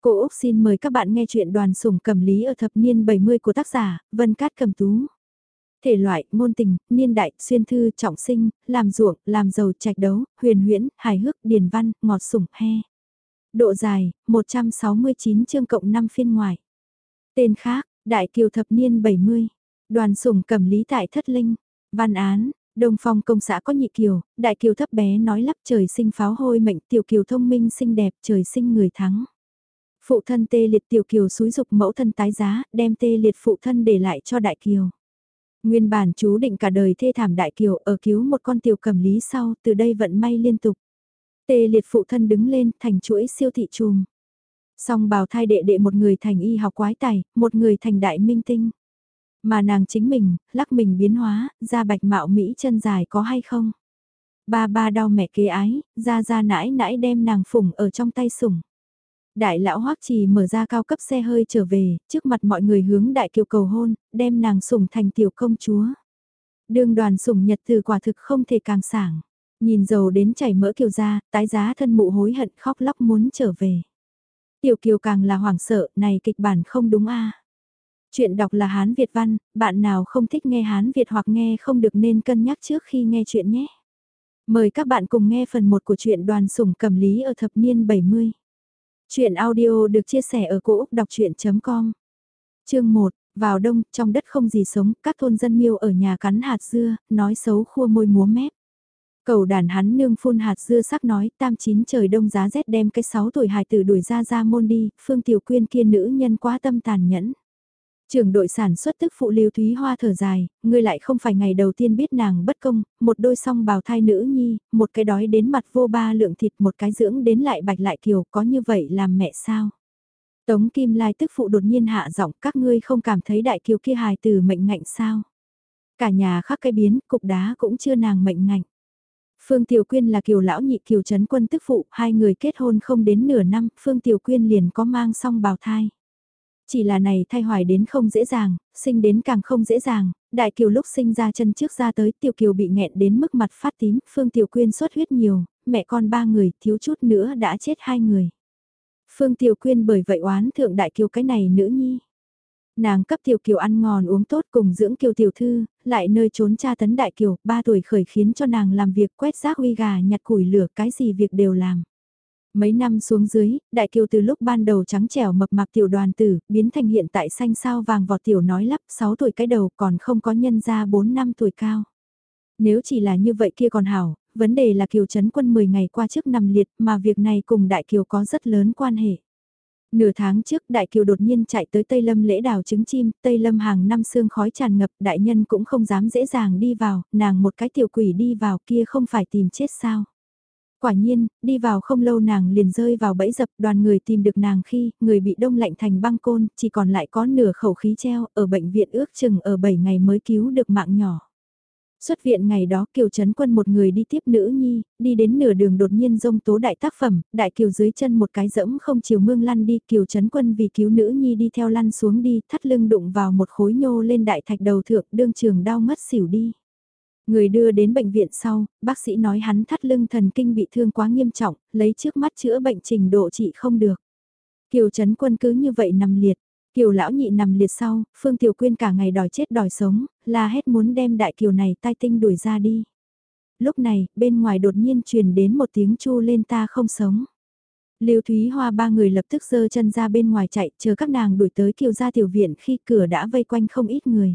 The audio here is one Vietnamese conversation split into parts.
Cô Úc xin mời các bạn nghe chuyện đoàn sủng cầm lý ở thập niên 70 của tác giả Vân Cát Cầm Tú. Thể loại, ngôn tình, niên đại, xuyên thư, trọng sinh, làm ruộng, làm giàu, trạch đấu, huyền huyễn, hài hước, điển văn, ngọt sủng, he. Độ dài, 169 chương cộng 5 phiên ngoài. Tên khác, Đại Kiều thập niên 70. Đoàn sủng cầm lý tại Thất Linh. Văn án, Đông phong công xã có nhị kiều, đại kiều thấp bé nói lắp trời sinh pháo hôi mệnh tiểu kiều thông minh xinh đẹp trời sinh người thắng. Phụ thân tê liệt tiểu kiều xúi dục mẫu thân tái giá, đem tê liệt phụ thân để lại cho đại kiều. Nguyên bản chú định cả đời thê thảm đại kiều ở cứu một con tiểu cầm lý sau, từ đây vận may liên tục. Tê liệt phụ thân đứng lên thành chuỗi siêu thị trùm. Song bào thai đệ đệ một người thành y học quái tài, một người thành đại minh tinh. Mà nàng chính mình, lắc mình biến hóa, da bạch mạo Mỹ chân dài có hay không? Ba ba đau mẹ kế ái, ra ra nãi nãi đem nàng phủng ở trong tay sủng. Đại lão hoắc trì mở ra cao cấp xe hơi trở về, trước mặt mọi người hướng đại kiều cầu hôn, đem nàng sủng thành tiểu công chúa. Đường đoàn sủng nhật từ quả thực không thể càng sảng. Nhìn dầu đến chảy mỡ kiều ra, tái giá thân mụ hối hận khóc lóc muốn trở về. Tiểu kiều càng là hoảng sợ, này kịch bản không đúng a Chuyện đọc là Hán Việt văn, bạn nào không thích nghe Hán Việt hoặc nghe không được nên cân nhắc trước khi nghe chuyện nhé. Mời các bạn cùng nghe phần 1 của truyện đoàn sủng cầm lý ở thập niên 70. Chuyện audio được chia sẻ ở cỗ đọc chuyện.com Chương 1, vào đông, trong đất không gì sống, các thôn dân miêu ở nhà cắn hạt dưa, nói xấu khua môi múa mép. Cầu đàn hắn nương phun hạt dưa sắc nói tam chín trời đông giá rét đem cái 6 tuổi hài tử đuổi ra ra môn đi, phương tiểu quyên kia nữ nhân quá tâm tàn nhẫn. Trưởng đội sản xuất tức phụ Lưu Thúy Hoa thở dài, ngươi lại không phải ngày đầu tiên biết nàng bất công, một đôi song bào thai nữ nhi, một cái đói đến mặt vô ba lượng thịt, một cái dưỡng đến lại bạch lại kiều, có như vậy làm mẹ sao? Tống Kim Lai tức phụ đột nhiên hạ giọng, các ngươi không cảm thấy đại kiều kia hài từ mệnh ngạnh sao? Cả nhà khắc cái biến, cục đá cũng chưa nàng mệnh ngạnh. Phương Tiểu Quyên là kiều lão nhị kiều trấn quân tức phụ, hai người kết hôn không đến nửa năm, Phương Tiểu Quyên liền có mang song bào thai. Chỉ là này thay hoài đến không dễ dàng, sinh đến càng không dễ dàng, đại kiều lúc sinh ra chân trước ra tới tiểu kiều bị nghẹn đến mức mặt phát tím, Phương Tiểu Quyên xuất huyết nhiều, mẹ con ba người, thiếu chút nữa đã chết hai người. Phương Tiểu Quyên bởi vậy oán thượng đại kiều cái này nữ nhi. Nàng cấp tiểu kiều ăn ngon uống tốt cùng dưỡng kiều tiểu thư, lại nơi trốn cha tấn đại kiều, ba tuổi khởi khiến cho nàng làm việc quét rác uy gà nhặt củi lửa cái gì việc đều làm. Mấy năm xuống dưới, đại kiều từ lúc ban đầu trắng trẻo mập mạp tiểu đoàn tử, biến thành hiện tại xanh sao vàng vọt tiểu nói lắp 6 tuổi cái đầu còn không có nhân ra 4 năm tuổi cao. Nếu chỉ là như vậy kia còn hảo, vấn đề là kiều chấn quân 10 ngày qua trước nằm liệt mà việc này cùng đại kiều có rất lớn quan hệ. Nửa tháng trước Đại Kiều đột nhiên chạy tới Tây Lâm lễ đào trứng chim, Tây Lâm hàng năm sương khói tràn ngập, đại nhân cũng không dám dễ dàng đi vào, nàng một cái tiểu quỷ đi vào kia không phải tìm chết sao. Quả nhiên, đi vào không lâu nàng liền rơi vào bẫy dập đoàn người tìm được nàng khi người bị đông lạnh thành băng côn, chỉ còn lại có nửa khẩu khí treo ở bệnh viện ước chừng ở 7 ngày mới cứu được mạng nhỏ. Xuất viện ngày đó Kiều Trấn Quân một người đi tiếp nữ nhi, đi đến nửa đường đột nhiên rông tố đại tác phẩm, đại Kiều dưới chân một cái dẫm không chiều mương lăn đi, Kiều Trấn Quân vì cứu nữ nhi đi theo lăn xuống đi, thắt lưng đụng vào một khối nhô lên đại thạch đầu thượng, đương trường đau mất xỉu đi. Người đưa đến bệnh viện sau, bác sĩ nói hắn thắt lưng thần kinh bị thương quá nghiêm trọng, lấy trước mắt chữa bệnh trình độ trị không được. Kiều Trấn Quân cứ như vậy nằm liệt, Kiều lão nhị nằm liệt sau, Phương Tiểu Quyên cả ngày đòi chết đòi sống, la hét muốn đem đại kiều này tai tinh đuổi ra đi. Lúc này, bên ngoài đột nhiên truyền đến một tiếng chu lên ta không sống. Lưu Thúy Hoa ba người lập tức giơ chân ra bên ngoài chạy, chờ các nàng đuổi tới Kiều gia tiểu viện khi cửa đã vây quanh không ít người.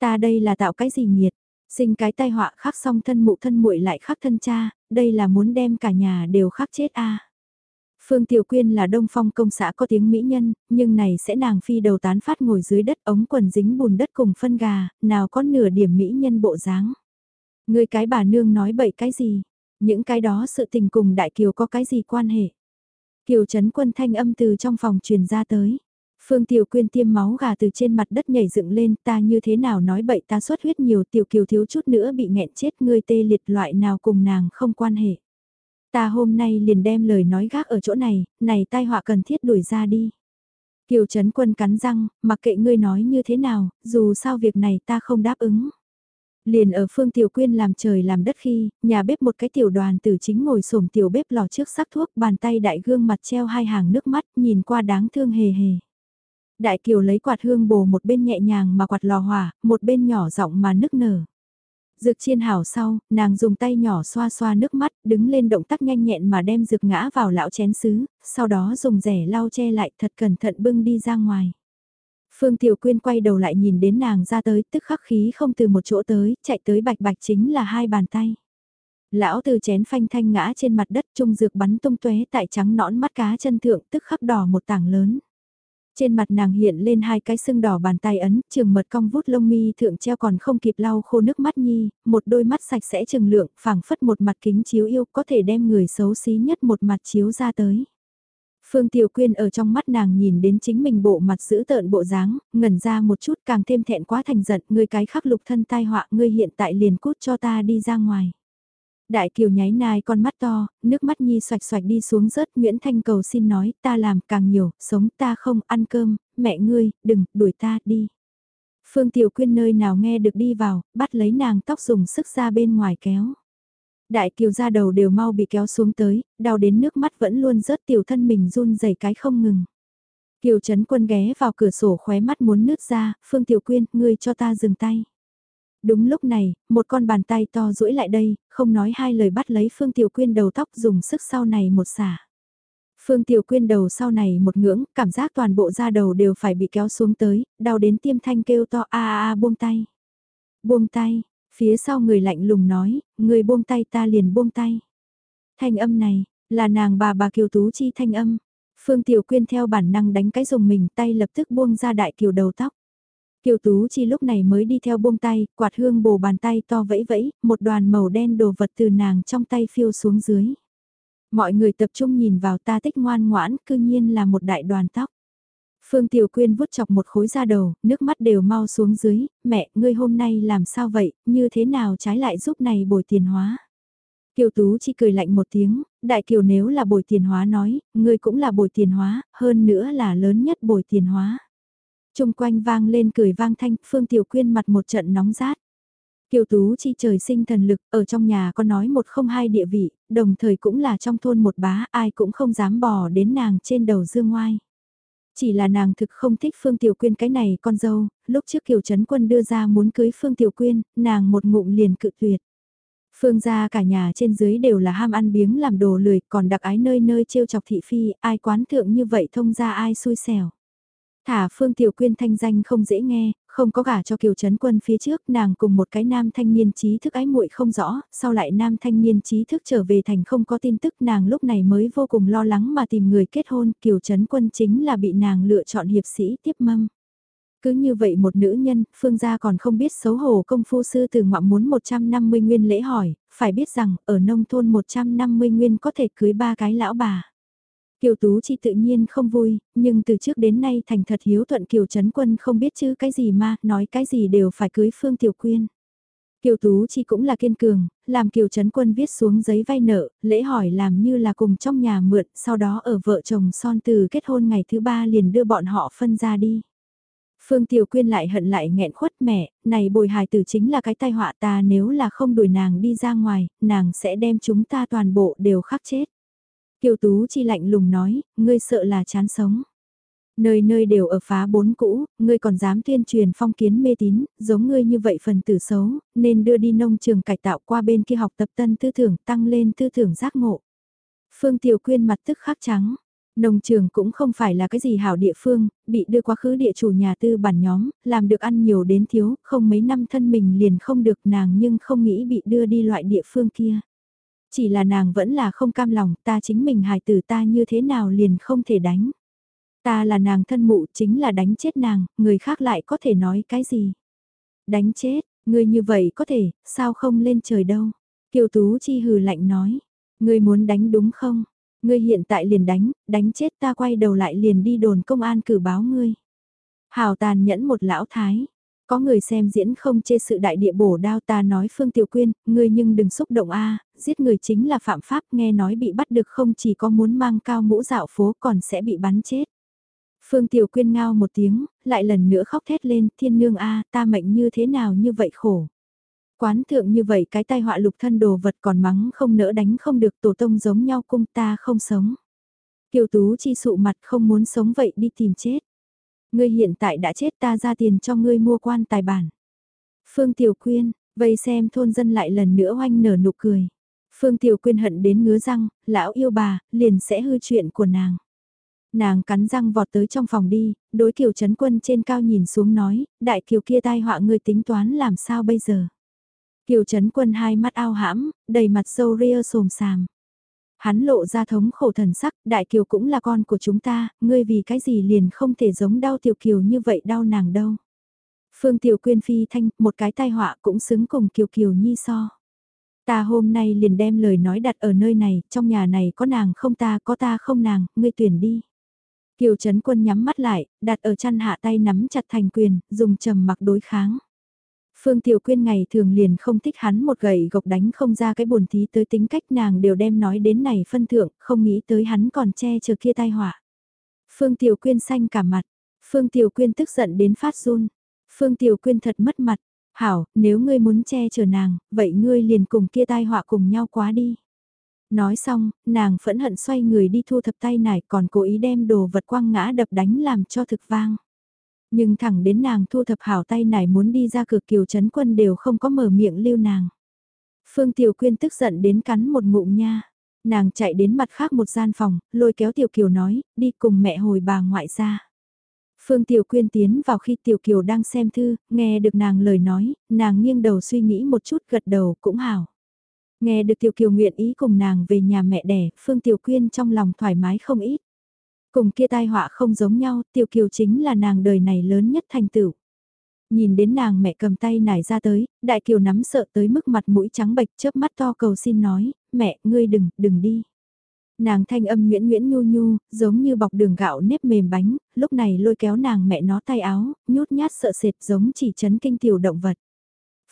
Ta đây là tạo cái gì nghiệt, sinh cái tai họa khắc song thân mụ thân muội lại khắc thân cha, đây là muốn đem cả nhà đều khắc chết a. Phương Tiểu Quyên là đông phong công xã có tiếng mỹ nhân, nhưng này sẽ nàng phi đầu tán phát ngồi dưới đất ống quần dính bùn đất cùng phân gà, nào có nửa điểm mỹ nhân bộ dáng. Người cái bà nương nói bậy cái gì, những cái đó sự tình cùng đại kiều có cái gì quan hệ. Kiều Trấn Quân thanh âm từ trong phòng truyền ra tới. Phương Tiểu Quyên tiêm máu gà từ trên mặt đất nhảy dựng lên ta như thế nào nói bậy ta xuất huyết nhiều Tiểu Kiều thiếu chút nữa bị nghẹn chết ngươi tê liệt loại nào cùng nàng không quan hệ. Ta hôm nay liền đem lời nói gác ở chỗ này, này tai họa cần thiết đuổi ra đi. Kiều Trấn Quân cắn răng, mặc kệ ngươi nói như thế nào, dù sao việc này ta không đáp ứng. Liền ở Phương Tiểu Quyên làm trời làm đất khi, nhà bếp một cái tiểu đoàn tử chính ngồi sổm tiểu bếp lò trước sắc thuốc, bàn tay đại gương mặt treo hai hàng nước mắt, nhìn qua đáng thương hề hề. Đại Kiều lấy quạt hương bồ một bên nhẹ nhàng mà quạt lò hỏa, một bên nhỏ giọng mà nức nở. Dược chiên hảo sau, nàng dùng tay nhỏ xoa xoa nước mắt, đứng lên động tác nhanh nhẹn mà đem dược ngã vào lão chén sứ, sau đó dùng rẻ lau che lại thật cẩn thận bưng đi ra ngoài. Phương Tiểu Quyên quay đầu lại nhìn đến nàng ra tới, tức khắc khí không từ một chỗ tới, chạy tới bạch bạch chính là hai bàn tay. Lão từ chén phanh thanh ngã trên mặt đất trung dược bắn tung tóe tại trắng nõn mắt cá chân thượng tức khắc đỏ một tảng lớn. Trên mặt nàng hiện lên hai cái sưng đỏ bàn tay ấn, trường mật cong vút lông mi thượng treo còn không kịp lau khô nước mắt nhi, một đôi mắt sạch sẽ trừng lượng, phảng phất một mặt kính chiếu yêu có thể đem người xấu xí nhất một mặt chiếu ra tới. Phương Tiểu Quyên ở trong mắt nàng nhìn đến chính mình bộ mặt giữ tợn bộ dáng, ngẩn ra một chút càng thêm thẹn quá thành giận, ngươi cái khắc lục thân tai họa, ngươi hiện tại liền cút cho ta đi ra ngoài. Đại Kiều nháy nai con mắt to, nước mắt nhi xoạch xoạch đi xuống rớt Nguyễn Thanh cầu xin nói ta làm càng nhiều, sống ta không ăn cơm, mẹ ngươi, đừng, đuổi ta đi. Phương Tiểu Quyên nơi nào nghe được đi vào, bắt lấy nàng tóc dùng sức ra bên ngoài kéo. Đại Kiều ra đầu đều mau bị kéo xuống tới, đau đến nước mắt vẫn luôn rớt tiểu thân mình run rẩy cái không ngừng. Kiều Trấn Quân ghé vào cửa sổ khóe mắt muốn nứt ra, Phương Tiểu Quyên, ngươi cho ta dừng tay. Đúng lúc này, một con bàn tay to duỗi lại đây, không nói hai lời bắt lấy Phương Tiểu Quyên đầu tóc dùng sức sau này một xả. Phương Tiểu Quyên đầu sau này một ngưỡng, cảm giác toàn bộ da đầu đều phải bị kéo xuống tới, đau đến tiêm thanh kêu to a a a buông tay. Buông tay, phía sau người lạnh lùng nói, người buông tay ta liền buông tay. Thanh âm này, là nàng bà bà Kiều Tú Chi thanh âm. Phương Tiểu Quyên theo bản năng đánh cái dùng mình tay lập tức buông ra đại kiều đầu tóc. Kiều Tú Chi lúc này mới đi theo buông tay, quạt hương bồ bàn tay to vẫy vẫy, một đoàn màu đen đồ vật từ nàng trong tay phiêu xuống dưới. Mọi người tập trung nhìn vào ta tích ngoan ngoãn, cư nhiên là một đại đoàn tóc. Phương Tiểu Quyên vuốt chọc một khối da đầu, nước mắt đều mau xuống dưới, mẹ, ngươi hôm nay làm sao vậy, như thế nào trái lại giúp này bồi tiền hóa. Kiều Tú chỉ cười lạnh một tiếng, đại kiều nếu là bồi tiền hóa nói, ngươi cũng là bồi tiền hóa, hơn nữa là lớn nhất bồi tiền hóa chung quanh vang lên cười vang thanh, Phương Tiểu Quyên mặt một trận nóng rát. Kiều Tú chi trời sinh thần lực, ở trong nhà có nói một không hai địa vị, đồng thời cũng là trong thôn một bá, ai cũng không dám bò đến nàng trên đầu dương ngoai. Chỉ là nàng thực không thích Phương Tiểu Quyên cái này con dâu, lúc trước Kiều Trấn Quân đưa ra muốn cưới Phương Tiểu Quyên, nàng một ngụm liền cự tuyệt. Phương gia cả nhà trên dưới đều là ham ăn biếng làm đồ lười, còn đặc ái nơi nơi trêu chọc thị phi, ai quán thượng như vậy thông ra ai xui xẻo. Thả Phương Tiểu Quyên thanh danh không dễ nghe, không có gả cho Kiều Trấn Quân phía trước, nàng cùng một cái nam thanh niên trí thức ái muội không rõ, sau lại nam thanh niên trí thức trở về thành không có tin tức nàng lúc này mới vô cùng lo lắng mà tìm người kết hôn, Kiều Trấn Quân chính là bị nàng lựa chọn hiệp sĩ tiếp mâm. Cứ như vậy một nữ nhân, Phương gia còn không biết xấu hổ công phu sư từ ngoạm muốn 150 nguyên lễ hỏi, phải biết rằng ở nông thôn 150 nguyên có thể cưới ba cái lão bà. Kiều Tú Chi tự nhiên không vui, nhưng từ trước đến nay thành thật hiếu thuận Kiều Trấn Quân không biết chứ cái gì mà, nói cái gì đều phải cưới Phương Tiểu Quyên. Kiều Tú Chi cũng là kiên cường, làm Kiều Trấn Quân viết xuống giấy vay nợ, lễ hỏi làm như là cùng trong nhà mượn, sau đó ở vợ chồng son từ kết hôn ngày thứ ba liền đưa bọn họ phân ra đi. Phương Tiểu Quyên lại hận lại nghẹn khuất mẹ, này bồi hài tử chính là cái tai họa ta nếu là không đuổi nàng đi ra ngoài, nàng sẽ đem chúng ta toàn bộ đều khắc chết. Kiều Tú Chi lạnh lùng nói, ngươi sợ là chán sống. Nơi nơi đều ở phá bốn cũ, ngươi còn dám tuyên truyền phong kiến mê tín, giống ngươi như vậy phần tử xấu, nên đưa đi nông trường cải tạo qua bên kia học tập tân tư tưởng tăng lên tư tưởng giác ngộ. Phương Tiểu Quyên mặt tức khắc trắng. Nông trường cũng không phải là cái gì hảo địa phương, bị đưa quá khứ địa chủ nhà tư bản nhóm, làm được ăn nhiều đến thiếu, không mấy năm thân mình liền không được nàng nhưng không nghĩ bị đưa đi loại địa phương kia. Chỉ là nàng vẫn là không cam lòng, ta chính mình hài tử ta như thế nào liền không thể đánh. Ta là nàng thân mụ chính là đánh chết nàng, người khác lại có thể nói cái gì. Đánh chết, người như vậy có thể, sao không lên trời đâu. Kiều Tú Chi hừ lạnh nói, người muốn đánh đúng không? Ngươi hiện tại liền đánh, đánh chết ta quay đầu lại liền đi đồn công an cử báo ngươi. Hào tàn nhẫn một lão thái, có người xem diễn không chê sự đại địa bổ đao ta nói Phương Tiểu Quyên, ngươi nhưng đừng xúc động a giết người chính là phạm pháp nghe nói bị bắt được không chỉ có muốn mang cao mũ dạo phố còn sẽ bị bắn chết. Phương Tiểu Quyên ngao một tiếng, lại lần nữa khóc thét lên, thiên nương a ta mệnh như thế nào như vậy khổ. Quán thượng như vậy cái tai họa lục thân đồ vật còn mắng không nỡ đánh không được tổ tông giống nhau cung ta không sống. Kiều Tú chi sụ mặt không muốn sống vậy đi tìm chết. Ngươi hiện tại đã chết ta ra tiền cho ngươi mua quan tài bản. Phương Tiểu Quyên, vây xem thôn dân lại lần nữa oanh nở nụ cười. Phương Tiểu Quyên hận đến ngứa răng, lão yêu bà, liền sẽ hư chuyện của nàng. Nàng cắn răng vọt tới trong phòng đi, đối kiều chấn quân trên cao nhìn xuống nói, đại kiều kia tai họa ngươi tính toán làm sao bây giờ. Kiều chấn quân hai mắt ao hãm, đầy mặt sâu ria sồm sàm. Hắn lộ ra thống khổ thần sắc, đại kiều cũng là con của chúng ta, ngươi vì cái gì liền không thể giống đau tiểu kiều như vậy đau nàng đâu. Phương tiểu quyên phi thanh, một cái tai họa cũng xứng cùng kiều kiều nhi so. Ta hôm nay liền đem lời nói đặt ở nơi này, trong nhà này có nàng không ta có ta không nàng, ngươi tuyển đi. Kiều Trấn Quân nhắm mắt lại, đặt ở chăn hạ tay nắm chặt thành quyền, dùng trầm mặc đối kháng. Phương Tiểu Quyên ngày thường liền không thích hắn một gậy gộc đánh không ra cái buồn thí tới tính cách nàng đều đem nói đến này phân thượng, không nghĩ tới hắn còn che chờ kia tai họa. Phương Tiểu Quyên xanh cả mặt, Phương Tiểu Quyên tức giận đến phát run. Phương Tiểu Quyên thật mất mặt, hảo, nếu ngươi muốn che chở nàng, vậy ngươi liền cùng kia tai họa cùng nhau quá đi. Nói xong, nàng phẫn hận xoay người đi thu thập tay nải còn cố ý đem đồ vật quăng ngã đập đánh làm cho thực vang. Nhưng thẳng đến nàng thu thập hảo tay nải muốn đi ra cửa kiều chấn quân đều không có mở miệng lưu nàng. Phương Tiểu Quyên tức giận đến cắn một ngụm nha. Nàng chạy đến mặt khác một gian phòng, lôi kéo Tiểu Kiều nói, đi cùng mẹ hồi bà ngoại ra. Phương Tiểu Quyên tiến vào khi Tiểu Kiều đang xem thư, nghe được nàng lời nói, nàng nghiêng đầu suy nghĩ một chút gật đầu cũng hảo. Nghe được Tiểu Kiều nguyện ý cùng nàng về nhà mẹ đẻ, Phương Tiểu Quyên trong lòng thoải mái không ít. Cùng kia tai họa không giống nhau, Tiểu Kiều chính là nàng đời này lớn nhất thành tựu. Nhìn đến nàng mẹ cầm tay nải ra tới, Đại Kiều nắm sợ tới mức mặt mũi trắng bệch chớp mắt to cầu xin nói, mẹ, ngươi đừng, đừng đi. Nàng thanh âm nguyễn nguyễn nhu nhu, giống như bọc đường gạo nếp mềm bánh, lúc này lôi kéo nàng mẹ nó tay áo, nhút nhát sợ sệt giống chỉ chấn kinh tiểu động vật.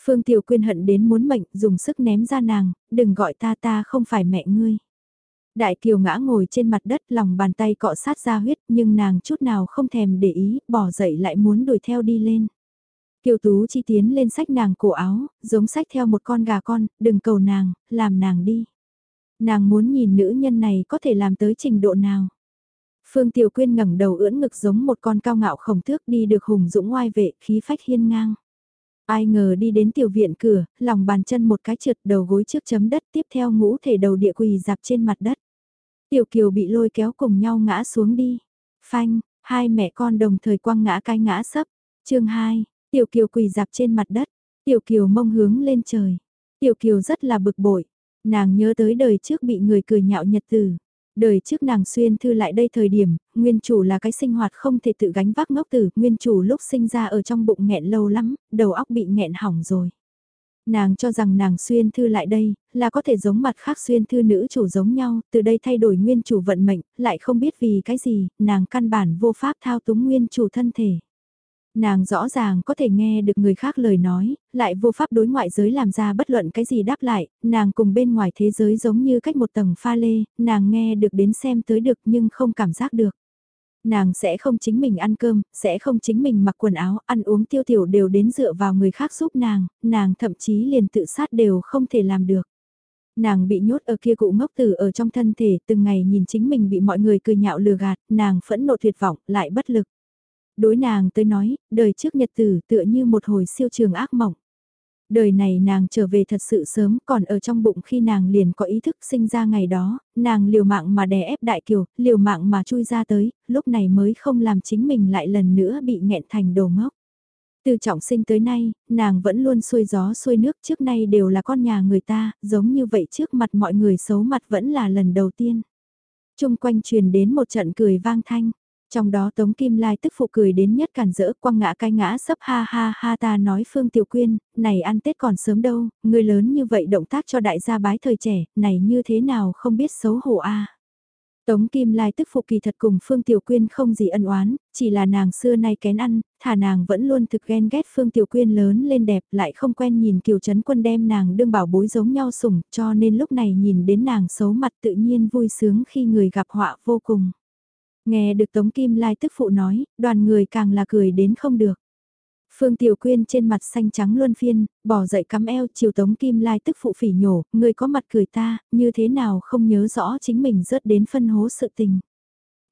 Phương Tiểu Quyên hận đến muốn mệnh, dùng sức ném ra nàng, đừng gọi ta ta không phải mẹ ngươi. Đại Kiều ngã ngồi trên mặt đất lòng bàn tay cọ sát ra huyết nhưng nàng chút nào không thèm để ý, bỏ dậy lại muốn đuổi theo đi lên. Kiều Tú chi tiến lên sách nàng cổ áo, giống sách theo một con gà con, đừng cầu nàng, làm nàng đi. Nàng muốn nhìn nữ nhân này có thể làm tới trình độ nào. Phương Tiểu Quyên ngẩng đầu ưỡn ngực giống một con cao ngạo khổng thước đi được hùng dũng oai vệ khí phách hiên ngang. Ai ngờ đi đến tiểu viện cửa, lòng bàn chân một cái trượt đầu gối trước chấm đất tiếp theo ngũ thể đầu địa quỳ dạp trên mặt đất. Tiểu kiều bị lôi kéo cùng nhau ngã xuống đi. Phanh, hai mẹ con đồng thời quăng ngã cái ngã sấp. chương 2, tiểu kiều quỳ dạp trên mặt đất. Tiểu kiều mông hướng lên trời. Tiểu kiều rất là bực bội. Nàng nhớ tới đời trước bị người cười nhạo nhật tử. Đời trước nàng xuyên thư lại đây thời điểm, nguyên chủ là cái sinh hoạt không thể tự gánh vác ngốc tử, nguyên chủ lúc sinh ra ở trong bụng nghẹn lâu lắm, đầu óc bị nghẹn hỏng rồi. Nàng cho rằng nàng xuyên thư lại đây, là có thể giống mặt khác xuyên thư nữ chủ giống nhau, từ đây thay đổi nguyên chủ vận mệnh, lại không biết vì cái gì, nàng căn bản vô pháp thao túng nguyên chủ thân thể. Nàng rõ ràng có thể nghe được người khác lời nói, lại vô pháp đối ngoại giới làm ra bất luận cái gì đáp lại, nàng cùng bên ngoài thế giới giống như cách một tầng pha lê, nàng nghe được đến xem tới được nhưng không cảm giác được. Nàng sẽ không chính mình ăn cơm, sẽ không chính mình mặc quần áo, ăn uống tiêu tiểu đều đến dựa vào người khác giúp nàng, nàng thậm chí liền tự sát đều không thể làm được nàng bị nhốt ở kia cụ ngốc tử ở trong thân thể, từng ngày nhìn chính mình bị mọi người cười nhạo lừa gạt, nàng phẫn nộ tuyệt vọng, lại bất lực đối nàng tới nói, đời trước nhật tử tựa như một hồi siêu trường ác mộng. Đời này nàng trở về thật sự sớm, còn ở trong bụng khi nàng liền có ý thức sinh ra ngày đó, nàng liều mạng mà đè ép đại kiều, liều mạng mà chui ra tới, lúc này mới không làm chính mình lại lần nữa bị nghẹn thành đồ ngốc. Từ trọng sinh tới nay, nàng vẫn luôn xuôi gió xuôi nước trước nay đều là con nhà người ta, giống như vậy trước mặt mọi người xấu mặt vẫn là lần đầu tiên. Trung quanh truyền đến một trận cười vang thanh, trong đó Tống Kim Lai tức phụ cười đến nhất cản rỡ quăng ngã cái ngã sấp ha ha ha ta nói Phương Tiểu Quyên, này ăn Tết còn sớm đâu, người lớn như vậy động tác cho đại gia bái thời trẻ, này như thế nào không biết xấu hổ a Tống Kim Lai tức phụ kỳ thật cùng Phương Tiểu Quyên không gì ân oán, chỉ là nàng xưa nay kén ăn, thả nàng vẫn luôn thực ghen ghét Phương Tiểu Quyên lớn lên đẹp lại không quen nhìn Kiều Trấn Quân đem nàng đương bảo bối giống nhau sủng cho nên lúc này nhìn đến nàng xấu mặt tự nhiên vui sướng khi người gặp họa vô cùng. Nghe được Tống Kim Lai tức phụ nói, đoàn người càng là cười đến không được. Phương Tiểu Quyên trên mặt xanh trắng luân phiên, bỏ dậy cắm eo chiều Tống Kim Lai tức phụ phỉ nhổ, người có mặt cười ta, như thế nào không nhớ rõ chính mình rớt đến phân hố sự tình.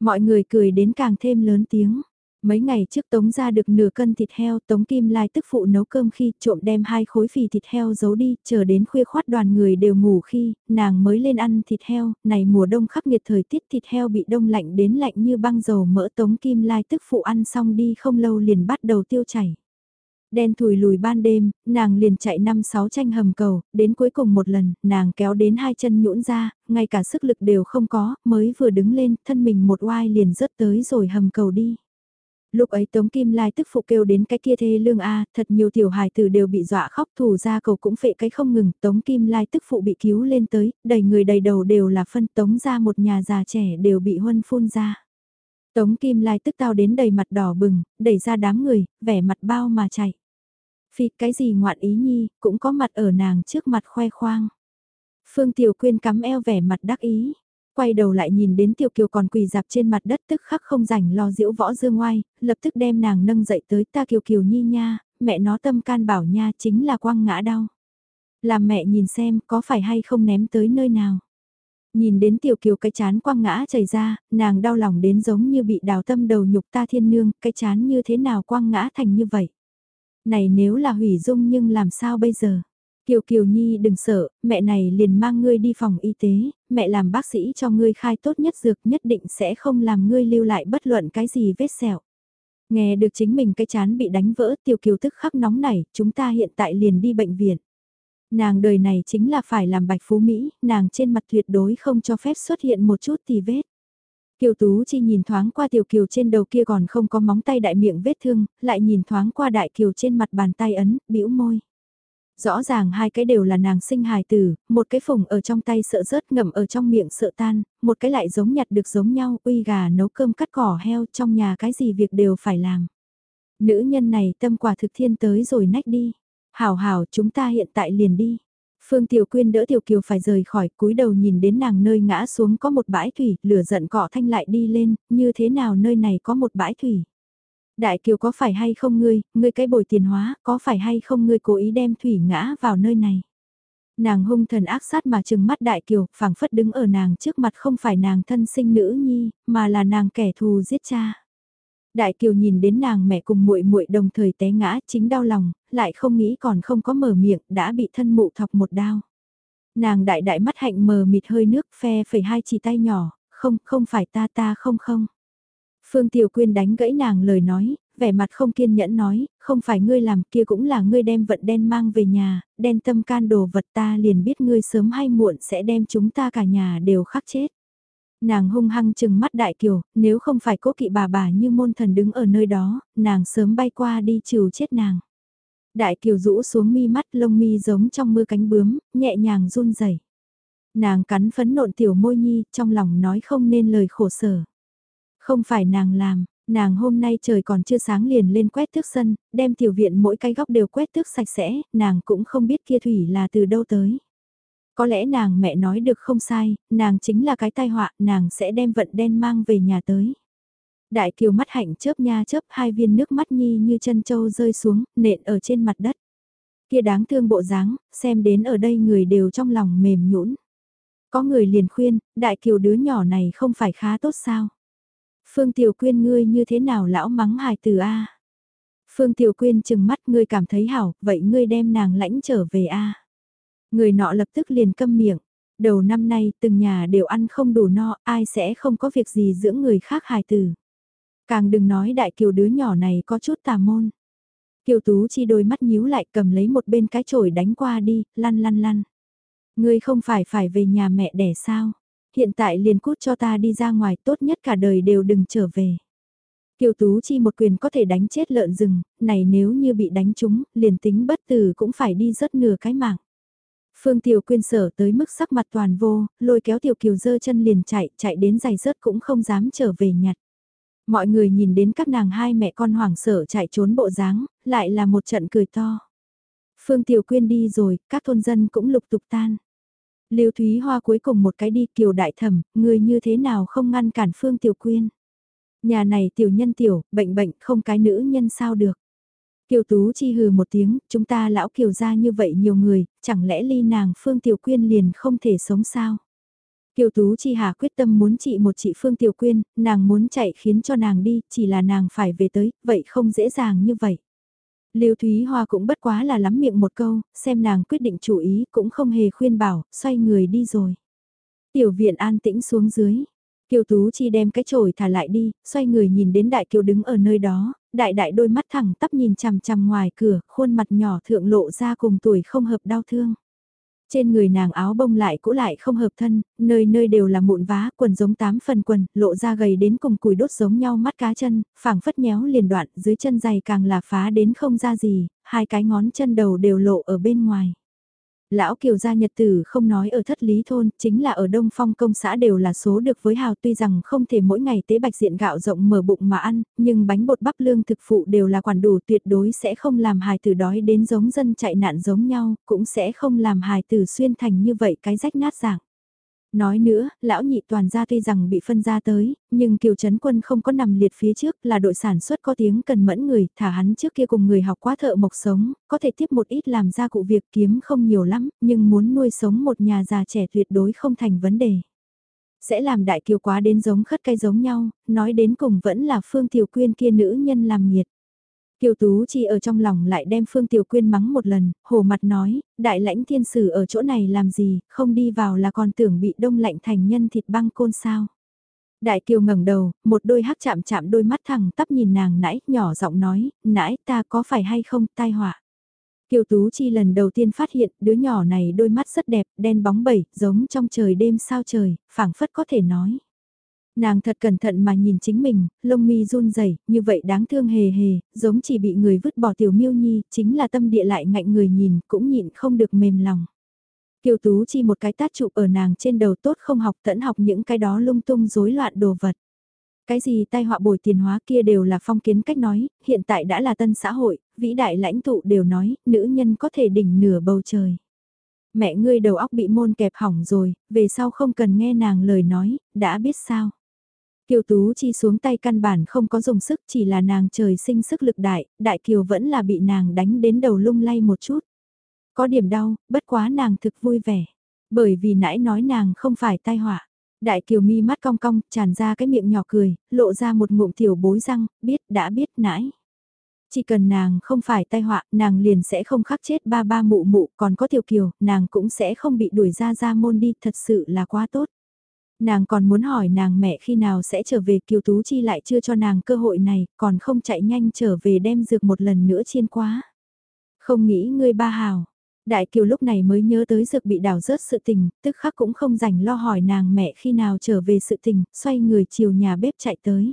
Mọi người cười đến càng thêm lớn tiếng. Mấy ngày trước Tống ra được nửa cân thịt heo, Tống Kim Lai tức phụ nấu cơm khi trộm đem hai khối phì thịt heo giấu đi, chờ đến khuya khoát đoàn người đều ngủ khi, nàng mới lên ăn thịt heo, này mùa đông khắc nghiệt thời tiết thịt heo bị đông lạnh đến lạnh như băng dầu mỡ Tống Kim Lai tức phụ ăn xong đi không lâu liền bắt đầu tiêu chảy. Đen thùi lùi ban đêm, nàng liền chạy năm sáu tranh hầm cầu, đến cuối cùng một lần, nàng kéo đến hai chân nhũn ra, ngay cả sức lực đều không có, mới vừa đứng lên, thân mình một oai liền rớt tới rồi hầm cầu đi. Lúc ấy Tống Kim Lai tức phụ kêu đến cái kia thê lương A, thật nhiều tiểu hài tử đều bị dọa khóc thủ ra cầu cũng phệ cái không ngừng, Tống Kim Lai tức phụ bị cứu lên tới, đầy người đầy đầu đều là phân tống ra một nhà già trẻ đều bị huân phun ra. Tống Kim Lai tức tao đến đầy mặt đỏ bừng, đẩy ra đám người, vẻ mặt bao mà chạy. Phi cái gì ngoạn ý nhi, cũng có mặt ở nàng trước mặt khoe khoang. Phương Tiểu Quyên cắm eo vẻ mặt đắc ý quay đầu lại nhìn đến Tiểu Kiều còn quỳ dạp trên mặt đất tức khắc không rảnh lo diễu võ dương ngoai, lập tức đem nàng nâng dậy tới ta Kiều Kiều nhi nha, mẹ nó tâm can bảo nha chính là quăng ngã đau. Làm mẹ nhìn xem có phải hay không ném tới nơi nào. Nhìn đến Tiểu Kiều cái chán quăng ngã chảy ra, nàng đau lòng đến giống như bị đào tâm đầu nhục ta thiên nương, cái chán như thế nào quăng ngã thành như vậy. Này nếu là hủy dung nhưng làm sao bây giờ? Kiều Kiều Nhi đừng sợ, mẹ này liền mang ngươi đi phòng y tế, mẹ làm bác sĩ cho ngươi khai tốt nhất dược nhất định sẽ không làm ngươi lưu lại bất luận cái gì vết sẹo. Nghe được chính mình cái chán bị đánh vỡ Tiểu Kiều tức khắc nóng nảy, chúng ta hiện tại liền đi bệnh viện. Nàng đời này chính là phải làm bạch phú Mỹ, nàng trên mặt tuyệt đối không cho phép xuất hiện một chút tì vết. Kiều Tú Chi nhìn thoáng qua Tiểu Kiều trên đầu kia còn không có móng tay đại miệng vết thương, lại nhìn thoáng qua Đại Kiều trên mặt bàn tay ấn, bĩu môi. Rõ ràng hai cái đều là nàng sinh hài tử, một cái phùng ở trong tay sợ rớt ngậm ở trong miệng sợ tan, một cái lại giống nhặt được giống nhau, uy gà nấu cơm cắt cỏ heo trong nhà cái gì việc đều phải làm. Nữ nhân này tâm quả thực thiên tới rồi nách đi. Hảo hảo chúng ta hiện tại liền đi. Phương Tiểu Quyên đỡ Tiểu Kiều phải rời khỏi cúi đầu nhìn đến nàng nơi ngã xuống có một bãi thủy, lửa giận cỏ thanh lại đi lên, như thế nào nơi này có một bãi thủy. Đại Kiều có phải hay không ngươi, ngươi cái bồi tiền hóa, có phải hay không ngươi cố ý đem thủy ngã vào nơi này. Nàng hung thần ác sát mà trừng mắt Đại Kiều, phảng phất đứng ở nàng trước mặt không phải nàng thân sinh nữ nhi, mà là nàng kẻ thù giết cha. Đại Kiều nhìn đến nàng mẹ cùng muội muội đồng thời té ngã, chính đau lòng, lại không nghĩ còn không có mở miệng, đã bị thân mụ thọc một đao. Nàng đại đại mắt hạnh mờ mịt hơi nước phe phẩy hai chỉ tay nhỏ, không, không phải ta ta không không. Phương Tiểu Quyên đánh gãy nàng lời nói, vẻ mặt không kiên nhẫn nói, không phải ngươi làm kia cũng là ngươi đem vận đen mang về nhà, đen tâm can đồ vật ta liền biết ngươi sớm hay muộn sẽ đem chúng ta cả nhà đều khắc chết. Nàng hung hăng chừng mắt đại kiều, nếu không phải cố kỵ bà bà như môn thần đứng ở nơi đó, nàng sớm bay qua đi trừ chết nàng. Đại kiều rũ xuống mi mắt lông mi giống trong mưa cánh bướm, nhẹ nhàng run rẩy. Nàng cắn phấn nộn tiểu môi nhi, trong lòng nói không nên lời khổ sở. Không phải nàng làm, nàng hôm nay trời còn chưa sáng liền lên quét thước sân, đem tiểu viện mỗi cái góc đều quét thước sạch sẽ, nàng cũng không biết kia thủy là từ đâu tới. Có lẽ nàng mẹ nói được không sai, nàng chính là cái tai họa, nàng sẽ đem vận đen mang về nhà tới. Đại kiều mắt hạnh chớp nha chớp hai viên nước mắt nhi như chân châu rơi xuống, nện ở trên mặt đất. Kia đáng thương bộ dáng, xem đến ở đây người đều trong lòng mềm nhũn. Có người liền khuyên, đại kiều đứa nhỏ này không phải khá tốt sao? Phương Tiểu Quyên ngươi như thế nào lão mắng hài từ A? Phương Tiểu Quyên chừng mắt ngươi cảm thấy hảo, vậy ngươi đem nàng lãnh trở về A. Người nọ lập tức liền câm miệng. Đầu năm nay từng nhà đều ăn không đủ no, ai sẽ không có việc gì dưỡng người khác hài tử. Càng đừng nói đại kiều đứa nhỏ này có chút tà môn. Kiều Tú chi đôi mắt nhíu lại cầm lấy một bên cái chổi đánh qua đi, lăn lăn lăn. Ngươi không phải phải về nhà mẹ đẻ sao? Hiện tại liền cút cho ta đi ra ngoài tốt nhất cả đời đều đừng trở về. Kiều Tú Chi một quyền có thể đánh chết lợn rừng, này nếu như bị đánh trúng, liền tính bất tử cũng phải đi rất nửa cái mạng. Phương Tiểu Quyên sở tới mức sắc mặt toàn vô, lôi kéo Tiểu Kiều dơ chân liền chạy, chạy đến giày rớt cũng không dám trở về nhặt. Mọi người nhìn đến các nàng hai mẹ con hoảng sợ chạy trốn bộ dáng, lại là một trận cười to. Phương Tiểu Quyên đi rồi, các thôn dân cũng lục tục tan. Lưu Thúy Hoa cuối cùng một cái đi kiều đại thẩm, người như thế nào không ngăn cản Phương Tiểu Quyên. Nhà này tiểu nhân tiểu, bệnh bệnh không cái nữ nhân sao được. Kiều Tú Chi hừ một tiếng, chúng ta lão kiều ra như vậy nhiều người, chẳng lẽ ly nàng Phương Tiểu Quyên liền không thể sống sao? Kiều Tú Chi hà quyết tâm muốn trị một chị Phương Tiểu Quyên, nàng muốn chạy khiến cho nàng đi, chỉ là nàng phải về tới, vậy không dễ dàng như vậy. Lưu Thúy Hoa cũng bất quá là lắm miệng một câu, xem nàng quyết định chủ ý cũng không hề khuyên bảo, xoay người đi rồi. Tiểu viện an tĩnh xuống dưới. Kiều Tú Chi đem cái chổi thả lại đi, xoay người nhìn đến đại kiều đứng ở nơi đó, đại đại đôi mắt thẳng tắp nhìn chằm chằm ngoài cửa, khuôn mặt nhỏ thượng lộ ra cùng tuổi không hợp đau thương. Trên người nàng áo bông lại cũ lại không hợp thân, nơi nơi đều là mụn vá, quần giống tám phần quần, lộ ra gầy đến cùng cùi đốt giống nhau mắt cá chân, phẳng phất nhéo liền đoạn, dưới chân dày càng là phá đến không ra gì, hai cái ngón chân đầu đều lộ ở bên ngoài. Lão Kiều gia nhật tử không nói ở thất lý thôn, chính là ở Đông Phong công xã đều là số được với hào tuy rằng không thể mỗi ngày tế bạch diện gạo rộng mở bụng mà ăn, nhưng bánh bột bắp lương thực phụ đều là quản đủ tuyệt đối sẽ không làm hài tử đói đến giống dân chạy nạn giống nhau, cũng sẽ không làm hài tử xuyên thành như vậy cái rách nát dạng. Nói nữa, lão nhị toàn gia tuy rằng bị phân ra tới, nhưng Kiều Trấn Quân không có nằm liệt phía trước là đội sản xuất có tiếng cần mẫn người, thả hắn trước kia cùng người học quá thợ mộc sống, có thể tiếp một ít làm ra cụ việc kiếm không nhiều lắm, nhưng muốn nuôi sống một nhà già trẻ tuyệt đối không thành vấn đề. Sẽ làm đại kiều quá đến giống khất cây giống nhau, nói đến cùng vẫn là Phương Tiểu Quyên kia nữ nhân làm nghiệt. Kiều Tú Chi ở trong lòng lại đem Phương Tiểu Quyên mắng một lần, hồ mặt nói, đại lãnh thiên sử ở chỗ này làm gì, không đi vào là còn tưởng bị đông lạnh thành nhân thịt băng côn sao. Đại Kiều ngẩng đầu, một đôi hắc chạm chạm đôi mắt thẳng tắp nhìn nàng nãy, nhỏ giọng nói, nãy ta có phải hay không, tai họa. Kiều Tú Chi lần đầu tiên phát hiện đứa nhỏ này đôi mắt rất đẹp, đen bóng bẩy, giống trong trời đêm sao trời, phảng phất có thể nói. Nàng thật cẩn thận mà nhìn chính mình, lông mi run rẩy như vậy đáng thương hề hề, giống chỉ bị người vứt bỏ tiểu miêu nhi, chính là tâm địa lại ngạnh người nhìn, cũng nhịn không được mềm lòng. Kiều Tú chi một cái tát chụp ở nàng trên đầu tốt không học tẫn học những cái đó lung tung rối loạn đồ vật. Cái gì tai họa bồi tiền hóa kia đều là phong kiến cách nói, hiện tại đã là tân xã hội, vĩ đại lãnh tụ đều nói, nữ nhân có thể đỉnh nửa bầu trời. Mẹ ngươi đầu óc bị môn kẹp hỏng rồi, về sau không cần nghe nàng lời nói, đã biết sao. Kiều Tú Chi xuống tay căn bản không có dùng sức chỉ là nàng trời sinh sức lực đại, đại kiều vẫn là bị nàng đánh đến đầu lung lay một chút. Có điểm đau, bất quá nàng thực vui vẻ. Bởi vì nãy nói nàng không phải tai họa. Đại kiều mi mắt cong cong, tràn ra cái miệng nhỏ cười, lộ ra một ngụm tiểu bối răng, biết đã biết nãy. Chỉ cần nàng không phải tai họa, nàng liền sẽ không khắc chết ba ba mụ mụ, còn có tiểu kiều, nàng cũng sẽ không bị đuổi ra ra môn đi, thật sự là quá tốt. Nàng còn muốn hỏi nàng mẹ khi nào sẽ trở về Kiều Tú Chi lại chưa cho nàng cơ hội này, còn không chạy nhanh trở về đem dược một lần nữa chiên quá. Không nghĩ ngươi ba hào. Đại Kiều lúc này mới nhớ tới dược bị đảo rớt sự tình, tức khắc cũng không rảnh lo hỏi nàng mẹ khi nào trở về sự tình, xoay người chiều nhà bếp chạy tới.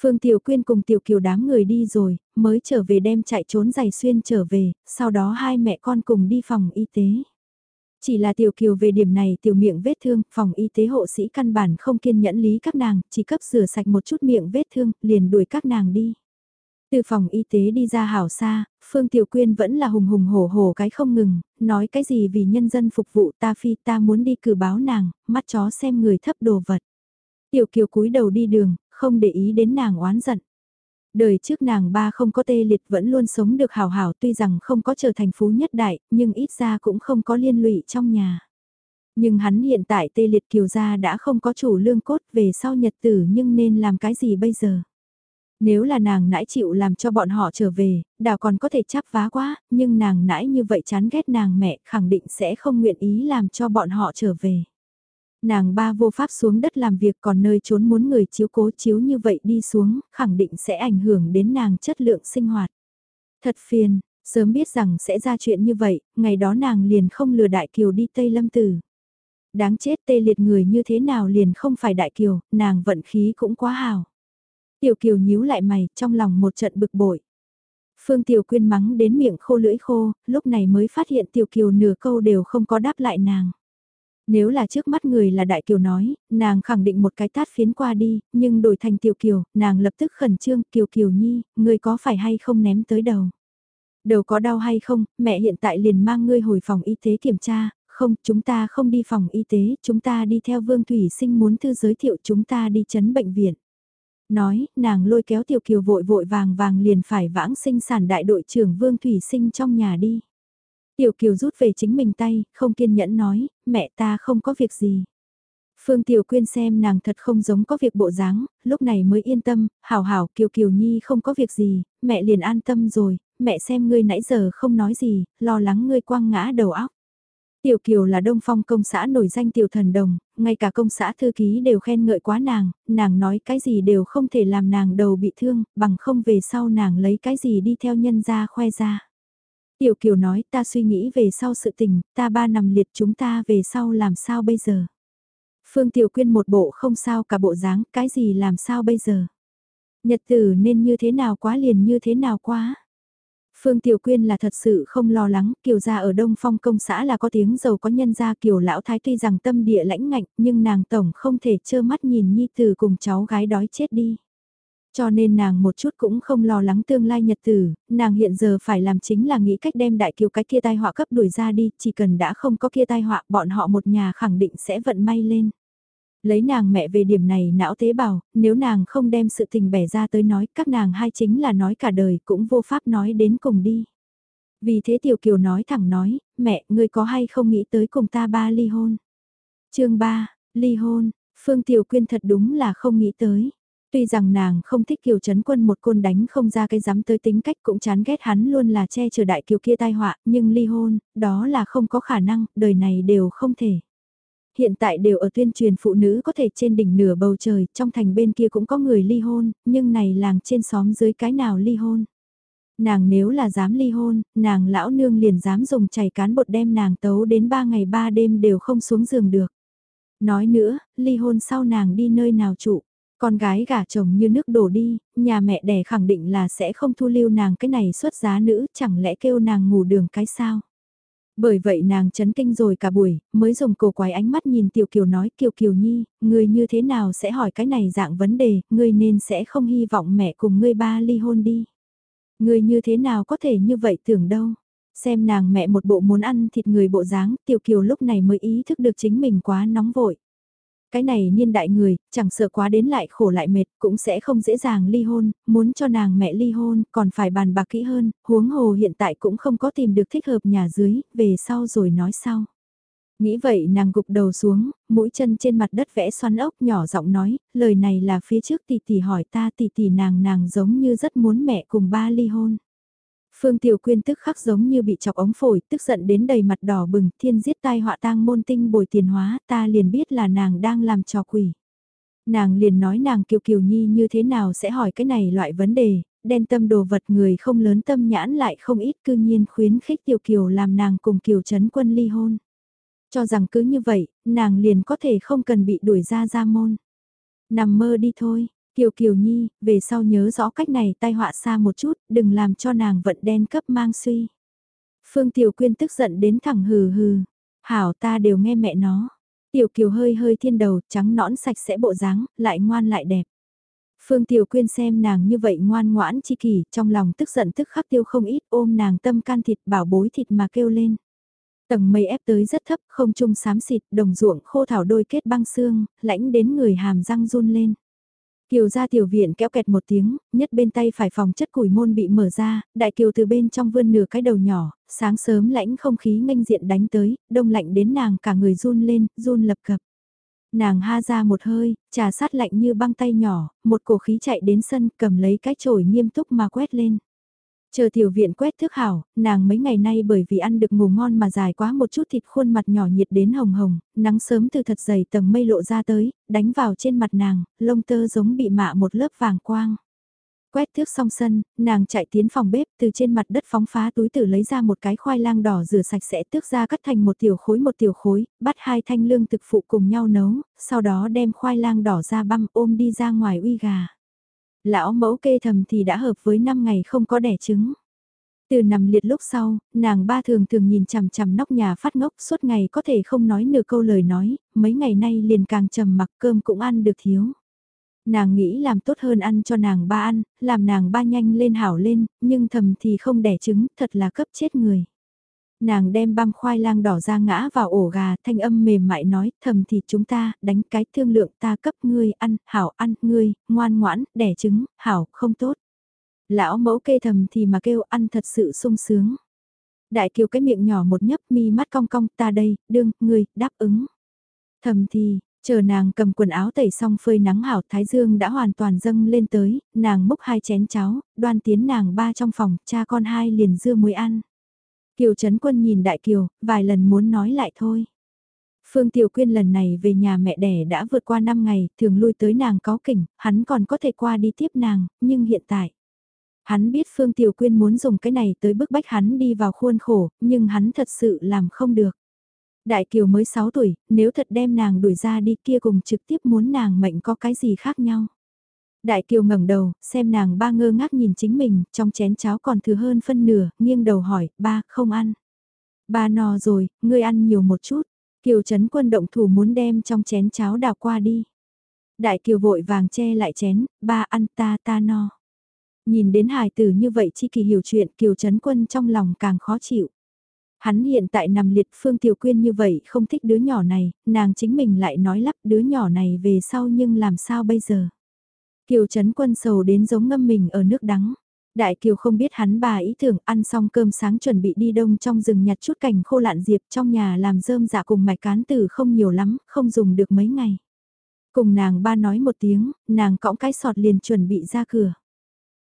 Phương Tiểu Quyên cùng Tiểu Kiều đám người đi rồi, mới trở về đem chạy trốn giày xuyên trở về, sau đó hai mẹ con cùng đi phòng y tế. Chỉ là tiểu kiều về điểm này tiểu miệng vết thương, phòng y tế hộ sĩ căn bản không kiên nhẫn lý các nàng, chỉ cấp rửa sạch một chút miệng vết thương, liền đuổi các nàng đi. Từ phòng y tế đi ra hảo xa, Phương Tiểu Quyên vẫn là hùng hùng hổ hổ cái không ngừng, nói cái gì vì nhân dân phục vụ ta phi ta muốn đi cử báo nàng, mắt chó xem người thấp đồ vật. Tiểu Kiều cúi đầu đi đường, không để ý đến nàng oán giận. Đời trước nàng ba không có tê liệt vẫn luôn sống được hào hảo tuy rằng không có trở thành phú nhất đại, nhưng ít ra cũng không có liên lụy trong nhà. Nhưng hắn hiện tại tê liệt kiều gia đã không có chủ lương cốt về sau nhật tử nhưng nên làm cái gì bây giờ? Nếu là nàng nãi chịu làm cho bọn họ trở về, đào còn có thể chắp vá quá, nhưng nàng nãi như vậy chán ghét nàng mẹ khẳng định sẽ không nguyện ý làm cho bọn họ trở về. Nàng ba vô pháp xuống đất làm việc còn nơi trốn muốn người chiếu cố chiếu như vậy đi xuống, khẳng định sẽ ảnh hưởng đến nàng chất lượng sinh hoạt. Thật phiền, sớm biết rằng sẽ ra chuyện như vậy, ngày đó nàng liền không lừa Đại Kiều đi Tây Lâm Tử. Đáng chết tê liệt người như thế nào liền không phải Đại Kiều, nàng vận khí cũng quá hào. Tiểu Kiều nhíu lại mày, trong lòng một trận bực bội. Phương Tiểu Quyên mắng đến miệng khô lưỡi khô, lúc này mới phát hiện Tiểu Kiều nửa câu đều không có đáp lại nàng. Nếu là trước mắt người là Đại Kiều nói, nàng khẳng định một cái tát phiến qua đi, nhưng đổi thành Tiểu Kiều, nàng lập tức khẩn trương, Kiều Kiều Nhi, người có phải hay không ném tới đầu. Đầu có đau hay không, mẹ hiện tại liền mang ngươi hồi phòng y tế kiểm tra, không, chúng ta không đi phòng y tế, chúng ta đi theo Vương Thủy Sinh muốn thư giới thiệu chúng ta đi chấn bệnh viện. Nói, nàng lôi kéo Tiểu Kiều vội vội vàng vàng liền phải vãng sinh sản đại đội trưởng Vương Thủy Sinh trong nhà đi. Tiểu Kiều rút về chính mình tay, không kiên nhẫn nói, mẹ ta không có việc gì. Phương Tiểu Quyên xem nàng thật không giống có việc bộ dáng, lúc này mới yên tâm, hảo hảo Kiều Kiều Nhi không có việc gì, mẹ liền an tâm rồi, mẹ xem ngươi nãy giờ không nói gì, lo lắng ngươi quăng ngã đầu óc. Tiểu Kiều là đông phong công xã nổi danh tiểu thần đồng, ngay cả công xã thư ký đều khen ngợi quá nàng, nàng nói cái gì đều không thể làm nàng đầu bị thương, bằng không về sau nàng lấy cái gì đi theo nhân gia khoe ra. Tiểu Kiều nói ta suy nghĩ về sau sự tình, ta ba nằm liệt chúng ta về sau làm sao bây giờ. Phương Tiểu Quyên một bộ không sao cả bộ dáng, cái gì làm sao bây giờ. Nhật tử nên như thế nào quá liền như thế nào quá. Phương Tiểu Quyên là thật sự không lo lắng, Kiều gia ở Đông Phong công xã là có tiếng giàu có nhân gia Kiều lão thái tuy rằng tâm địa lãnh ngạnh, nhưng nàng tổng không thể trơ mắt nhìn nhi tử cùng cháu gái đói chết đi. Cho nên nàng một chút cũng không lo lắng tương lai nhật tử, nàng hiện giờ phải làm chính là nghĩ cách đem đại kiều cái kia tai họa cấp đuổi ra đi, chỉ cần đã không có kia tai họa bọn họ một nhà khẳng định sẽ vận may lên. Lấy nàng mẹ về điểm này não tế bào, nếu nàng không đem sự tình bẻ ra tới nói, các nàng hai chính là nói cả đời cũng vô pháp nói đến cùng đi. Vì thế Tiểu Kiều nói thẳng nói, mẹ, ngươi có hay không nghĩ tới cùng ta ba ly hôn? chương 3, ly hôn, Phương Tiểu Quyên thật đúng là không nghĩ tới. Tuy rằng nàng không thích Kiều Trấn Quân một côn đánh không ra cái dám tới tính cách cũng chán ghét hắn luôn là che chở đại kiều kia tai họa, nhưng ly hôn, đó là không có khả năng, đời này đều không thể. Hiện tại đều ở tuyên truyền phụ nữ có thể trên đỉnh nửa bầu trời, trong thành bên kia cũng có người ly hôn, nhưng này làng trên xóm dưới cái nào ly hôn. Nàng nếu là dám ly hôn, nàng lão nương liền dám dùng chảy cán bột đem nàng tấu đến ba ngày ba đêm đều không xuống giường được. Nói nữa, ly hôn sau nàng đi nơi nào trụ. Con gái gả chồng như nước đổ đi, nhà mẹ đẻ khẳng định là sẽ không thu lưu nàng cái này xuất giá nữ, chẳng lẽ kêu nàng ngủ đường cái sao? Bởi vậy nàng chấn kinh rồi cả buổi, mới dùng cổ quái ánh mắt nhìn Tiểu Kiều nói Kiều Kiều Nhi, người như thế nào sẽ hỏi cái này dạng vấn đề, người nên sẽ không hy vọng mẹ cùng ngươi ba ly hôn đi. Người như thế nào có thể như vậy tưởng đâu. Xem nàng mẹ một bộ muốn ăn thịt người bộ dáng, Tiểu Kiều lúc này mới ý thức được chính mình quá nóng vội. Cái này niên đại người, chẳng sợ quá đến lại khổ lại mệt, cũng sẽ không dễ dàng ly hôn, muốn cho nàng mẹ ly hôn, còn phải bàn bạc kỹ hơn, huống hồ hiện tại cũng không có tìm được thích hợp nhà dưới, về sau rồi nói sau. Nghĩ vậy nàng gục đầu xuống, mũi chân trên mặt đất vẽ xoắn ốc nhỏ giọng nói, lời này là phía trước tỷ tỷ hỏi ta tỷ tỷ nàng nàng giống như rất muốn mẹ cùng ba ly hôn. Phương Tiểu Quyên tức khắc giống như bị chọc ống phổi, tức giận đến đầy mặt đỏ bừng, thiên giết tai họa tang môn tinh bồi tiền hóa, ta liền biết là nàng đang làm trò quỷ. Nàng liền nói nàng Kiều Kiều Nhi như thế nào sẽ hỏi cái này loại vấn đề, đen tâm đồ vật người không lớn tâm nhãn lại không ít cư nhiên khuyến khích Tiểu Kiều làm nàng cùng Kiều Trấn Quân ly hôn. Cho rằng cứ như vậy, nàng liền có thể không cần bị đuổi ra ra môn. Nằm mơ đi thôi, Kiều Kiều Nhi, về sau nhớ rõ cách này tai họa xa một chút, đừng làm cho nàng vận đen cấp mang suy. Phương Tiểu Quyên tức giận đến thẳng hừ hừ, hảo ta đều nghe mẹ nó. Tiểu Kiều hơi hơi thiên đầu, trắng nõn sạch sẽ bộ dáng, lại ngoan lại đẹp. Phương Tiểu Quyên xem nàng như vậy ngoan ngoãn chi kỳ, trong lòng tức giận tức khắc tiêu không ít ôm nàng tâm can thịt bảo bối thịt mà kêu lên. Tầng mây ép tới rất thấp, không trung xám xịt, đồng ruộng khô thảo đôi kết băng xương, lãnh đến người hàm răng run lên. Kiều ra tiểu viện kéo kẹt một tiếng, nhất bên tay phải phòng chất củi môn bị mở ra, đại kiều từ bên trong vươn nửa cái đầu nhỏ, sáng sớm lãnh không khí nghênh diện đánh tới, đông lạnh đến nàng cả người run lên, run lập cập. Nàng ha ra một hơi, trà sát lạnh như băng tay nhỏ, một cổ khí chạy đến sân cầm lấy cái chổi nghiêm túc mà quét lên. Chờ tiểu viện quét thức hảo, nàng mấy ngày nay bởi vì ăn được ngủ ngon mà dài quá một chút thịt khuôn mặt nhỏ nhiệt đến hồng hồng, nắng sớm từ thật dày tầng mây lộ ra tới, đánh vào trên mặt nàng, lông tơ giống bị mạ một lớp vàng quang. Quét thước xong sân, nàng chạy tiến phòng bếp từ trên mặt đất phóng phá túi tử lấy ra một cái khoai lang đỏ rửa sạch sẽ tước ra cắt thành một tiểu khối một tiểu khối, bắt hai thanh lương thực phụ cùng nhau nấu, sau đó đem khoai lang đỏ ra băm ôm đi ra ngoài uy gà. Lão mẫu kê thầm thì đã hợp với 5 ngày không có đẻ trứng. Từ nằm liệt lúc sau, nàng ba thường thường nhìn chằm chằm nóc nhà phát ngốc suốt ngày có thể không nói nửa câu lời nói, mấy ngày nay liền càng trầm mặc cơm cũng ăn được thiếu. Nàng nghĩ làm tốt hơn ăn cho nàng ba ăn, làm nàng ba nhanh lên hảo lên, nhưng thầm thì không đẻ trứng, thật là cấp chết người. Nàng đem băm khoai lang đỏ ra ngã vào ổ gà, thanh âm mềm mại nói, thầm thì chúng ta, đánh cái thương lượng ta cấp ngươi ăn, hảo ăn, ngươi, ngoan ngoãn, đẻ trứng, hảo, không tốt. Lão mẫu kê thầm thì mà kêu ăn thật sự sung sướng. Đại kiều cái miệng nhỏ một nhấp mi mắt cong cong ta đây, đương, ngươi, đáp ứng. Thầm thì, chờ nàng cầm quần áo tẩy xong phơi nắng hảo thái dương đã hoàn toàn dâng lên tới, nàng múc hai chén cháo, đoan tiến nàng ba trong phòng, cha con hai liền dưa muối ăn. Kiều Trấn Quân nhìn Đại Kiều, vài lần muốn nói lại thôi. Phương Tiểu Quyên lần này về nhà mẹ đẻ đã vượt qua 5 ngày, thường lui tới nàng có kỉnh, hắn còn có thể qua đi tiếp nàng, nhưng hiện tại. Hắn biết Phương Tiểu Quyên muốn dùng cái này tới bức bách hắn đi vào khuôn khổ, nhưng hắn thật sự làm không được. Đại Kiều mới 6 tuổi, nếu thật đem nàng đuổi ra đi kia cùng trực tiếp muốn nàng mệnh có cái gì khác nhau. Đại Kiều ngẩng đầu, xem nàng ba ngơ ngác nhìn chính mình, trong chén cháo còn thừa hơn phân nửa, nghiêng đầu hỏi, ba, không ăn. Ba no rồi, ngươi ăn nhiều một chút. Kiều Trấn Quân động thủ muốn đem trong chén cháo đào qua đi. Đại Kiều vội vàng che lại chén, ba ăn ta ta no. Nhìn đến hài tử như vậy chi kỳ hiểu chuyện Kiều Trấn Quân trong lòng càng khó chịu. Hắn hiện tại nằm liệt Phương Tiểu Quyên như vậy không thích đứa nhỏ này, nàng chính mình lại nói lắp đứa nhỏ này về sau nhưng làm sao bây giờ. Kiều Trấn Quân sầu đến giống ngâm mình ở nước đắng. Đại Kiều không biết hắn bà ý tưởng ăn xong cơm sáng chuẩn bị đi đông trong rừng nhặt chút cành khô lạn diệp trong nhà làm rơm dạ cùng mạch cán tử không nhiều lắm, không dùng được mấy ngày. Cùng nàng ba nói một tiếng, nàng cõng cái sọt liền chuẩn bị ra cửa.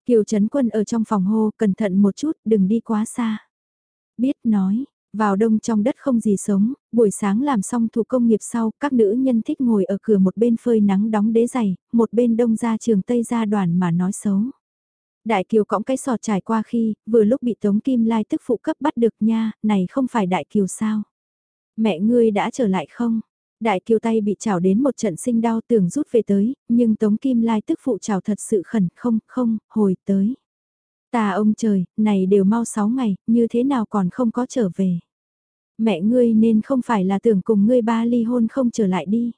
Kiều Trấn Quân ở trong phòng hô, cẩn thận một chút, đừng đi quá xa. Biết nói, vào đông trong đất không gì sống, buổi sáng làm xong thủ công nghiệp sau, các nữ nhân thích ngồi ở cửa một bên phơi nắng đóng đế giày, một bên đông ra trường tây ra đoàn mà nói xấu. Đại kiều cõng cái sọt trải qua khi, vừa lúc bị Tống Kim Lai tức phụ cấp bắt được nha, này không phải đại kiều sao? Mẹ ngươi đã trở lại không? Đại kiều tay bị chảo đến một trận sinh đau tưởng rút về tới, nhưng Tống Kim Lai tức phụ chảo thật sự khẩn không, không, hồi tới. Ta ông trời, này đều mau 6 ngày, như thế nào còn không có trở về. Mẹ ngươi nên không phải là tưởng cùng ngươi ba ly hôn không trở lại đi.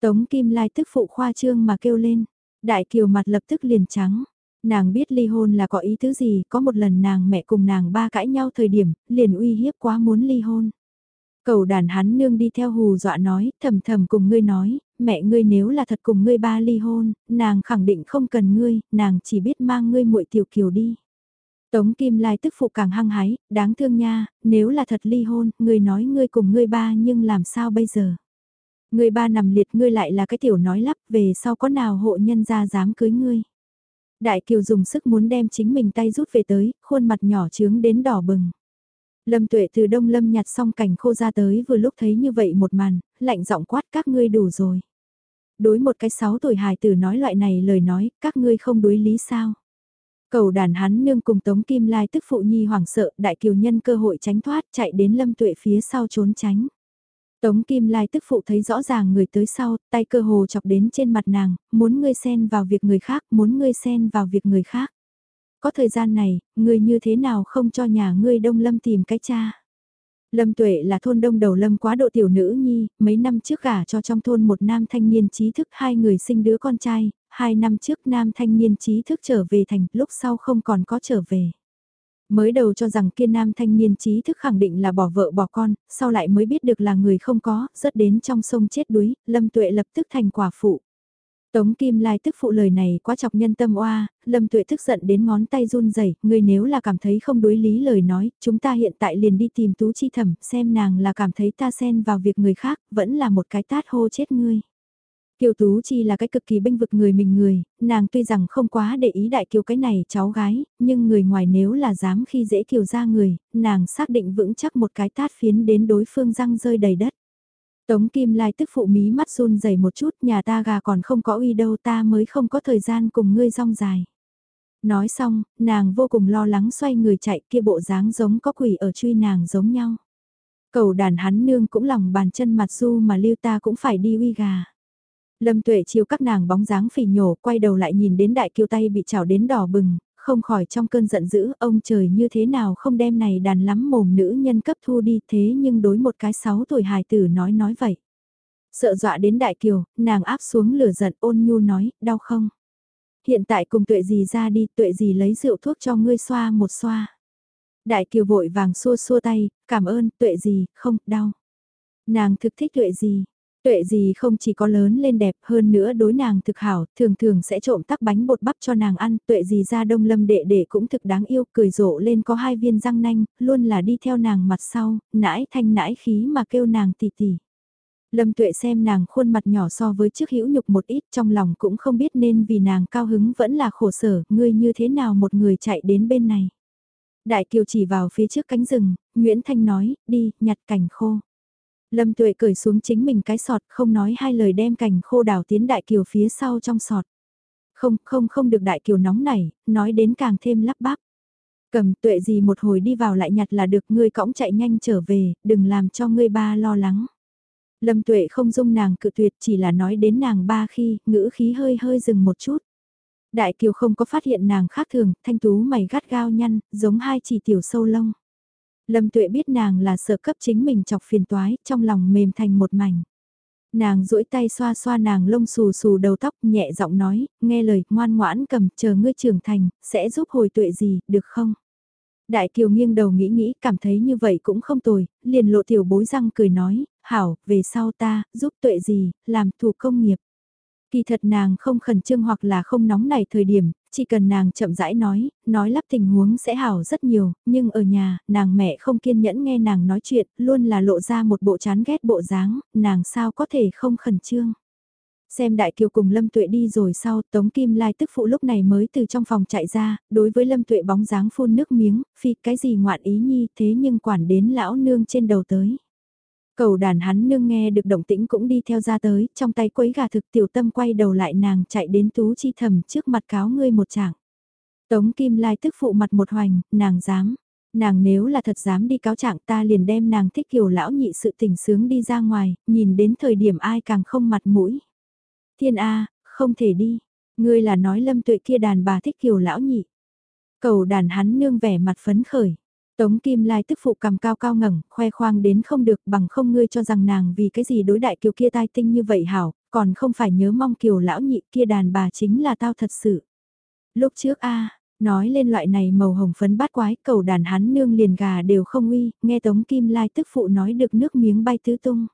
Tống Kim Lai tức phụ khoa trương mà kêu lên. Đại kiều mặt lập tức liền trắng. Nàng biết ly hôn là có ý thứ gì, có một lần nàng mẹ cùng nàng ba cãi nhau thời điểm, liền uy hiếp quá muốn ly hôn. Cầu đàn hắn nương đi theo hù dọa nói, thầm thầm cùng ngươi nói, mẹ ngươi nếu là thật cùng ngươi ba ly hôn, nàng khẳng định không cần ngươi, nàng chỉ biết mang ngươi muội tiểu kiều đi. Tống Kim Lai tức phụ càng hăng hái, đáng thương nha, nếu là thật ly hôn, ngươi nói ngươi cùng ngươi ba nhưng làm sao bây giờ? Ngươi ba nằm liệt ngươi lại là cái tiểu nói lắp về sau có nào hộ nhân ra dám cưới ngươi. Đại Kiều dùng sức muốn đem chính mình tay rút về tới, khuôn mặt nhỏ trướng đến đỏ bừng. Lâm tuệ từ đông lâm nhặt xong cảnh khô ra tới vừa lúc thấy như vậy một màn, lạnh giọng quát các ngươi đủ rồi. Đối một cái sáu tuổi hài tử nói loại này lời nói, các ngươi không đối lý sao. Cầu đàn hắn nương cùng Tống Kim Lai tức phụ nhi hoảng sợ, đại kiều nhân cơ hội tránh thoát chạy đến lâm tuệ phía sau trốn tránh. Tống Kim Lai tức phụ thấy rõ ràng người tới sau, tay cơ hồ chọc đến trên mặt nàng, muốn ngươi xen vào việc người khác, muốn ngươi xen vào việc người khác. Có thời gian này, ngươi như thế nào không cho nhà ngươi đông lâm tìm cái cha. Lâm Tuệ là thôn đông đầu lâm quá độ tiểu nữ nhi, mấy năm trước gả cho trong thôn một nam thanh niên trí thức hai người sinh đứa con trai, hai năm trước nam thanh niên trí thức trở về thành, lúc sau không còn có trở về. Mới đầu cho rằng kia nam thanh niên trí thức khẳng định là bỏ vợ bỏ con, sau lại mới biết được là người không có, rớt đến trong sông chết đuối, Lâm Tuệ lập tức thành quả phụ. Tống Kim Lai tức phụ lời này quá chọc nhân tâm oa, Lâm Tuệ tức giận đến ngón tay run rẩy, ngươi nếu là cảm thấy không đối lý lời nói, chúng ta hiện tại liền đi tìm Tú Chi Thẩm, xem nàng là cảm thấy ta xen vào việc người khác, vẫn là một cái tát hô chết ngươi. Kiều Tú Chi là cái cực kỳ bênh vực người mình người, nàng tuy rằng không quá để ý đại kiều cái này cháu gái, nhưng người ngoài nếu là dám khi dễ kiều ra người, nàng xác định vững chắc một cái tát phiến đến đối phương răng rơi đầy đất. Tống Kim Lai tức phụ mí mắt run rẩy một chút, nhà ta gà còn không có uy đâu ta mới không có thời gian cùng ngươi rong dài. Nói xong, nàng vô cùng lo lắng xoay người chạy kia bộ dáng giống có quỷ ở truy nàng giống nhau. Cầu đàn hắn nương cũng lòng bàn chân mặt du mà lưu ta cũng phải đi uy gà. Lâm tuệ chiều các nàng bóng dáng phỉ nhổ, quay đầu lại nhìn đến đại kiêu tay bị chảo đến đỏ bừng, không khỏi trong cơn giận dữ, ông trời như thế nào không đem này đàn lắm mồm nữ nhân cấp thu đi thế nhưng đối một cái sáu tuổi hài tử nói nói vậy. Sợ dọa đến đại kiều, nàng áp xuống lửa giận ôn nhu nói, đau không? Hiện tại cùng tuệ gì ra đi, tuệ gì lấy rượu thuốc cho ngươi xoa một xoa. Đại kiều vội vàng xua xua tay, cảm ơn, tuệ gì, không, đau. Nàng thực thích tuệ gì, Tuệ gì không chỉ có lớn lên đẹp hơn nữa đối nàng thực hảo, thường thường sẽ trộm tắc bánh bột bắp cho nàng ăn, tuệ gì ra đông lâm đệ đệ cũng thực đáng yêu, cười rộ lên có hai viên răng nanh, luôn là đi theo nàng mặt sau, nãi thanh nãi khí mà kêu nàng tì tì Lâm tuệ xem nàng khuôn mặt nhỏ so với trước hữu nhục một ít trong lòng cũng không biết nên vì nàng cao hứng vẫn là khổ sở, ngươi như thế nào một người chạy đến bên này. Đại kiều chỉ vào phía trước cánh rừng, Nguyễn Thanh nói, đi, nhặt cảnh khô. Lâm tuệ cởi xuống chính mình cái sọt không nói hai lời đem cành khô đào tiến đại kiều phía sau trong sọt. Không, không không được đại kiều nóng nảy, nói đến càng thêm lắp bắp. Cầm tuệ gì một hồi đi vào lại nhặt là được ngươi cõng chạy nhanh trở về, đừng làm cho ngươi ba lo lắng. Lâm tuệ không dung nàng cự tuyệt chỉ là nói đến nàng ba khi, ngữ khí hơi hơi dừng một chút. Đại kiều không có phát hiện nàng khác thường, thanh tú mày gắt gao nhăn, giống hai chỉ tiểu sâu lông. Lâm tuệ biết nàng là sợ cấp chính mình chọc phiền toái, trong lòng mềm thành một mảnh. Nàng duỗi tay xoa xoa nàng lông xù xù đầu tóc nhẹ giọng nói, nghe lời, ngoan ngoãn cầm, chờ ngươi trưởng thành, sẽ giúp hồi tuệ gì, được không? Đại Kiều nghiêng đầu nghĩ nghĩ, cảm thấy như vậy cũng không tồi, liền lộ tiểu bối răng cười nói, hảo, về sau ta, giúp tuệ gì, làm thủ công nghiệp. Kỳ thật nàng không khẩn trương hoặc là không nóng này thời điểm, chỉ cần nàng chậm rãi nói, nói lắp tình huống sẽ hảo rất nhiều, nhưng ở nhà, nàng mẹ không kiên nhẫn nghe nàng nói chuyện, luôn là lộ ra một bộ chán ghét bộ dáng, nàng sao có thể không khẩn trương. Xem Đại Kiều cùng Lâm Tuệ đi rồi sau, Tống Kim Lai tức phụ lúc này mới từ trong phòng chạy ra, đối với Lâm Tuệ bóng dáng phun nước miếng, phi cái gì ngoạn ý nhi thế nhưng quản đến lão nương trên đầu tới. Cầu đàn hắn nương nghe được động tĩnh cũng đi theo ra tới, trong tay quấy gà thực tiểu tâm quay đầu lại nàng chạy đến tú chi thầm trước mặt cáo ngươi một trạng. Tống Kim Lai tức phụ mặt một hoành, nàng dám. Nàng nếu là thật dám đi cáo trạng ta liền đem nàng thích kiểu lão nhị sự tình sướng đi ra ngoài, nhìn đến thời điểm ai càng không mặt mũi. Thiên A, không thể đi. Ngươi là nói lâm tuệ kia đàn bà thích kiểu lão nhị. Cầu đàn hắn nương vẻ mặt phấn khởi. Tống Kim Lai tức phụ cầm cao cao ngẩng, khoe khoang đến không được bằng không ngươi cho rằng nàng vì cái gì đối đại kiều kia tai tinh như vậy hảo, còn không phải nhớ mong kiều lão nhị kia đàn bà chính là tao thật sự. Lúc trước a nói lên loại này màu hồng phấn bát quái cầu đàn hắn nương liền gà đều không uy, nghe Tống Kim Lai tức phụ nói được nước miếng bay tứ tung.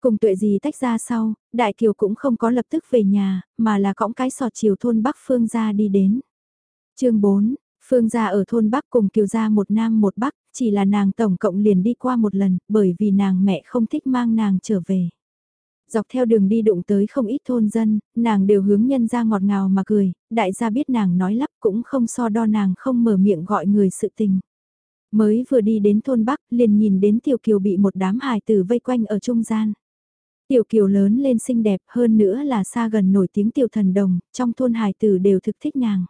Cùng tuệ gì tách ra sau, Đại Kiều cũng không có lập tức về nhà, mà là cõng cái sọt chiều thôn Bắc Phương ra đi đến. chương 4, Phương gia ở thôn Bắc cùng Kiều gia một nam một bắc, chỉ là nàng tổng cộng liền đi qua một lần, bởi vì nàng mẹ không thích mang nàng trở về. Dọc theo đường đi đụng tới không ít thôn dân, nàng đều hướng nhân ra ngọt ngào mà cười, đại gia biết nàng nói lắp cũng không so đo nàng không mở miệng gọi người sự tình. Mới vừa đi đến thôn Bắc liền nhìn đến Tiểu Kiều bị một đám hài tử vây quanh ở trung gian. Tiểu Kiều lớn lên xinh đẹp hơn nữa là xa gần nổi tiếng Tiểu Thần Đồng, trong thôn hài tử đều thực thích nàng.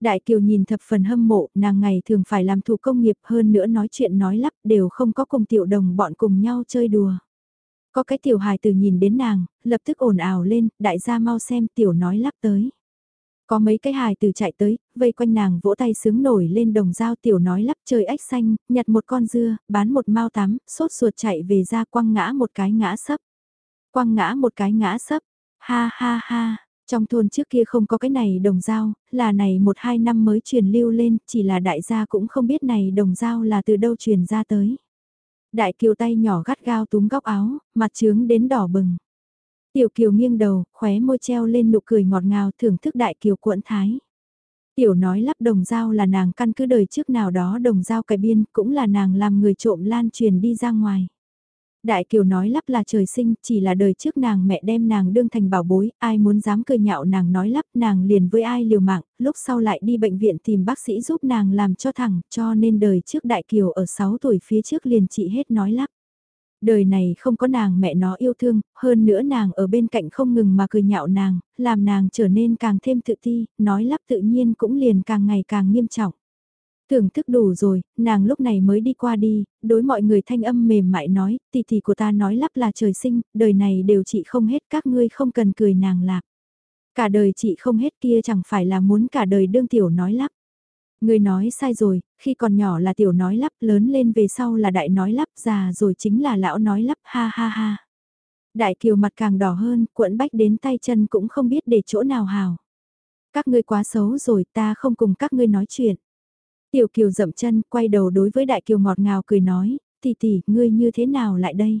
Đại Kiều nhìn thập phần hâm mộ, nàng ngày thường phải làm thủ công nghiệp hơn nữa nói chuyện nói lắp đều không có cùng tiểu đồng bọn cùng nhau chơi đùa. Có cái tiểu hài từ nhìn đến nàng, lập tức ồn ào lên, đại gia mau xem tiểu nói lắp tới. Có mấy cái hài từ chạy tới, vây quanh nàng vỗ tay sướng nổi lên đồng dao tiểu nói lắp chơi ếch xanh, nhặt một con dưa, bán một mao tắm, sốt ruột chạy về ra quăng ngã một cái ngã sấp. Quăng ngã một cái ngã sấp, ha ha ha, trong thôn trước kia không có cái này đồng dao, là này một hai năm mới truyền lưu lên, chỉ là đại gia cũng không biết này đồng dao là từ đâu truyền ra tới. Đại kiều tay nhỏ gắt gao túm góc áo, mặt trướng đến đỏ bừng. Tiểu kiều nghiêng đầu, khóe môi treo lên nụ cười ngọt ngào thưởng thức đại kiều cuộn thái. Tiểu nói lắp đồng dao là nàng căn cứ đời trước nào đó đồng dao cải biên, cũng là nàng làm người trộm lan truyền đi ra ngoài. Đại Kiều nói lắp là trời sinh, chỉ là đời trước nàng mẹ đem nàng đương thành bảo bối, ai muốn dám cười nhạo nàng nói lắp nàng liền với ai liều mạng, lúc sau lại đi bệnh viện tìm bác sĩ giúp nàng làm cho thẳng, cho nên đời trước Đại Kiều ở 6 tuổi phía trước liền trị hết nói lắp. Đời này không có nàng mẹ nó yêu thương, hơn nữa nàng ở bên cạnh không ngừng mà cười nhạo nàng, làm nàng trở nên càng thêm tự ti, nói lắp tự nhiên cũng liền càng ngày càng nghiêm trọng. Thưởng thức đủ rồi, nàng lúc này mới đi qua đi, đối mọi người thanh âm mềm mại nói, tỷ tỷ của ta nói lắp là trời sinh, đời này đều chị không hết các ngươi không cần cười nàng lạc. Cả đời chị không hết kia chẳng phải là muốn cả đời đương tiểu nói lắp. Người nói sai rồi, khi còn nhỏ là tiểu nói lắp, lớn lên về sau là đại nói lắp, già rồi chính là lão nói lắp, ha ha ha. Đại kiều mặt càng đỏ hơn, cuộn bách đến tay chân cũng không biết để chỗ nào hào. Các ngươi quá xấu rồi, ta không cùng các ngươi nói chuyện. Tiểu Kiều dậm chân, quay đầu đối với Đại Kiều ngọt ngào cười nói, tỷ tỷ, ngươi như thế nào lại đây?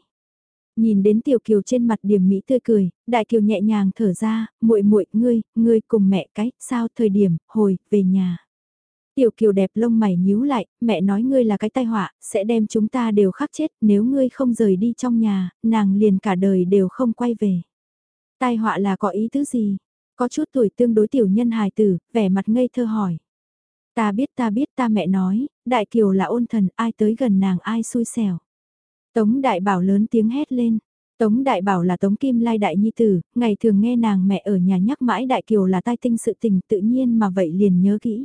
Nhìn đến Tiểu Kiều trên mặt điểm mỹ tươi cười, Đại Kiều nhẹ nhàng thở ra, muội muội, ngươi, ngươi cùng mẹ cái, sao thời điểm, hồi, về nhà. Tiểu Kiều đẹp lông mày nhíu lại, mẹ nói ngươi là cái tai họa, sẽ đem chúng ta đều khắc chết, nếu ngươi không rời đi trong nhà, nàng liền cả đời đều không quay về. Tai họa là có ý tứ gì? Có chút tuổi tương đối tiểu nhân hài tử, vẻ mặt ngây thơ hỏi. Ta biết ta biết ta mẹ nói, Đại Kiều là ôn thần, ai tới gần nàng ai xui xẻo. Tống Đại Bảo lớn tiếng hét lên. Tống Đại Bảo là Tống Kim Lai Đại Nhi Tử, ngày thường nghe nàng mẹ ở nhà nhắc mãi Đại Kiều là tai tinh sự tình tự nhiên mà vậy liền nhớ kỹ.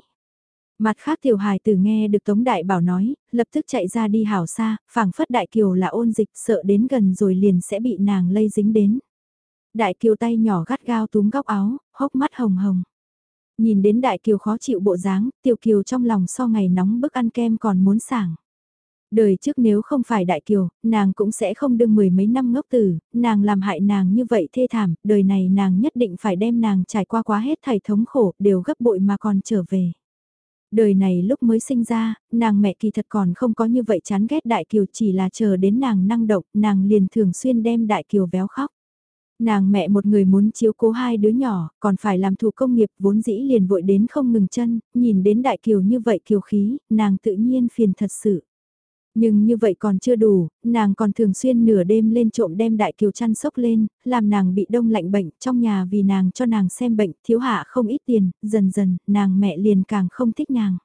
Mặt khác tiểu hài tử nghe được Tống Đại Bảo nói, lập tức chạy ra đi hảo xa, phảng phất Đại Kiều là ôn dịch sợ đến gần rồi liền sẽ bị nàng lây dính đến. Đại Kiều tay nhỏ gắt gao túm góc áo, hốc mắt hồng hồng. Nhìn đến Đại Kiều khó chịu bộ dáng, Tiểu Kiều trong lòng so ngày nóng bức ăn kem còn muốn sảng. Đời trước nếu không phải Đại Kiều, nàng cũng sẽ không đương mười mấy năm ngốc tử, nàng làm hại nàng như vậy thê thảm, đời này nàng nhất định phải đem nàng trải qua quá hết thảy thống khổ, đều gấp bội mà còn trở về. Đời này lúc mới sinh ra, nàng mẹ kỳ thật còn không có như vậy chán ghét Đại Kiều chỉ là chờ đến nàng năng động, nàng liền thường xuyên đem Đại Kiều véo khóc. Nàng mẹ một người muốn chiếu cố hai đứa nhỏ, còn phải làm thủ công nghiệp vốn dĩ liền vội đến không ngừng chân, nhìn đến Đại Kiều như vậy kiều khí, nàng tự nhiên phiền thật sự. Nhưng như vậy còn chưa đủ, nàng còn thường xuyên nửa đêm lên trộm đem đại kiều chăn sốc lên, làm nàng bị đông lạnh bệnh trong nhà vì nàng cho nàng xem bệnh, thiếu hạ không ít tiền, dần dần, nàng mẹ liền càng không thích nàng.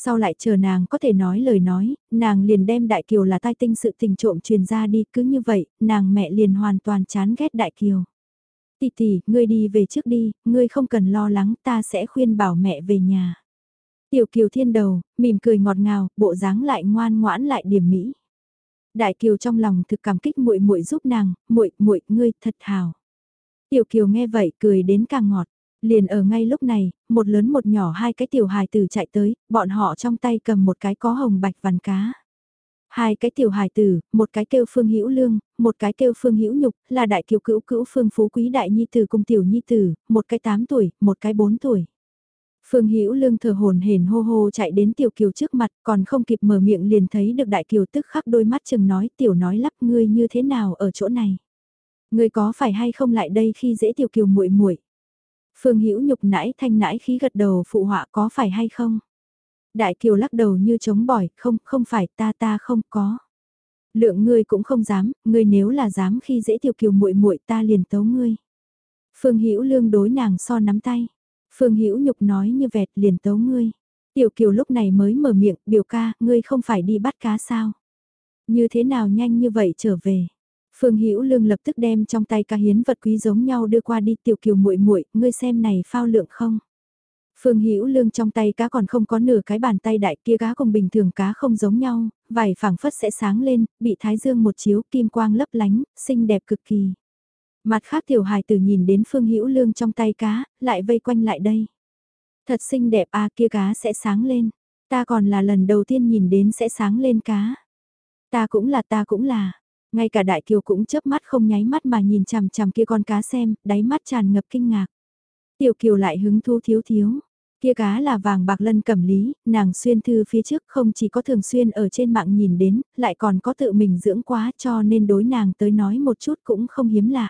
Sau lại chờ nàng có thể nói lời nói, nàng liền đem đại kiều là tai tinh sự tình trộm truyền ra đi, cứ như vậy, nàng mẹ liền hoàn toàn chán ghét đại kiều. Tỷ tỷ, ngươi đi về trước đi, ngươi không cần lo lắng, ta sẽ khuyên bảo mẹ về nhà. Tiểu Kiều thiên đầu, mỉm cười ngọt ngào, bộ dáng lại ngoan ngoãn lại điểm mỹ. Đại Kiều trong lòng thực cảm kích muội muội giúp nàng, muội muội ngươi thật hào. Tiểu Kiều nghe vậy cười đến càng ngọt. Liền ở ngay lúc này, một lớn một nhỏ hai cái tiểu hài tử chạy tới, bọn họ trong tay cầm một cái có hồng bạch vằn cá. Hai cái tiểu hài tử, một cái kêu Phương Hữu Lương, một cái kêu Phương Hữu Nhục, là đại kiều cữu cữu Phương Phú Quý đại nhi tử cùng tiểu nhi tử, một cái 8 tuổi, một cái 4 tuổi. Phương Hữu Lương thở hồn hển hô hô chạy đến Tiểu Kiều trước mặt, còn không kịp mở miệng liền thấy được Đại Kiều tức khắc đôi mắt chừng nói Tiểu nói lắp ngươi như thế nào ở chỗ này. Ngươi có phải hay không lại đây khi dễ Tiểu Kiều muội muội Phương Hữu nhục nãi thanh nãi khí gật đầu phụ họa có phải hay không. Đại Kiều lắc đầu như chống bỏi, không, không phải ta ta không có. Lượng ngươi cũng không dám, ngươi nếu là dám khi dễ Tiểu Kiều muội muội ta liền tấu ngươi. Phương Hữu Lương đối nàng so nắm tay. Phương Hữu Nhục nói như vẹt liền tấu ngươi. Tiểu Kiều lúc này mới mở miệng, biểu ca, ngươi không phải đi bắt cá sao? Như thế nào nhanh như vậy trở về? Phương Hữu Lương lập tức đem trong tay cá hiến vật quý giống nhau đưa qua đi Tiểu Kiều muội muội, ngươi xem này phao lượng không? Phương Hữu Lương trong tay cá còn không có nửa cái bàn tay đại kia cá cùng bình thường cá không giống nhau, vải phẳng phất sẽ sáng lên, bị thái dương một chiếu kim quang lấp lánh, xinh đẹp cực kỳ. Mặt khác tiểu hài tử nhìn đến Phương Hữu Lương trong tay cá, lại vây quanh lại đây. Thật xinh đẹp a kia cá sẽ sáng lên. Ta còn là lần đầu tiên nhìn đến sẽ sáng lên cá. Ta cũng là ta cũng là. Ngay cả đại kiều cũng chớp mắt không nháy mắt mà nhìn chằm chằm kia con cá xem, đáy mắt tràn ngập kinh ngạc. Tiểu kiều lại hứng thú thiếu thiếu. Kia cá là vàng bạc lân cẩm lý, nàng xuyên thư phía trước không chỉ có thường xuyên ở trên mạng nhìn đến, lại còn có tự mình dưỡng quá cho nên đối nàng tới nói một chút cũng không hiếm lạ.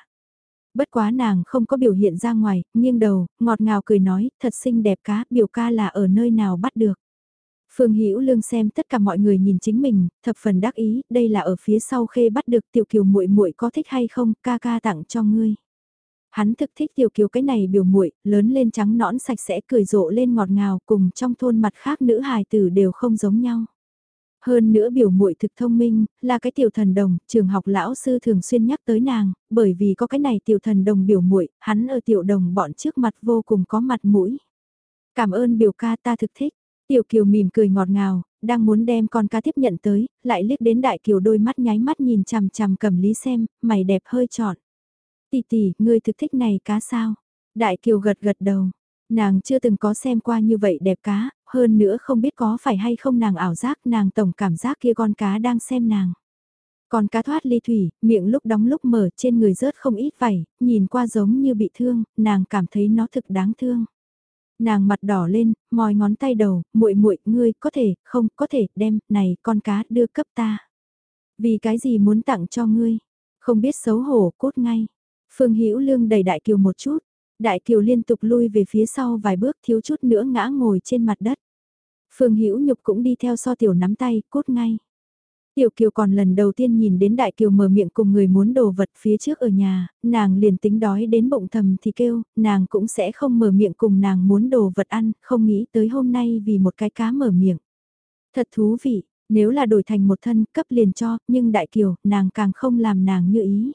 Bất quá nàng không có biểu hiện ra ngoài, nghiêng đầu, ngọt ngào cười nói, thật xinh đẹp cá, biểu ca là ở nơi nào bắt được. Phương Hữu Lương xem tất cả mọi người nhìn chính mình, thập phần đắc ý, đây là ở phía sau khê bắt được tiểu kiều muội muội có thích hay không, ca ca tặng cho ngươi. Hắn thực thích tiểu kiều cái này biểu muội, lớn lên trắng nõn sạch sẽ cười rộ lên ngọt ngào cùng trong thôn mặt khác nữ hài tử đều không giống nhau. Hơn nữa biểu muội thực thông minh, là cái tiểu thần đồng, trường học lão sư thường xuyên nhắc tới nàng, bởi vì có cái này tiểu thần đồng biểu muội, hắn ở tiểu đồng bọn trước mặt vô cùng có mặt mũi. Cảm ơn biểu ca ta thực thích. Tiểu Kiều mỉm cười ngọt ngào, đang muốn đem con cá tiếp nhận tới, lại liếc đến Đại Kiều đôi mắt nháy mắt nhìn chằm chằm cầm lý xem, mày đẹp hơi trọn. Tỷ tỷ, ngươi thực thích này cá sao? Đại Kiều gật gật đầu. Nàng chưa từng có xem qua như vậy đẹp cá, hơn nữa không biết có phải hay không nàng ảo giác nàng tổng cảm giác kia con cá đang xem nàng. Con cá thoát ly thủy, miệng lúc đóng lúc mở trên người rớt không ít vảy, nhìn qua giống như bị thương, nàng cảm thấy nó thực đáng thương. Nàng mặt đỏ lên, mòi ngón tay đầu, muội muội, ngươi có thể, không, có thể, đem, này, con cá đưa cấp ta. Vì cái gì muốn tặng cho ngươi? Không biết xấu hổ, cốt ngay. Phương Hữu Lương đẩy Đại Kiều một chút. Đại Kiều liên tục lui về phía sau vài bước thiếu chút nữa ngã ngồi trên mặt đất. Phương Hữu Nhục cũng đi theo so tiểu nắm tay, cốt ngay. Tiểu Kiều còn lần đầu tiên nhìn đến Đại Kiều mở miệng cùng người muốn đồ vật phía trước ở nhà, nàng liền tính đói đến bụng thầm thì kêu, nàng cũng sẽ không mở miệng cùng nàng muốn đồ vật ăn, không nghĩ tới hôm nay vì một cái cá mở miệng. Thật thú vị, nếu là đổi thành một thân cấp liền cho, nhưng Đại Kiều, nàng càng không làm nàng như ý.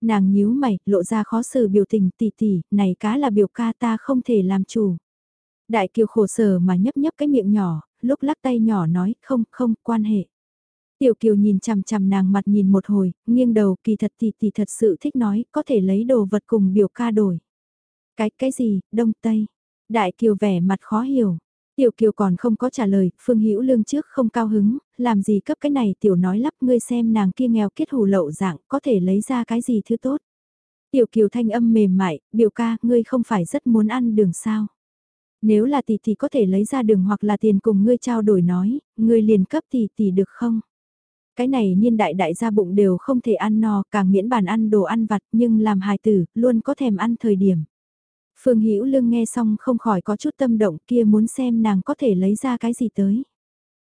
Nàng nhíu mày, lộ ra khó xử biểu tình tỉ tỉ, này cá là biểu ca ta không thể làm chủ. Đại Kiều khổ sở mà nhấp nhấp cái miệng nhỏ, lúc lắc tay nhỏ nói, không, không, quan hệ. Tiểu Kiều nhìn chằm chằm nàng mặt nhìn một hồi, nghiêng đầu kỳ thật thì thì thật sự thích nói, có thể lấy đồ vật cùng biểu ca đổi. Cái, cái gì, Đông Tây? Đại Kiều vẻ mặt khó hiểu. Tiểu Kiều còn không có trả lời, Phương Hữu Lương trước không cao hứng, làm gì cấp cái này tiểu nói lắp ngươi xem nàng kia nghèo kết hủ lậu dạng, có thể lấy ra cái gì thứ tốt. Tiểu Kiều thanh âm mềm mại, biểu ca, ngươi không phải rất muốn ăn đường sao. Nếu là tỷ tỷ có thể lấy ra đường hoặc là tiền cùng ngươi trao đổi nói, ngươi liền cấp tỷ tỷ được không? Cái này niên đại đại gia bụng đều không thể ăn no, càng miễn bàn ăn đồ ăn vặt nhưng làm hài tử, luôn có thèm ăn thời điểm. Phương Hữu Lương nghe xong không khỏi có chút tâm động kia muốn xem nàng có thể lấy ra cái gì tới.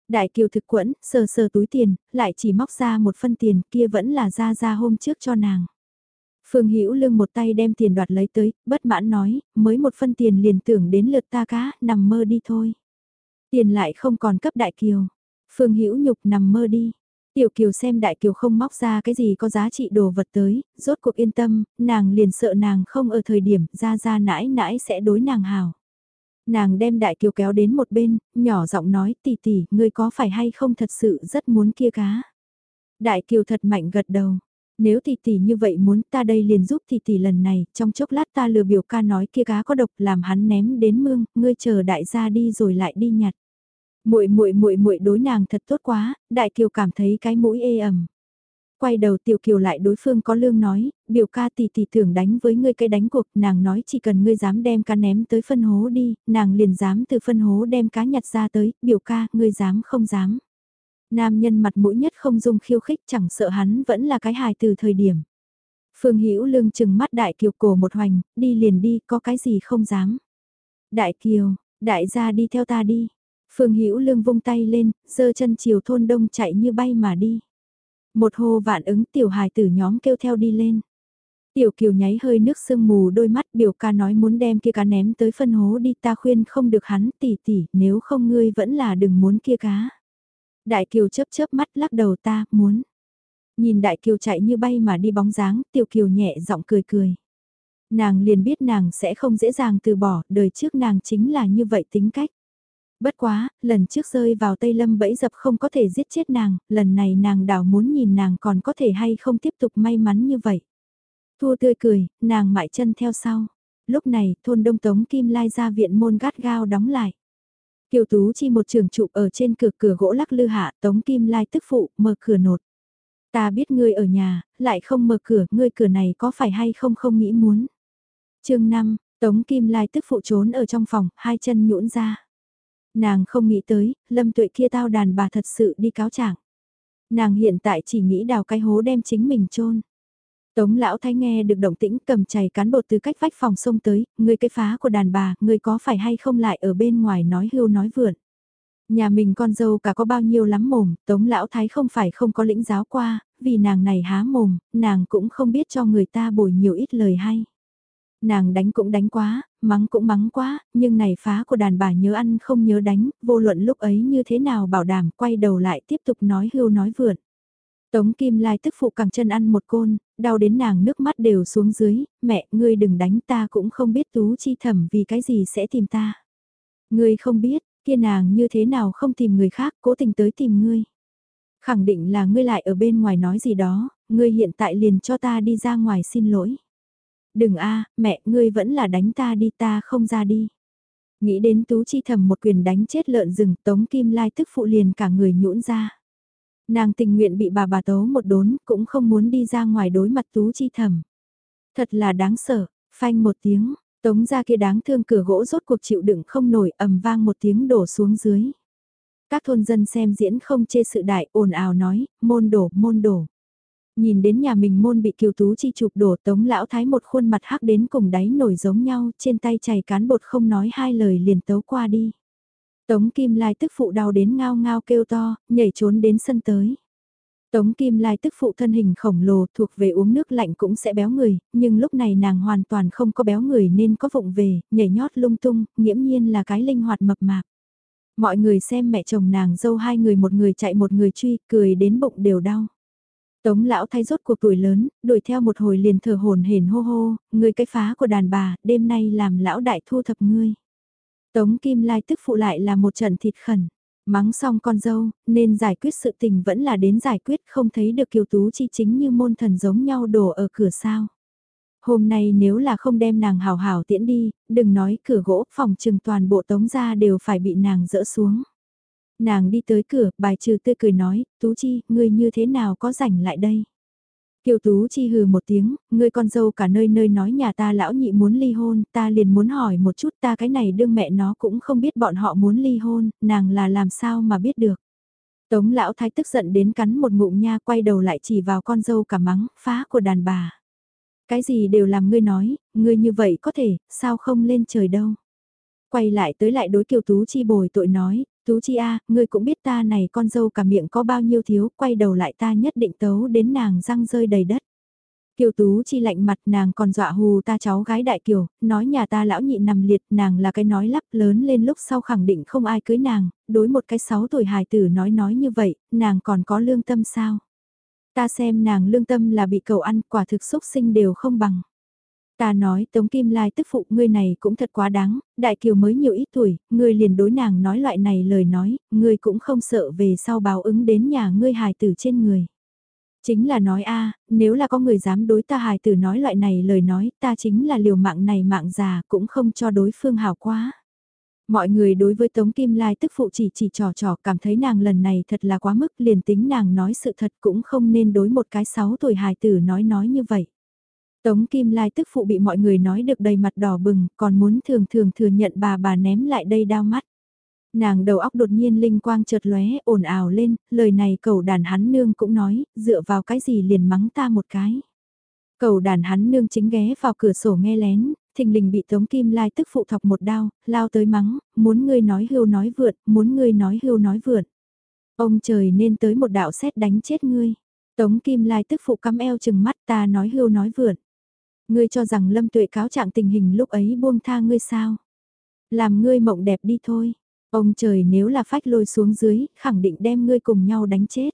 Đại kiều thực quẫn, sờ sờ túi tiền, lại chỉ móc ra một phân tiền kia vẫn là ra ra hôm trước cho nàng. Phương Hữu Lương một tay đem tiền đoạt lấy tới, bất mãn nói, mới một phân tiền liền tưởng đến lượt ta cá, nằm mơ đi thôi. Tiền lại không còn cấp đại kiều. Phương Hữu nhục nằm mơ đi. Tiểu Kiều xem Đại Kiều không móc ra cái gì có giá trị đồ vật tới, rốt cuộc yên tâm, nàng liền sợ nàng không ở thời điểm ra ra nãi nãi sẽ đối nàng hào. Nàng đem Đại Kiều kéo đến một bên, nhỏ giọng nói tỷ tỷ, ngươi có phải hay không thật sự rất muốn kia cá. Đại Kiều thật mạnh gật đầu. Nếu tỷ tỷ như vậy muốn ta đây liền giúp tỷ tỷ lần này, trong chốc lát ta lừa biểu ca nói kia cá có độc làm hắn ném đến mương, ngươi chờ đại gia đi rồi lại đi nhặt. Muội muội muội muội đối nàng thật tốt quá, Đại Kiều cảm thấy cái mũi ê ẩm. Quay đầu Tiểu Kiều lại đối phương có lương nói, biểu ca tỷ tỷ tưởng đánh với ngươi cái đánh cuộc, nàng nói chỉ cần ngươi dám đem cá ném tới phân hố đi, nàng liền dám từ phân hố đem cá nhặt ra tới, biểu ca, ngươi dám không dám. Nam nhân mặt mũi nhất không dung khiêu khích chẳng sợ hắn vẫn là cái hài từ thời điểm. Phương Hữu Lương chừng mắt Đại Kiều cổ một hoành, đi liền đi, có cái gì không dám. Đại Kiều, đại gia đi theo ta đi. Phương Hữu Lương vung tay lên, giơ chân chiều thôn đông chạy như bay mà đi. Một hồ vạn ứng tiểu hài tử nhóm kêu theo đi lên. Tiểu kiều nháy hơi nước sương mù đôi mắt biểu ca nói muốn đem kia cá ném tới phân hố đi ta khuyên không được hắn tỉ tỉ nếu không ngươi vẫn là đừng muốn kia cá. Đại kiều chớp chớp mắt lắc đầu ta muốn. Nhìn đại kiều chạy như bay mà đi bóng dáng tiểu kiều nhẹ giọng cười cười. Nàng liền biết nàng sẽ không dễ dàng từ bỏ đời trước nàng chính là như vậy tính cách. Bất quá, lần trước rơi vào Tây Lâm bẫy dập không có thể giết chết nàng, lần này nàng đảo muốn nhìn nàng còn có thể hay không tiếp tục may mắn như vậy. Thua tươi cười, nàng mại chân theo sau. Lúc này, thôn Đông Tống Kim Lai ra viện môn gắt gao đóng lại. Kiều Tú chi một trường trụ ở trên cửa cửa gỗ lắc lư hạ Tống Kim Lai tức phụ, mở cửa nột. Ta biết ngươi ở nhà, lại không mở cửa, ngươi cửa này có phải hay không không nghĩ muốn. chương 5, Tống Kim Lai tức phụ trốn ở trong phòng, hai chân nhũn ra. Nàng không nghĩ tới, lâm tuệ kia tao đàn bà thật sự đi cáo trạng. Nàng hiện tại chỉ nghĩ đào cái hố đem chính mình chôn Tống lão thái nghe được động tĩnh cầm chày cán bột từ cách vách phòng sông tới, người cái phá của đàn bà, người có phải hay không lại ở bên ngoài nói hưu nói vượn. Nhà mình con dâu cả có bao nhiêu lắm mồm, tống lão thái không phải không có lĩnh giáo qua, vì nàng này há mồm, nàng cũng không biết cho người ta bồi nhiều ít lời hay. Nàng đánh cũng đánh quá, mắng cũng mắng quá, nhưng này phá của đàn bà nhớ ăn không nhớ đánh, vô luận lúc ấy như thế nào bảo đảm quay đầu lại tiếp tục nói hưu nói vượn. Tống Kim Lai tức phụ càng chân ăn một côn, đau đến nàng nước mắt đều xuống dưới, mẹ, ngươi đừng đánh ta cũng không biết tú chi thẩm vì cái gì sẽ tìm ta. Ngươi không biết, kia nàng như thế nào không tìm người khác, cố tình tới tìm ngươi. Khẳng định là ngươi lại ở bên ngoài nói gì đó, ngươi hiện tại liền cho ta đi ra ngoài xin lỗi. Đừng a mẹ, ngươi vẫn là đánh ta đi ta không ra đi. Nghĩ đến tú chi thầm một quyền đánh chết lợn rừng tống kim lai tức phụ liền cả người nhũn ra. Nàng tình nguyện bị bà bà tấu một đốn cũng không muốn đi ra ngoài đối mặt tú chi thầm. Thật là đáng sợ, phanh một tiếng, Tống ra kia đáng thương cửa gỗ rốt cuộc chịu đựng không nổi ầm vang một tiếng đổ xuống dưới. Các thôn dân xem diễn không chê sự đại ồn ào nói, môn đổ, môn đổ. Nhìn đến nhà mình môn bị kiều tú chi chụp đổ tống lão thái một khuôn mặt hắc đến cùng đáy nổi giống nhau, trên tay chảy cán bột không nói hai lời liền tấu qua đi. Tống Kim Lai tức phụ đau đến ngao ngao kêu to, nhảy trốn đến sân tới. Tống Kim Lai tức phụ thân hình khổng lồ thuộc về uống nước lạnh cũng sẽ béo người, nhưng lúc này nàng hoàn toàn không có béo người nên có vụng về, nhảy nhót lung tung, nghiễm nhiên là cái linh hoạt mập mạp. Mọi người xem mẹ chồng nàng dâu hai người một người chạy một người truy, cười đến bụng đều đau. Tống lão thay rốt cuộc tuổi lớn, đuổi theo một hồi liền thở hồn hển hô hô, người cái phá của đàn bà, đêm nay làm lão đại thu thập ngươi. Tống Kim Lai tức phụ lại là một trận thịt khẩn. Mắng xong con dâu, nên giải quyết sự tình vẫn là đến giải quyết không thấy được kiều tú chi chính như môn thần giống nhau đổ ở cửa sao. Hôm nay nếu là không đem nàng hào hào tiễn đi, đừng nói cửa gỗ phòng trừng toàn bộ tống ra đều phải bị nàng dỡ xuống. Nàng đi tới cửa, bài trừ tươi cười nói, Tú Chi, ngươi như thế nào có rảnh lại đây? Kiều Tú Chi hừ một tiếng, ngươi con dâu cả nơi nơi nói nhà ta lão nhị muốn ly hôn, ta liền muốn hỏi một chút ta cái này đương mẹ nó cũng không biết bọn họ muốn ly hôn, nàng là làm sao mà biết được. Tống lão thái tức giận đến cắn một ngụm nha quay đầu lại chỉ vào con dâu cả mắng, phá của đàn bà. Cái gì đều làm ngươi nói, ngươi như vậy có thể, sao không lên trời đâu. Quay lại tới lại đối Kiều Tú Chi bồi tội nói, Tú Chi A, ngươi cũng biết ta này con dâu cả miệng có bao nhiêu thiếu, quay đầu lại ta nhất định tấu đến nàng răng rơi đầy đất. Kiều Tú Chi lạnh mặt nàng còn dọa hù ta cháu gái đại kiều, nói nhà ta lão nhị nằm liệt nàng là cái nói lắp lớn lên lúc sau khẳng định không ai cưới nàng, đối một cái sáu tuổi hài tử nói nói như vậy, nàng còn có lương tâm sao? Ta xem nàng lương tâm là bị cầu ăn quả thực xúc sinh đều không bằng. Ta nói Tống Kim Lai tức phụ ngươi này cũng thật quá đáng, Đại Kiều mới nhiều ít tuổi, ngươi liền đối nàng nói loại này lời nói, ngươi cũng không sợ về sau báo ứng đến nhà ngươi hài tử trên người. Chính là nói a nếu là có người dám đối ta hài tử nói loại này lời nói, ta chính là liều mạng này mạng già cũng không cho đối phương hảo quá. Mọi người đối với Tống Kim Lai tức phụ chỉ chỉ trò trò cảm thấy nàng lần này thật là quá mức liền tính nàng nói sự thật cũng không nên đối một cái sáu tuổi hài tử nói nói như vậy. Tống Kim Lai tức phụ bị mọi người nói được đầy mặt đỏ bừng, còn muốn thường thường thừa nhận bà bà ném lại đây đau mắt. Nàng đầu óc đột nhiên linh quang chợt lóe ồn ào lên, lời này cầu đàn hắn nương cũng nói, dựa vào cái gì liền mắng ta một cái. Cầu đàn hắn nương chính ghé vào cửa sổ nghe lén, thình lình bị Tống Kim Lai tức phụ thọc một đao, lao tới mắng, muốn ngươi nói hưu nói vượt, muốn ngươi nói hưu nói vượt. Ông trời nên tới một đạo xét đánh chết ngươi. Tống Kim Lai tức phụ cắm eo chừng mắt ta nói hưu nói vượt. Ngươi cho rằng Lâm Tuệ cáo trạng tình hình lúc ấy buông tha ngươi sao? Làm ngươi mộng đẹp đi thôi. Ông trời nếu là phách lôi xuống dưới, khẳng định đem ngươi cùng nhau đánh chết.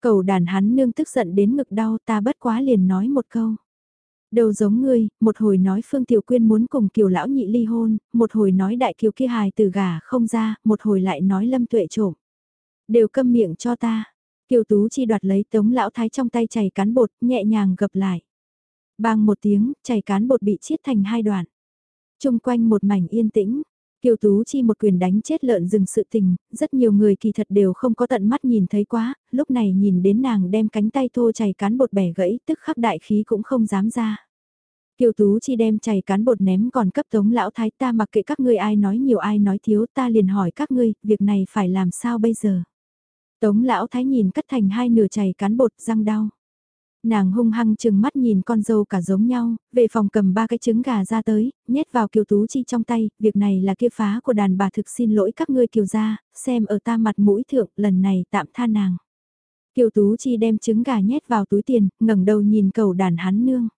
Cầu đàn hắn nương tức giận đến ngực đau ta bất quá liền nói một câu. Đầu giống ngươi, một hồi nói Phương Tiểu Quyên muốn cùng Kiều Lão Nhị ly hôn, một hồi nói Đại Kiều kia hài từ gà không ra, một hồi lại nói Lâm Tuệ trộm. Đều câm miệng cho ta. Kiều Tú chi đoạt lấy tống lão thái trong tay chảy cán bột, nhẹ nhàng gập lại. Bang một tiếng, chảy cán bột bị chiết thành hai đoạn. Trung quanh một mảnh yên tĩnh, Kiều Tú Chi một quyền đánh chết lợn rừng sự tình, rất nhiều người kỳ thật đều không có tận mắt nhìn thấy quá, lúc này nhìn đến nàng đem cánh tay thô chảy cán bột bẻ gãy tức khắc đại khí cũng không dám ra. Kiều Tú Chi đem chảy cán bột ném còn cấp tống lão thái ta mặc kệ các ngươi ai nói nhiều ai nói thiếu ta liền hỏi các ngươi, việc này phải làm sao bây giờ. Tống lão thái nhìn cắt thành hai nửa chảy cán bột răng đau. Nàng hung hăng chừng mắt nhìn con dâu cả giống nhau, về phòng cầm ba cái trứng gà ra tới, nhét vào kiều tú chi trong tay, việc này là kia phá của đàn bà thực xin lỗi các ngươi kiều gia, xem ở ta mặt mũi thượng, lần này tạm tha nàng. Kiều tú chi đem trứng gà nhét vào túi tiền, ngẩng đầu nhìn cầu đàn hắn nương.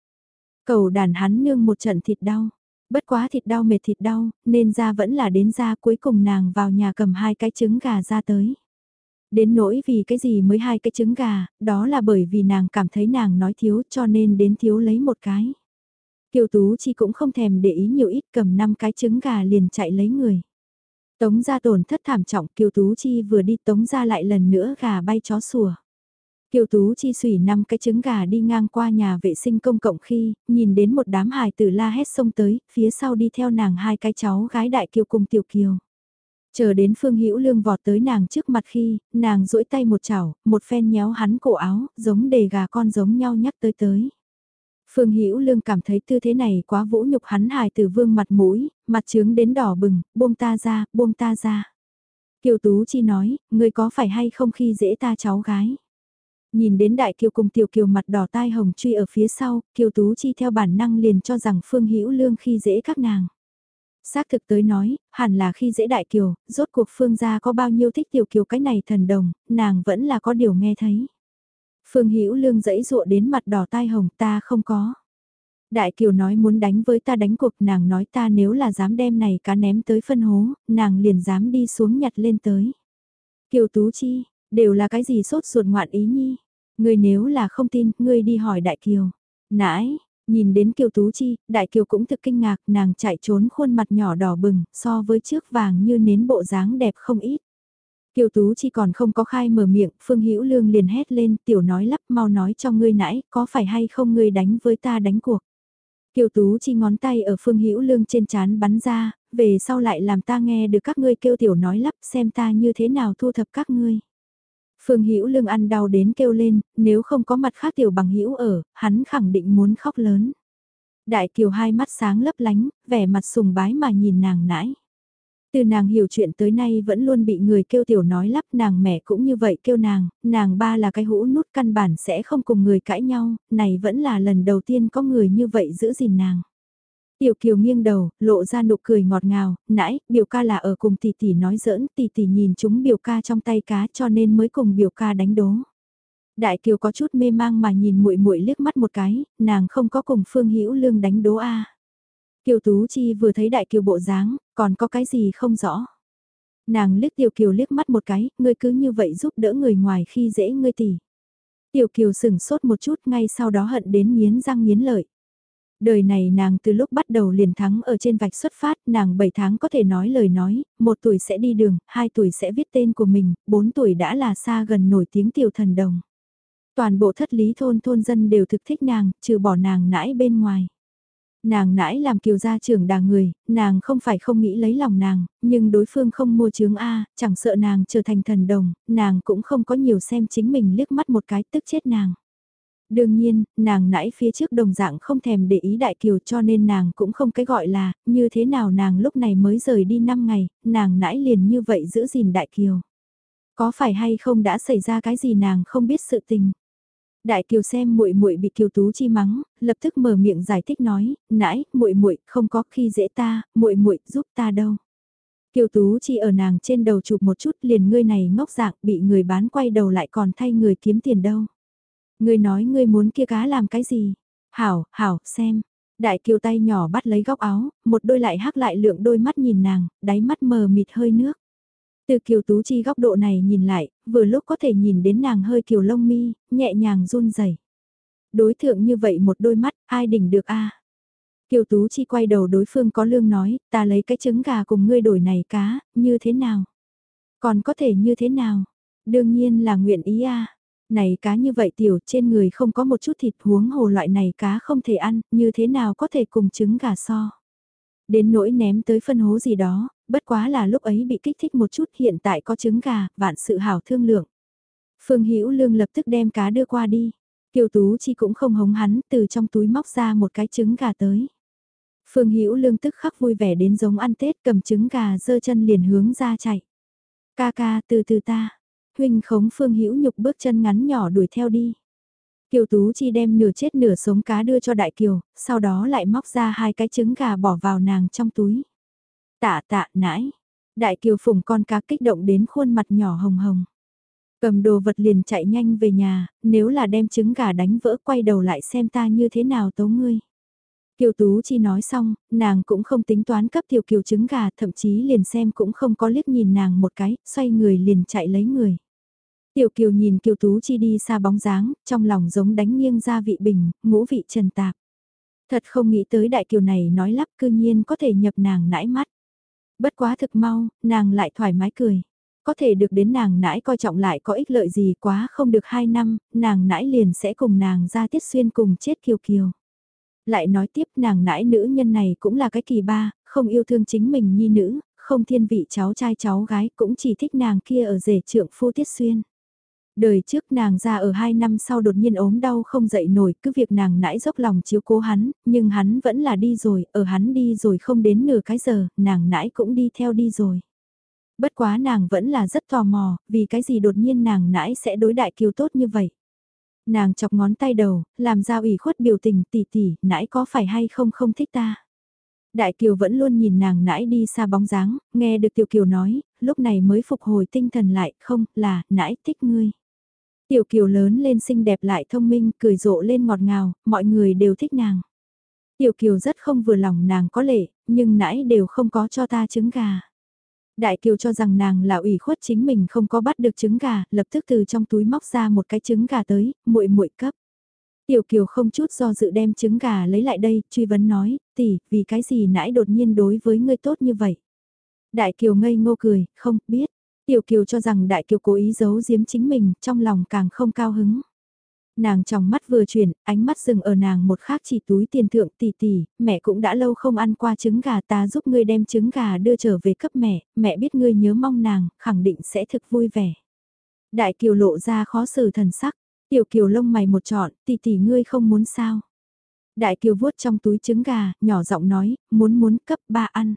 Cầu đàn hắn nương một trận thịt đau. Bất quá thịt đau mệt thịt đau, nên ra vẫn là đến ra cuối cùng nàng vào nhà cầm hai cái trứng gà ra tới. Đến nỗi vì cái gì mới hai cái trứng gà, đó là bởi vì nàng cảm thấy nàng nói thiếu cho nên đến thiếu lấy một cái. Kiều Tú Chi cũng không thèm để ý nhiều ít cầm năm cái trứng gà liền chạy lấy người. Tống ra tổn thất thảm trọng Kiều Tú Chi vừa đi tống ra lại lần nữa gà bay chó sủa. Kiều Tú Chi xủy năm cái trứng gà đi ngang qua nhà vệ sinh công cộng khi, nhìn đến một đám hài tử la hét xông tới, phía sau đi theo nàng hai cái cháu gái đại kiều cùng tiểu kiều. Chờ đến Phương Hữu Lương vọt tới nàng trước mặt khi, nàng duỗi tay một chảo, một phen nhéo hắn cổ áo, giống đề gà con giống nhau nhắc tới tới. Phương Hữu Lương cảm thấy tư thế này quá vũ nhục hắn hài từ vương mặt mũi, mặt trướng đến đỏ bừng, buông ta ra, buông ta ra. Kiều Tú Chi nói, ngươi có phải hay không khi dễ ta cháu gái. Nhìn đến đại kiều cùng tiểu kiều mặt đỏ tai hồng truy ở phía sau, Kiều Tú Chi theo bản năng liền cho rằng Phương Hữu Lương khi dễ các nàng. Xác thực tới nói, hẳn là khi dễ đại kiều, rốt cuộc Phương gia có bao nhiêu thích tiểu kiều cái này thần đồng, nàng vẫn là có điều nghe thấy. Phương Hữu Lương dẫy dụa đến mặt đỏ tai hồng ta không có. Đại Kiều nói muốn đánh với ta đánh cuộc nàng nói ta nếu là dám đem này cá ném tới phân hố, nàng liền dám đi xuống nhặt lên tới. Kiều Tú Chi, đều là cái gì sốt ruột ngoạn ý nhi. Ngươi nếu là không tin, ngươi đi hỏi Đại Kiều. Nãi, nhìn đến Kiều Tú Chi, Đại Kiều cũng thực kinh ngạc, nàng chạy trốn khuôn mặt nhỏ đỏ bừng, so với trước vàng như nến bộ dáng đẹp không ít. Kiều Tú Chi còn không có khai mở miệng, Phương Hữu Lương liền hét lên, tiểu nói lắp mau nói cho ngươi nãy, có phải hay không ngươi đánh với ta đánh cuộc. Kiều Tú Chi ngón tay ở Phương Hữu Lương trên chán bắn ra, về sau lại làm ta nghe được các ngươi kêu tiểu nói lắp xem ta như thế nào thu thập các ngươi. Phương Hữu Lương ăn đau đến kêu lên, nếu không có mặt khác tiểu bằng hữu ở, hắn khẳng định muốn khóc lớn. Đại Kiều hai mắt sáng lấp lánh, vẻ mặt sùng bái mà nhìn nàng nãi. Từ nàng hiểu chuyện tới nay vẫn luôn bị người kêu tiểu nói lắp nàng mẹ cũng như vậy kêu nàng, nàng ba là cái hũ nút căn bản sẽ không cùng người cãi nhau, này vẫn là lần đầu tiên có người như vậy giữ gìn nàng. Tiểu kiều nghiêng đầu, lộ ra nụ cười ngọt ngào, nãy, biểu ca là ở cùng tỷ tỷ nói giỡn, tỷ tỷ nhìn chúng biểu ca trong tay cá cho nên mới cùng biểu ca đánh đố. Đại kiều có chút mê mang mà nhìn muội muội liếc mắt một cái, nàng không có cùng Phương Hữu Lương đánh đố a. Kiều Tú Chi vừa thấy đại kiều bộ dáng, còn có cái gì không rõ. Nàng liếc Tiểu Kiều liếc mắt một cái, ngươi cứ như vậy giúp đỡ người ngoài khi dễ ngươi tỷ. Tiểu Kiều sững sốt một chút ngay sau đó hận đến miến răng miến lợi. Đời này nàng từ lúc bắt đầu liền thắng ở trên vạch xuất phát, nàng 7 tháng có thể nói lời nói, một tuổi sẽ đi đường, 2 tuổi sẽ viết tên của mình, 4 tuổi đã là xa gần nổi tiếng tiểu thần đồng. Toàn bộ thất lý thôn thôn dân đều thực thích nàng, trừ bỏ nàng nãi bên ngoài. Nàng nãi làm kiều gia trưởng đà người, nàng không phải không nghĩ lấy lòng nàng, nhưng đối phương không mua chướng A, chẳng sợ nàng trở thành thần đồng, nàng cũng không có nhiều xem chính mình liếc mắt một cái tức chết nàng. Đương nhiên, nàng nãy phía trước đồng dạng không thèm để ý đại kiều cho nên nàng cũng không cái gọi là, như thế nào nàng lúc này mới rời đi 5 ngày, nàng nãy liền như vậy giữ gìn đại kiều. Có phải hay không đã xảy ra cái gì nàng không biết sự tình. Đại Kiều xem muội muội bị Kiều Tú chi mắng, lập tức mở miệng giải thích nói, "Nãy, muội muội không có khi dễ ta, muội muội giúp ta đâu." Kiều Tú chi ở nàng trên đầu chụp một chút, liền ngươi này ngốc dạng, bị người bán quay đầu lại còn thay người kiếm tiền đâu. Ngươi nói ngươi muốn kia cá làm cái gì? Hảo, hảo, xem. Đại Kiều tay nhỏ bắt lấy góc áo, một đôi lại hắc lại lượng đôi mắt nhìn nàng, đáy mắt mờ mịt hơi nước. Từ kiều tú chi góc độ này nhìn lại, vừa lúc có thể nhìn đến nàng hơi kiều lông mi, nhẹ nhàng run rẩy. Đối thượng như vậy một đôi mắt, ai đỉnh được a? Kiều Tú Chi quay đầu đối phương có lương nói, ta lấy cái trứng gà cùng ngươi đổi này cá, như thế nào? Còn có thể như thế nào? Đương nhiên là nguyện ý a. Này cá như vậy tiểu trên người không có một chút thịt huống hồ loại này cá không thể ăn, như thế nào có thể cùng trứng gà so? Đến nỗi ném tới phân hố gì đó, bất quá là lúc ấy bị kích thích một chút hiện tại có trứng gà, vạn sự hảo thương lượng. Phương Hữu Lương lập tức đem cá đưa qua đi. Kiều Tú Chi cũng không hống hắn, từ trong túi móc ra một cái trứng gà tới. Phương Hữu Lương tức khắc vui vẻ đến giống ăn Tết cầm trứng gà giơ chân liền hướng ra chạy. Ca ca từ từ ta. Huynh khống Phương Hữu nhục bước chân ngắn nhỏ đuổi theo đi. Kiều Tú Chi đem nửa chết nửa sống cá đưa cho Đại Kiều, sau đó lại móc ra hai cái trứng gà bỏ vào nàng trong túi. Tạ tạ nãi. Đại Kiều phùng con cá kích động đến khuôn mặt nhỏ hồng hồng. Cầm đồ vật liền chạy nhanh về nhà, nếu là đem trứng gà đánh vỡ quay đầu lại xem ta như thế nào tấu ngươi. Kiều Tú Chi nói xong, nàng cũng không tính toán cấp tiểu kiều trứng gà, thậm chí liền xem cũng không có liếc nhìn nàng một cái, xoay người liền chạy lấy người. Tiểu Kiều nhìn Kiều Tú Chi đi xa bóng dáng, trong lòng giống đánh nghiêng ra vị bình, ngũ vị trần tạp. Thật không nghĩ tới đại kiều này nói lắp cư nhiên có thể nhập nàng nãi mắt. Bất quá thực mau, nàng lại thoải mái cười. Có thể được đến nàng nãi coi trọng lại có ích lợi gì quá không được hai năm, nàng nãi liền sẽ cùng nàng ra tiết xuyên cùng chết kiều kiều. Lại nói tiếp nàng nãi nữ nhân này cũng là cái kỳ ba, không yêu thương chính mình nhi nữ, không thiên vị cháu trai cháu gái cũng chỉ thích nàng kia ở rể trượng phu tiết xuyên. Đời trước nàng ra ở hai năm sau đột nhiên ốm đau không dậy nổi, cứ việc nàng nãi dốc lòng chiếu cố hắn, nhưng hắn vẫn là đi rồi, ở hắn đi rồi không đến nửa cái giờ, nàng nãi cũng đi theo đi rồi. Bất quá nàng vẫn là rất tò mò, vì cái gì đột nhiên nàng nãi sẽ đối đại kiều tốt như vậy. Nàng chọc ngón tay đầu, làm ra ủy khuất biểu tình tỉ tỉ, nãi có phải hay không không thích ta. Đại Kiều vẫn luôn nhìn nàng nãi đi xa bóng dáng, nghe được Tiểu Kiều nói, lúc này mới phục hồi tinh thần lại, không, là, nãi thích ngươi. Tiểu Kiều lớn lên xinh đẹp lại thông minh, cười rộ lên ngọt ngào, mọi người đều thích nàng. Tiểu Kiều rất không vừa lòng nàng có lệ, nhưng nãi đều không có cho ta trứng gà. Đại Kiều cho rằng nàng là ủy khuất chính mình không có bắt được trứng gà, lập tức từ trong túi móc ra một cái trứng gà tới, muội muội cấp. Tiểu Kiều không chút do dự đem trứng gà lấy lại đây, truy vấn nói, tỷ, vì cái gì nãy đột nhiên đối với ngươi tốt như vậy? Đại Kiều ngây ngô cười, không, biết. Tiểu Kiều cho rằng Đại Kiều cố ý giấu giếm chính mình, trong lòng càng không cao hứng. Nàng trong mắt vừa chuyển, ánh mắt dừng ở nàng một khác chỉ túi tiền thượng tỷ tỷ, mẹ cũng đã lâu không ăn qua trứng gà ta giúp ngươi đem trứng gà đưa trở về cấp mẹ, mẹ biết ngươi nhớ mong nàng, khẳng định sẽ thực vui vẻ. Đại Kiều lộ ra khó xử thần sắc, Tiểu Kiều lông mày một trọn, tỷ tỷ ngươi không muốn sao. Đại Kiều vuốt trong túi trứng gà, nhỏ giọng nói, muốn muốn cấp ba ăn.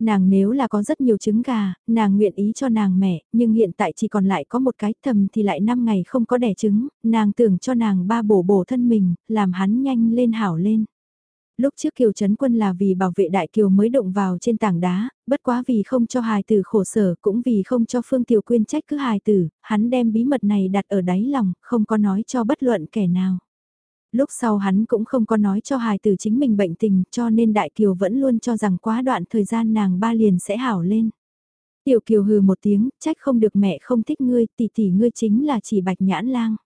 Nàng nếu là có rất nhiều trứng gà, nàng nguyện ý cho nàng mẹ, nhưng hiện tại chỉ còn lại có một cái thầm thì lại 5 ngày không có đẻ trứng, nàng tưởng cho nàng ba bổ bổ thân mình, làm hắn nhanh lên hảo lên. Lúc trước Kiều Trấn Quân là vì bảo vệ Đại Kiều mới động vào trên tảng đá, bất quá vì không cho hài tử khổ sở cũng vì không cho Phương Tiểu Quyên trách cứ hài tử, hắn đem bí mật này đặt ở đáy lòng, không có nói cho bất luận kẻ nào. Lúc sau hắn cũng không có nói cho hài tử chính mình bệnh tình cho nên Đại Kiều vẫn luôn cho rằng quá đoạn thời gian nàng ba liền sẽ hảo lên. Tiểu Kiều hừ một tiếng, trách không được mẹ không thích ngươi, tỷ tỷ ngươi chính là chỉ bạch nhãn lang.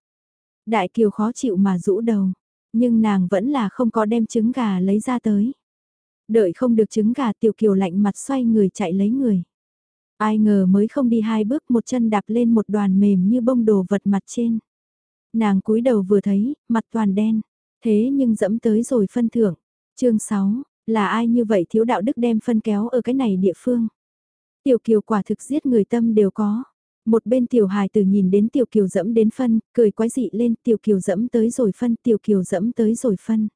Đại Kiều khó chịu mà rũ đầu, nhưng nàng vẫn là không có đem trứng gà lấy ra tới. Đợi không được trứng gà Tiểu Kiều lạnh mặt xoay người chạy lấy người. Ai ngờ mới không đi hai bước một chân đạp lên một đoàn mềm như bông đồ vật mặt trên. Nàng cúi đầu vừa thấy, mặt toàn đen. Thế nhưng dẫm tới rồi phân thưởng. chương 6, là ai như vậy thiếu đạo đức đem phân kéo ở cái này địa phương. Tiểu kiều quả thực giết người tâm đều có. Một bên tiểu hài tử nhìn đến tiểu kiều dẫm đến phân, cười quái dị lên tiểu kiều dẫm tới rồi phân, tiểu kiều dẫm tới rồi phân.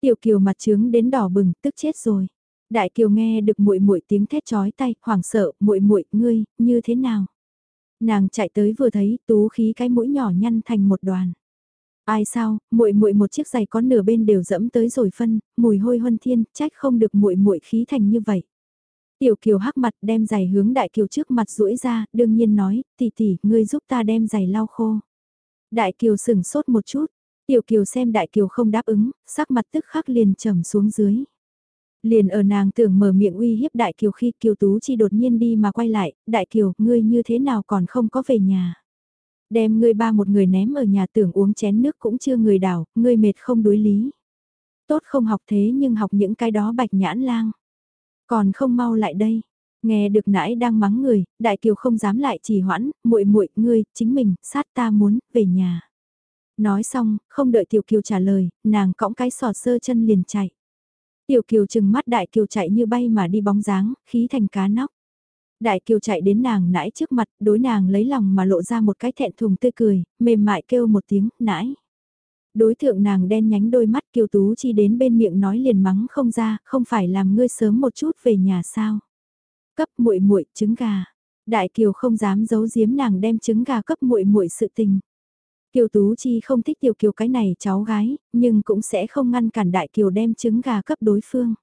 Tiểu kiều mặt trướng đến đỏ bừng, tức chết rồi. Đại kiều nghe được muội muội tiếng thét chói tay, hoảng sợ, muội muội, ngươi, như thế nào? Nàng chạy tới vừa thấy, tú khí cái mũi nhỏ nhăn thành một đoàn. Ai sao, muội muội một chiếc giày có nửa bên đều dẫm tới rồi phân, mùi hôi huân thiên, trách không được muội muội khí thành như vậy. Tiểu Kiều hắc mặt đem giày hướng Đại Kiều trước mặt duỗi ra, đương nhiên nói, tỷ tỷ, ngươi giúp ta đem giày lau khô. Đại Kiều sửng sốt một chút, Tiểu Kiều xem Đại Kiều không đáp ứng, sắc mặt tức khắc liền trầm xuống dưới. Liền ở nàng tưởng mở miệng uy hiếp Đại Kiều khi Kiều Tú Chi đột nhiên đi mà quay lại, Đại Kiều, ngươi như thế nào còn không có về nhà. Đem ngươi ba một người ném ở nhà tưởng uống chén nước cũng chưa người đảo, ngươi mệt không đối lý. Tốt không học thế nhưng học những cái đó bạch nhãn lang. Còn không mau lại đây. Nghe được nãi đang mắng người, đại kiều không dám lại trì hoãn, muội muội ngươi, chính mình, sát ta muốn, về nhà. Nói xong, không đợi tiểu kiều trả lời, nàng cõng cái sọt sơ chân liền chạy. Tiểu kiều chừng mắt đại kiều chạy như bay mà đi bóng dáng, khí thành cá nóc. Đại kiều chạy đến nàng nãi trước mặt, đối nàng lấy lòng mà lộ ra một cái thẹn thùng tươi cười, mềm mại kêu một tiếng, nãi. Đối tượng nàng đen nhánh đôi mắt kiều tú chi đến bên miệng nói liền mắng không ra, không phải làm ngươi sớm một chút về nhà sao. Cấp muội muội trứng gà. Đại kiều không dám giấu giếm nàng đem trứng gà cấp muội muội sự tình. Kiều Tú Chi không thích Tiểu Kiều cái này cháu gái, nhưng cũng sẽ không ngăn cản Đại Kiều đem trứng gà cấp đối phương.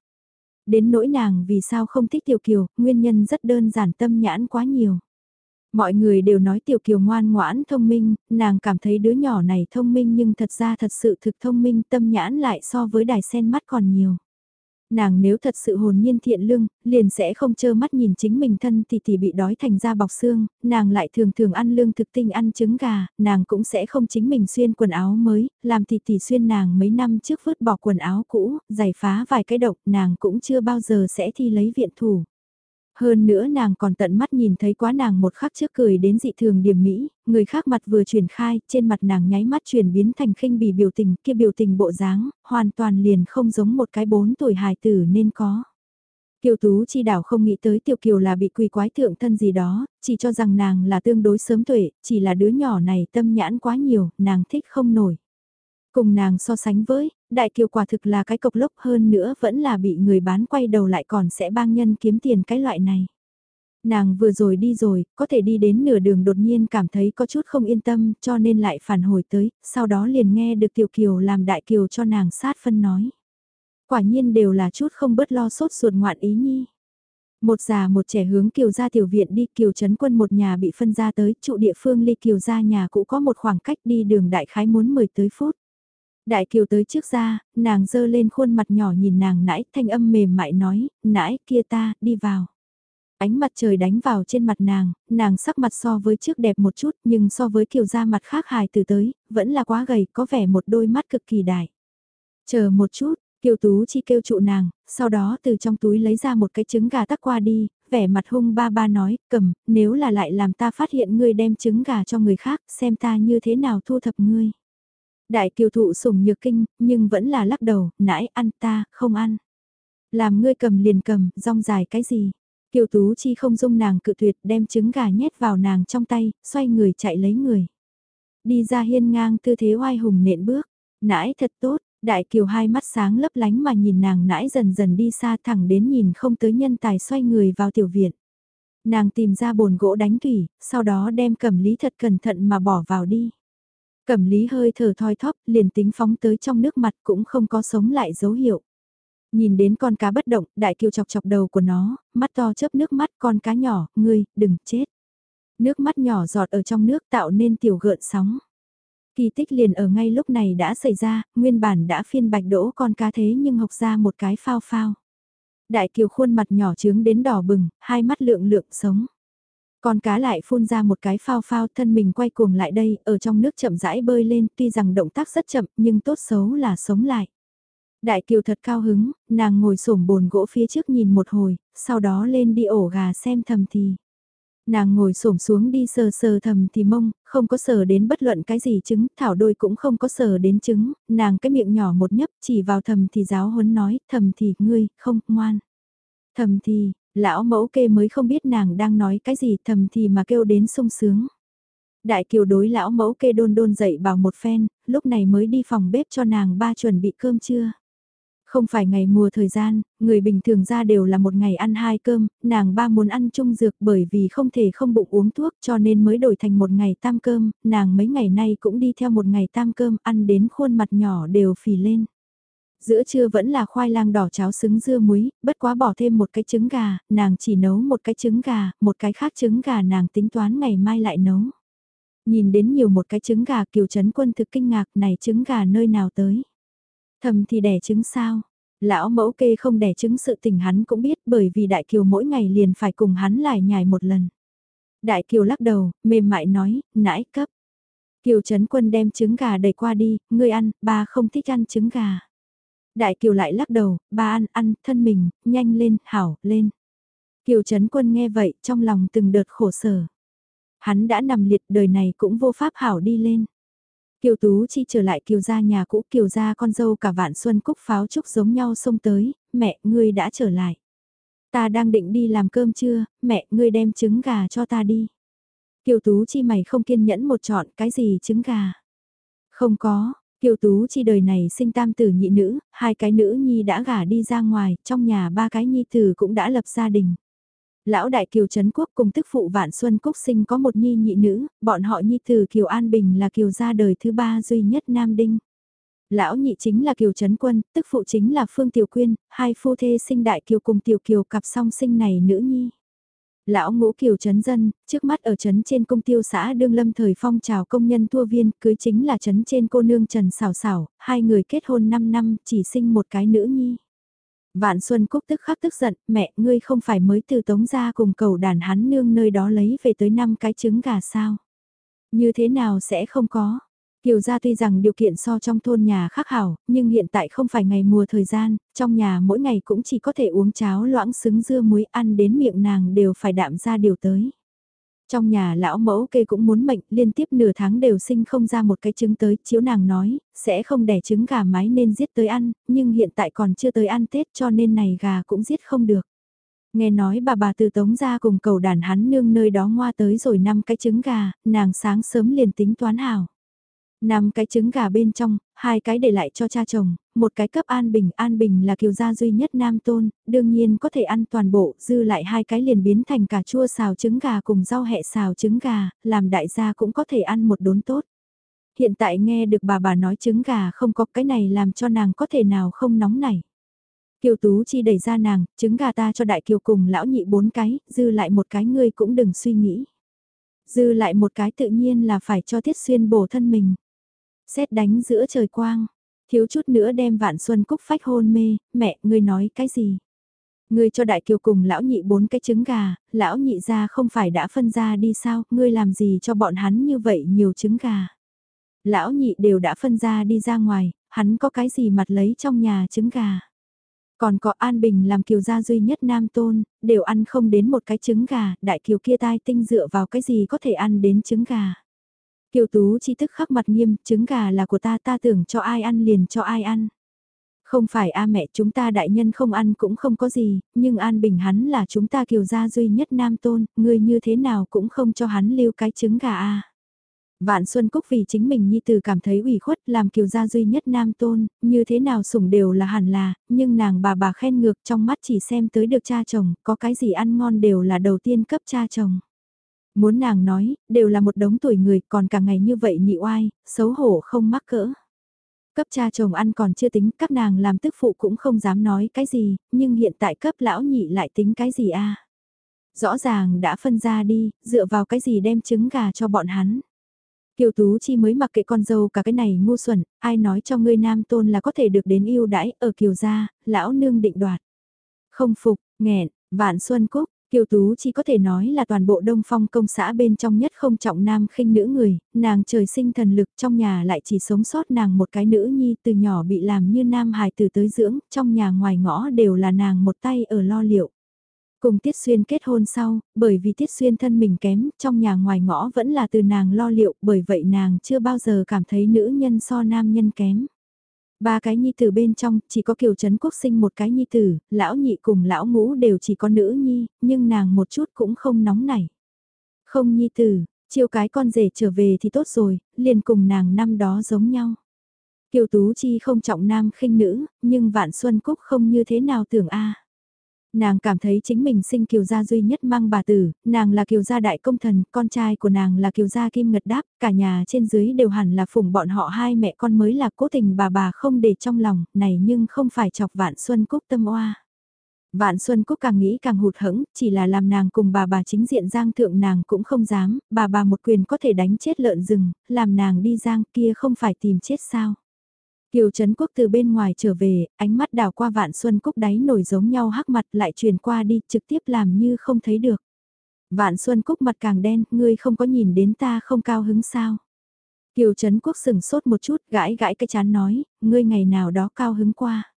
Đến nỗi nàng vì sao không thích Tiểu Kiều, nguyên nhân rất đơn giản tâm nhãn quá nhiều. Mọi người đều nói Tiểu Kiều ngoan ngoãn thông minh, nàng cảm thấy đứa nhỏ này thông minh nhưng thật ra thật sự thực thông minh tâm nhãn lại so với đài sen mắt còn nhiều. Nàng nếu thật sự hồn nhiên thiện lương, liền sẽ không chơ mắt nhìn chính mình thân thì thì bị đói thành ra bọc xương, nàng lại thường thường ăn lương thực tinh ăn trứng gà, nàng cũng sẽ không chính mình xuyên quần áo mới, làm thì thì xuyên nàng mấy năm trước vứt bỏ quần áo cũ, giày phá vài cái độc, nàng cũng chưa bao giờ sẽ thi lấy viện thủ. Hơn nữa nàng còn tận mắt nhìn thấy quá nàng một khắc trước cười đến dị thường điểm mỹ, người khác mặt vừa chuyển khai, trên mặt nàng nháy mắt chuyển biến thành khinh bỉ biểu tình, kia biểu tình bộ dáng, hoàn toàn liền không giống một cái bốn tuổi hài tử nên có. Kiều Tú chi đảo không nghĩ tới Tiểu Kiều là bị quỳ quái thượng thân gì đó, chỉ cho rằng nàng là tương đối sớm tuổi, chỉ là đứa nhỏ này tâm nhãn quá nhiều, nàng thích không nổi. Cùng nàng so sánh với, Đại Kiều quả thực là cái cộc lốc hơn nữa vẫn là bị người bán quay đầu lại còn sẽ bang nhân kiếm tiền cái loại này. Nàng vừa rồi đi rồi, có thể đi đến nửa đường đột nhiên cảm thấy có chút không yên tâm cho nên lại phản hồi tới, sau đó liền nghe được Tiểu Kiều làm Đại Kiều cho nàng sát phân nói. Quả nhiên đều là chút không bớt lo sốt ruột ngoạn ý nhi. Một già một trẻ hướng Kiều ra tiểu viện đi Kiều Trấn Quân một nhà bị phân ra tới trụ địa phương ly Kiều ra nhà cũ có một khoảng cách đi đường đại khái muốn 10 tới phút. Đại Kiều tới trước ra, nàng dơ lên khuôn mặt nhỏ nhìn nàng nãi thanh âm mềm mại nói, nãi kia ta, đi vào. Ánh mặt trời đánh vào trên mặt nàng, nàng sắc mặt so với trước đẹp một chút nhưng so với Kiều da mặt khác hài từ tới, vẫn là quá gầy, có vẻ một đôi mắt cực kỳ đại. Chờ một chút, Kiều Tú chi kêu trụ nàng, sau đó từ trong túi lấy ra một cái trứng gà tắc qua đi, vẻ mặt hung ba ba nói, cầm, nếu là lại làm ta phát hiện ngươi đem trứng gà cho người khác, xem ta như thế nào thu thập ngươi. Đại kiều thụ sủng nhược kinh, nhưng vẫn là lắc đầu, nãy ăn ta, không ăn. Làm ngươi cầm liền cầm, rong dài cái gì. Kiều Tú Chi không dung nàng cự tuyệt đem trứng gà nhét vào nàng trong tay, xoay người chạy lấy người. Đi ra hiên ngang tư thế oai hùng nện bước, nãi thật tốt, Đại kiều hai mắt sáng lấp lánh mà nhìn nàng nãi dần dần đi xa thẳng đến nhìn không tới nhân tài xoay người vào tiểu viện. Nàng tìm ra bồn gỗ đánh thủy, sau đó đem cẩm lý thật cẩn thận mà bỏ vào đi. Cẩm lý hơi thở thoi thóp, liền tính phóng tới trong nước mặt cũng không có sống lại dấu hiệu. Nhìn đến con cá bất động, đại kiều chọc chọc đầu của nó, mắt to chớp nước mắt con cá nhỏ, ngươi, đừng chết. Nước mắt nhỏ giọt ở trong nước tạo nên tiểu gợn sóng. Kỳ tích liền ở ngay lúc này đã xảy ra, nguyên bản đã phiên bạch đỗ con cá thế nhưng học ra một cái phao phao. Đại kiều khuôn mặt nhỏ trướng đến đỏ bừng, hai mắt lượng lượng sống. Con cá lại phun ra một cái phao phao thân mình quay cuồng lại đây, ở trong nước chậm rãi bơi lên, tuy rằng động tác rất chậm nhưng tốt xấu là sống lại. Đại kiều thật cao hứng, nàng ngồi xổm bồn gỗ phía trước nhìn một hồi, sau đó lên đi ổ gà xem thầm thì. Nàng ngồi xổm xuống đi sờ sờ thầm thì mông, không có sờ đến bất luận cái gì trứng, thảo đôi cũng không có sờ đến trứng, nàng cái miệng nhỏ một nhấp chỉ vào thầm thì giáo huấn nói, thầm thì ngươi, không, ngoan. Thầm thì, lão mẫu kê mới không biết nàng đang nói cái gì thầm thì mà kêu đến sung sướng. Đại kiều đối lão mẫu kê đôn đôn dậy bảo một phen, lúc này mới đi phòng bếp cho nàng ba chuẩn bị cơm trưa. Không phải ngày mùa thời gian, người bình thường ra đều là một ngày ăn hai cơm, nàng ba muốn ăn chung dược bởi vì không thể không bụng uống thuốc cho nên mới đổi thành một ngày tam cơm, nàng mấy ngày nay cũng đi theo một ngày tam cơm ăn đến khuôn mặt nhỏ đều phì lên. Giữa trưa vẫn là khoai lang đỏ cháo xứng dưa muối, bất quá bỏ thêm một cái trứng gà, nàng chỉ nấu một cái trứng gà, một cái khác trứng gà nàng tính toán ngày mai lại nấu. Nhìn đến nhiều một cái trứng gà kiều chấn quân thực kinh ngạc này trứng gà nơi nào tới. Thầm thì đẻ trứng sao? Lão mẫu kê không đẻ trứng sự tình hắn cũng biết bởi vì Đại Kiều mỗi ngày liền phải cùng hắn lại nhài một lần. Đại Kiều lắc đầu, mềm mại nói, nãi cấp. Kiều Trấn Quân đem trứng gà đẩy qua đi, ngươi ăn, ba không thích ăn trứng gà. Đại Kiều lại lắc đầu, ba ăn, ăn, thân mình, nhanh lên, hảo, lên. Kiều Trấn Quân nghe vậy, trong lòng từng đợt khổ sở. Hắn đã nằm liệt đời này cũng vô pháp hảo đi lên. Kiều Tú Chi trở lại Kiều gia nhà cũ Kiều gia con dâu cả vạn xuân cúc pháo trúc giống nhau xông tới, mẹ, ngươi đã trở lại. Ta đang định đi làm cơm trưa, mẹ, ngươi đem trứng gà cho ta đi. Kiều Tú Chi mày không kiên nhẫn một chọn cái gì trứng gà. Không có, Kiều Tú Chi đời này sinh tam tử nhị nữ, hai cái nữ nhi đã gả đi ra ngoài, trong nhà ba cái nhi tử cũng đã lập gia đình. Lão đại Kiều Trấn Quốc cùng tức phụ Vạn Xuân Cúc sinh có một nhi nhị nữ, bọn họ nhi tử Kiều An Bình là Kiều gia đời thứ ba duy nhất Nam Đinh. Lão nhị chính là Kiều Trấn Quân, tức phụ chính là Phương Tiểu Quyên, hai phu thê sinh đại Kiều cùng Tiểu Kiều cặp song sinh này nữ nhi. Lão ngũ kiều trấn dân, trước mắt ở trấn trên công tiêu xã đương lâm thời phong trào công nhân thua viên, cưới chính là trấn trên cô nương Trần Sảo Sảo, hai người kết hôn 5 năm, chỉ sinh một cái nữ nhi. Vạn Xuân Cúc tức khắc tức giận, mẹ, ngươi không phải mới từ tống ra cùng cầu đàn hắn nương nơi đó lấy về tới năm cái trứng gà sao? Như thế nào sẽ không có? Kiều gia tuy rằng điều kiện so trong thôn nhà khác hảo, nhưng hiện tại không phải ngày mùa thời gian, trong nhà mỗi ngày cũng chỉ có thể uống cháo loãng xứng dưa muối ăn đến miệng nàng đều phải đạm ra điều tới. Trong nhà lão mẫu kê cũng muốn mệnh, liên tiếp nửa tháng đều sinh không ra một cái trứng tới, chiếu nàng nói, sẽ không đẻ trứng gà mái nên giết tới ăn, nhưng hiện tại còn chưa tới ăn Tết cho nên này gà cũng giết không được. Nghe nói bà bà từ tống ra cùng cầu đàn hắn nương nơi đó ngoa tới rồi năm cái trứng gà, nàng sáng sớm liền tính toán hảo. Năm cái trứng gà bên trong, hai cái để lại cho cha chồng, một cái cấp An Bình. An Bình là kiều gia duy nhất nam tôn, đương nhiên có thể ăn toàn bộ, dư lại hai cái liền biến thành cà chua xào trứng gà cùng rau hẹ xào trứng gà, làm đại gia cũng có thể ăn một đốn tốt. Hiện tại nghe được bà bà nói trứng gà không có cái này làm cho nàng có thể nào không nóng nảy. Kiều Tú Chi đẩy ra nàng, trứng gà ta cho đại kiều cùng lão nhị bốn cái, dư lại một cái ngươi cũng đừng suy nghĩ. Dư lại một cái tự nhiên là phải cho Tiết Xuyên bổ thân mình. Xét đánh giữa trời quang, thiếu chút nữa đem vạn xuân cúc phách hôn mê, mẹ, ngươi nói cái gì? Ngươi cho đại kiều cùng lão nhị bốn cái trứng gà, lão nhị ra không phải đã phân ra đi sao, ngươi làm gì cho bọn hắn như vậy nhiều trứng gà? Lão nhị đều đã phân ra đi ra ngoài, hắn có cái gì mặt lấy trong nhà trứng gà? Còn có An Bình làm kiều gia duy nhất nam tôn, đều ăn không đến một cái trứng gà, đại kiều kia tai tinh dựa vào cái gì có thể ăn đến trứng gà. Kiều Tú chi tức khắc mặt nghiêm, trứng gà là của ta ta tưởng cho ai ăn liền cho ai ăn. Không phải a mẹ chúng ta đại nhân không ăn cũng không có gì, nhưng An Bình hắn là chúng ta kiều gia duy nhất nam tôn, người như thế nào cũng không cho hắn lưu cái trứng gà a. Vạn Xuân Cúc vì chính mình Nhi Tử cảm thấy ủy khuất làm kiều gia duy nhất nam tôn, như thế nào sủng đều là hẳn là, nhưng nàng bà bà khen ngược trong mắt chỉ xem tới được cha chồng, có cái gì ăn ngon đều là đầu tiên cấp cha chồng. Muốn nàng nói, đều là một đống tuổi người còn cả ngày như vậy nhị oai, xấu hổ không mắc cỡ. Cấp cha chồng ăn còn chưa tính, các nàng làm tức phụ cũng không dám nói cái gì, nhưng hiện tại cấp lão nhị lại tính cái gì a Rõ ràng đã phân ra đi, dựa vào cái gì đem trứng gà cho bọn hắn. Kiều Tú Chi mới mặc kệ con dâu cả cái này ngu xuẩn, ai nói cho ngươi nam tôn là có thể được đến yêu đãi ở Kiều gia, lão nương định đoạt. Không phục, nghẹn, vạn xuân cúc, Kiều Tú chỉ có thể nói là toàn bộ đông phong công xã bên trong nhất không trọng nam khinh nữ người, nàng trời sinh thần lực trong nhà lại chỉ sống sót nàng một cái nữ nhi từ nhỏ bị làm như nam hài từ tới dưỡng, trong nhà ngoài ngõ đều là nàng một tay ở lo liệu. Cùng Tiết Xuyên kết hôn sau, bởi vì Tiết Xuyên thân mình kém, trong nhà ngoài ngõ vẫn là từ nàng lo liệu, bởi vậy nàng chưa bao giờ cảm thấy nữ nhân so nam nhân kém. Ba cái nhi tử bên trong, chỉ có Kiều Trấn Quốc sinh một cái nhi tử, lão nhị cùng lão ngũ đều chỉ có nữ nhi, nhưng nàng một chút cũng không nóng nảy. Không nhi tử, chiêu cái con rể trở về thì tốt rồi, liền cùng nàng năm đó giống nhau. Kiều Tú Chi không trọng nam khinh nữ, nhưng Vạn Xuân Cúc không như thế nào tưởng a. Nàng cảm thấy chính mình sinh kiều gia duy nhất mang bà tử, nàng là kiều gia đại công thần, con trai của nàng là kiều gia kim ngật đáp, cả nhà trên dưới đều hẳn là phụng bọn họ hai mẹ con mới là cố tình bà bà không để trong lòng, này nhưng không phải chọc vạn xuân cúc tâm oa. Vạn Xuân Cúc càng nghĩ càng hụt hẫng, chỉ là làm nàng cùng bà bà chính diện giang thượng nàng cũng không dám, bà bà một quyền có thể đánh chết lợn rừng, làm nàng đi giang kia không phải tìm chết sao. Kiều Trấn Quốc từ bên ngoài trở về, ánh mắt đảo qua vạn xuân cúc đáy nổi giống nhau hắc mặt lại truyền qua đi trực tiếp làm như không thấy được. Vạn xuân cúc mặt càng đen, ngươi không có nhìn đến ta không cao hứng sao. Kiều Trấn Quốc sừng sốt một chút, gãi gãi cái chán nói, ngươi ngày nào đó cao hứng qua.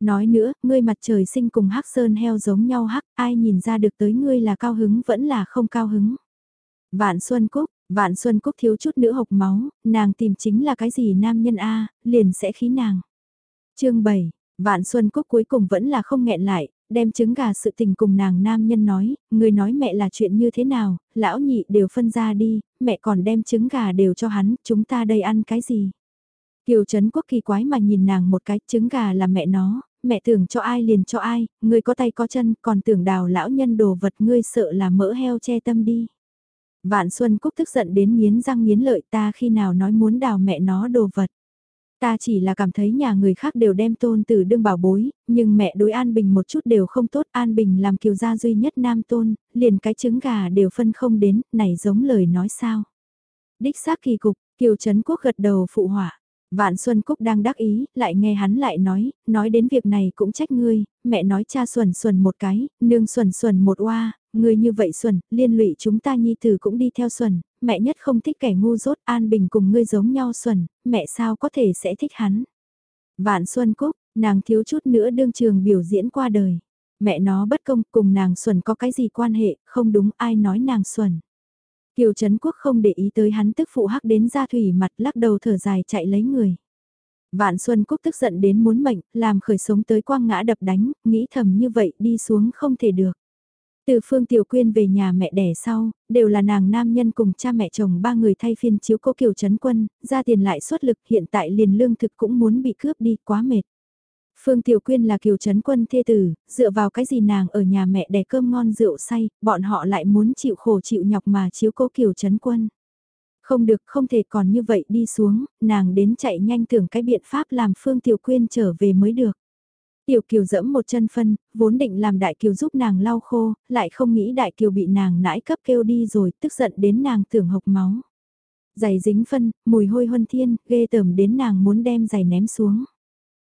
Nói nữa, ngươi mặt trời sinh cùng hắc sơn heo giống nhau hắc, ai nhìn ra được tới ngươi là cao hứng vẫn là không cao hứng. Vạn Xuân Cúc, Vạn Xuân Cúc thiếu chút nữa hộc máu, nàng tìm chính là cái gì nam nhân A, liền sẽ khí nàng. chương 7, Vạn Xuân Cúc cuối cùng vẫn là không nghẹn lại, đem trứng gà sự tình cùng nàng nam nhân nói, người nói mẹ là chuyện như thế nào, lão nhị đều phân ra đi, mẹ còn đem trứng gà đều cho hắn, chúng ta đây ăn cái gì. Kiều Trấn Quốc kỳ quái mà nhìn nàng một cái, trứng gà là mẹ nó, mẹ tưởng cho ai liền cho ai, người có tay có chân, còn tưởng đào lão nhân đồ vật ngươi sợ là mỡ heo che tâm đi. Vạn Xuân Cúc tức giận đến nghiến răng nghiến lợi ta khi nào nói muốn đào mẹ nó đồ vật. Ta chỉ là cảm thấy nhà người khác đều đem tôn tử đương bảo bối, nhưng mẹ đối An Bình một chút đều không tốt. An Bình làm kiều gia duy nhất nam tôn, liền cái trứng gà đều phân không đến, này giống lời nói sao. Đích xác kỳ cục, kiều Trấn Quốc gật đầu phụ họa. Vạn Xuân Cúc đang đắc ý, lại nghe hắn lại nói, nói đến việc này cũng trách ngươi, mẹ nói cha Xuân Xuân một cái, nương Xuân Xuân một oa, ngươi như vậy Xuân, liên lụy chúng ta nhi tử cũng đi theo Xuân. mẹ nhất không thích kẻ ngu dốt, An Bình cùng ngươi giống nhau Xuân, mẹ sao có thể sẽ thích hắn. Vạn Xuân Cúc, nàng thiếu chút nữa đương trường biểu diễn qua đời. Mẹ nó bất công cùng nàng Xuân có cái gì quan hệ, không đúng ai nói nàng Xuân. Kiều Trấn Quốc không để ý tới hắn tức phụ hắc đến ra thủy mặt lắc đầu thở dài chạy lấy người. Vạn Xuân Cúc tức giận đến muốn mệnh, làm khởi sống tới quang ngã đập đánh, nghĩ thầm như vậy đi xuống không thể được. Từ Phương Tiểu Quyên về nhà mẹ đẻ sau, đều là nàng nam nhân cùng cha mẹ chồng ba người thay phiên chiếu cố Kiều Trấn Quân, ra tiền lại xuất lực hiện tại liền lương thực cũng muốn bị cướp đi quá mệt. Phương Tiểu Quyên là Kiều Trấn Quân thê tử, dựa vào cái gì nàng ở nhà mẹ đẻ cơm ngon rượu say, bọn họ lại muốn chịu khổ chịu nhọc mà chiếu cố Kiều Trấn Quân. Không được, không thể còn như vậy đi xuống, nàng đến chạy nhanh tưởng cái biện pháp làm Phương Tiểu Quyên trở về mới được. Tiểu Kiều dẫm một chân phân, vốn định làm Đại Kiều giúp nàng lau khô, lại không nghĩ Đại Kiều bị nàng nãi cấp kêu đi rồi, tức giận đến nàng tưởng hộc máu. Giày dính phân, mùi hôi huân thiên, ghê tởm đến nàng muốn đem giày ném xuống.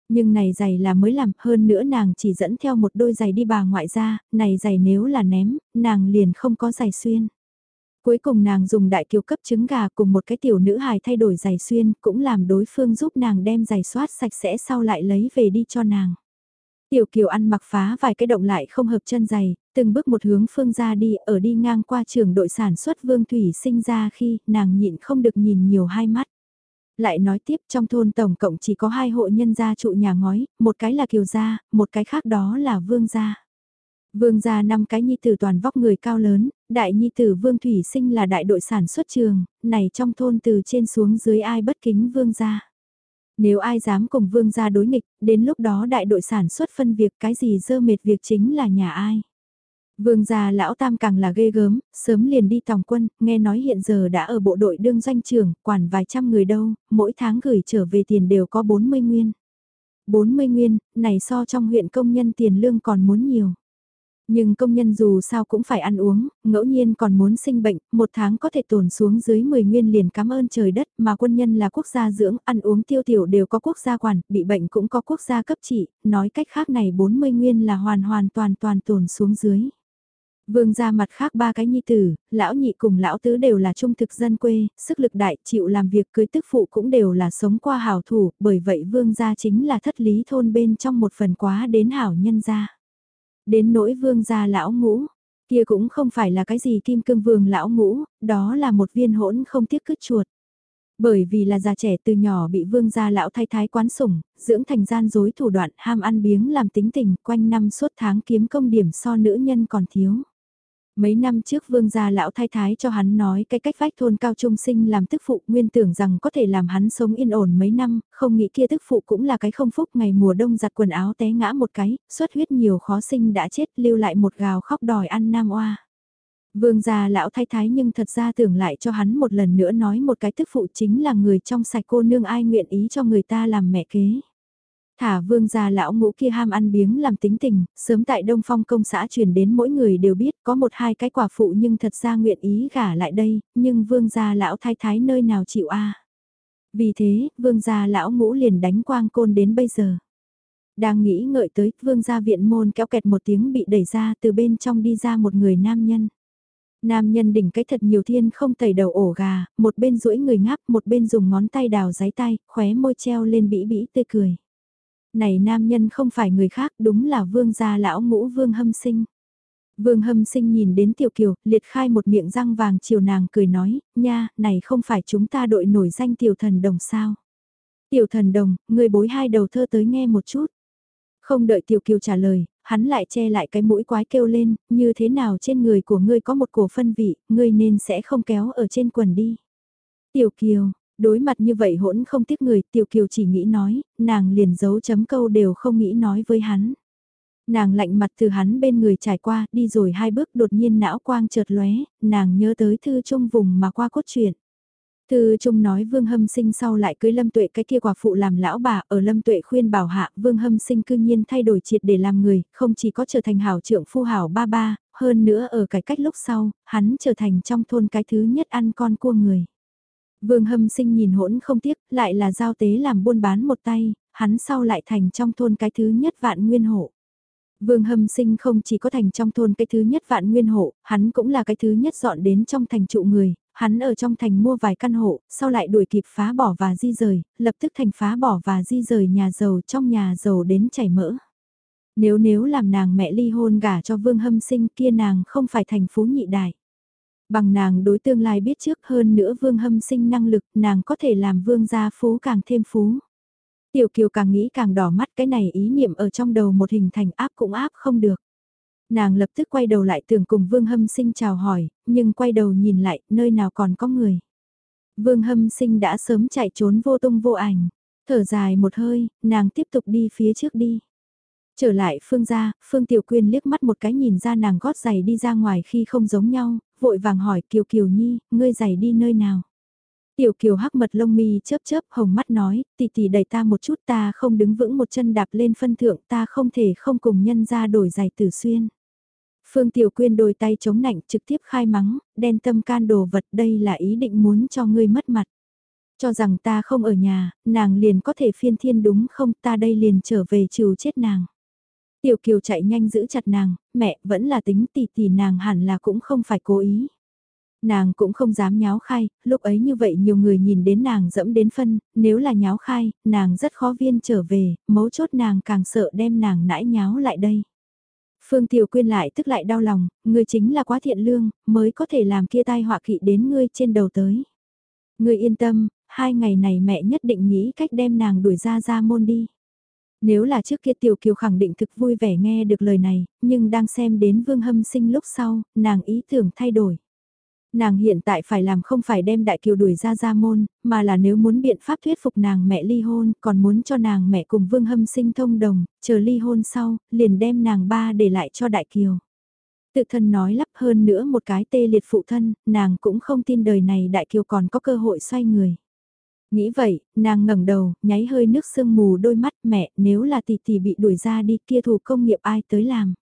Nhưng này giày là mới làm, hơn nữa nàng chỉ dẫn theo một đôi giày đi bà ngoại ra, này giày nếu là ném, nàng liền không có giày xuyên. Cuối cùng nàng dùng đại kiều cấp trứng gà cùng một cái tiểu nữ hài thay đổi giày xuyên, cũng làm đối phương giúp nàng đem giày soát sạch sẽ sau lại lấy về đi cho nàng. Tiểu kiều ăn mặc phá vài cái động lại không hợp chân giày, từng bước một hướng phương ra đi, ở đi ngang qua trường đội sản xuất vương thủy sinh ra khi nàng nhịn không được nhìn nhiều hai mắt. Lại nói tiếp trong thôn tổng cộng chỉ có hai hộ nhân gia trụ nhà ngói, một cái là kiều gia, một cái khác đó là vương gia. Vương gia năm cái nhi tử toàn vóc người cao lớn, đại nhi tử vương thủy sinh là đại đội sản xuất trường, này trong thôn từ trên xuống dưới ai bất kính vương gia. Nếu ai dám cùng vương gia đối nghịch, đến lúc đó đại đội sản xuất phân việc cái gì dơ mệt việc chính là nhà ai. Vương gia lão tam càng là ghê gớm, sớm liền đi tòng quân, nghe nói hiện giờ đã ở bộ đội đương doanh trưởng, quản vài trăm người đâu, mỗi tháng gửi trở về tiền đều có 40 nguyên. 40 nguyên, này so trong huyện công nhân tiền lương còn muốn nhiều. Nhưng công nhân dù sao cũng phải ăn uống, ngẫu nhiên còn muốn sinh bệnh, một tháng có thể tồn xuống dưới 10 nguyên liền cảm ơn trời đất mà quân nhân là quốc gia dưỡng, ăn uống tiêu tiểu đều có quốc gia quản, bị bệnh cũng có quốc gia cấp trị, nói cách khác này 40 nguyên là hoàn hoàn toàn toàn tồn xuống dưới. Vương gia mặt khác ba cái nhi tử, lão nhị cùng lão tứ đều là trung thực dân quê, sức lực đại, chịu làm việc cưới tức phụ cũng đều là sống qua hảo thủ, bởi vậy vương gia chính là thất lý thôn bên trong một phần quá đến hảo nhân gia. Đến nỗi vương gia lão ngũ, kia cũng không phải là cái gì kim cương vương lão ngũ, đó là một viên hỗn không tiếc cứt chuột. Bởi vì là già trẻ từ nhỏ bị vương gia lão thay thái quán sủng, dưỡng thành gian dối thủ đoạn ham ăn biếng làm tính tình quanh năm suốt tháng kiếm công điểm so nữ nhân còn thiếu. Mấy năm trước vương gia lão thái thái cho hắn nói cái cách vách thôn cao trung sinh làm tức phụ nguyên tưởng rằng có thể làm hắn sống yên ổn mấy năm, không nghĩ kia tức phụ cũng là cái không phúc ngày mùa đông giặt quần áo té ngã một cái, xuất huyết nhiều khó sinh đã chết lưu lại một gào khóc đòi ăn nam oa. Vương gia lão thái thái nhưng thật ra tưởng lại cho hắn một lần nữa nói một cái tức phụ chính là người trong sạch cô nương ai nguyện ý cho người ta làm mẹ kế. Thả vương gia lão ngũ kia ham ăn biếng làm tính tình, sớm tại Đông Phong công xã truyền đến mỗi người đều biết có một hai cái quả phụ nhưng thật ra nguyện ý gả lại đây, nhưng vương gia lão thái thái nơi nào chịu a Vì thế, vương gia lão ngũ liền đánh quang côn đến bây giờ. Đang nghĩ ngợi tới, vương gia viện môn kéo kẹt một tiếng bị đẩy ra từ bên trong đi ra một người nam nhân. Nam nhân đỉnh cái thật nhiều thiên không tẩy đầu ổ gà, một bên duỗi người ngáp, một bên dùng ngón tay đào giấy tay, khóe môi treo lên bĩ bĩ tươi cười này nam nhân không phải người khác đúng là vương gia lão ngũ vương hâm sinh. Vương hâm sinh nhìn đến tiểu kiều, liệt khai một miệng răng vàng chiều nàng cười nói, nha, này không phải chúng ta đội nổi danh tiểu thần đồng sao. Tiểu thần đồng, người bối hai đầu thơ tới nghe một chút. Không đợi tiểu kiều trả lời, hắn lại che lại cái mũi quái kêu lên, như thế nào trên người của ngươi có một cổ phân vị, ngươi nên sẽ không kéo ở trên quần đi. Tiểu kiều, Đối mặt như vậy hỗn không tiếc người, Tiểu Kiều chỉ nghĩ nói, nàng liền giấu chấm câu đều không nghĩ nói với hắn. Nàng lạnh mặt từ hắn bên người trải qua, đi rồi hai bước đột nhiên não quang chợt lóe, nàng nhớ tới thư trung vùng mà qua cốt truyện. Thư Trung nói Vương Hâm Sinh sau lại cưới Lâm Tuệ cái kia quả phụ làm lão bà ở Lâm Tuệ khuyên bảo hạ Vương Hâm Sinh cư nhiên thay đổi triệt để làm người, không chỉ có trở thành hảo trưởng phu hảo ba ba, hơn nữa ở cải cách lúc sau, hắn trở thành trong thôn cái thứ nhất ăn con cua người. Vương hâm sinh nhìn hỗn không tiếc, lại là giao tế làm buôn bán một tay, hắn sau lại thành trong thôn cái thứ nhất vạn nguyên hộ. Vương hâm sinh không chỉ có thành trong thôn cái thứ nhất vạn nguyên hộ, hắn cũng là cái thứ nhất dọn đến trong thành trụ người, hắn ở trong thành mua vài căn hộ, sau lại đuổi kịp phá bỏ và di rời, lập tức thành phá bỏ và di rời nhà giàu trong nhà giàu đến chảy mỡ. Nếu nếu làm nàng mẹ ly hôn gả cho vương hâm sinh kia nàng không phải thành phú nhị đại. Bằng nàng đối tương lai biết trước hơn nữa vương hâm sinh năng lực nàng có thể làm vương gia phú càng thêm phú. Tiểu kiều càng nghĩ càng đỏ mắt cái này ý niệm ở trong đầu một hình thành áp cũng áp không được. Nàng lập tức quay đầu lại tưởng cùng Vương Hâm Sinh chào hỏi, nhưng quay đầu nhìn lại, nơi nào còn có người. Vương Hâm Sinh đã sớm chạy trốn vô tung vô ảnh. Thở dài một hơi, nàng tiếp tục đi phía trước đi. Trở lại Phương gia, Phương Tiểu Quyên liếc mắt một cái nhìn ra nàng gót giày đi ra ngoài khi không giống nhau, vội vàng hỏi Kiều Kiều Nhi, ngươi giày đi nơi nào? Tiểu Kiều hắc mật lông mi chớp chớp hồng mắt nói, tỷ tỷ đẩy ta một chút ta không đứng vững một chân đạp lên phân thượng ta không thể không cùng nhân ra đổi giày tử xuyên. Phương Tiểu Quyên đôi tay chống nạnh trực tiếp khai mắng, đen tâm can đồ vật đây là ý định muốn cho ngươi mất mặt. Cho rằng ta không ở nhà, nàng liền có thể phiên thiên đúng không ta đây liền trở về trừ chết nàng. Tiểu Kiều chạy nhanh giữ chặt nàng, mẹ vẫn là tính tỷ tỷ nàng hẳn là cũng không phải cố ý. Nàng cũng không dám nháo khai, lúc ấy như vậy nhiều người nhìn đến nàng dẫm đến phân, nếu là nháo khai, nàng rất khó viên trở về, mấu chốt nàng càng sợ đem nàng nãi nháo lại đây. Phương Tiểu Quyên lại tức lại đau lòng, ngươi chính là quá thiện lương, mới có thể làm kia tai họa kỵ đến ngươi trên đầu tới. Ngươi yên tâm, hai ngày này mẹ nhất định nghĩ cách đem nàng đuổi ra ra môn đi. Nếu là trước kia Tiểu Kiều khẳng định thực vui vẻ nghe được lời này, nhưng đang xem đến Vương Hâm Sinh lúc sau, nàng ý tưởng thay đổi. Nàng hiện tại phải làm không phải đem Đại Kiều đuổi ra ra môn, mà là nếu muốn biện pháp thuyết phục nàng mẹ ly hôn, còn muốn cho nàng mẹ cùng Vương Hâm Sinh thông đồng, chờ ly hôn sau, liền đem nàng ba để lại cho Đại Kiều. Tự thân nói lắp hơn nữa một cái tê liệt phụ thân, nàng cũng không tin đời này Đại Kiều còn có cơ hội xoay người. Nghĩ vậy, nàng ngẩng đầu, nháy hơi nước sương mù đôi mắt mẹ, nếu là tỷ tỷ bị đuổi ra đi kia thủ công nghiệp ai tới làm.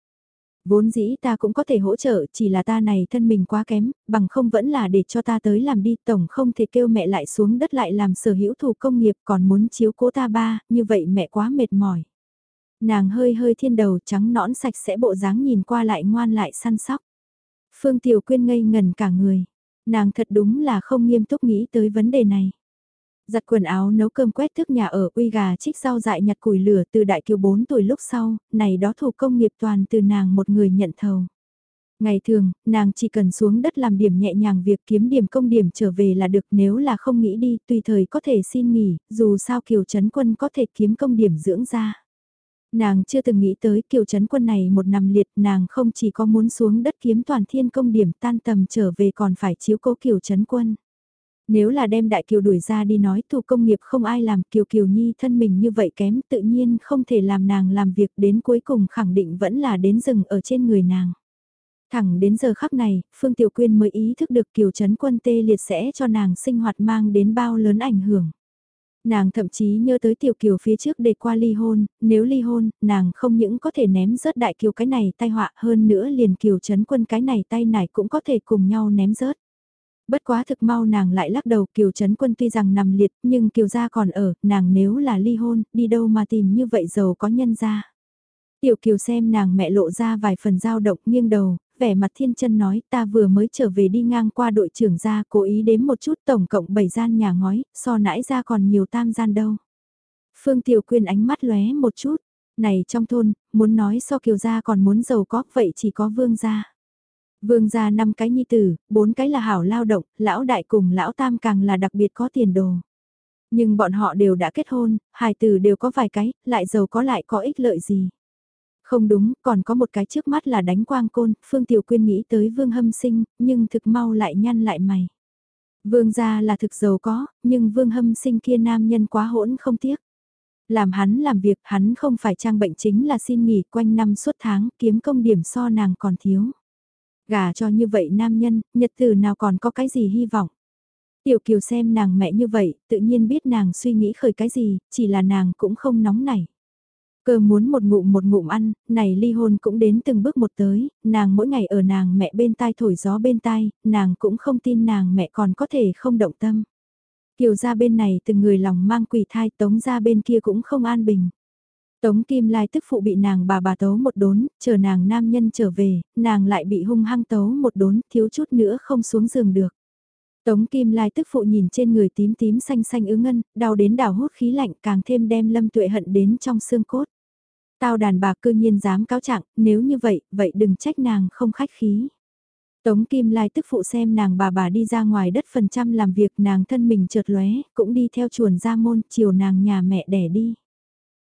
Vốn dĩ ta cũng có thể hỗ trợ, chỉ là ta này thân mình quá kém, bằng không vẫn là để cho ta tới làm đi, tổng không thể kêu mẹ lại xuống đất lại làm sở hữu thủ công nghiệp còn muốn chiếu cố ta ba, như vậy mẹ quá mệt mỏi. Nàng hơi hơi thiên đầu trắng nõn sạch sẽ bộ dáng nhìn qua lại ngoan lại săn sóc. Phương Tiểu Quyên ngây ngần cả người, nàng thật đúng là không nghiêm túc nghĩ tới vấn đề này giặt quần áo nấu cơm quét thức nhà ở uy gà trích rau dại nhặt củi lửa từ đại kiều 4 tuổi lúc sau, này đó thủ công nghiệp toàn từ nàng một người nhận thầu. Ngày thường, nàng chỉ cần xuống đất làm điểm nhẹ nhàng việc kiếm điểm công điểm trở về là được nếu là không nghĩ đi, tùy thời có thể xin nghỉ, dù sao Kiều Trấn Quân có thể kiếm công điểm dưỡng ra. Nàng chưa từng nghĩ tới Kiều Trấn Quân này một năm liệt nàng không chỉ có muốn xuống đất kiếm toàn thiên công điểm tan tầm trở về còn phải chiếu cố Kiều Trấn Quân. Nếu là đem Đại Kiều đuổi ra đi nói thủ công nghiệp không ai làm Kiều Kiều Nhi thân mình như vậy kém tự nhiên không thể làm nàng làm việc đến cuối cùng khẳng định vẫn là đến rừng ở trên người nàng. Thẳng đến giờ khắc này, Phương Tiểu Quyên mới ý thức được Kiều chấn Quân tê liệt sẽ cho nàng sinh hoạt mang đến bao lớn ảnh hưởng. Nàng thậm chí nhớ tới Tiểu Kiều phía trước để qua ly hôn, nếu ly hôn, nàng không những có thể ném rớt Đại Kiều cái này tai họa hơn nữa liền Kiều chấn Quân cái này tay này cũng có thể cùng nhau ném rớt. Bất quá thực mau nàng lại lắc đầu Kiều Trấn Quân tuy rằng nằm liệt nhưng Kiều gia còn ở, nàng nếu là ly hôn, đi đâu mà tìm như vậy giàu có nhân gia. Tiểu Kiều xem nàng mẹ lộ ra vài phần dao động nghiêng đầu, vẻ mặt thiên chân nói ta vừa mới trở về đi ngang qua đội trưởng gia cố ý đếm một chút tổng cộng 7 gian nhà ngói, so nãy ra còn nhiều tam gian đâu. Phương Tiểu Quyên ánh mắt lóe một chút, này trong thôn, muốn nói so Kiều gia còn muốn giàu có vậy chỉ có vương gia. Vương gia năm cái nhi tử, bốn cái là hảo lao động, lão đại cùng lão tam càng là đặc biệt có tiền đồ. Nhưng bọn họ đều đã kết hôn, hài tử đều có vài cái, lại giàu có lại có ích lợi gì. Không đúng, còn có một cái trước mắt là đánh quang côn, Phương Tiểu Quyên nghĩ tới Vương Hâm Sinh, nhưng thực mau lại nhăn lại mày. Vương gia là thực giàu có, nhưng Vương Hâm Sinh kia nam nhân quá hỗn không tiếc. Làm hắn làm việc, hắn không phải trang bệnh chính là xin nghỉ quanh năm suốt tháng, kiếm công điểm so nàng còn thiếu. Gà cho như vậy nam nhân, nhật từ nào còn có cái gì hy vọng. Tiểu Kiều xem nàng mẹ như vậy, tự nhiên biết nàng suy nghĩ khởi cái gì, chỉ là nàng cũng không nóng nảy. Cơ muốn một ngụm một ngụm ăn, này ly hôn cũng đến từng bước một tới, nàng mỗi ngày ở nàng mẹ bên tai thổi gió bên tai, nàng cũng không tin nàng mẹ còn có thể không động tâm. Kiều ra bên này từng người lòng mang quỷ thai tống ra bên kia cũng không an bình. Tống Kim Lai tức phụ bị nàng bà bà tấu một đốn, chờ nàng nam nhân trở về, nàng lại bị hung hăng tấu một đốn, thiếu chút nữa không xuống giường được. Tống Kim Lai tức phụ nhìn trên người tím tím xanh xanh ứng ngân, đau đến đảo hút khí lạnh càng thêm đem lâm tuệ hận đến trong xương cốt. Tao đàn bà cư nhiên dám cáo trạng, nếu như vậy, vậy đừng trách nàng không khách khí. Tống Kim Lai tức phụ xem nàng bà bà đi ra ngoài đất phần trăm làm việc nàng thân mình trượt lóe, cũng đi theo chuồn ra môn, chiều nàng nhà mẹ đẻ đi.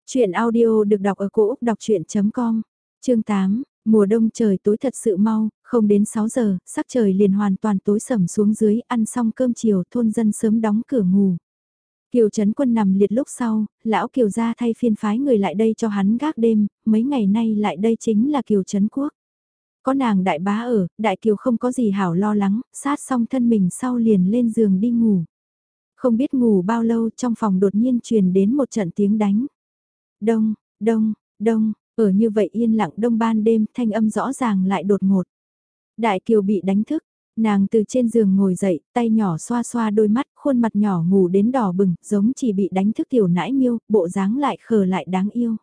Chuyện audio được đọc ở cổ Úc đọc chuyện.com, chương 8, Mùa đông trời tối thật sự mau, không đến 6 giờ, sắc trời liền hoàn toàn tối sầm xuống dưới, ăn xong cơm chiều, thôn dân sớm đóng cửa ngủ. Kiều Trấn Quân nằm liệt lúc sau, lão Kiều ra thay phiên phái người lại đây cho hắn gác đêm, mấy ngày nay lại đây chính là Kiều Trấn Quốc. Có nàng đại bá ở, đại Kiều không có gì hảo lo lắng, sát xong thân mình sau liền lên giường đi ngủ. Không biết ngủ bao lâu trong phòng đột nhiên truyền đến một trận tiếng đánh. Đông, đông, đông, ở như vậy yên lặng đông ban đêm thanh âm rõ ràng lại đột ngột. Đại Kiều bị đánh thức, nàng từ trên giường ngồi dậy, tay nhỏ xoa xoa đôi mắt, khuôn mặt nhỏ ngủ đến đỏ bừng, giống chỉ bị đánh thức tiểu nãi miêu, bộ dáng lại khờ lại đáng yêu.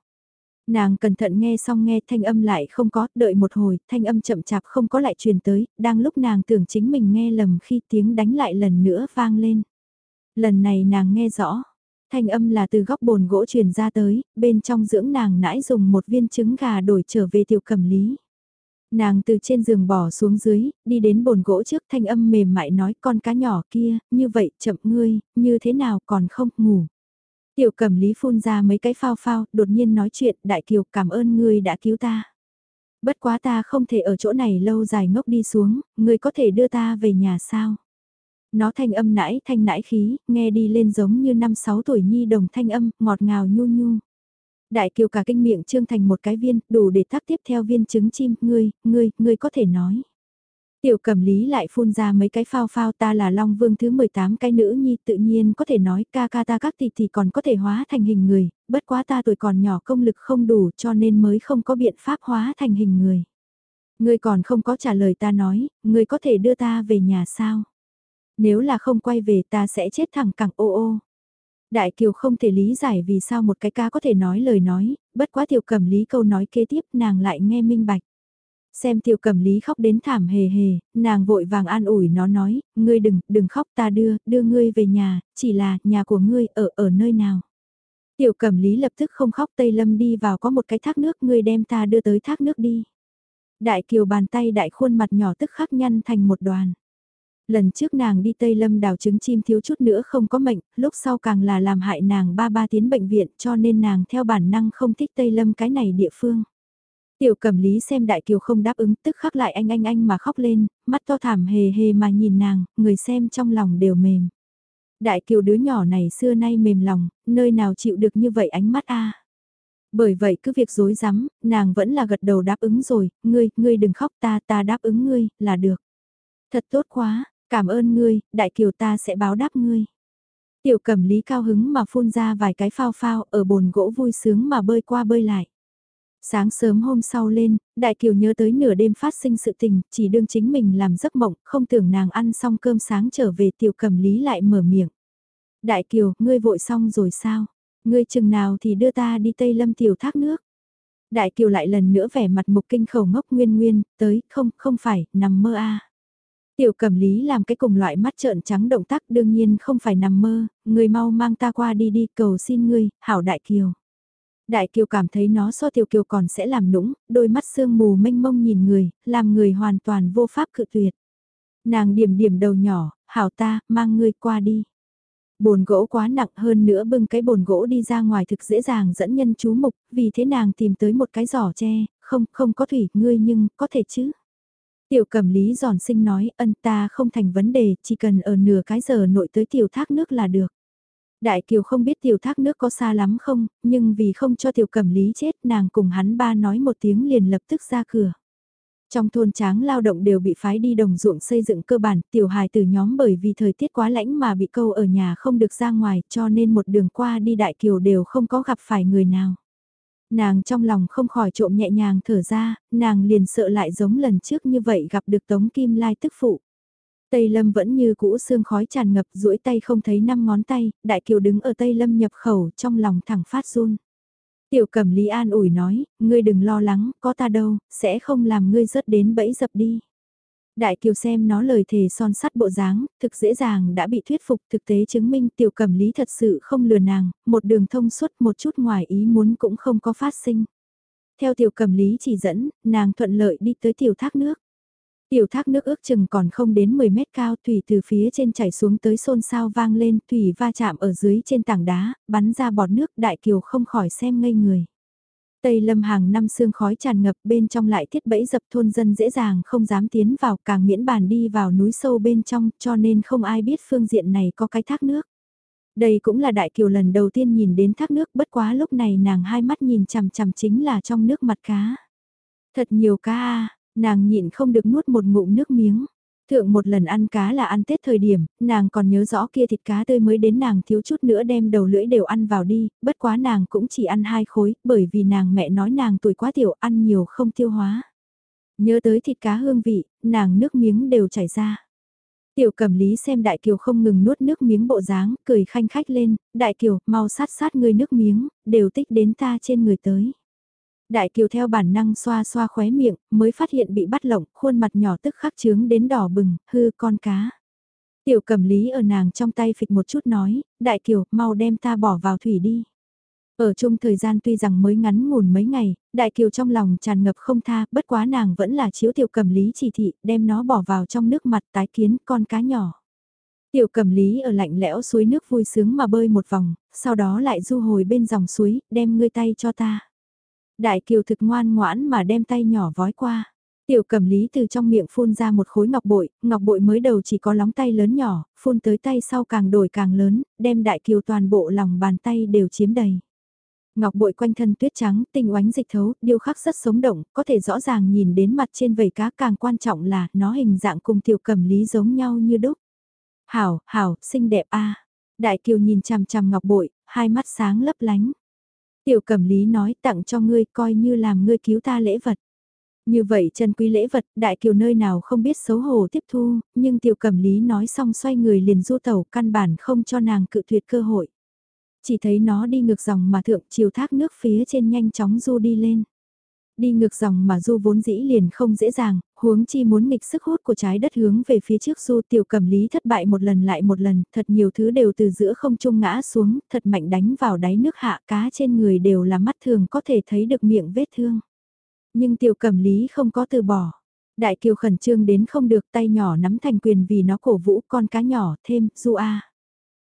Nàng cẩn thận nghe xong nghe thanh âm lại không có, đợi một hồi, thanh âm chậm chạp không có lại truyền tới, đang lúc nàng tưởng chính mình nghe lầm khi tiếng đánh lại lần nữa vang lên. Lần này nàng nghe rõ, thanh âm là từ góc bồn gỗ truyền ra tới, bên trong dưỡng nàng nãi dùng một viên trứng gà đổi trở về tiểu cầm lý. Nàng từ trên giường bỏ xuống dưới, đi đến bồn gỗ trước thanh âm mềm mại nói con cá nhỏ kia, như vậy chậm ngươi, như thế nào còn không ngủ. Tiểu cầm lý phun ra mấy cái phao phao, đột nhiên nói chuyện, đại kiều cảm ơn ngươi đã cứu ta. Bất quá ta không thể ở chỗ này lâu dài ngốc đi xuống, ngươi có thể đưa ta về nhà sao? Nó thanh âm nãi thanh nãi khí, nghe đi lên giống như năm sáu tuổi nhi đồng thanh âm, ngọt ngào nhu nhu. Đại kiều cả kinh miệng trương thành một cái viên, đủ để tác tiếp theo viên trứng chim, ngươi, ngươi, ngươi có thể nói. Tiểu cầm lý lại phun ra mấy cái phao phao ta là Long Vương thứ 18 cái nữ nhi tự nhiên có thể nói ca ca ta các tỷ tỷ còn có thể hóa thành hình người, bất quá ta tuổi còn nhỏ công lực không đủ cho nên mới không có biện pháp hóa thành hình người. Ngươi còn không có trả lời ta nói, ngươi có thể đưa ta về nhà sao? Nếu là không quay về ta sẽ chết thẳng cẳng ô ô. Đại Kiều không thể lý giải vì sao một cái ca có thể nói lời nói, bất quá tiểu cẩm lý câu nói kế tiếp nàng lại nghe minh bạch. Xem tiểu cẩm lý khóc đến thảm hề hề, nàng vội vàng an ủi nó nói, ngươi đừng, đừng khóc ta đưa, đưa ngươi về nhà, chỉ là nhà của ngươi ở ở nơi nào. Tiểu cẩm lý lập tức không khóc Tây Lâm đi vào có một cái thác nước ngươi đem ta đưa tới thác nước đi. Đại kiều bàn tay đại khuôn mặt nhỏ tức khắc nhăn thành một đoàn. Lần trước nàng đi Tây Lâm đào trứng chim thiếu chút nữa không có mệnh, lúc sau càng là làm hại nàng ba ba tiến bệnh viện cho nên nàng theo bản năng không thích Tây Lâm cái này địa phương. Tiểu cầm lý xem đại kiều không đáp ứng tức khắc lại anh anh anh mà khóc lên, mắt to thảm hề hề mà nhìn nàng, người xem trong lòng đều mềm. Đại kiều đứa nhỏ này xưa nay mềm lòng, nơi nào chịu được như vậy ánh mắt a Bởi vậy cứ việc dối rắm nàng vẫn là gật đầu đáp ứng rồi, ngươi, ngươi đừng khóc ta, ta đáp ứng ngươi, là được. Thật tốt quá, cảm ơn ngươi, đại kiều ta sẽ báo đáp ngươi. Tiểu cẩm lý cao hứng mà phun ra vài cái phao phao ở bồn gỗ vui sướng mà bơi qua bơi lại. Sáng sớm hôm sau lên, Đại Kiều nhớ tới nửa đêm phát sinh sự tình, chỉ đương chính mình làm giấc mộng, không tưởng nàng ăn xong cơm sáng trở về tiểu cầm lý lại mở miệng. Đại Kiều, ngươi vội xong rồi sao? Ngươi chừng nào thì đưa ta đi Tây Lâm tiểu thác nước. Đại Kiều lại lần nữa vẻ mặt mục kinh khẩu ngốc nguyên nguyên, tới, không, không phải, nằm mơ a. Tiểu cầm lý làm cái cùng loại mắt trợn trắng động tác đương nhiên không phải nằm mơ, người mau mang ta qua đi đi cầu xin ngươi, hảo đại kiều. Đại kiều cảm thấy nó so tiểu kiều còn sẽ làm nũng, đôi mắt sương mù mênh mông nhìn người, làm người hoàn toàn vô pháp cự tuyệt. Nàng điểm điểm đầu nhỏ, hảo ta, mang ngươi qua đi. Bồn gỗ quá nặng hơn nữa bưng cái bồn gỗ đi ra ngoài thực dễ dàng dẫn nhân chú mục, vì thế nàng tìm tới một cái giỏ tre, không, không có thủy, ngươi nhưng, có thể chứ. Tiểu cầm lý giòn sinh nói, ân ta không thành vấn đề, chỉ cần ở nửa cái giờ nội tới tiểu thác nước là được. Đại Kiều không biết tiểu thác nước có xa lắm không, nhưng vì không cho tiểu cẩm lý chết nàng cùng hắn ba nói một tiếng liền lập tức ra cửa. Trong thôn tráng lao động đều bị phái đi đồng ruộng xây dựng cơ bản, tiểu hài từ nhóm bởi vì thời tiết quá lãnh mà bị câu ở nhà không được ra ngoài cho nên một đường qua đi Đại Kiều đều không có gặp phải người nào. Nàng trong lòng không khỏi trộm nhẹ nhàng thở ra, nàng liền sợ lại giống lần trước như vậy gặp được Tống Kim Lai tức phụ. Tây Lâm vẫn như cũ xương khói tràn ngập duỗi tay không thấy năm ngón tay, Đại Kiều đứng ở Tây Lâm nhập khẩu trong lòng thẳng phát run. Tiểu Cẩm Lý an ủi nói, ngươi đừng lo lắng, có ta đâu, sẽ không làm ngươi rớt đến bẫy dập đi. Đại Kiều xem nó lời thề son sắt bộ dáng, thực dễ dàng đã bị thuyết phục thực tế chứng minh tiểu cẩm lý thật sự không lừa nàng, một đường thông suốt một chút ngoài ý muốn cũng không có phát sinh. Theo tiểu cẩm lý chỉ dẫn, nàng thuận lợi đi tới tiểu thác nước. Tiểu thác nước ước chừng còn không đến 10 mét cao thủy từ phía trên chảy xuống tới xôn xao vang lên thủy va chạm ở dưới trên tảng đá, bắn ra bọt nước đại kiều không khỏi xem ngây người. Tây lâm hàng năm sương khói tràn ngập bên trong lại thiết bẫy dập thôn dân dễ dàng không dám tiến vào càng miễn bàn đi vào núi sâu bên trong cho nên không ai biết phương diện này có cái thác nước. Đây cũng là đại kiều lần đầu tiên nhìn đến thác nước bất quá lúc này nàng hai mắt nhìn chằm chằm chính là trong nước mặt cá. Thật nhiều cá à, nàng nhịn không được nuốt một ngụm nước miếng. Thượng một lần ăn cá là ăn Tết thời điểm, nàng còn nhớ rõ kia thịt cá tươi mới đến nàng thiếu chút nữa đem đầu lưỡi đều ăn vào đi, bất quá nàng cũng chỉ ăn hai khối, bởi vì nàng mẹ nói nàng tuổi quá tiểu ăn nhiều không tiêu hóa. Nhớ tới thịt cá hương vị, nàng nước miếng đều chảy ra. Tiểu cầm lý xem Đại Kiều không ngừng nuốt nước miếng bộ dáng, cười khanh khách lên, Đại Kiều, mau sát sát ngươi nước miếng, đều tích đến ta trên người tới. Đại Kiều theo bản năng xoa xoa khóe miệng, mới phát hiện bị bắt lộng, khuôn mặt nhỏ tức khắc trướng đến đỏ bừng, hư con cá. Tiểu cầm lý ở nàng trong tay phịch một chút nói, Đại Kiều, mau đem ta bỏ vào thủy đi. Ở chung thời gian tuy rằng mới ngắn ngủn mấy ngày, Đại Kiều trong lòng tràn ngập không tha, bất quá nàng vẫn là chiếu tiểu cầm lý chỉ thị, đem nó bỏ vào trong nước mặt tái kiến con cá nhỏ. Tiểu cầm lý ở lạnh lẽo suối nước vui sướng mà bơi một vòng, sau đó lại du hồi bên dòng suối, đem ngươi tay cho ta. Đại Kiều thực ngoan ngoãn mà đem tay nhỏ vói qua. Tiểu cầm lý từ trong miệng phun ra một khối ngọc bội, ngọc bội mới đầu chỉ có lóng tay lớn nhỏ, phun tới tay sau càng đổi càng lớn, đem đại kiều toàn bộ lòng bàn tay đều chiếm đầy. Ngọc bội quanh thân tuyết trắng, tinh oánh dịch thấu, điêu khắc rất sống động, có thể rõ ràng nhìn đến mặt trên vầy cá càng quan trọng là nó hình dạng cùng tiểu cầm lý giống nhau như đúc. Hảo, hảo, xinh đẹp a Đại kiều nhìn chằm chằm ngọc bội, hai mắt sáng lấp lánh. Tiểu cầm lý nói tặng cho ngươi coi như làm ngươi cứu ta lễ vật. Như vậy chân quý lễ vật, đại kiều nơi nào không biết xấu hổ tiếp thu, nhưng tiểu cầm lý nói xong xoay người liền du tẩu căn bản không cho nàng cự tuyệt cơ hội. Chỉ thấy nó đi ngược dòng mà thượng chiều thác nước phía trên nhanh chóng du đi lên. Đi ngược dòng mà du vốn dĩ liền không dễ dàng, huống chi muốn nghịch sức hút của trái đất hướng về phía trước du tiểu cầm lý thất bại một lần lại một lần, thật nhiều thứ đều từ giữa không trung ngã xuống, thật mạnh đánh vào đáy nước hạ cá trên người đều là mắt thường có thể thấy được miệng vết thương. Nhưng tiểu cầm lý không có từ bỏ. Đại kiều khẩn trương đến không được tay nhỏ nắm thành quyền vì nó cổ vũ con cá nhỏ thêm, du a.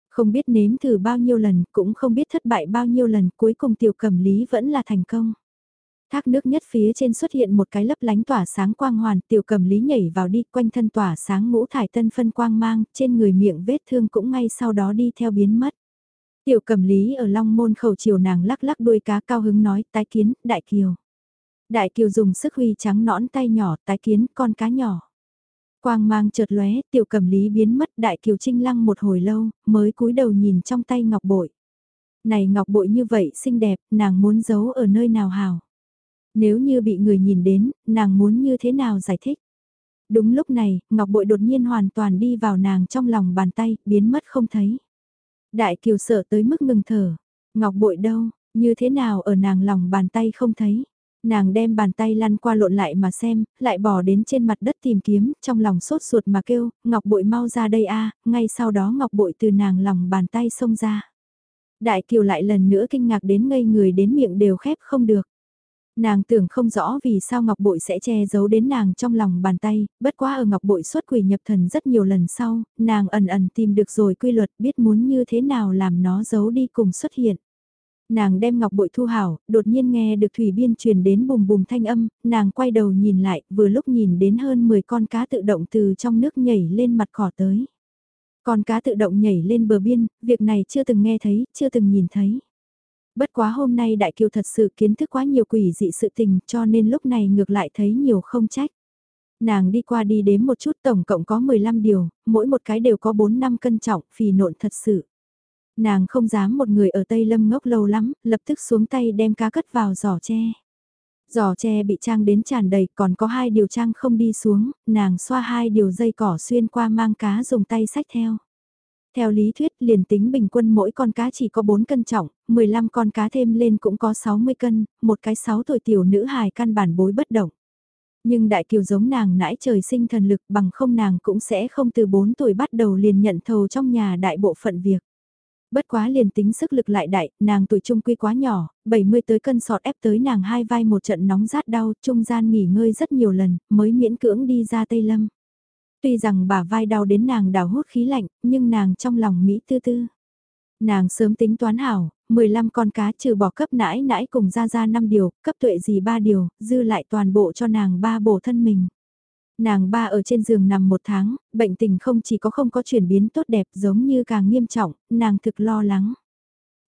Không biết nếm thử bao nhiêu lần, cũng không biết thất bại bao nhiêu lần, cuối cùng tiểu cầm lý vẫn là thành công. Thác nước nhất phía trên xuất hiện một cái lấp lánh tỏa sáng quang hoàn, tiểu cầm lý nhảy vào đi, quanh thân tỏa sáng ngũ thải tân phân quang mang, trên người miệng vết thương cũng ngay sau đó đi theo biến mất. Tiểu cầm lý ở long môn khẩu chiều nàng lắc lắc đuôi cá cao hứng nói, tái kiến, đại kiều. Đại kiều dùng sức huy trắng nõn tay nhỏ, tái kiến, con cá nhỏ. Quang mang chợt lóe, tiểu cầm lý biến mất đại kiều trinh lăng một hồi lâu, mới cúi đầu nhìn trong tay ngọc bội. Này ngọc bội như vậy xinh đẹp, nàng muốn giấu ở nơi nào hào. Nếu như bị người nhìn đến, nàng muốn như thế nào giải thích. Đúng lúc này, ngọc bội đột nhiên hoàn toàn đi vào nàng trong lòng bàn tay, biến mất không thấy. Đại kiều sợ tới mức ngừng thở. Ngọc bội đâu, như thế nào ở nàng lòng bàn tay không thấy. Nàng đem bàn tay lăn qua lộn lại mà xem, lại bỏ đến trên mặt đất tìm kiếm, trong lòng sốt ruột mà kêu, Ngọc Bội mau ra đây a ngay sau đó Ngọc Bội từ nàng lòng bàn tay xông ra. Đại Kiều lại lần nữa kinh ngạc đến ngây người đến miệng đều khép không được. Nàng tưởng không rõ vì sao Ngọc Bội sẽ che giấu đến nàng trong lòng bàn tay, bất quá ở Ngọc Bội xuất quỷ nhập thần rất nhiều lần sau, nàng ẩn ẩn tìm được rồi quy luật biết muốn như thế nào làm nó giấu đi cùng xuất hiện. Nàng đem ngọc bội thu hảo, đột nhiên nghe được thủy biên truyền đến bùm bùm thanh âm, nàng quay đầu nhìn lại, vừa lúc nhìn đến hơn 10 con cá tự động từ trong nước nhảy lên mặt cỏ tới. Con cá tự động nhảy lên bờ biên, việc này chưa từng nghe thấy, chưa từng nhìn thấy. Bất quá hôm nay Đại Kiều thật sự kiến thức quá nhiều quỷ dị sự tình cho nên lúc này ngược lại thấy nhiều không trách. Nàng đi qua đi đếm một chút tổng cộng có 15 điều, mỗi một cái đều có 4 năm cân trọng, phì nộn thật sự. Nàng không dám một người ở Tây Lâm ngốc lâu lắm, lập tức xuống tay đem cá cất vào giỏ tre. Giỏ tre bị trang đến tràn đầy còn có hai điều trang không đi xuống, nàng xoa hai điều dây cỏ xuyên qua mang cá dùng tay sách theo. Theo lý thuyết liền tính bình quân mỗi con cá chỉ có 4 cân trọng, 15 con cá thêm lên cũng có 60 cân, một cái 6 tuổi tiểu nữ hài căn bản bối bất động. Nhưng đại kiều giống nàng nãi trời sinh thần lực bằng không nàng cũng sẽ không từ 4 tuổi bắt đầu liền nhận thầu trong nhà đại bộ phận việc. Bất quá liền tính sức lực lại đại, nàng tuổi trung quy quá nhỏ, 70 tới cân sọt ép tới nàng hai vai một trận nóng rát đau, trung gian nghỉ ngơi rất nhiều lần, mới miễn cưỡng đi ra Tây Lâm. Tuy rằng bà vai đau đến nàng đào hút khí lạnh, nhưng nàng trong lòng Mỹ tư tư. Nàng sớm tính toán hảo, 15 con cá trừ bỏ cấp nãi nãi cùng ra ra 5 điều, cấp tuệ gì 3 điều, dư lại toàn bộ cho nàng ba bổ thân mình. Nàng ba ở trên giường nằm một tháng, bệnh tình không chỉ có không có chuyển biến tốt đẹp giống như càng nghiêm trọng, nàng thực lo lắng.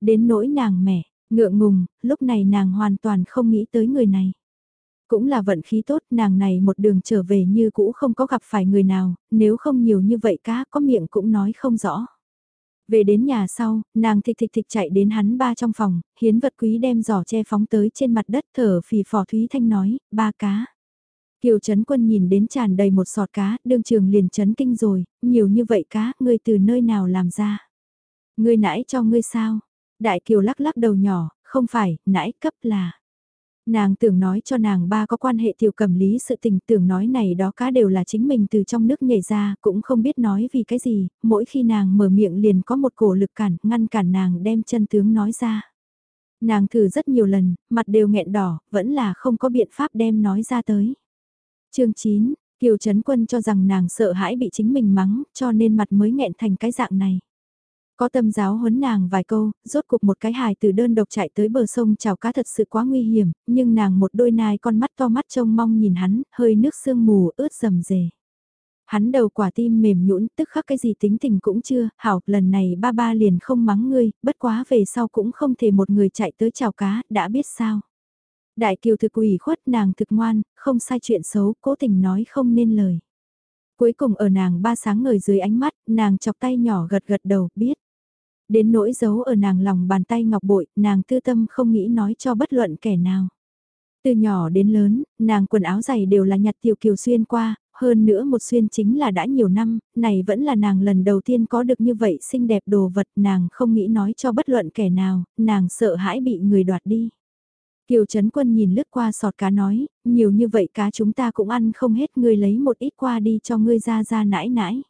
Đến nỗi nàng mẹ, ngượng ngùng, lúc này nàng hoàn toàn không nghĩ tới người này. Cũng là vận khí tốt, nàng này một đường trở về như cũ không có gặp phải người nào, nếu không nhiều như vậy cá có miệng cũng nói không rõ. Về đến nhà sau, nàng thịch thịch thịch chạy đến hắn ba trong phòng, hiến vật quý đem giỏ che phóng tới trên mặt đất thở phì phò Thúy Thanh nói, ba cá. Kiều Trấn Quân nhìn đến tràn đầy một sọt cá, đương trường liền chấn kinh rồi, nhiều như vậy cá, ngươi từ nơi nào làm ra? Ngươi nãi cho ngươi sao? Đại Kiều lắc lắc đầu nhỏ, không phải, nãi cấp là. Nàng tưởng nói cho nàng ba có quan hệ tiểu cầm lý sự tình tưởng nói này đó cá đều là chính mình từ trong nước nhảy ra, cũng không biết nói vì cái gì, mỗi khi nàng mở miệng liền có một cổ lực cản, ngăn cản nàng đem chân tướng nói ra. Nàng thử rất nhiều lần, mặt đều nghẹn đỏ, vẫn là không có biện pháp đem nói ra tới. chương 9, Kiều Trấn Quân cho rằng nàng sợ hãi bị chính mình mắng, cho nên mặt mới nghẹn thành cái dạng này. Có tâm giáo huấn nàng vài câu, rốt cuộc một cái hài từ đơn độc chạy tới bờ sông chào cá thật sự quá nguy hiểm, nhưng nàng một đôi nai con mắt to mắt trông mong nhìn hắn, hơi nước sương mù ướt rầm rề. Hắn đầu quả tim mềm nhũn tức khắc cái gì tính tình cũng chưa, hảo, lần này ba ba liền không mắng ngươi, bất quá về sau cũng không thể một người chạy tới chào cá, đã biết sao. Đại kiều thực ủy khuất nàng thực ngoan, không sai chuyện xấu, cố tình nói không nên lời. Cuối cùng ở nàng ba sáng ngời dưới ánh mắt, nàng chọc tay nhỏ gật gật đầu, biết. Đến nỗi giấu ở nàng lòng bàn tay ngọc bội, nàng tư tâm không nghĩ nói cho bất luận kẻ nào. Từ nhỏ đến lớn, nàng quần áo giày đều là nhặt tiểu kiều xuyên qua, hơn nữa một xuyên chính là đã nhiều năm, này vẫn là nàng lần đầu tiên có được như vậy xinh đẹp đồ vật nàng không nghĩ nói cho bất luận kẻ nào, nàng sợ hãi bị người đoạt đi. Kiều Trấn Quân nhìn lướt qua sọt cá nói, nhiều như vậy cá chúng ta cũng ăn không hết ngươi lấy một ít qua đi cho ngươi ra ra nãi nãi.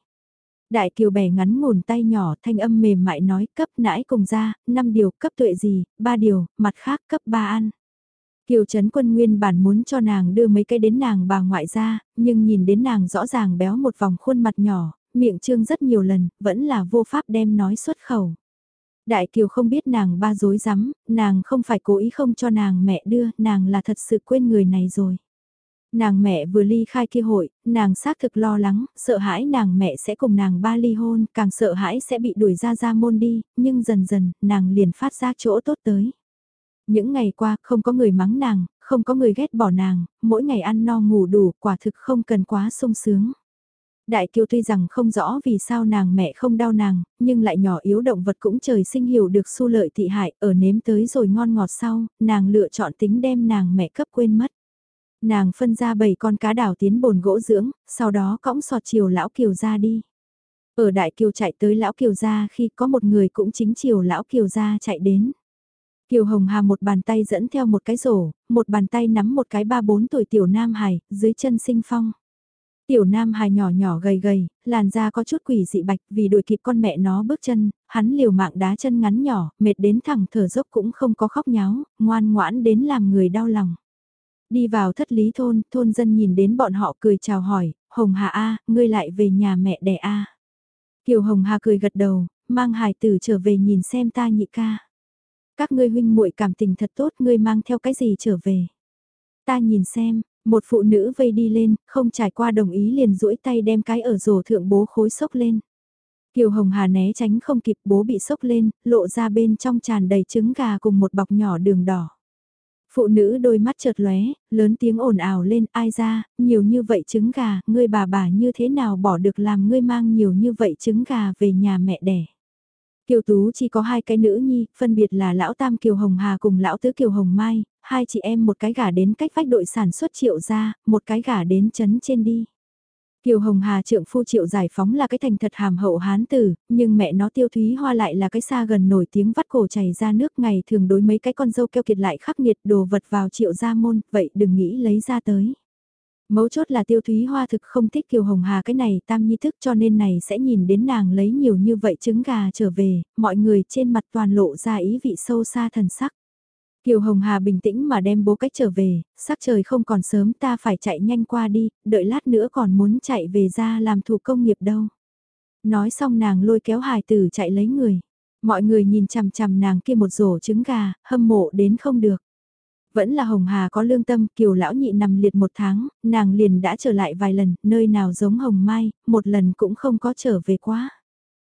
Đại kiều bẻ ngắn ngủn tay nhỏ thanh âm mềm mại nói cấp nãi cùng ra, 5 điều cấp tuệ gì, 3 điều, mặt khác cấp 3 ăn. Kiều Trấn Quân nguyên bản muốn cho nàng đưa mấy cái đến nàng bà ngoại ra, nhưng nhìn đến nàng rõ ràng béo một vòng khuôn mặt nhỏ, miệng trương rất nhiều lần, vẫn là vô pháp đem nói xuất khẩu. Đại Kiều không biết nàng ba dối rắm nàng không phải cố ý không cho nàng mẹ đưa, nàng là thật sự quên người này rồi. Nàng mẹ vừa ly khai kia hội, nàng xác thực lo lắng, sợ hãi nàng mẹ sẽ cùng nàng ba ly hôn, càng sợ hãi sẽ bị đuổi ra ra môn đi, nhưng dần dần, nàng liền phát ra chỗ tốt tới. Những ngày qua, không có người mắng nàng, không có người ghét bỏ nàng, mỗi ngày ăn no ngủ đủ, quả thực không cần quá sung sướng. Đại kiều tuy rằng không rõ vì sao nàng mẹ không đau nàng, nhưng lại nhỏ yếu động vật cũng trời sinh hiểu được su lợi thị hại, ở nếm tới rồi ngon ngọt sau, nàng lựa chọn tính đem nàng mẹ cấp quên mất. Nàng phân ra bảy con cá đảo tiến bồn gỗ dưỡng, sau đó cõng sọt chiều lão kiều ra đi. Ở đại kiều chạy tới lão kiều ra khi có một người cũng chính chiều lão kiều ra chạy đến. Kiều Hồng Hà một bàn tay dẫn theo một cái rổ, một bàn tay nắm một cái ba bốn tuổi tiểu nam hài, dưới chân sinh phong. Tiểu nam hài nhỏ nhỏ gầy gầy, làn da có chút quỷ dị bạch vì đuổi kịp con mẹ nó bước chân, hắn liều mạng đá chân ngắn nhỏ, mệt đến thẳng thở dốc cũng không có khóc nháo, ngoan ngoãn đến làm người đau lòng. Đi vào thất lý thôn, thôn dân nhìn đến bọn họ cười chào hỏi, Hồng Hà A, ngươi lại về nhà mẹ đẻ A. Kiều Hồng Hà cười gật đầu, mang hài tử trở về nhìn xem ta nhị ca. Các ngươi huynh muội cảm tình thật tốt, ngươi mang theo cái gì trở về. Ta nhìn xem, một phụ nữ vây đi lên, không trải qua đồng ý liền duỗi tay đem cái ở rổ thượng bố khối sốc lên. Kiều Hồng Hà né tránh không kịp bố bị sốc lên, lộ ra bên trong tràn đầy trứng gà cùng một bọc nhỏ đường đỏ. Phụ nữ đôi mắt chợt lóe, lớn tiếng ồn ào lên, ai ra, nhiều như vậy trứng gà, ngươi bà bà như thế nào bỏ được làm ngươi mang nhiều như vậy trứng gà về nhà mẹ đẻ. Kiều Tú chỉ có hai cái nữ nhi, phân biệt là lão Tam Kiều Hồng Hà cùng lão Tứ Kiều Hồng Mai, hai chị em một cái gả đến cách vách đội sản xuất triệu ra, một cái gả đến chấn trên đi. Kiều Hồng Hà trượng phu triệu giải phóng là cái thành thật hàm hậu hán tử, nhưng mẹ nó tiêu thúy hoa lại là cái xa gần nổi tiếng vắt cổ chảy ra nước ngày thường đối mấy cái con dâu keo kiệt lại khắc nghiệt đồ vật vào triệu gia môn, vậy đừng nghĩ lấy ra tới. Mấu chốt là tiêu thúy hoa thực không thích Kiều Hồng Hà cái này tam nhi thức cho nên này sẽ nhìn đến nàng lấy nhiều như vậy trứng gà trở về, mọi người trên mặt toàn lộ ra ý vị sâu xa thần sắc. Kiều Hồng Hà bình tĩnh mà đem bố cách trở về, sắc trời không còn sớm ta phải chạy nhanh qua đi, đợi lát nữa còn muốn chạy về ra làm thủ công nghiệp đâu. Nói xong nàng lôi kéo hài tử chạy lấy người. Mọi người nhìn chằm chằm nàng kia một rổ trứng gà, hâm mộ đến không được. Vẫn là Hồng Hà có lương tâm, kiều lão nhị nằm liệt một tháng, nàng liền đã trở lại vài lần, nơi nào giống Hồng Mai, một lần cũng không có trở về quá.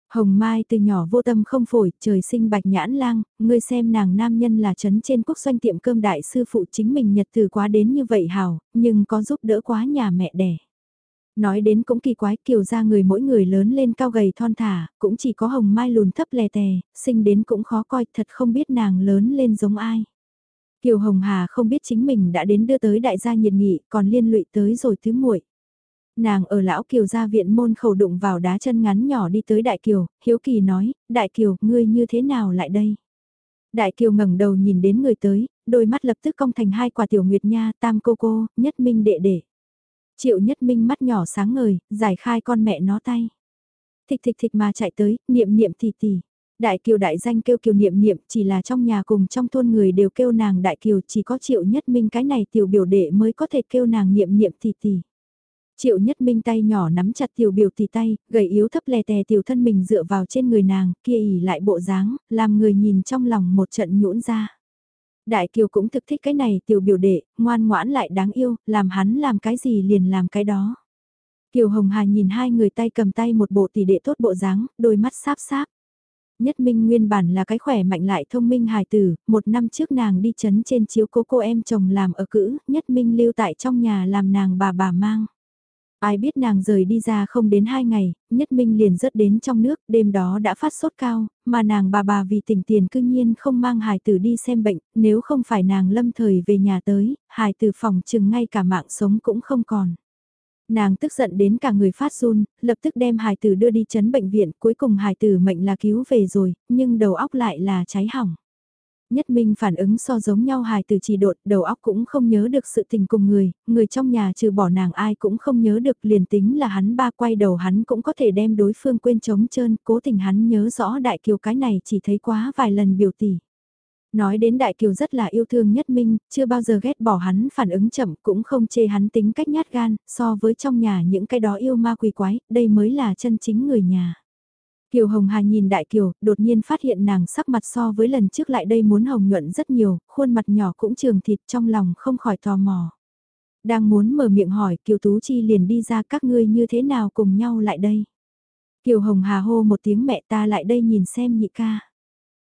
Hồng Mai từ nhỏ vô tâm không phổi, trời sinh bạch nhãn lang, ngươi xem nàng nam nhân là chấn trên quốc doanh tiệm cơm đại sư phụ chính mình nhật từ quá đến như vậy hảo, nhưng có giúp đỡ quá nhà mẹ đẻ. Nói đến cũng kỳ quái kiều ra người mỗi người lớn lên cao gầy thon thả, cũng chỉ có hồng mai lùn thấp lè tè, sinh đến cũng khó coi thật không biết nàng lớn lên giống ai. Kiều Hồng Hà không biết chính mình đã đến đưa tới đại gia nhiệt nghị còn liên lụy tới rồi thứ muội Nàng ở lão Kiều ra viện môn khẩu đụng vào đá chân ngắn nhỏ đi tới Đại Kiều, Hiếu Kỳ nói, Đại Kiều, ngươi như thế nào lại đây? Đại Kiều ngẩng đầu nhìn đến người tới, đôi mắt lập tức cong thành hai quả tiểu nguyệt nha, tam cô cô, nhất minh đệ đệ. Triệu nhất minh mắt nhỏ sáng ngời, giải khai con mẹ nó tay. Thịch thịch thịch mà chạy tới, niệm niệm tỷ tỷ. Đại kiều đại danh kêu kiều niệm niệm chỉ là trong nhà cùng trong thôn người đều kêu nàng đại kiều chỉ có triệu nhất minh cái này tiểu biểu đệ mới có thể kêu nàng niệm niệm tỷ tỷ. Triệu nhất minh tay nhỏ nắm chặt tiểu biểu tỷ tay, gầy yếu thấp lè tè tiểu thân mình dựa vào trên người nàng, kia ỉ lại bộ dáng, làm người nhìn trong lòng một trận nhũn ra. Đại kiều cũng thực thích cái này tiểu biểu đệ, ngoan ngoãn lại đáng yêu, làm hắn làm cái gì liền làm cái đó. Kiều Hồng Hà nhìn hai người tay cầm tay một bộ tỷ đệ tốt bộ dáng, đôi mắt sáp sáp. Nhất Minh nguyên bản là cái khỏe mạnh lại thông minh hài tử, một năm trước nàng đi chấn trên chiếu cố cô em chồng làm ở cữ, Nhất Minh lưu tại trong nhà làm nàng bà bà mang. Ai biết nàng rời đi ra không đến hai ngày, Nhất Minh liền rớt đến trong nước, đêm đó đã phát sốt cao, mà nàng bà bà vì tỉnh tiền cương nhiên không mang hài tử đi xem bệnh, nếu không phải nàng lâm thời về nhà tới, hài tử phòng chừng ngay cả mạng sống cũng không còn. Nàng tức giận đến cả người phát run, lập tức đem hài tử đưa đi chấn bệnh viện, cuối cùng hài tử mệnh là cứu về rồi, nhưng đầu óc lại là cháy hỏng. Nhất Minh phản ứng so giống nhau hài từ chỉ đột, đầu óc cũng không nhớ được sự tình cùng người, người trong nhà trừ bỏ nàng ai cũng không nhớ được liền tính là hắn ba quay đầu hắn cũng có thể đem đối phương quên trống trơn, cố tình hắn nhớ rõ đại kiều cái này chỉ thấy quá vài lần biểu tỷ. Nói đến Đại Kiều rất là yêu thương Nhất Minh, chưa bao giờ ghét bỏ hắn phản ứng chậm cũng không chê hắn tính cách nhát gan, so với trong nhà những cái đó yêu ma quỷ quái, đây mới là chân chính người nhà. Kiều Hồng Hà nhìn Đại Kiều, đột nhiên phát hiện nàng sắc mặt so với lần trước lại đây muốn hồng nhuận rất nhiều, khuôn mặt nhỏ cũng trường thịt trong lòng không khỏi tò mò. Đang muốn mở miệng hỏi Kiều Tú Chi liền đi ra các ngươi như thế nào cùng nhau lại đây. Kiều Hồng Hà hô một tiếng mẹ ta lại đây nhìn xem nhị ca.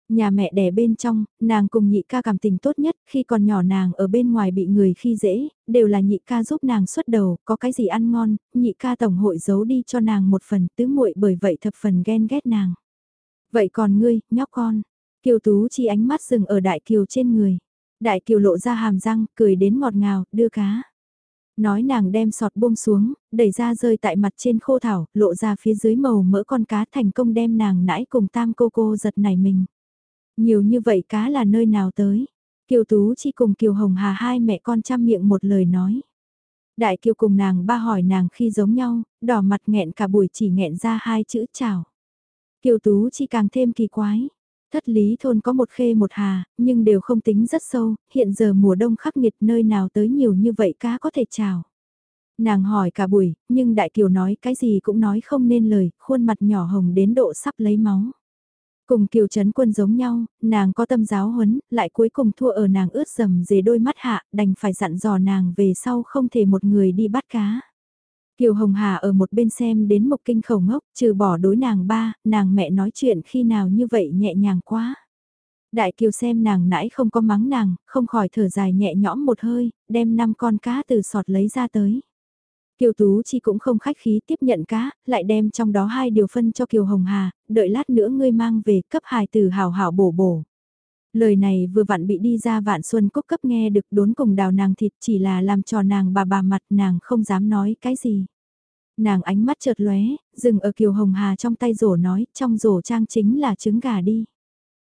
Nhà mẹ đẻ bên trong, nàng cùng nhị ca cảm tình tốt nhất, khi còn nhỏ nàng ở bên ngoài bị người khi dễ, đều là nhị ca giúp nàng xuất đầu, có cái gì ăn ngon, nhị ca tổng hội giấu đi cho nàng một phần tứ muội bởi vậy thập phần ghen ghét nàng. Vậy còn ngươi, nhóc con, kiều tú chi ánh mắt dừng ở đại kiều trên người. Đại kiều lộ ra hàm răng, cười đến ngọt ngào, đưa cá. Nói nàng đem sọt buông xuống, đẩy ra rơi tại mặt trên khô thảo, lộ ra phía dưới màu mỡ con cá thành công đem nàng nãi cùng tam cô cô giật nảy mình. Nhiều như vậy cá là nơi nào tới? Kiều Tú chỉ cùng Kiều Hồng Hà hai mẹ con chăm miệng một lời nói. Đại Kiều cùng nàng ba hỏi nàng khi giống nhau, đỏ mặt nghẹn cả buổi chỉ nghẹn ra hai chữ chào. Kiều Tú chỉ càng thêm kỳ quái. Thất lý thôn có một khê một hà, nhưng đều không tính rất sâu, hiện giờ mùa đông khắc nghiệt nơi nào tới nhiều như vậy cá có thể chào. Nàng hỏi cả buổi, nhưng Đại Kiều nói cái gì cũng nói không nên lời, khuôn mặt nhỏ hồng đến độ sắp lấy máu. Cùng kiều chấn quân giống nhau, nàng có tâm giáo huấn, lại cuối cùng thua ở nàng ướt dầm dề đôi mắt hạ, đành phải dặn dò nàng về sau không thể một người đi bắt cá. Kiều Hồng Hà ở một bên xem đến một kinh khẩu ngốc, trừ bỏ đối nàng ba, nàng mẹ nói chuyện khi nào như vậy nhẹ nhàng quá. Đại Kiều xem nàng nãy không có mắng nàng, không khỏi thở dài nhẹ nhõm một hơi, đem năm con cá từ sọt lấy ra tới. Kiều Tú Chi cũng không khách khí tiếp nhận cá, lại đem trong đó hai điều phân cho Kiều Hồng Hà, đợi lát nữa ngươi mang về cấp hài từ hào hảo bổ bổ. Lời này vừa vặn bị đi ra vạn xuân cốc cấp nghe được đốn cùng đào nàng thịt chỉ là làm cho nàng bà bà mặt nàng không dám nói cái gì. Nàng ánh mắt chợt lóe, dừng ở Kiều Hồng Hà trong tay rổ nói, trong rổ trang chính là trứng gà đi.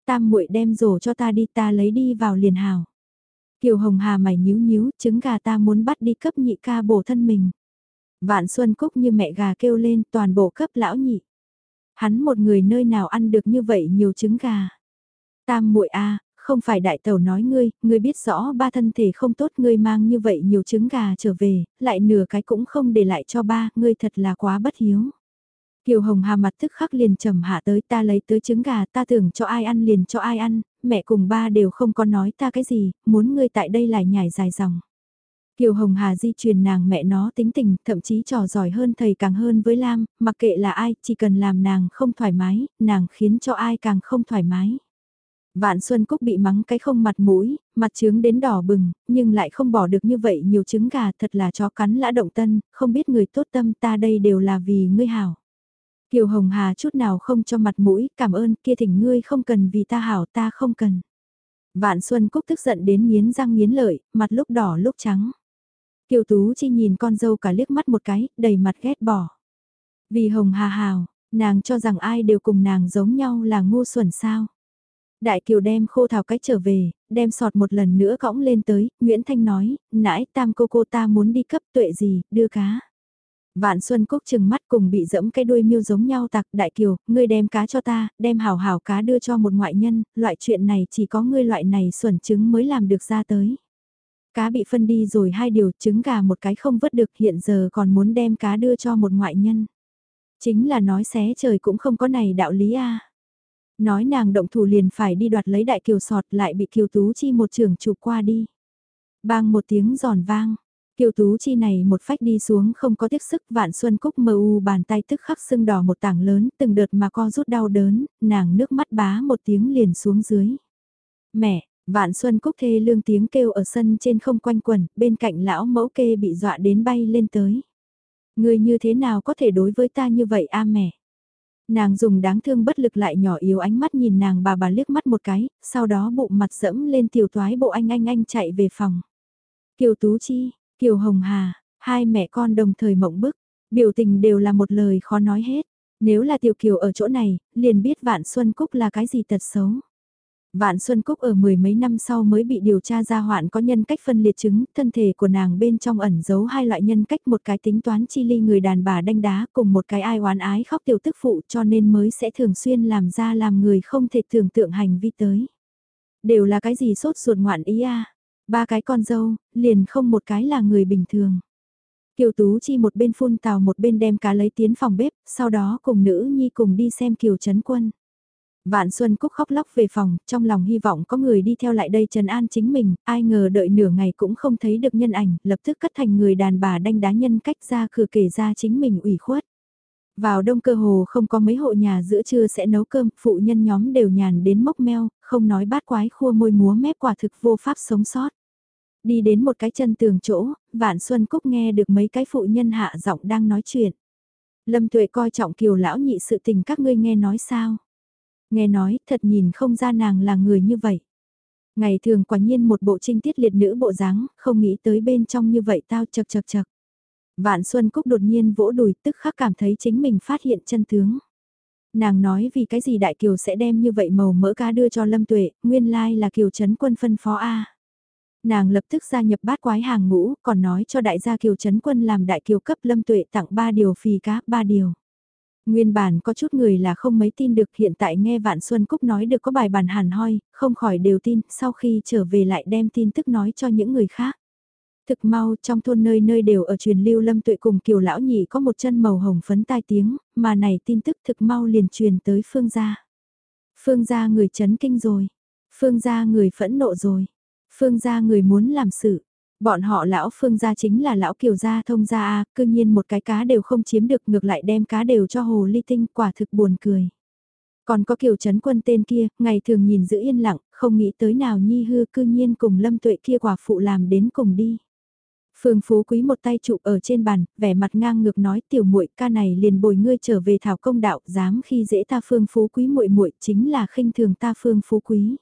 Tam muội đem rổ cho ta đi ta lấy đi vào liền hào. Kiều Hồng Hà mày nhíu nhíu, trứng gà ta muốn bắt đi cấp nhị ca bổ thân mình. Vạn Xuân Cúc như mẹ gà kêu lên toàn bộ cấp lão nhị. Hắn một người nơi nào ăn được như vậy nhiều trứng gà. Tam muội a, không phải đại tẩu nói ngươi, ngươi biết rõ ba thân thể không tốt ngươi mang như vậy nhiều trứng gà trở về, lại nửa cái cũng không để lại cho ba, ngươi thật là quá bất hiếu. Kiều Hồng Hà mặt tức khắc liền trầm hạ tới ta lấy tới trứng gà ta tưởng cho ai ăn liền cho ai ăn, mẹ cùng ba đều không có nói ta cái gì, muốn ngươi tại đây lại nhảy dài dòng. Kiều Hồng Hà di truyền nàng mẹ nó tính tình, thậm chí trò giỏi hơn thầy càng hơn với Lam, mặc kệ là ai, chỉ cần làm nàng không thoải mái, nàng khiến cho ai càng không thoải mái. Vạn Xuân Cúc bị mắng cái không mặt mũi, mặt trướng đến đỏ bừng, nhưng lại không bỏ được như vậy nhiều trứng gà thật là chó cắn lã động tân, không biết người tốt tâm ta đây đều là vì ngươi hảo. Kiều Hồng Hà chút nào không cho mặt mũi, cảm ơn kia thỉnh ngươi không cần vì ta hảo ta không cần. Vạn Xuân Cúc tức giận đến nghiến răng nghiến lợi, mặt lúc đỏ lúc trắng. Kiều Tú Chi nhìn con dâu cả liếc mắt một cái, đầy mặt ghét bỏ. Vì Hồng Hà hào, nàng cho rằng ai đều cùng nàng giống nhau là ngu xuẩn sao. Đại Kiều đem khô thảo cách trở về, đem sọt một lần nữa cõng lên tới, Nguyễn Thanh nói, nãy tam cô cô ta muốn đi cấp tuệ gì, đưa cá. Vạn Xuân Cúc chừng mắt cùng bị dẫm cái đuôi miêu giống nhau tặc Đại Kiều, ngươi đem cá cho ta, đem hào hào cá đưa cho một ngoại nhân, loại chuyện này chỉ có ngươi loại này xuẩn trứng mới làm được ra tới. Cá bị phân đi rồi hai điều trứng gà một cái không vớt được hiện giờ còn muốn đem cá đưa cho một ngoại nhân. Chính là nói xé trời cũng không có này đạo lý a Nói nàng động thủ liền phải đi đoạt lấy đại kiều sọt lại bị kiều tú chi một trường chụp qua đi. Bang một tiếng giòn vang, Kiều Tú Chi này một phách đi xuống không có tiếc sức vạn xuân cúc mờ u bàn tay tức khắc sưng đỏ một tảng lớn từng đợt mà co rút đau đớn, nàng nước mắt bá một tiếng liền xuống dưới. Mẹ, vạn xuân cúc thê lương tiếng kêu ở sân trên không quanh quẩn, bên cạnh lão mẫu kê bị dọa đến bay lên tới. Người như thế nào có thể đối với ta như vậy a mẹ? Nàng dùng đáng thương bất lực lại nhỏ yếu ánh mắt nhìn nàng bà bà liếc mắt một cái, sau đó bụng mặt dẫm lên tiểu toái bộ anh anh anh chạy về phòng. Kiều Tú Chi, Kiều Hồng Hà, hai mẹ con đồng thời mộng bức, biểu tình đều là một lời khó nói hết. Nếu là Tiểu Kiều ở chỗ này, liền biết Vạn Xuân Cúc là cái gì tật xấu. Vạn Xuân Cúc ở mười mấy năm sau mới bị điều tra ra hoạn có nhân cách phân liệt chứng, thân thể của nàng bên trong ẩn giấu hai loại nhân cách một cái tính toán chi ly người đàn bà đanh đá cùng một cái ai oán ái khóc tiểu tức phụ cho nên mới sẽ thường xuyên làm ra làm người không thể tưởng tượng hành vi tới. Đều là cái gì sốt ruột ngoạn ý à, Ba cái con dâu, liền không một cái là người bình thường. Kiều Tú Chi một bên phun tàu một bên đem cá lấy tiến phòng bếp, sau đó cùng nữ nhi cùng đi xem Kiều Trấn Quân. Vạn Xuân Cúc khóc lóc về phòng, trong lòng hy vọng có người đi theo lại đây trần an chính mình, ai ngờ đợi nửa ngày cũng không thấy được nhân ảnh, lập tức cất thành người đàn bà đanh đá nhân cách ra cửa kể ra chính mình ủy khuất. Vào đông cơ hồ không có mấy hộ nhà giữa trưa sẽ nấu cơm, phụ nhân nhóm đều nhàn đến mốc meo, không nói bát quái khua môi múa mép quả thực vô pháp sống sót. Đi đến một cái chân tường chỗ, Vạn Xuân Cúc nghe được mấy cái phụ nhân hạ giọng đang nói chuyện. Lâm Tuệ coi trọng kiều lão nhị sự tình các ngươi nghe nói sao. Nghe nói, thật nhìn không ra nàng là người như vậy. Ngày thường quả nhiên một bộ trinh tiết liệt nữ bộ dáng, không nghĩ tới bên trong như vậy tao chật chật chật. Vạn Xuân Cúc đột nhiên vỗ đùi tức khắc cảm thấy chính mình phát hiện chân tướng. Nàng nói vì cái gì Đại Kiều sẽ đem như vậy màu mỡ cá đưa cho Lâm Tuệ, nguyên lai là Kiều Trấn Quân phân phó A. Nàng lập tức gia nhập bát quái hàng ngũ, còn nói cho đại gia Kiều Trấn Quân làm Đại Kiều cấp Lâm Tuệ tặng 3 điều phì cá, 3 điều. Nguyên bản có chút người là không mấy tin được hiện tại nghe Vạn Xuân Cúc nói được có bài bản hàn hoi, không khỏi đều tin, sau khi trở về lại đem tin tức nói cho những người khác. Thực mau trong thôn nơi nơi đều ở truyền lưu lâm tuệ cùng kiều lão nhị có một chân màu hồng phấn tai tiếng, mà này tin tức thực mau liền truyền tới phương gia. Phương gia người chấn kinh rồi, phương gia người phẫn nộ rồi, phương gia người muốn làm sự. Bọn họ lão phương gia chính là lão kiều gia thông gia a, cư nhiên một cái cá đều không chiếm được ngược lại đem cá đều cho hồ ly tinh quả thực buồn cười. Còn có kiều chấn quân tên kia, ngày thường nhìn giữ yên lặng, không nghĩ tới nào nhi hư cư nhiên cùng lâm tuệ kia quả phụ làm đến cùng đi. Phương Phú Quý một tay trụ ở trên bàn, vẻ mặt ngang ngược nói tiểu muội ca này liền bồi ngươi trở về thảo công đạo, dám khi dễ ta Phương Phú Quý muội muội chính là khinh thường ta Phương Phú Quý.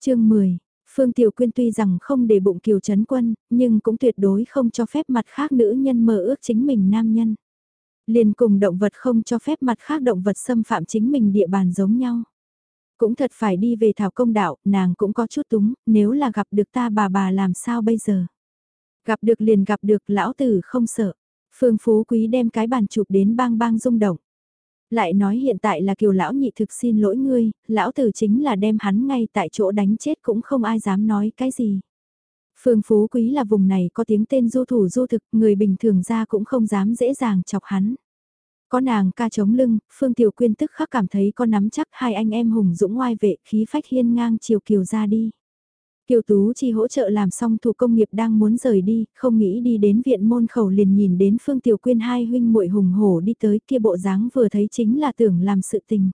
Chương 10 Phương Tiểu Quyên tuy rằng không để bụng kiều Trấn quân, nhưng cũng tuyệt đối không cho phép mặt khác nữ nhân mơ ước chính mình nam nhân. Liền cùng động vật không cho phép mặt khác động vật xâm phạm chính mình địa bàn giống nhau. Cũng thật phải đi về thảo công đạo, nàng cũng có chút túng, nếu là gặp được ta bà bà làm sao bây giờ. Gặp được liền gặp được lão tử không sợ. Phương Phú Quý đem cái bàn chụp đến bang bang rung động. Lại nói hiện tại là kiều lão nhị thực xin lỗi ngươi, lão tử chính là đem hắn ngay tại chỗ đánh chết cũng không ai dám nói cái gì. Phương Phú Quý là vùng này có tiếng tên du thủ du thực, người bình thường ra cũng không dám dễ dàng chọc hắn. Có nàng ca chống lưng, Phương Tiểu Quyên tức khắc cảm thấy có nắm chắc hai anh em hùng dũng ngoai vệ khí phách hiên ngang chiều kiều ra đi. Kiều Tú chỉ hỗ trợ làm xong thủ công nghiệp đang muốn rời đi, không nghĩ đi đến viện môn khẩu liền nhìn đến Phương Tiểu Quyên hai huynh muội hùng hổ đi tới kia bộ dáng vừa thấy chính là tưởng làm sự tình.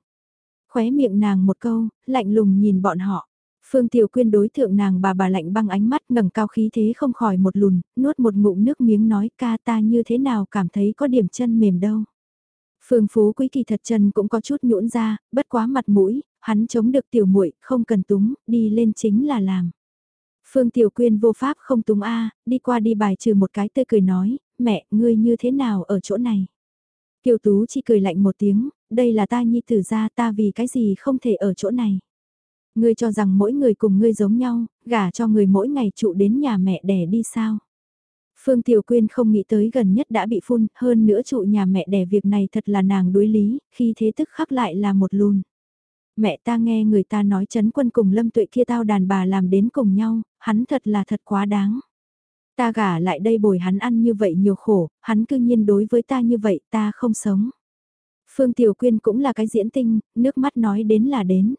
Khóe miệng nàng một câu, lạnh lùng nhìn bọn họ. Phương Tiểu Quyên đối thượng nàng bà bà lạnh băng ánh mắt ngẩng cao khí thế không khỏi một lùn, nuốt một ngụm nước miếng nói ca ta như thế nào cảm thấy có điểm chân mềm đâu. Phương Phú Quý kỳ thật chân cũng có chút nhũn ra, bất quá mặt mũi, hắn chống được tiểu muội, không cần túng, đi lên chính là làm. Phương Tiểu Quyên vô pháp không túng a, đi qua đi bài trừ một cái tươi cười nói, mẹ, ngươi như thế nào ở chỗ này? Kiều Tú chỉ cười lạnh một tiếng, đây là ta nhi tử ra ta vì cái gì không thể ở chỗ này. Ngươi cho rằng mỗi người cùng ngươi giống nhau, gả cho người mỗi ngày trụ đến nhà mẹ đẻ đi sao? Phương Tiểu Quyên không nghĩ tới gần nhất đã bị phun, hơn nữa trụ nhà mẹ đẻ việc này thật là nàng đối lý, khi thế tức khắc lại là một lùn. Mẹ ta nghe người ta nói chấn quân cùng lâm tuệ kia tao đàn bà làm đến cùng nhau, hắn thật là thật quá đáng. Ta gả lại đây bồi hắn ăn như vậy nhiều khổ, hắn cư nhiên đối với ta như vậy ta không sống. Phương Tiểu Quyên cũng là cái diễn tinh, nước mắt nói đến là đến.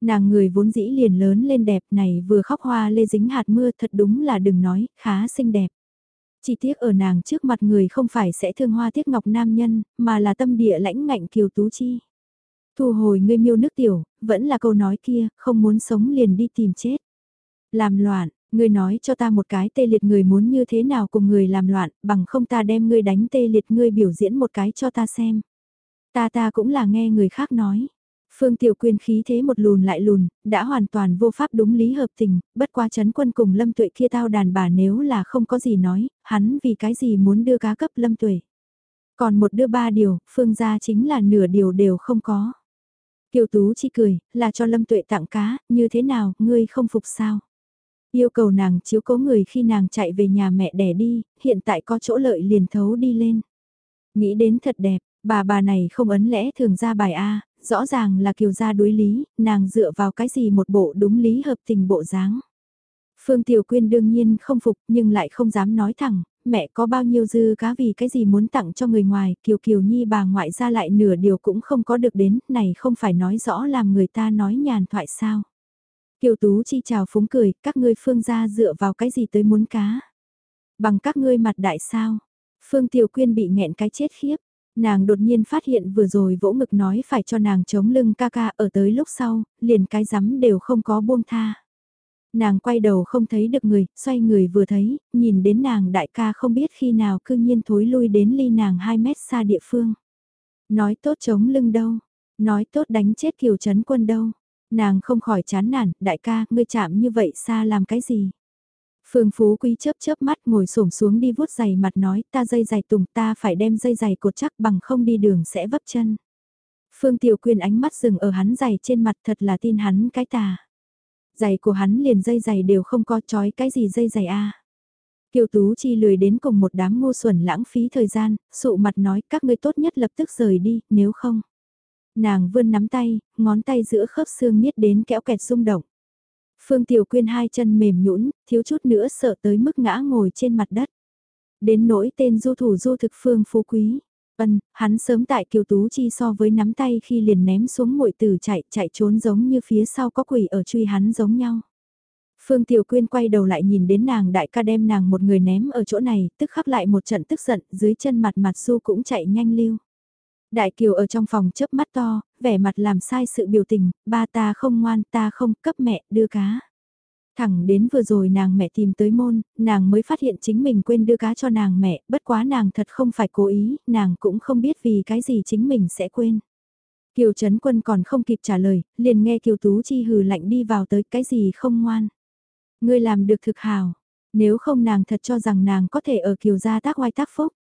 Nàng người vốn dĩ liền lớn lên đẹp này vừa khóc hoa lê dính hạt mưa thật đúng là đừng nói, khá xinh đẹp. Chỉ tiếc ở nàng trước mặt người không phải sẽ thương hoa tiếc ngọc nam nhân, mà là tâm địa lãnh ngạnh kiều tú chi. Thu hồi ngươi miêu nước tiểu, vẫn là câu nói kia, không muốn sống liền đi tìm chết. Làm loạn, ngươi nói cho ta một cái tê liệt người muốn như thế nào cùng người làm loạn, bằng không ta đem ngươi đánh tê liệt ngươi biểu diễn một cái cho ta xem. Ta ta cũng là nghe người khác nói. Phương Tiểu Quyên khí thế một lùn lại lùn, đã hoàn toàn vô pháp đúng lý hợp tình, bất qua chấn quân cùng Lâm Tuệ kia tao đàn bà nếu là không có gì nói, hắn vì cái gì muốn đưa cá cấp Lâm Tuệ. Còn một đưa ba điều, Phương gia chính là nửa điều đều không có. Kiều Tú chỉ cười, là cho Lâm Tuệ tặng cá, như thế nào, ngươi không phục sao? Yêu cầu nàng chiếu cố người khi nàng chạy về nhà mẹ đẻ đi, hiện tại có chỗ lợi liền thấu đi lên. Nghĩ đến thật đẹp, bà bà này không ấn lẽ thường ra bài A, rõ ràng là kiều gia đối lý, nàng dựa vào cái gì một bộ đúng lý hợp tình bộ dáng. Phương Tiểu Quyên đương nhiên không phục nhưng lại không dám nói thẳng, mẹ có bao nhiêu dư cá vì cái gì muốn tặng cho người ngoài, Kiều Kiều Nhi bà ngoại ra lại nửa điều cũng không có được đến, này không phải nói rõ làm người ta nói nhàn thoại sao. Kiều Tú chi chào phúng cười, các ngươi phương gia dựa vào cái gì tới muốn cá. Bằng các ngươi mặt đại sao. Phương Tiểu Quyên bị nghẹn cái chết khiếp. Nàng đột nhiên phát hiện vừa rồi vỗ ngực nói phải cho nàng chống lưng ca ca ở tới lúc sau, liền cái rắm đều không có buông tha. Nàng quay đầu không thấy được người, xoay người vừa thấy, nhìn đến nàng đại ca không biết khi nào cư nhiên thối lui đến ly nàng 2 mét xa địa phương. Nói tốt chống lưng đâu, nói tốt đánh chết kiều chấn quân đâu. Nàng không khỏi chán nản, đại ca, ngươi chạm như vậy xa làm cái gì? Phương Phú Quý chớp chớp mắt ngồi xổm xuống đi vuốt giày mặt nói ta dây giày tùng ta phải đem dây giày cột chắc bằng không đi đường sẽ vấp chân. Phương Tiểu Quyên ánh mắt dừng ở hắn giày trên mặt thật là tin hắn cái tà. Giày của hắn liền dây giày đều không có chói cái gì dây giày a. Kiều Tú Chi lười đến cùng một đám ngu xuẩn lãng phí thời gian, sụ mặt nói các ngươi tốt nhất lập tức rời đi, nếu không. Nàng vươn nắm tay, ngón tay giữa khớp xương miết đến kéo kẹt rung động. Phương Tiểu Quyên hai chân mềm nhũn, thiếu chút nữa sợ tới mức ngã ngồi trên mặt đất. Đến nỗi tên du thủ du thực Phương Phú Quý. Ân, hắn sớm tại Kiều Tú Chi so với nắm tay khi liền ném xuống muội tử chạy, chạy trốn giống như phía sau có quỷ ở truy hắn giống nhau. Phương Tiểu Quyên quay đầu lại nhìn đến nàng đại ca đem nàng một người ném ở chỗ này, tức khắc lại một trận tức giận, dưới chân mặt mặt su cũng chạy nhanh lưu. Đại Kiều ở trong phòng chớp mắt to, vẻ mặt làm sai sự biểu tình, ba ta không ngoan, ta không cấp mẹ, đưa cá. Thẳng đến vừa rồi nàng mẹ tìm tới môn, nàng mới phát hiện chính mình quên đưa cá cho nàng mẹ, bất quá nàng thật không phải cố ý, nàng cũng không biết vì cái gì chính mình sẽ quên. Kiều Trấn Quân còn không kịp trả lời, liền nghe Kiều Tú Chi hừ lạnh đi vào tới cái gì không ngoan. Ngươi làm được thực hào, nếu không nàng thật cho rằng nàng có thể ở Kiều gia tác oai tác phúc.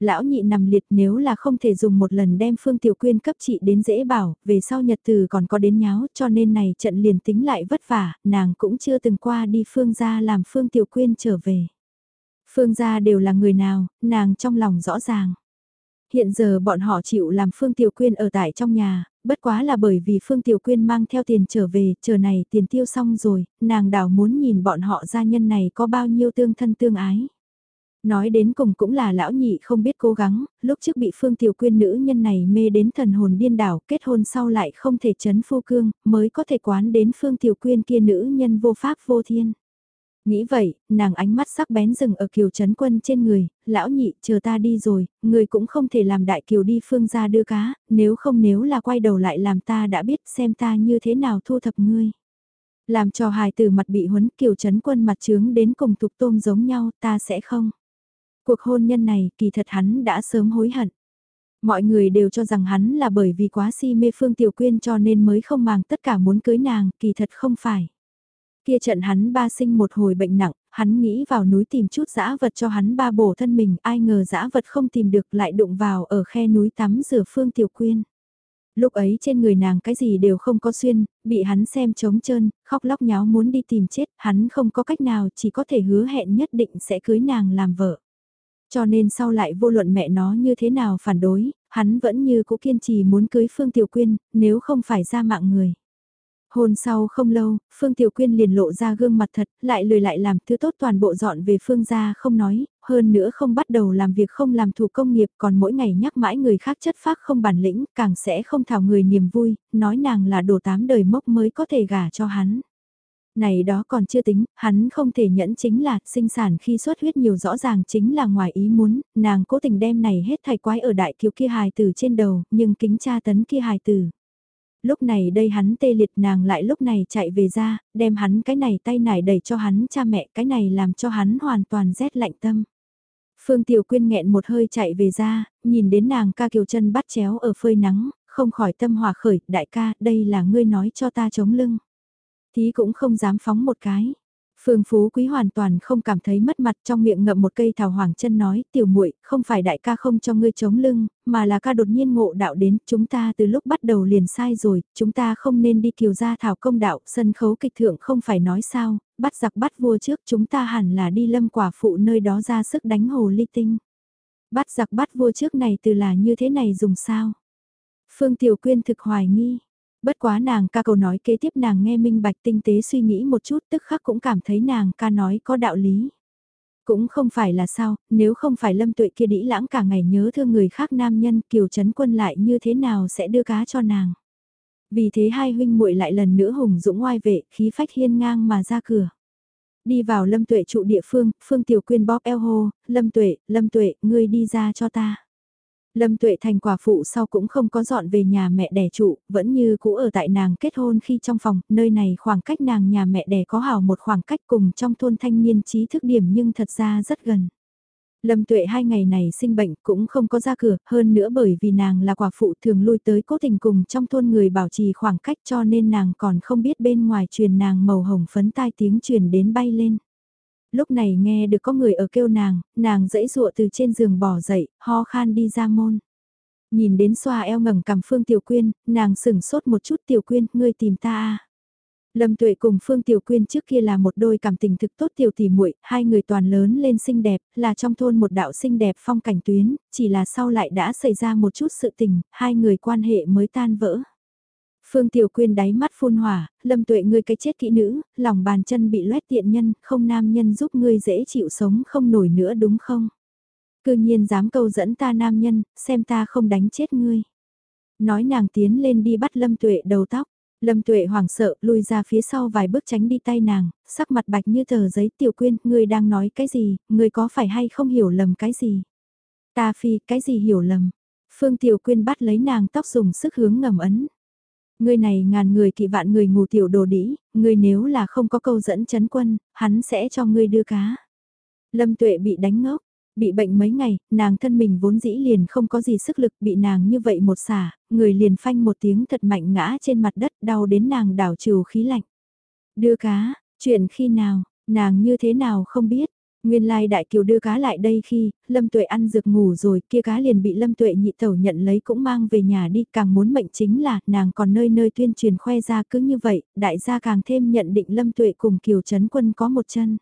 Lão nhị nằm liệt nếu là không thể dùng một lần đem Phương Tiểu Quyên cấp trị đến dễ bảo, về sau nhật từ còn có đến nháo cho nên này trận liền tính lại vất vả, nàng cũng chưa từng qua đi Phương gia làm Phương Tiểu Quyên trở về. Phương gia đều là người nào, nàng trong lòng rõ ràng. Hiện giờ bọn họ chịu làm Phương Tiểu Quyên ở tại trong nhà, bất quá là bởi vì Phương Tiểu Quyên mang theo tiền trở về, chờ này tiền tiêu xong rồi, nàng đảo muốn nhìn bọn họ gia nhân này có bao nhiêu tương thân tương ái. Nói đến cùng cũng là lão nhị không biết cố gắng, lúc trước bị Phương Tiểu Quyên nữ nhân này mê đến thần hồn điên đảo, kết hôn sau lại không thể chấn phu cương, mới có thể quán đến Phương Tiểu Quyên kia nữ nhân vô pháp vô thiên. Nghĩ vậy, nàng ánh mắt sắc bén dừng ở kiều chấn quân trên người, lão nhị, chờ ta đi rồi, người cũng không thể làm đại kiều đi phương ra đưa cá, nếu không nếu là quay đầu lại làm ta đã biết xem ta như thế nào thu thập ngươi. Làm cho hài từ mặt bị huấn kiều chấn quân mặt trướng đến cùng tục tôm giống nhau, ta sẽ không. Cuộc hôn nhân này, kỳ thật hắn đã sớm hối hận. Mọi người đều cho rằng hắn là bởi vì quá si mê Phương Tiểu Quyên cho nên mới không màng tất cả muốn cưới nàng, kỳ thật không phải. Kia trận hắn ba sinh một hồi bệnh nặng, hắn nghĩ vào núi tìm chút dã vật cho hắn ba bổ thân mình, ai ngờ dã vật không tìm được lại đụng vào ở khe núi tắm rửa Phương Tiểu Quyên. Lúc ấy trên người nàng cái gì đều không có xuyên, bị hắn xem trống trơn, khóc lóc nháo muốn đi tìm chết, hắn không có cách nào chỉ có thể hứa hẹn nhất định sẽ cưới nàng làm vợ. Cho nên sau lại vô luận mẹ nó như thế nào phản đối, hắn vẫn như cũ kiên trì muốn cưới Phương Tiểu Quyên, nếu không phải ra mạng người. Hôn sau không lâu, Phương Tiểu Quyên liền lộ ra gương mặt thật, lại lười lại làm thứ tốt toàn bộ dọn về Phương gia không nói, hơn nữa không bắt đầu làm việc không làm thủ công nghiệp còn mỗi ngày nhắc mãi người khác chất phác không bản lĩnh, càng sẽ không thảo người niềm vui, nói nàng là đồ tám đời mốc mới có thể gả cho hắn này đó còn chưa tính, hắn không thể nhẫn chính là sinh sản khi xuất huyết nhiều rõ ràng chính là ngoài ý muốn, nàng cố tình đem này hết thầy quái ở đại kiều kia hài tử trên đầu, nhưng kính cha tấn kia hài tử. Lúc này đây hắn tê liệt nàng lại lúc này chạy về ra, đem hắn cái này tay nải đẩy cho hắn cha mẹ cái này làm cho hắn hoàn toàn rét lạnh tâm. Phương Tiểu Quyên nghẹn một hơi chạy về ra, nhìn đến nàng ca kiều chân bắt chéo ở phơi nắng, không khỏi tâm hòa khởi, đại ca, đây là ngươi nói cho ta chống lưng. Thí cũng không dám phóng một cái. Phương Phú Quý hoàn toàn không cảm thấy mất mặt trong miệng ngậm một cây thảo hoàng chân nói, tiểu muội không phải đại ca không cho ngươi chống lưng, mà là ca đột nhiên ngộ đạo đến, chúng ta từ lúc bắt đầu liền sai rồi, chúng ta không nên đi kiều gia thảo công đạo, sân khấu kịch thượng không phải nói sao, bắt giặc bắt vua trước chúng ta hẳn là đi lâm quả phụ nơi đó ra sức đánh hồ ly tinh. Bắt giặc bắt vua trước này từ là như thế này dùng sao? Phương Tiểu Quyên thực hoài nghi. Bất quá nàng ca câu nói kế tiếp nàng nghe minh bạch tinh tế suy nghĩ một chút tức khắc cũng cảm thấy nàng ca nói có đạo lý. Cũng không phải là sao, nếu không phải lâm tuệ kia đĩ lãng cả ngày nhớ thương người khác nam nhân kiều chấn quân lại như thế nào sẽ đưa cá cho nàng. Vì thế hai huynh muội lại lần nữa hùng dũng oai vệ khí phách hiên ngang mà ra cửa. Đi vào lâm tuệ trụ địa phương, phương tiểu quyên bóp eo hô, lâm tuệ, lâm tuệ, ngươi đi ra cho ta. Lâm Tuệ thành quả phụ sau cũng không có dọn về nhà mẹ đẻ trụ, vẫn như cũ ở tại nàng kết hôn khi trong phòng, nơi này khoảng cách nàng nhà mẹ đẻ có hào một khoảng cách cùng trong thôn thanh niên trí thức điểm nhưng thật ra rất gần. Lâm Tuệ hai ngày này sinh bệnh cũng không có ra cửa, hơn nữa bởi vì nàng là quả phụ thường lui tới cố tình cùng trong thôn người bảo trì khoảng cách cho nên nàng còn không biết bên ngoài truyền nàng màu hồng phấn tai tiếng truyền đến bay lên. Lúc này nghe được có người ở kêu nàng, nàng dãy dụa từ trên giường bỏ dậy, ho khan đi ra môn. Nhìn đến xoa eo ngẩng cầm Phương Tiểu Quyên, nàng sửng sốt một chút Tiểu Quyên, ngươi tìm ta à. Lâm Tuệ cùng Phương Tiểu Quyên trước kia là một đôi cảm tình thực tốt tiểu tỷ muội, hai người toàn lớn lên xinh đẹp, là trong thôn một đạo xinh đẹp phong cảnh tuyến, chỉ là sau lại đã xảy ra một chút sự tình, hai người quan hệ mới tan vỡ. Phương Tiểu Quyên đáy mắt phun hỏa, lâm tuệ ngươi cái chết kỹ nữ, lòng bàn chân bị loét tiện nhân, không nam nhân giúp ngươi dễ chịu sống không nổi nữa đúng không? Cư nhiên dám câu dẫn ta nam nhân, xem ta không đánh chết ngươi. Nói nàng tiến lên đi bắt lâm tuệ đầu tóc. Lâm tuệ hoảng sợ, lùi ra phía sau vài bước tránh đi tay nàng, sắc mặt bạch như tờ giấy tiểu quyên, ngươi đang nói cái gì, ngươi có phải hay không hiểu lầm cái gì? Ta phi, cái gì hiểu lầm? Phương tiểu quyên bắt lấy nàng tóc dùng sức hướng ngầm ấn. Ngươi này ngàn người kỵ vạn người ngủ tiểu đồ đĩ, ngươi nếu là không có câu dẫn chấn quân, hắn sẽ cho ngươi đưa cá. Lâm tuệ bị đánh ngốc, bị bệnh mấy ngày, nàng thân mình vốn dĩ liền không có gì sức lực bị nàng như vậy một xả, người liền phanh một tiếng thật mạnh ngã trên mặt đất đau đến nàng đảo trừ khí lạnh. Đưa cá, chuyện khi nào, nàng như thế nào không biết, Nguyên lai đại kiều đưa cá lại đây khi, Lâm Tuệ ăn dược ngủ rồi, kia cá liền bị Lâm Tuệ nhị tẩu nhận lấy cũng mang về nhà đi, càng muốn mệnh chính là, nàng còn nơi nơi tuyên truyền khoe ra cứ như vậy, đại gia càng thêm nhận định Lâm Tuệ cùng Kiều Trấn Quân có một chân.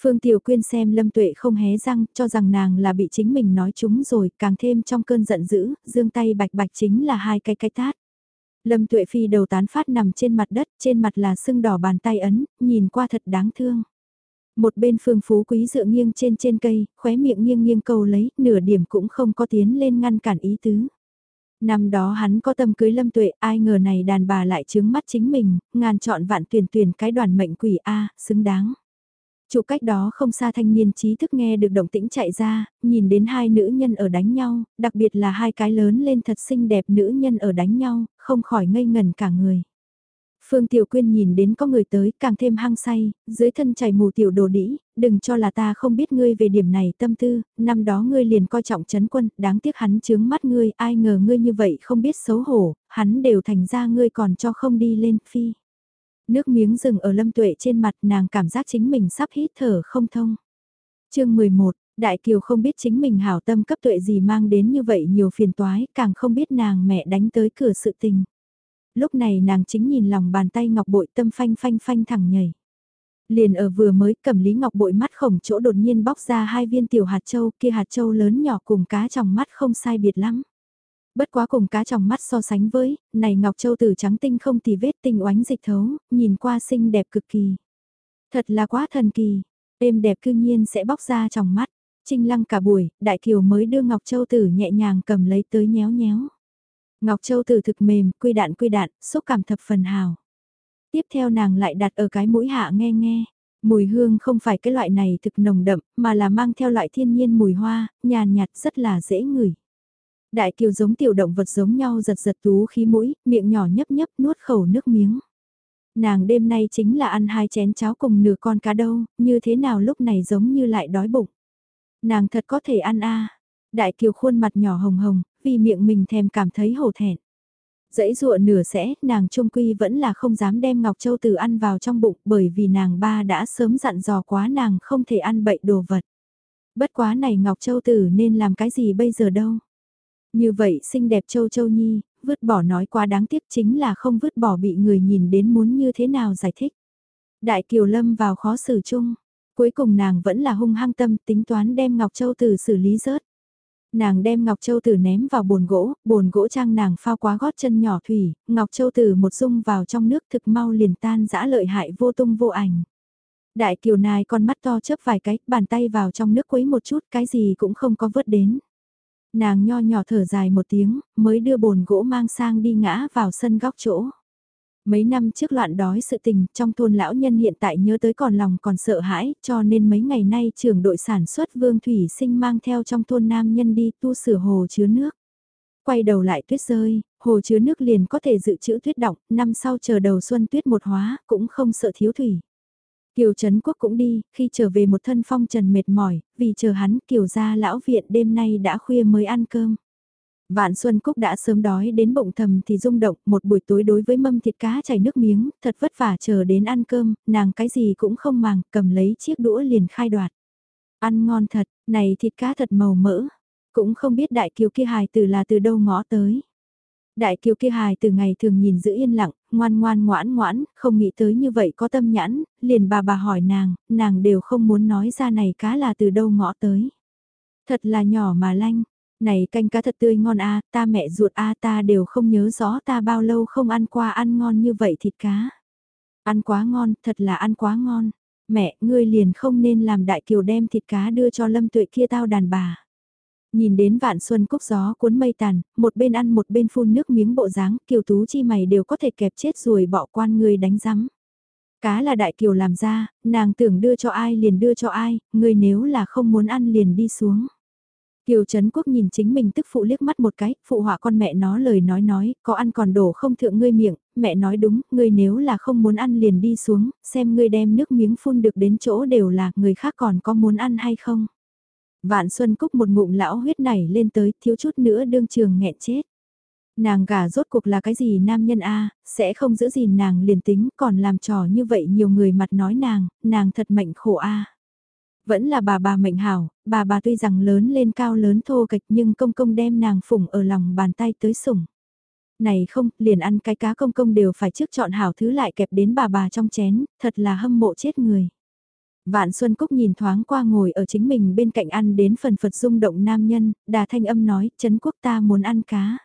Phương Tiểu Quyên xem Lâm Tuệ không hé răng, cho rằng nàng là bị chính mình nói chúng rồi, càng thêm trong cơn giận dữ, dương tay bạch bạch chính là hai cái cái tát. Lâm Tuệ Phi đầu tán phát nằm trên mặt đất, trên mặt là sưng đỏ bàn tay ấn, nhìn qua thật đáng thương. Một bên phương phú quý dựa nghiêng trên trên cây, khóe miệng nghiêng nghiêng cầu lấy, nửa điểm cũng không có tiến lên ngăn cản ý tứ. Năm đó hắn có tâm cưới lâm tuệ, ai ngờ này đàn bà lại trướng mắt chính mình, ngàn chọn vạn tuyển tuyển cái đoàn mệnh quỷ A, xứng đáng. Chủ cách đó không xa thanh niên trí thức nghe được động tĩnh chạy ra, nhìn đến hai nữ nhân ở đánh nhau, đặc biệt là hai cái lớn lên thật xinh đẹp nữ nhân ở đánh nhau, không khỏi ngây ngần cả người. Phương Tiểu Quyên nhìn đến có người tới càng thêm hăng say, dưới thân chảy mù tiểu đồ đĩ, đừng cho là ta không biết ngươi về điểm này tâm tư, năm đó ngươi liền coi trọng chấn quân, đáng tiếc hắn chướng mắt ngươi, ai ngờ ngươi như vậy không biết xấu hổ, hắn đều thành ra ngươi còn cho không đi lên phi. Nước miếng rừng ở lâm tuệ trên mặt nàng cảm giác chính mình sắp hít thở không thông. chương 11, Đại Kiều không biết chính mình hảo tâm cấp tuệ gì mang đến như vậy nhiều phiền toái, càng không biết nàng mẹ đánh tới cửa sự tình lúc này nàng chính nhìn lòng bàn tay ngọc bội tâm phanh phanh phanh thẳng nhảy. Liền ở vừa mới cầm lý ngọc bội mắt khổng chỗ đột nhiên bóc ra hai viên tiểu hạt châu kia hạt châu lớn nhỏ cùng cá trong mắt không sai biệt lắm. Bất quá cùng cá trong mắt so sánh với, này ngọc châu tử trắng tinh không tì vết tinh oánh dịch thấu, nhìn qua xinh đẹp cực kỳ. Thật là quá thần kỳ, êm đẹp cư nhiên sẽ bóc ra trong mắt. Trinh lăng cả buổi, đại kiều mới đưa ngọc châu tử nhẹ nhàng cầm lấy tới nhéo nhéo. Ngọc Châu tử thực mềm, quy đạn quy đạn, xúc cảm thập phần hào. Tiếp theo nàng lại đặt ở cái mũi hạ nghe nghe. Mùi hương không phải cái loại này thực nồng đậm, mà là mang theo loại thiên nhiên mùi hoa, nhàn nhạt rất là dễ ngửi. Đại kiều giống tiểu động vật giống nhau giật giật tú khí mũi, miệng nhỏ nhấp nhấp nuốt khẩu nước miếng. Nàng đêm nay chính là ăn hai chén cháo cùng nửa con cá đâu, như thế nào lúc này giống như lại đói bụng. Nàng thật có thể ăn a Đại kiều khuôn mặt nhỏ hồng hồng, vì miệng mình thèm cảm thấy hổ thẹn. Dãy dụa nửa sẽ, nàng trung quy vẫn là không dám đem Ngọc Châu Tử ăn vào trong bụng bởi vì nàng ba đã sớm dặn dò quá nàng không thể ăn bậy đồ vật. Bất quá này Ngọc Châu Tử nên làm cái gì bây giờ đâu. Như vậy xinh đẹp Châu Châu Nhi, vứt bỏ nói quá đáng tiếc chính là không vứt bỏ bị người nhìn đến muốn như thế nào giải thích. Đại Kiều Lâm vào khó xử chung, cuối cùng nàng vẫn là hung hăng tâm tính toán đem Ngọc Châu Tử xử lý rớt. Nàng đem Ngọc Châu Tử ném vào bồn gỗ, bồn gỗ trang nàng phao quá gót chân nhỏ thủy, Ngọc Châu Tử một dung vào trong nước thực mau liền tan dã lợi hại vô tung vô ảnh. Đại kiều nài con mắt to chớp vài cái, bàn tay vào trong nước quấy một chút, cái gì cũng không có vớt đến. Nàng nho nhỏ thở dài một tiếng, mới đưa bồn gỗ mang sang đi ngã vào sân góc chỗ. Mấy năm trước loạn đói sự tình, trong thôn lão nhân hiện tại nhớ tới còn lòng còn sợ hãi, cho nên mấy ngày nay trưởng đội sản xuất Vương Thủy Sinh mang theo trong thôn nam nhân đi tu sửa hồ chứa nước. Quay đầu lại tuyết rơi, hồ chứa nước liền có thể dự trữ tuyết động, năm sau chờ đầu xuân tuyết một hóa, cũng không sợ thiếu thủy. Kiều Trấn Quốc cũng đi, khi trở về một thân phong trần mệt mỏi, vì chờ hắn Kiều ra lão viện đêm nay đã khuya mới ăn cơm. Vạn Xuân Cúc đã sớm đói đến bụng thầm thì rung động, một buổi tối đối với mâm thịt cá chảy nước miếng, thật vất vả chờ đến ăn cơm, nàng cái gì cũng không màng, cầm lấy chiếc đũa liền khai đoạt. Ăn ngon thật, này thịt cá thật màu mỡ, cũng không biết đại kiều kia hài từ là từ đâu ngõ tới. Đại kiều kia hài từ ngày thường nhìn giữ yên lặng, ngoan ngoan ngoãn ngoãn, không nghĩ tới như vậy có tâm nhãn, liền bà bà hỏi nàng, nàng đều không muốn nói ra này cá là từ đâu ngõ tới. Thật là nhỏ mà lanh, này canh cá thật tươi ngon a, ta mẹ ruột a ta đều không nhớ rõ ta bao lâu không ăn qua ăn ngon như vậy thịt cá. Ăn quá ngon, thật là ăn quá ngon. Mẹ, ngươi liền không nên làm đại kiều đem thịt cá đưa cho lâm tuệ kia tao đàn bà. Nhìn đến vạn xuân cúc gió cuốn mây tàn, một bên ăn một bên phun nước miếng bộ dáng kiều tú chi mày đều có thể kẹp chết rồi bỏ quan người đánh rắm. Cá là đại kiều làm ra, nàng tưởng đưa cho ai liền đưa cho ai, người nếu là không muốn ăn liền đi xuống. Kiều Trấn Quốc nhìn chính mình tức phụ liếc mắt một cái, phụ họa con mẹ nó lời nói nói, có ăn còn đổ không thượng ngươi miệng, mẹ nói đúng, ngươi nếu là không muốn ăn liền đi xuống, xem ngươi đem nước miếng phun được đến chỗ đều là người khác còn có muốn ăn hay không. Vạn Xuân Cúc một ngụm lão huyết nảy lên tới, thiếu chút nữa đương trường nghẹn chết. Nàng gà rốt cuộc là cái gì nam nhân a sẽ không giữ gìn nàng liền tính, còn làm trò như vậy nhiều người mặt nói nàng, nàng thật mệnh khổ a vẫn là bà bà mệnh hảo, bà bà tuy rằng lớn lên cao lớn thô kịch nhưng công công đem nàng phủng ở lòng bàn tay tới sủng. Này không, liền ăn cái cá công công đều phải trước chọn hảo thứ lại kẹp đến bà bà trong chén, thật là hâm mộ chết người. Vạn Xuân Cúc nhìn thoáng qua ngồi ở chính mình bên cạnh ăn đến phần phật rung động nam nhân, đà thanh âm nói, Trấn Quốc ta muốn ăn cá.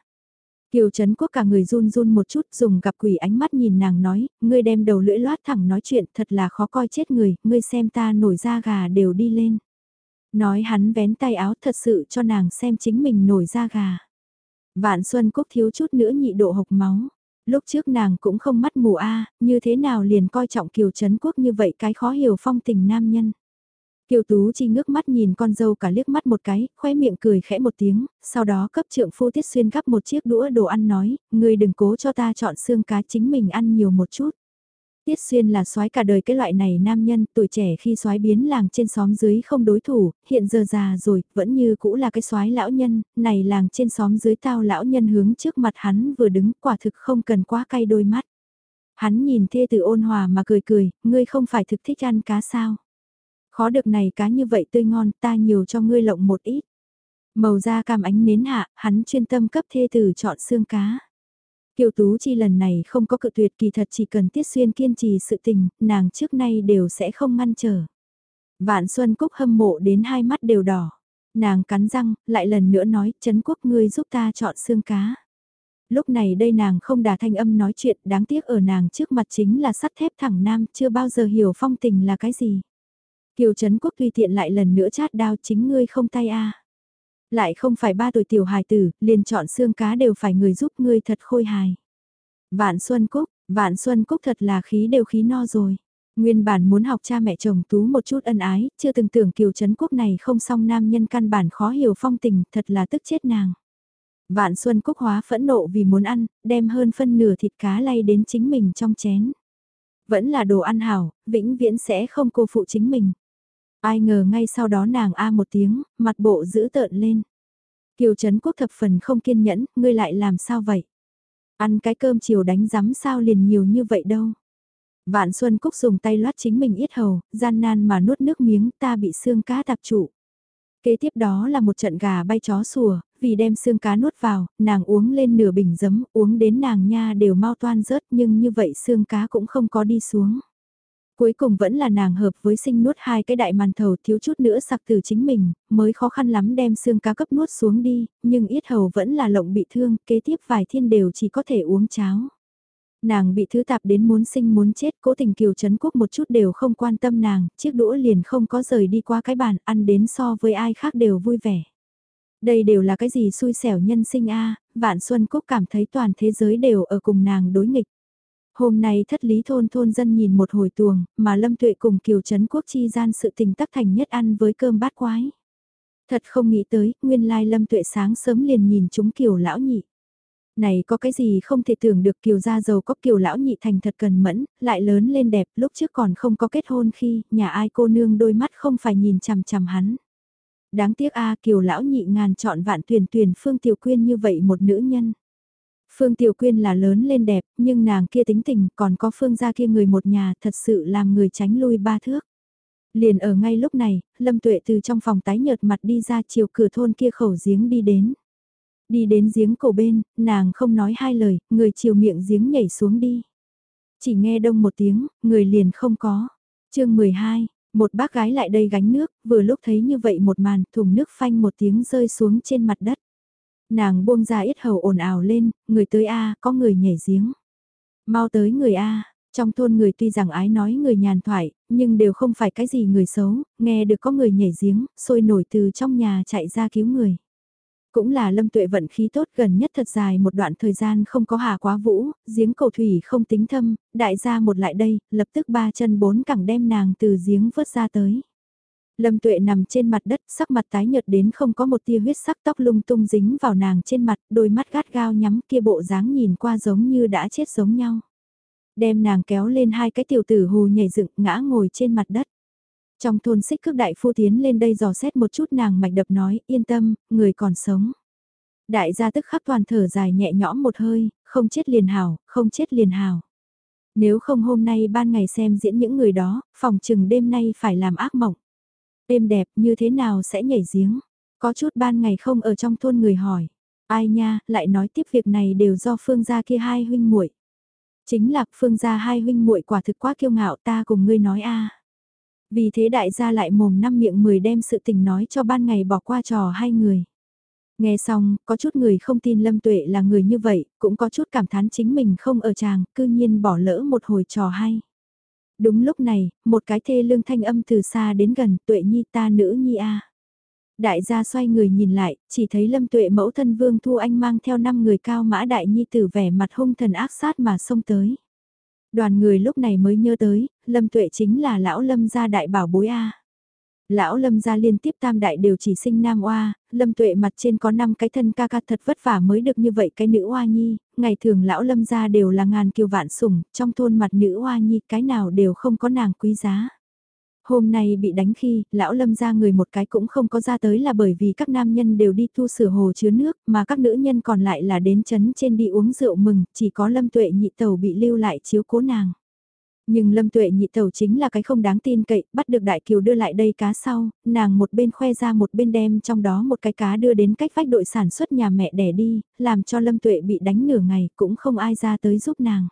Kiều Trấn Quốc cả người run run một chút dùng gặp quỷ ánh mắt nhìn nàng nói, ngươi đem đầu lưỡi loát thẳng nói chuyện thật là khó coi chết người, ngươi xem ta nổi da gà đều đi lên. Nói hắn vén tay áo thật sự cho nàng xem chính mình nổi da gà. Vạn Xuân Cúc thiếu chút nữa nhị độ hộc máu. Lúc trước nàng cũng không mắt mù a như thế nào liền coi trọng Kiều Trấn Quốc như vậy cái khó hiểu phong tình nam nhân. Kiều Tú Chi ngước mắt nhìn con dâu cả liếc mắt một cái, khóe miệng cười khẽ một tiếng, sau đó cấp trượng phu Tiết Xuyên gắp một chiếc đũa đồ ăn nói, người đừng cố cho ta chọn xương cá chính mình ăn nhiều một chút. Tiết Xuyên là soái cả đời cái loại này nam nhân, tuổi trẻ khi soái biến làng trên xóm dưới không đối thủ, hiện giờ già rồi, vẫn như cũ là cái soái lão nhân, này làng trên xóm dưới tao lão nhân hướng trước mặt hắn vừa đứng, quả thực không cần quá cay đôi mắt. Hắn nhìn thê tử ôn hòa mà cười cười, ngươi không phải thực thích ăn cá sao? Khó được này cá như vậy tươi ngon, ta nhiều cho ngươi lộng một ít. Màu da cam ánh nến hạ, hắn chuyên tâm cấp thê tử chọn xương cá. Kiều Tú Chi lần này không có cự tuyệt kỳ thật chỉ cần Tiết Xuyên kiên trì sự tình, nàng trước nay đều sẽ không ngăn trở. Vạn Xuân Cúc hâm mộ đến hai mắt đều đỏ. Nàng cắn răng, lại lần nữa nói, Trấn Quốc ngươi giúp ta chọn xương cá. Lúc này đây nàng không đà thanh âm nói chuyện, đáng tiếc ở nàng trước mặt chính là sắt thép thẳng nam, chưa bao giờ hiểu phong tình là cái gì. Kiều Trấn Quốc tùy tiện lại lần nữa chát đao chính ngươi không tay a Lại không phải ba tuổi tiểu hài tử, liền chọn xương cá đều phải người giúp ngươi thật khôi hài. Vạn Xuân Cúc, Vạn Xuân Cúc thật là khí đều khí no rồi. Nguyên bản muốn học cha mẹ chồng tú một chút ân ái, chưa từng tưởng Kiều Trấn Quốc này không song nam nhân căn bản khó hiểu phong tình, thật là tức chết nàng. Vạn Xuân Cúc hóa phẫn nộ vì muốn ăn, đem hơn phân nửa thịt cá lay đến chính mình trong chén. Vẫn là đồ ăn hảo, vĩnh viễn sẽ không cô phụ chính mình. Ai ngờ ngay sau đó nàng a một tiếng, mặt bộ giữ tợn lên. Kiều Trấn Quốc thập phần không kiên nhẫn, ngươi lại làm sao vậy? Ăn cái cơm chiều đánh rắm sao liền nhiều như vậy đâu. Vạn Xuân Cúc dùng tay loát chính mình ít hầu, gian nan mà nuốt nước miếng ta bị xương cá tạp trụ. Kế tiếp đó là một trận gà bay chó sủa, vì đem xương cá nuốt vào, nàng uống lên nửa bình giấm, uống đến nàng nha đều mau toan rớt nhưng như vậy xương cá cũng không có đi xuống. Cuối cùng vẫn là nàng hợp với sinh nuốt hai cái đại màn thầu thiếu chút nữa sặc từ chính mình, mới khó khăn lắm đem xương cá cấp nuốt xuống đi, nhưng ít hầu vẫn là lộng bị thương, kế tiếp vài thiên đều chỉ có thể uống cháo. Nàng bị thứ tạp đến muốn sinh muốn chết, cố tình kiều chấn quốc một chút đều không quan tâm nàng, chiếc đũa liền không có rời đi qua cái bàn, ăn đến so với ai khác đều vui vẻ. Đây đều là cái gì xui xẻo nhân sinh a vạn xuân cúc cảm thấy toàn thế giới đều ở cùng nàng đối nghịch. Hôm nay thất lý thôn thôn dân nhìn một hồi tuồng, mà Lâm Tuệ cùng Kiều Trấn Quốc chi gian sự tình tắc thành nhất ăn với cơm bát quái. Thật không nghĩ tới, nguyên lai Lâm Tuệ sáng sớm liền nhìn chúng Kiều lão nhị. Này có cái gì không thể tưởng được Kiều gia giàu có Kiều lão nhị thành thật cần mẫn, lại lớn lên đẹp, lúc trước còn không có kết hôn khi, nhà ai cô nương đôi mắt không phải nhìn chằm chằm hắn. Đáng tiếc a Kiều lão nhị ngàn chọn vạn tuyển tuyển Phương Tiểu Quyên như vậy một nữ nhân. Phương Tiểu Quyên là lớn lên đẹp, nhưng nàng kia tính tình còn có Phương gia kia người một nhà thật sự làm người tránh lui ba thước. Liền ở ngay lúc này, Lâm Tuệ từ trong phòng tái nhợt mặt đi ra chiều cửa thôn kia khẩu giếng đi đến. Đi đến giếng cổ bên, nàng không nói hai lời, người chiều miệng giếng nhảy xuống đi. Chỉ nghe đông một tiếng, người liền không có. chương 12, một bác gái lại đây gánh nước, vừa lúc thấy như vậy một màn, thùng nước phanh một tiếng rơi xuống trên mặt đất. Nàng buông ra ít hầu ồn ào lên, người tới A, có người nhảy giếng. Mau tới người A, trong thôn người tuy rằng ái nói người nhàn thoại, nhưng đều không phải cái gì người xấu, nghe được có người nhảy giếng, sôi nổi từ trong nhà chạy ra cứu người. Cũng là lâm tuệ vận khí tốt gần nhất thật dài một đoạn thời gian không có hà quá vũ, giếng cầu thủy không tính thâm, đại gia một lại đây, lập tức ba chân bốn cẳng đem nàng từ giếng vớt ra tới. Lâm tuệ nằm trên mặt đất, sắc mặt tái nhợt đến không có một tia huyết sắc tóc lung tung dính vào nàng trên mặt, đôi mắt gắt gao nhắm kia bộ dáng nhìn qua giống như đã chết giống nhau. Đem nàng kéo lên hai cái tiểu tử hù nhảy dựng ngã ngồi trên mặt đất. Trong thôn xích cước đại phu tiến lên đây dò xét một chút nàng mạch đập nói, yên tâm, người còn sống. Đại gia tức khắc toàn thở dài nhẹ nhõm một hơi, không chết liền hào, không chết liền hào. Nếu không hôm nay ban ngày xem diễn những người đó, phòng chừng đêm nay phải làm ác mộng. Êm đẹp như thế nào sẽ nhảy giếng? Có chút ban ngày không ở trong thôn người hỏi. Ai nha, lại nói tiếp việc này đều do phương gia kia hai huynh muội. Chính là phương gia hai huynh muội quả thực quá kiêu ngạo ta cùng ngươi nói a. Vì thế đại gia lại mồm năm miệng mười đem sự tình nói cho ban ngày bỏ qua trò hai người. Nghe xong, có chút người không tin Lâm Tuệ là người như vậy, cũng có chút cảm thán chính mình không ở chàng, cư nhiên bỏ lỡ một hồi trò hay. Đúng lúc này, một cái thê lương thanh âm từ xa đến gần, Tuệ Nhi ta nữ Nhi a. Đại gia xoay người nhìn lại, chỉ thấy Lâm Tuệ mẫu thân Vương Thu Anh mang theo năm người cao mã đại nhi tử vẻ mặt hung thần ác sát mà xông tới. Đoàn người lúc này mới nhớ tới, Lâm Tuệ chính là lão Lâm gia đại bảo bối A. Lão Lâm gia liên tiếp tam đại đều chỉ sinh nam oa, Lâm Tuệ mặt trên có năm cái thân ca ca thật vất vả mới được như vậy cái nữ oa nhi, ngày thường lão Lâm gia đều là ngàn kiều vạn sủng, trong thôn mặt nữ oa nhi cái nào đều không có nàng quý giá. Hôm nay bị đánh khi, lão lâm ra người một cái cũng không có ra tới là bởi vì các nam nhân đều đi thu sửa hồ chứa nước, mà các nữ nhân còn lại là đến chấn trên đi uống rượu mừng, chỉ có lâm tuệ nhị tàu bị lưu lại chiếu cố nàng. Nhưng lâm tuệ nhị tẩu chính là cái không đáng tin cậy, bắt được đại kiều đưa lại đây cá sau, nàng một bên khoe ra một bên đem trong đó một cái cá đưa đến cách vách đội sản xuất nhà mẹ đẻ đi, làm cho lâm tuệ bị đánh nửa ngày cũng không ai ra tới giúp nàng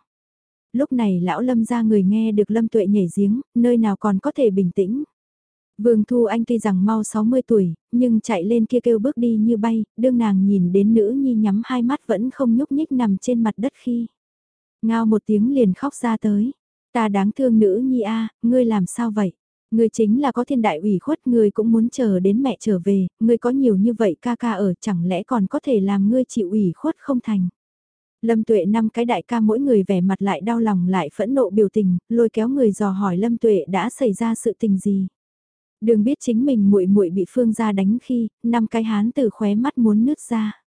lúc này lão lâm ra người nghe được lâm tuệ nhảy giếng, nơi nào còn có thể bình tĩnh. Vương Thu Anh tuy rằng mau 60 tuổi, nhưng chạy lên kia kêu bước đi như bay, đương nàng nhìn đến nữ nhi nhắm hai mắt vẫn không nhúc nhích nằm trên mặt đất khi. Ngao một tiếng liền khóc ra tới. Ta đáng thương nữ nhi a ngươi làm sao vậy? Ngươi chính là có thiên đại ủy khuất, ngươi cũng muốn chờ đến mẹ trở về, ngươi có nhiều như vậy ca ca ở chẳng lẽ còn có thể làm ngươi chịu ủy khuất không thành? Lâm Tuệ năm cái đại ca mỗi người vẻ mặt lại đau lòng lại phẫn nộ biểu tình, lôi kéo người dò hỏi Lâm Tuệ đã xảy ra sự tình gì. Đường biết chính mình muội muội bị Phương gia đánh khi, năm cái hán từ khóe mắt muốn nứt ra.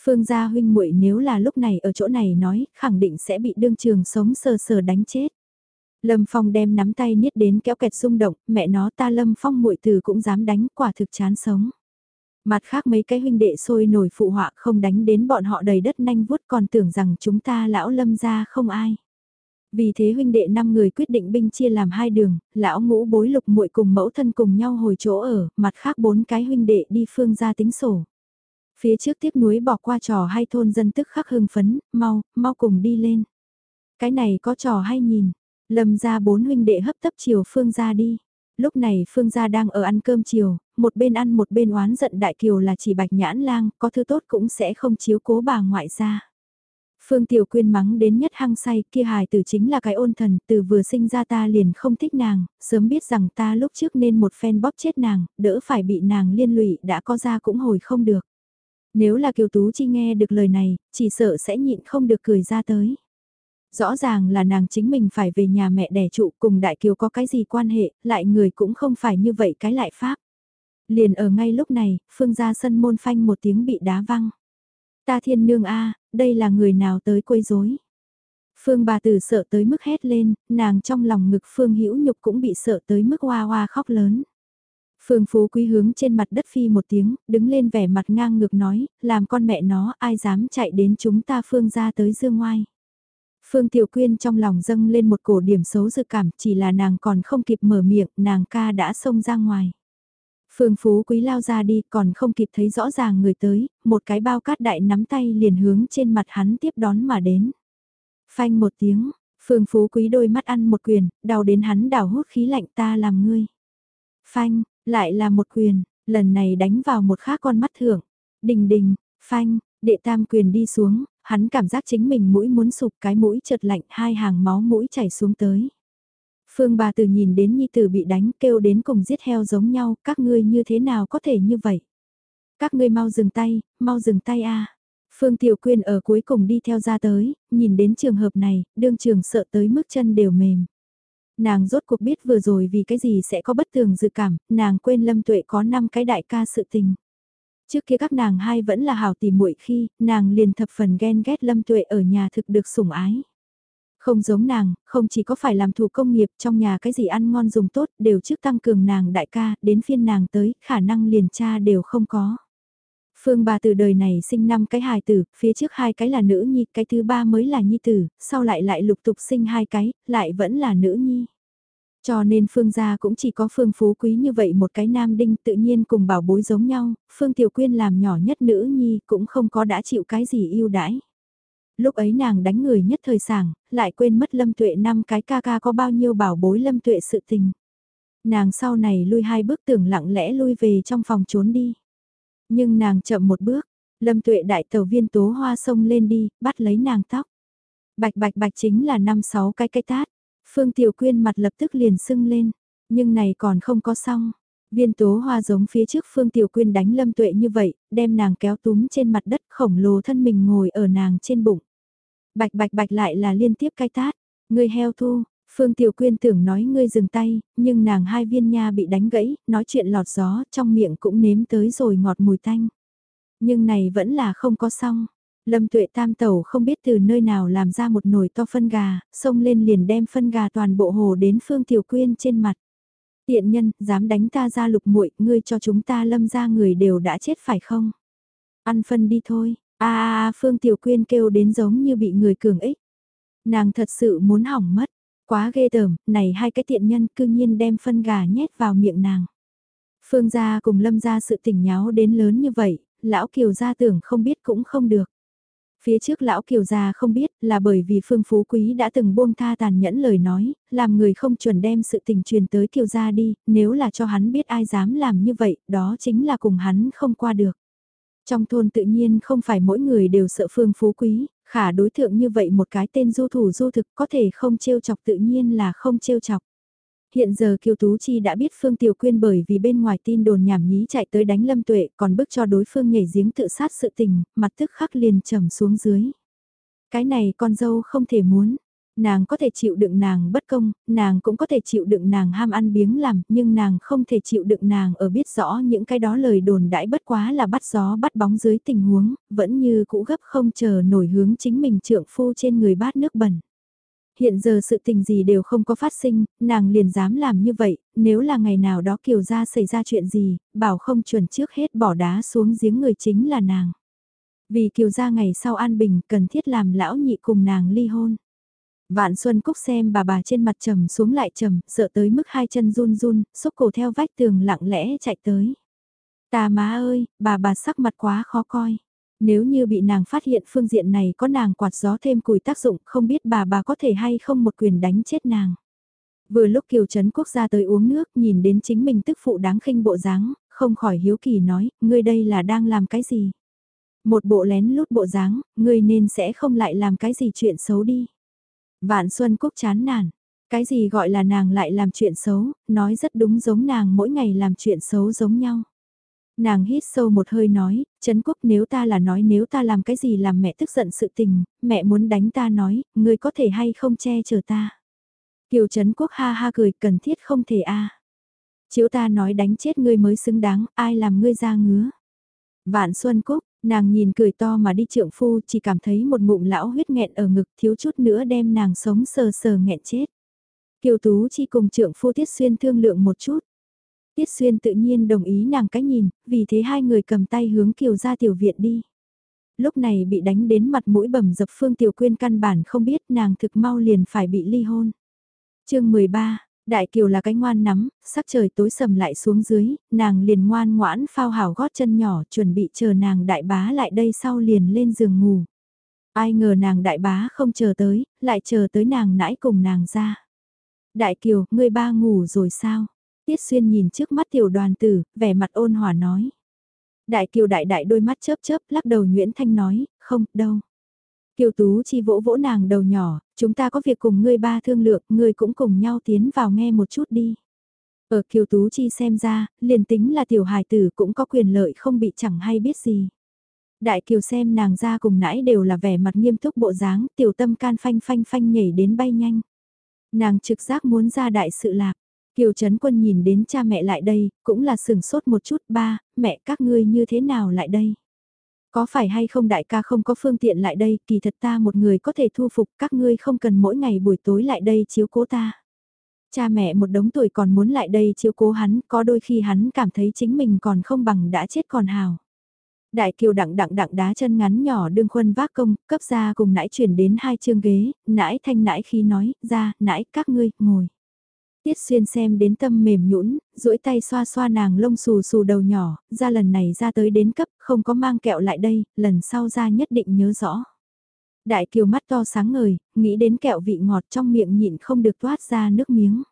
Phương gia huynh muội nếu là lúc này ở chỗ này nói, khẳng định sẽ bị đương trường sống sờ sờ đánh chết. Lâm Phong đem nắm tay niết đến kéo kẹt rung động, mẹ nó ta Lâm Phong muội từ cũng dám đánh, quả thực chán sống. Mặt khác mấy cái huynh đệ sôi nổi phụ họa không đánh đến bọn họ đầy đất nanh vuốt còn tưởng rằng chúng ta lão lâm ra không ai. Vì thế huynh đệ năm người quyết định binh chia làm hai đường, lão ngũ bối lục muội cùng mẫu thân cùng nhau hồi chỗ ở, mặt khác bốn cái huynh đệ đi phương ra tính sổ. Phía trước tiếp núi bỏ qua trò hay thôn dân tức khắc hưng phấn, mau, mau cùng đi lên. Cái này có trò hay nhìn, lâm ra bốn huynh đệ hấp tấp chiều phương ra đi. Lúc này Phương gia đang ở ăn cơm chiều, một bên ăn một bên oán giận Đại Kiều là chỉ bạch nhãn lang, có thứ tốt cũng sẽ không chiếu cố bà ngoại ra. Phương Tiểu Quyên mắng đến nhất hăng say kia hài tử chính là cái ôn thần, từ vừa sinh ra ta liền không thích nàng, sớm biết rằng ta lúc trước nên một phen bóp chết nàng, đỡ phải bị nàng liên lụy đã có ra cũng hồi không được. Nếu là Kiều Tú Chi nghe được lời này, chỉ sợ sẽ nhịn không được cười ra tới. Rõ ràng là nàng chính mình phải về nhà mẹ đẻ trụ cùng Đại Kiều có cái gì quan hệ, lại người cũng không phải như vậy cái lại pháp. Liền ở ngay lúc này, phương ra sân môn phanh một tiếng bị đá văng. Ta thiên nương a đây là người nào tới quấy rối Phương bà tử sợ tới mức hét lên, nàng trong lòng ngực Phương hữu nhục cũng bị sợ tới mức hoa hoa khóc lớn. Phương Phú Quý hướng trên mặt đất phi một tiếng, đứng lên vẻ mặt ngang ngược nói, làm con mẹ nó ai dám chạy đến chúng ta Phương ra tới dương ngoai. Phương Tiểu Quyên trong lòng dâng lên một cổ điểm xấu dự cảm, chỉ là nàng còn không kịp mở miệng, nàng ca đã xông ra ngoài. Phương Phú Quý lao ra đi, còn không kịp thấy rõ ràng người tới, một cái bao cát đại nắm tay liền hướng trên mặt hắn tiếp đón mà đến. Phanh một tiếng, Phương Phú Quý đôi mắt ăn một quyền, đau đến hắn đảo hút khí lạnh ta làm ngươi. Phanh, lại là một quyền, lần này đánh vào một khác con mắt thưởng. Đình đình, phanh, đệ tam quyền đi xuống, hắn cảm giác chính mình mũi muốn sụp cái mũi chợt lạnh hai hàng máu mũi chảy xuống tới. Phương bà từ nhìn đến nhi tử bị đánh kêu đến cùng giết heo giống nhau, các ngươi như thế nào có thể như vậy? Các ngươi mau dừng tay, mau dừng tay a. Phương Tiểu Quyên ở cuối cùng đi theo ra tới, nhìn đến trường hợp này, đương trường sợ tới mức chân đều mềm. Nàng rốt cuộc biết vừa rồi vì cái gì sẽ có bất thường dự cảm, nàng quên Lâm Tuệ có 5 cái đại ca sự tình. Trước kia các nàng hai vẫn là hào tìm muội khi, nàng liền thập phần ghen ghét Lâm Tuệ ở nhà thực được sủng ái. Không giống nàng, không chỉ có phải làm thủ công nghiệp trong nhà cái gì ăn ngon dùng tốt đều trước tăng cường nàng đại ca, đến phiên nàng tới, khả năng liền cha đều không có. Phương bà từ đời này sinh năm cái hài tử, phía trước hai cái là nữ nhi, cái thứ ba mới là nhi tử, sau lại lại lục tục sinh hai cái, lại vẫn là nữ nhi. Cho nên Phương gia cũng chỉ có Phương Phú Quý như vậy một cái nam đinh tự nhiên cùng bảo bối giống nhau, Phương Tiểu Quyên làm nhỏ nhất nữ nhi cũng không có đã chịu cái gì yêu đãi. Lúc ấy nàng đánh người nhất thời sảng, lại quên mất Lâm Tuệ năm cái ca ca có bao nhiêu bảo bối Lâm Tuệ sự tình. Nàng sau này lui hai bước tưởng lặng lẽ lui về trong phòng trốn đi. Nhưng nàng chậm một bước, lâm tuệ đại tàu viên tố hoa sông lên đi, bắt lấy nàng tóc. Bạch bạch bạch chính là năm sáu cái cái tát. Phương Tiểu Quyên mặt lập tức liền sưng lên, nhưng này còn không có xong. Viên tố hoa giống phía trước Phương Tiểu Quyên đánh lâm tuệ như vậy, đem nàng kéo túm trên mặt đất khổng lồ thân mình ngồi ở nàng trên bụng. Bạch bạch bạch lại là liên tiếp cai tát, người heo thu, Phương Tiểu Quyên tưởng nói ngươi dừng tay, nhưng nàng hai viên nha bị đánh gãy, nói chuyện lọt gió, trong miệng cũng nếm tới rồi ngọt mùi tanh. Nhưng này vẫn là không có xong. Lâm tuệ tam tẩu không biết từ nơi nào làm ra một nồi to phân gà, xông lên liền đem phân gà toàn bộ hồ đến Phương Tiểu Quyên trên mặt. Tiện nhân, dám đánh ta ra lục muội, ngươi cho chúng ta lâm ra người đều đã chết phải không? Ăn phân đi thôi, a a Phương Tiểu Quyên kêu đến giống như bị người cường ích. Nàng thật sự muốn hỏng mất, quá ghê tởm, này hai cái tiện nhân cư nhiên đem phân gà nhét vào miệng nàng. Phương gia cùng lâm gia sự tỉnh nháo đến lớn như vậy, lão kiều gia tưởng không biết cũng không được. Phía trước lão kiều gia không biết là bởi vì phương phú quý đã từng buông tha tàn nhẫn lời nói, làm người không chuẩn đem sự tình truyền tới kiều gia đi, nếu là cho hắn biết ai dám làm như vậy, đó chính là cùng hắn không qua được. Trong thôn tự nhiên không phải mỗi người đều sợ phương phú quý, khả đối tượng như vậy một cái tên du thủ du thực có thể không trêu chọc tự nhiên là không trêu chọc. Hiện giờ Kiều Tú Chi đã biết Phương Tiểu Quyên bởi vì bên ngoài tin đồn nhảm nhí chạy tới đánh Lâm Tuệ còn bức cho đối phương nhảy giếng tự sát sự tình, mặt tức khắc liền trầm xuống dưới. Cái này con dâu không thể muốn, nàng có thể chịu đựng nàng bất công, nàng cũng có thể chịu đựng nàng ham ăn biếng làm, nhưng nàng không thể chịu đựng nàng ở biết rõ những cái đó lời đồn đãi bất quá là bắt gió bắt bóng dưới tình huống, vẫn như cũ gấp không chờ nổi hướng chính mình trượng phu trên người bát nước bẩn hiện giờ sự tình gì đều không có phát sinh, nàng liền dám làm như vậy, nếu là ngày nào đó kiều ra xảy ra chuyện gì, bảo không chuẩn trước hết bỏ đá xuống giếng người chính là nàng. Vì kiều ra ngày sau an bình cần thiết làm lão nhị cùng nàng ly hôn. Vạn Xuân Cúc xem bà bà trên mặt trầm xuống lại trầm, sợ tới mức hai chân run run, xúc cổ theo vách tường lặng lẽ chạy tới. Ta má ơi, bà bà sắc mặt quá khó coi. Nếu như bị nàng phát hiện phương diện này có nàng quạt gió thêm cùi tác dụng không biết bà bà có thể hay không một quyền đánh chết nàng. Vừa lúc Kiều Trấn Quốc gia tới uống nước nhìn đến chính mình tức phụ đáng khinh bộ dáng, không khỏi hiếu kỳ nói, ngươi đây là đang làm cái gì? Một bộ lén lút bộ dáng, ngươi nên sẽ không lại làm cái gì chuyện xấu đi. Vạn Xuân Quốc chán nản, cái gì gọi là nàng lại làm chuyện xấu, nói rất đúng giống nàng mỗi ngày làm chuyện xấu giống nhau. Nàng hít sâu một hơi nói, Trấn Quốc nếu ta là nói nếu ta làm cái gì làm mẹ tức giận sự tình, mẹ muốn đánh ta nói, ngươi có thể hay không che chở ta. Kiều Trấn Quốc ha ha cười, cần thiết không thể a. À. Chiếu ta nói đánh chết ngươi mới xứng đáng, ai làm ngươi ra ngứa. Vạn Xuân Cúc, nàng nhìn cười to mà đi trượng phu chỉ cảm thấy một ngụm lão huyết nghẹn ở ngực thiếu chút nữa đem nàng sống sờ sờ nghẹn chết. Kiều Tú chi cùng trượng phu Tiết Xuyên thương lượng một chút. Tiết Xuyên tự nhiên đồng ý nàng cái nhìn, vì thế hai người cầm tay hướng Kiều ra tiểu viện đi. Lúc này bị đánh đến mặt mũi bầm dập Phương Tiểu Quyên căn bản không biết nàng thực mau liền phải bị ly hôn. chương 13, Đại Kiều là cái ngoan nắm, sắc trời tối sầm lại xuống dưới, nàng liền ngoan ngoãn phao hảo gót chân nhỏ chuẩn bị chờ nàng đại bá lại đây sau liền lên giường ngủ. Ai ngờ nàng đại bá không chờ tới, lại chờ tới nàng nãy cùng nàng ra. Đại Kiều, ngươi ba ngủ rồi sao? Tiết Xuyên nhìn trước mắt tiểu đoàn tử, vẻ mặt ôn hòa nói. Đại Kiều đại đại đôi mắt chớp chớp lắc đầu Nguyễn Thanh nói, không, đâu. Kiều Tú chi vỗ vỗ nàng đầu nhỏ, chúng ta có việc cùng ngươi ba thương lượng, ngươi cũng cùng nhau tiến vào nghe một chút đi. Ở Kiều Tú Chi xem ra, liền tính là tiểu hài tử cũng có quyền lợi không bị chẳng hay biết gì. Đại Kiều xem nàng ra cùng nãy đều là vẻ mặt nghiêm túc bộ dáng, tiểu tâm can phanh phanh phanh nhảy đến bay nhanh. Nàng trực giác muốn ra đại sự lạc, Kiều Trấn Quân nhìn đến cha mẹ lại đây, cũng là sừng sốt một chút ba, mẹ các ngươi như thế nào lại đây? Có phải hay không đại ca không có phương tiện lại đây, kỳ thật ta một người có thể thu phục các ngươi không cần mỗi ngày buổi tối lại đây chiếu cố ta. Cha mẹ một đống tuổi còn muốn lại đây chiếu cố hắn, có đôi khi hắn cảm thấy chính mình còn không bằng đã chết còn hào. Đại kiều đặng đặng đặng đá chân ngắn nhỏ đương khuân vác công, cấp ra cùng nãi chuyển đến hai chương ghế, nãi thanh nãi khi nói, ra, nãi các ngươi, ngồi. Tiết xuyên xem đến tâm mềm nhũn, duỗi tay xoa xoa nàng lông xù xù đầu nhỏ, ra lần này ra tới đến cấp, không có mang kẹo lại đây, lần sau ra nhất định nhớ rõ. Đại kiều mắt to sáng ngời, nghĩ đến kẹo vị ngọt trong miệng nhịn không được toát ra nước miếng.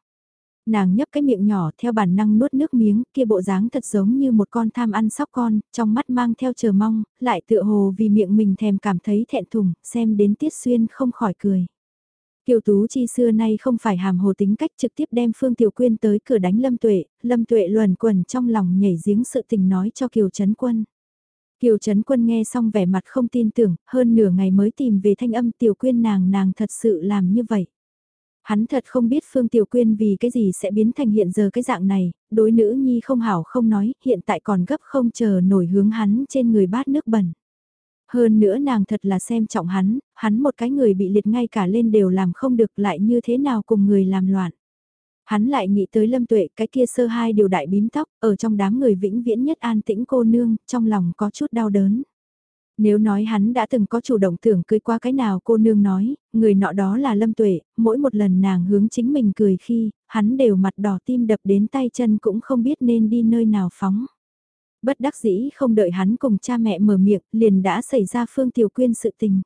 Nàng nhấp cái miệng nhỏ theo bản năng nuốt nước miếng, kia bộ dáng thật giống như một con tham ăn sóc con, trong mắt mang theo chờ mong, lại tựa hồ vì miệng mình thèm cảm thấy thẹn thùng, xem đến Tiết Xuyên không khỏi cười. Kiều Tú Chi xưa nay không phải hàm hồ tính cách trực tiếp đem Phương Tiểu Quyên tới cửa đánh Lâm Tuệ, Lâm Tuệ luẩn quẩn trong lòng nhảy giếng sự tình nói cho Kiều Trấn Quân. Kiều Trấn Quân nghe xong vẻ mặt không tin tưởng, hơn nửa ngày mới tìm về thanh âm Tiểu Quyên nàng nàng thật sự làm như vậy. Hắn thật không biết Phương Tiểu Quyên vì cái gì sẽ biến thành hiện giờ cái dạng này, đối nữ nhi không hảo không nói, hiện tại còn gấp không chờ nổi hướng hắn trên người bát nước bẩn. Hơn nữa nàng thật là xem trọng hắn, hắn một cái người bị liệt ngay cả lên đều làm không được lại như thế nào cùng người làm loạn. Hắn lại nghĩ tới lâm tuệ cái kia sơ hai điều đại bím tóc, ở trong đám người vĩnh viễn nhất an tĩnh cô nương, trong lòng có chút đau đớn. Nếu nói hắn đã từng có chủ động tưởng cưới qua cái nào cô nương nói, người nọ đó là Lâm Tuệ, mỗi một lần nàng hướng chính mình cười khi, hắn đều mặt đỏ tim đập đến tay chân cũng không biết nên đi nơi nào phóng. Bất đắc dĩ không đợi hắn cùng cha mẹ mở miệng, liền đã xảy ra Phương Tiểu Quyên sự tình.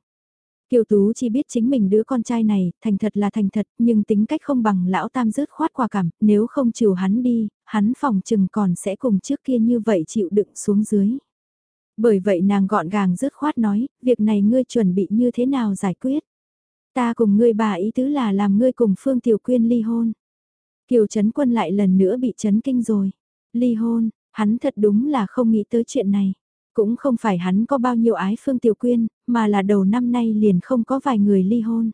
Kiều Tú chỉ biết chính mình đứa con trai này, thành thật là thành thật, nhưng tính cách không bằng lão tam rớt khoát quả cảm, nếu không chiều hắn đi, hắn phòng chừng còn sẽ cùng trước kia như vậy chịu đựng xuống dưới. Bởi vậy nàng gọn gàng dứt khoát nói, việc này ngươi chuẩn bị như thế nào giải quyết. Ta cùng ngươi bà ý tứ là làm ngươi cùng Phương Tiểu Quyên ly hôn. Kiều Trấn Quân lại lần nữa bị chấn kinh rồi. Ly hôn, hắn thật đúng là không nghĩ tới chuyện này. Cũng không phải hắn có bao nhiêu ái Phương Tiểu Quyên, mà là đầu năm nay liền không có vài người ly hôn.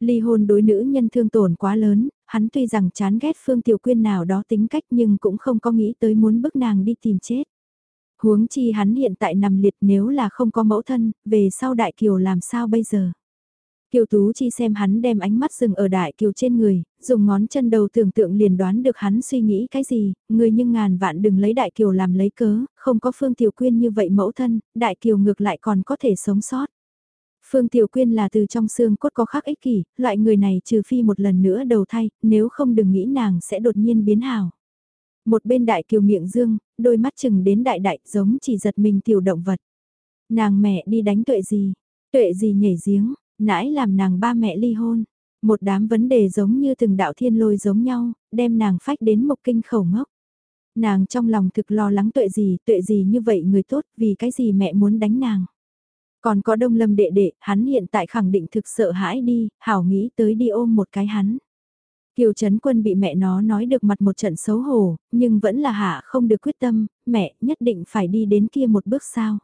Ly hôn đối nữ nhân thương tổn quá lớn, hắn tuy rằng chán ghét Phương Tiểu Quyên nào đó tính cách nhưng cũng không có nghĩ tới muốn bức nàng đi tìm chết. Huống chi hắn hiện tại nằm liệt nếu là không có mẫu thân, về sau Đại Kiều làm sao bây giờ? Kiều Tú Chi xem hắn đem ánh mắt dừng ở Đại Kiều trên người, dùng ngón chân đầu tưởng tượng liền đoán được hắn suy nghĩ cái gì, người nhưng ngàn vạn đừng lấy Đại Kiều làm lấy cớ, không có Phương Tiểu Quyên như vậy mẫu thân, Đại Kiều ngược lại còn có thể sống sót. Phương Tiểu Quyên là từ trong xương cốt có khắc ích kỷ, loại người này trừ phi một lần nữa đầu thay, nếu không đừng nghĩ nàng sẽ đột nhiên biến hảo. Một bên đại kiều miệng dương, đôi mắt chừng đến đại đại giống chỉ giật mình tiểu động vật. Nàng mẹ đi đánh tuệ gì, tuệ gì nhảy giếng, nãi làm nàng ba mẹ ly hôn. Một đám vấn đề giống như từng đạo thiên lôi giống nhau, đem nàng phách đến một kinh khẩu ngốc. Nàng trong lòng thực lo lắng tuệ gì, tuệ gì như vậy người tốt, vì cái gì mẹ muốn đánh nàng. Còn có đông lâm đệ đệ, hắn hiện tại khẳng định thực sợ hãi đi, hảo nghĩ tới đi ôm một cái hắn. Kiều Trấn Quân bị mẹ nó nói được mặt một trận xấu hổ, nhưng vẫn là hạ không được quyết tâm, mẹ nhất định phải đi đến kia một bước sao.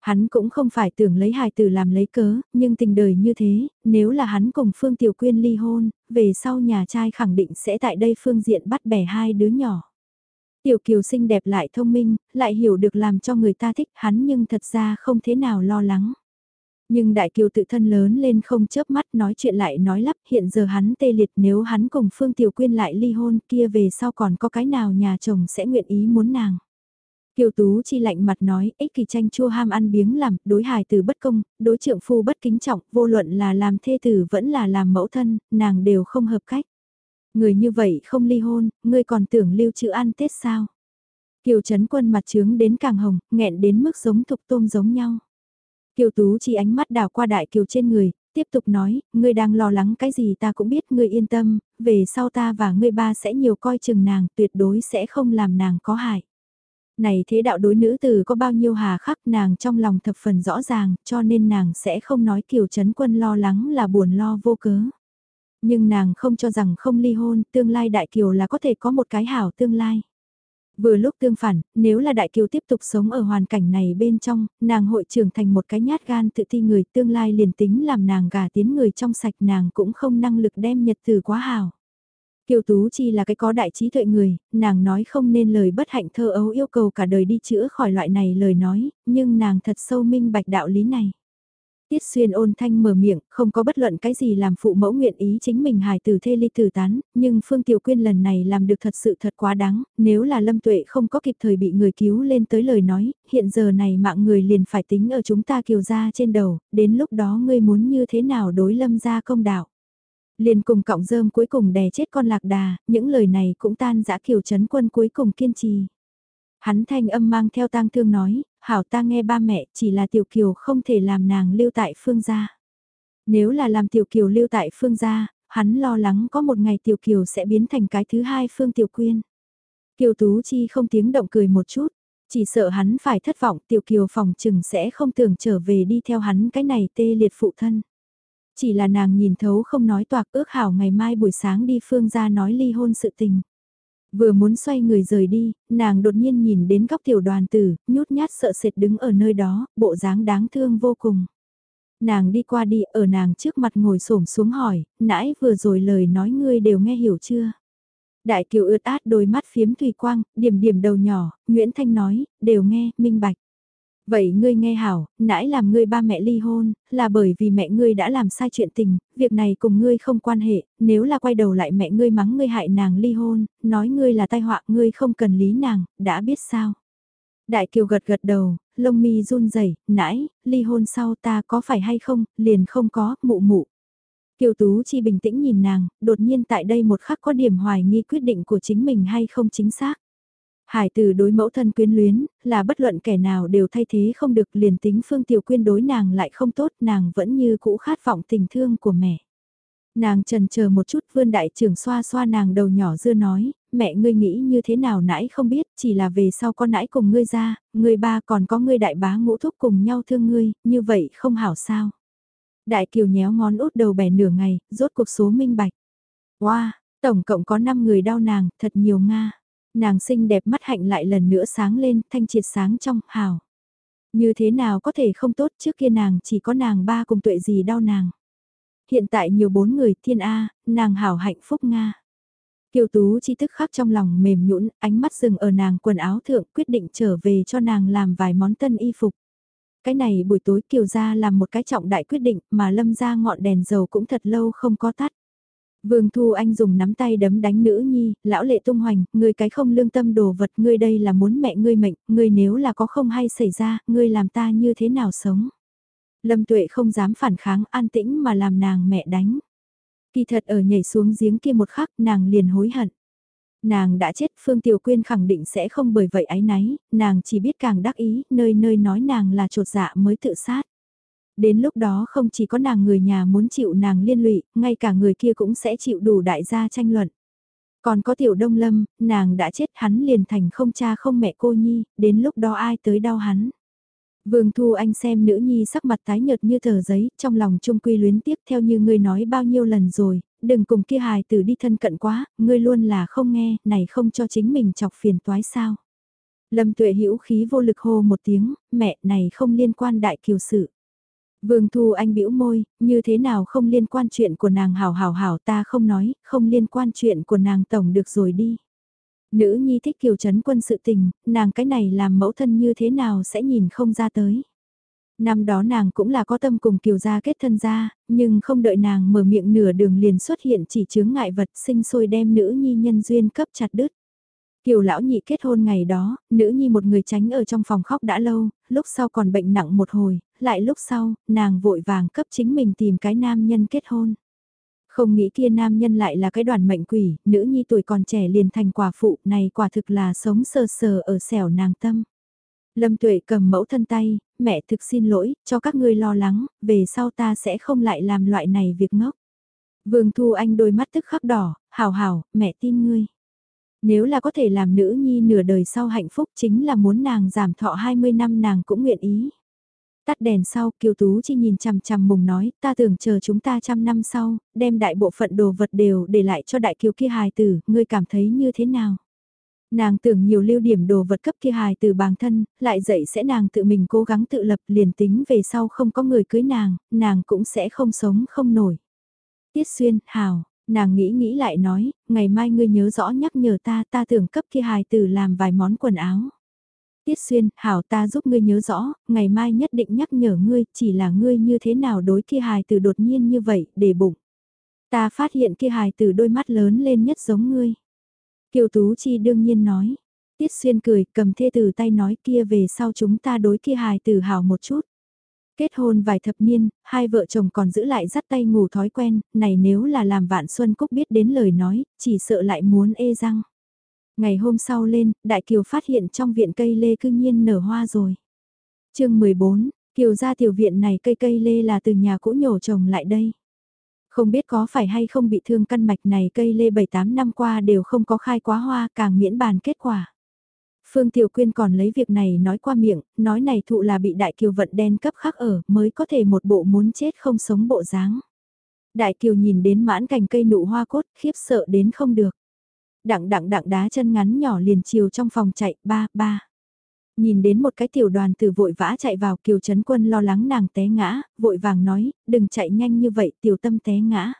Hắn cũng không phải tưởng lấy hài tử làm lấy cớ, nhưng tình đời như thế, nếu là hắn cùng Phương Tiểu Quyên ly hôn, về sau nhà trai khẳng định sẽ tại đây phương diện bắt bẻ hai đứa nhỏ. Tiểu Kiều xinh đẹp lại thông minh, lại hiểu được làm cho người ta thích hắn nhưng thật ra không thế nào lo lắng. Nhưng đại kiều tự thân lớn lên không chớp mắt nói chuyện lại nói lắp hiện giờ hắn tê liệt nếu hắn cùng Phương Tiểu Quyên lại ly hôn kia về sau còn có cái nào nhà chồng sẽ nguyện ý muốn nàng. Kiều Tú chi lạnh mặt nói, ích kỳ tranh chua ham ăn biếng làm, đối hài từ bất công, đối trượng phu bất kính trọng, vô luận là làm thê tử vẫn là làm mẫu thân, nàng đều không hợp cách. Người như vậy không ly hôn, ngươi còn tưởng lưu trữ ăn Tết sao? Kiều Trấn Quân mặt trướng đến càng hồng, nghẹn đến mức giống thục tôm giống nhau. Kiều Tú chỉ ánh mắt đào qua đại kiều trên người, tiếp tục nói, ngươi đang lo lắng cái gì ta cũng biết ngươi yên tâm, về sau ta và ngươi ba sẽ nhiều coi chừng nàng, tuyệt đối sẽ không làm nàng có hại. Này thế đạo đối nữ từ có bao nhiêu hà khắc nàng trong lòng thập phần rõ ràng, cho nên nàng sẽ không nói kiều chấn quân lo lắng là buồn lo vô cớ. Nhưng nàng không cho rằng không ly hôn, tương lai đại kiều là có thể có một cái hảo tương lai. Vừa lúc tương phản, nếu là Đại Kiều tiếp tục sống ở hoàn cảnh này bên trong, nàng hội trưởng thành một cái nhát gan tự ti người tương lai liền tính làm nàng gà tiến người trong sạch nàng cũng không năng lực đem nhật từ quá hảo. Kiều Tú Chi là cái có đại trí tuệ người, nàng nói không nên lời bất hạnh thơ ấu yêu cầu cả đời đi chữa khỏi loại này lời nói, nhưng nàng thật sâu minh bạch đạo lý này. Tiết xuyên ôn thanh mở miệng, không có bất luận cái gì làm phụ mẫu nguyện ý chính mình hài tử thê ly tử tán, nhưng Phương Tiểu Quyên lần này làm được thật sự thật quá đáng, nếu là Lâm Tuệ không có kịp thời bị người cứu lên tới lời nói, hiện giờ này mạng người liền phải tính ở chúng ta kiều ra trên đầu, đến lúc đó ngươi muốn như thế nào đối Lâm ra công đạo. Liền cùng cọng rơm cuối cùng đè chết con lạc đà, những lời này cũng tan dã kiều chấn quân cuối cùng kiên trì. Hắn thanh âm mang theo tang thương nói, hảo ta nghe ba mẹ chỉ là tiểu kiều không thể làm nàng lưu tại phương gia. Nếu là làm tiểu kiều lưu tại phương gia, hắn lo lắng có một ngày Tiểu Kiều sẽ biến thành cái thứ hai Phương Tiểu Quyên. Kiều Tú Chi không tiếng động cười một chút, chỉ sợ hắn phải thất vọng Tiểu Kiều phòng chừng sẽ không tưởng trở về đi theo hắn cái này tê liệt phụ thân. Chỉ là nàng nhìn thấu không nói toạc ước hảo ngày mai buổi sáng đi Phương ra nói ly hôn sự tình. Vừa muốn xoay người rời đi, nàng đột nhiên nhìn đến góc tiểu đoàn tử, nhút nhát sợ sệt đứng ở nơi đó, bộ dáng đáng thương vô cùng. Nàng đi qua đi, ở nàng trước mặt ngồi xổm xuống hỏi, nãy vừa rồi lời nói ngươi đều nghe hiểu chưa? Đại kiều ướt át đôi mắt phiếm thủy quang, điểm điểm đầu nhỏ, Nguyễn Thanh nói, đều nghe, minh bạch. Vậy ngươi nghe hảo, nãy làm ngươi ba mẹ ly hôn, là bởi vì mẹ ngươi đã làm sai chuyện tình, việc này cùng ngươi không quan hệ, nếu là quay đầu lại mẹ ngươi mắng ngươi hại nàng ly hôn, nói ngươi là tai họa ngươi không cần lý nàng, đã biết sao. Đại kiều gật gật đầu, lông mi run rẩy nãy, ly hôn sau ta có phải hay không, liền không có, mụ mụ. Kiều Tú Chi bình tĩnh nhìn nàng, đột nhiên tại đây một khắc có điểm hoài nghi quyết định của chính mình hay không chính xác. Hải từ đối mẫu thân quyến luyến, là bất luận kẻ nào đều thay thế không được liền tính Phương Tiểu Quyên đối nàng lại không tốt, nàng vẫn như cũ khát vọng tình thương của mẹ. Nàng trần chờ một chút vươn đại trưởng xoa xoa nàng đầu nhỏ dưa nói, mẹ ngươi nghĩ như thế nào nãy không biết, chỉ là về sau con nãy cùng ngươi ra, ngươi ba còn có ngươi đại bá ngũ thúc cùng nhau thương ngươi, như vậy không hảo sao. Đại kiều nhéo ngón út đầu bẻ nửa ngày, rốt cuộc số minh bạch. Wow, tổng cộng có 5 người đau nàng, thật nhiều Nga. Nàng xinh đẹp mắt hạnh lại lần nữa sáng lên, thanh triệt sáng trong, hào. Như thế nào có thể không tốt trước kia nàng chỉ có nàng ba cùng tuệ gì đau nàng. Hiện tại nhiều bốn người thiên A, nàng hảo hạnh phúc Nga. Kiều Tú chi thức khắc trong lòng mềm nhũn, ánh mắt dừng ở nàng quần áo thượng quyết định trở về cho nàng làm vài món tân y phục. Cái này buổi tối Kiều gia làm một cái trọng đại quyết định mà lâm ra ngọn đèn dầu cũng thật lâu không có tắt. Vương Thu Anh dùng nắm tay đấm đánh nữ nhi, lão lệ tung hoành, ngươi cái không lương tâm đồ vật, ngươi đây là muốn mẹ ngươi mệnh, ngươi nếu là có không hay xảy ra, ngươi làm ta như thế nào sống. Lâm Tuệ không dám phản kháng an tĩnh mà làm nàng mẹ đánh. Kỳ thật ở nhảy xuống giếng kia một khắc nàng liền hối hận. Nàng đã chết Phương Tiểu Quyên khẳng định sẽ không bởi vậy ái náy, nàng chỉ biết càng đắc ý, nơi nơi nói nàng là trột dạ mới tự sát. Đến lúc đó không chỉ có nàng người nhà muốn chịu nàng liên lụy, ngay cả người kia cũng sẽ chịu đủ đại gia tranh luận. Còn có tiểu đông lâm, nàng đã chết hắn liền thành không cha không mẹ cô nhi, đến lúc đó ai tới đau hắn. Vương Thu Anh xem nữ nhi sắc mặt tái nhợt như tờ giấy, trong lòng trung quy luyến tiếc theo như ngươi nói bao nhiêu lần rồi, đừng cùng kia hài tử đi thân cận quá, ngươi luôn là không nghe, này không cho chính mình chọc phiền toái sao. Lâm tuệ hữu khí vô lực hô một tiếng, mẹ này không liên quan đại kiều sự. Vương Thu Anh bĩu môi, như thế nào không liên quan chuyện của nàng hảo hảo hảo ta không nói, không liên quan chuyện của nàng tổng được rồi đi. Nữ nhi thích kiều chấn quân sự tình, nàng cái này làm mẫu thân như thế nào sẽ nhìn không ra tới. Năm đó nàng cũng là có tâm cùng kiều gia kết thân ra, nhưng không đợi nàng mở miệng nửa đường liền xuất hiện chỉ chướng ngại vật sinh sôi đem nữ nhi nhân duyên cấp chặt đứt. Kiều lão nhị kết hôn ngày đó, nữ nhi một người tránh ở trong phòng khóc đã lâu, lúc sau còn bệnh nặng một hồi, lại lúc sau, nàng vội vàng cấp chính mình tìm cái nam nhân kết hôn. Không nghĩ kia nam nhân lại là cái đoàn mệnh quỷ, nữ nhi tuổi còn trẻ liền thành quả phụ, này quả thực là sống sờ sờ ở xẻo nàng tâm. Lâm tuệ cầm mẫu thân tay, mẹ thực xin lỗi, cho các ngươi lo lắng, về sau ta sẽ không lại làm loại này việc ngốc. Vương Thu Anh đôi mắt tức khắc đỏ, hào hào, mẹ tin ngươi. Nếu là có thể làm nữ nhi nửa đời sau hạnh phúc chính là muốn nàng giảm thọ 20 năm nàng cũng nguyện ý. Tắt đèn sau, Kiều Tú Chi nhìn chằm chằm mùng nói, ta tưởng chờ chúng ta trăm năm sau, đem đại bộ phận đồ vật đều để lại cho đại kiều kia hài tử, ngươi cảm thấy như thế nào? Nàng tưởng nhiều lưu điểm đồ vật cấp kia hài từ bản thân, lại dạy sẽ nàng tự mình cố gắng tự lập liền tính về sau không có người cưới nàng, nàng cũng sẽ không sống không nổi. Tiết xuyên, hào, nàng nghĩ nghĩ lại nói, ngày mai ngươi nhớ rõ nhắc nhở ta ta tưởng cấp kia hài tử làm vài món quần áo. Tiết xuyên, hảo ta giúp ngươi nhớ rõ, ngày mai nhất định nhắc nhở ngươi, chỉ là ngươi như thế nào đối kia hài tử đột nhiên như vậy, để bụng. Ta phát hiện kia hài tử đôi mắt lớn lên nhất giống ngươi. Kiều Tú Chi đương nhiên nói. Tiết xuyên cười, cầm thê từ tay nói kia về sau chúng ta đối kia hài tử hảo một chút. Kết hôn vài thập niên, hai vợ chồng còn giữ lại dắt tay ngủ thói quen, này nếu là làm vạn xuân cúc biết đến lời nói, chỉ sợ lại muốn ê răng. Ngày hôm sau lên, Đại Kiều phát hiện trong viện cây lê cư nhiên nở hoa rồi. chương 14, Kiều ra tiểu viện này cây cây lê là từ nhà cũ nhổ trồng lại đây. Không biết có phải hay không bị thương căn mạch này cây lê 7-8 năm qua đều không có khai quá hoa càng miễn bàn kết quả. Phương Tiểu Quyên còn lấy việc này nói qua miệng, nói này thụ là bị đại kiều vận đen cấp khắc ở mới có thể một bộ muốn chết không sống bộ dáng. Đại kiều nhìn đến mãn cành cây nụ hoa cốt khiếp sợ đến không được. Đặng đặng đặng đá chân ngắn nhỏ liền chiều trong phòng chạy ba ba. Nhìn đến một cái tiểu đoàn từ vội vã chạy vào kiều chấn quân lo lắng nàng té ngã, vội vàng nói, đừng chạy nhanh như vậy tiểu tâm té ngã.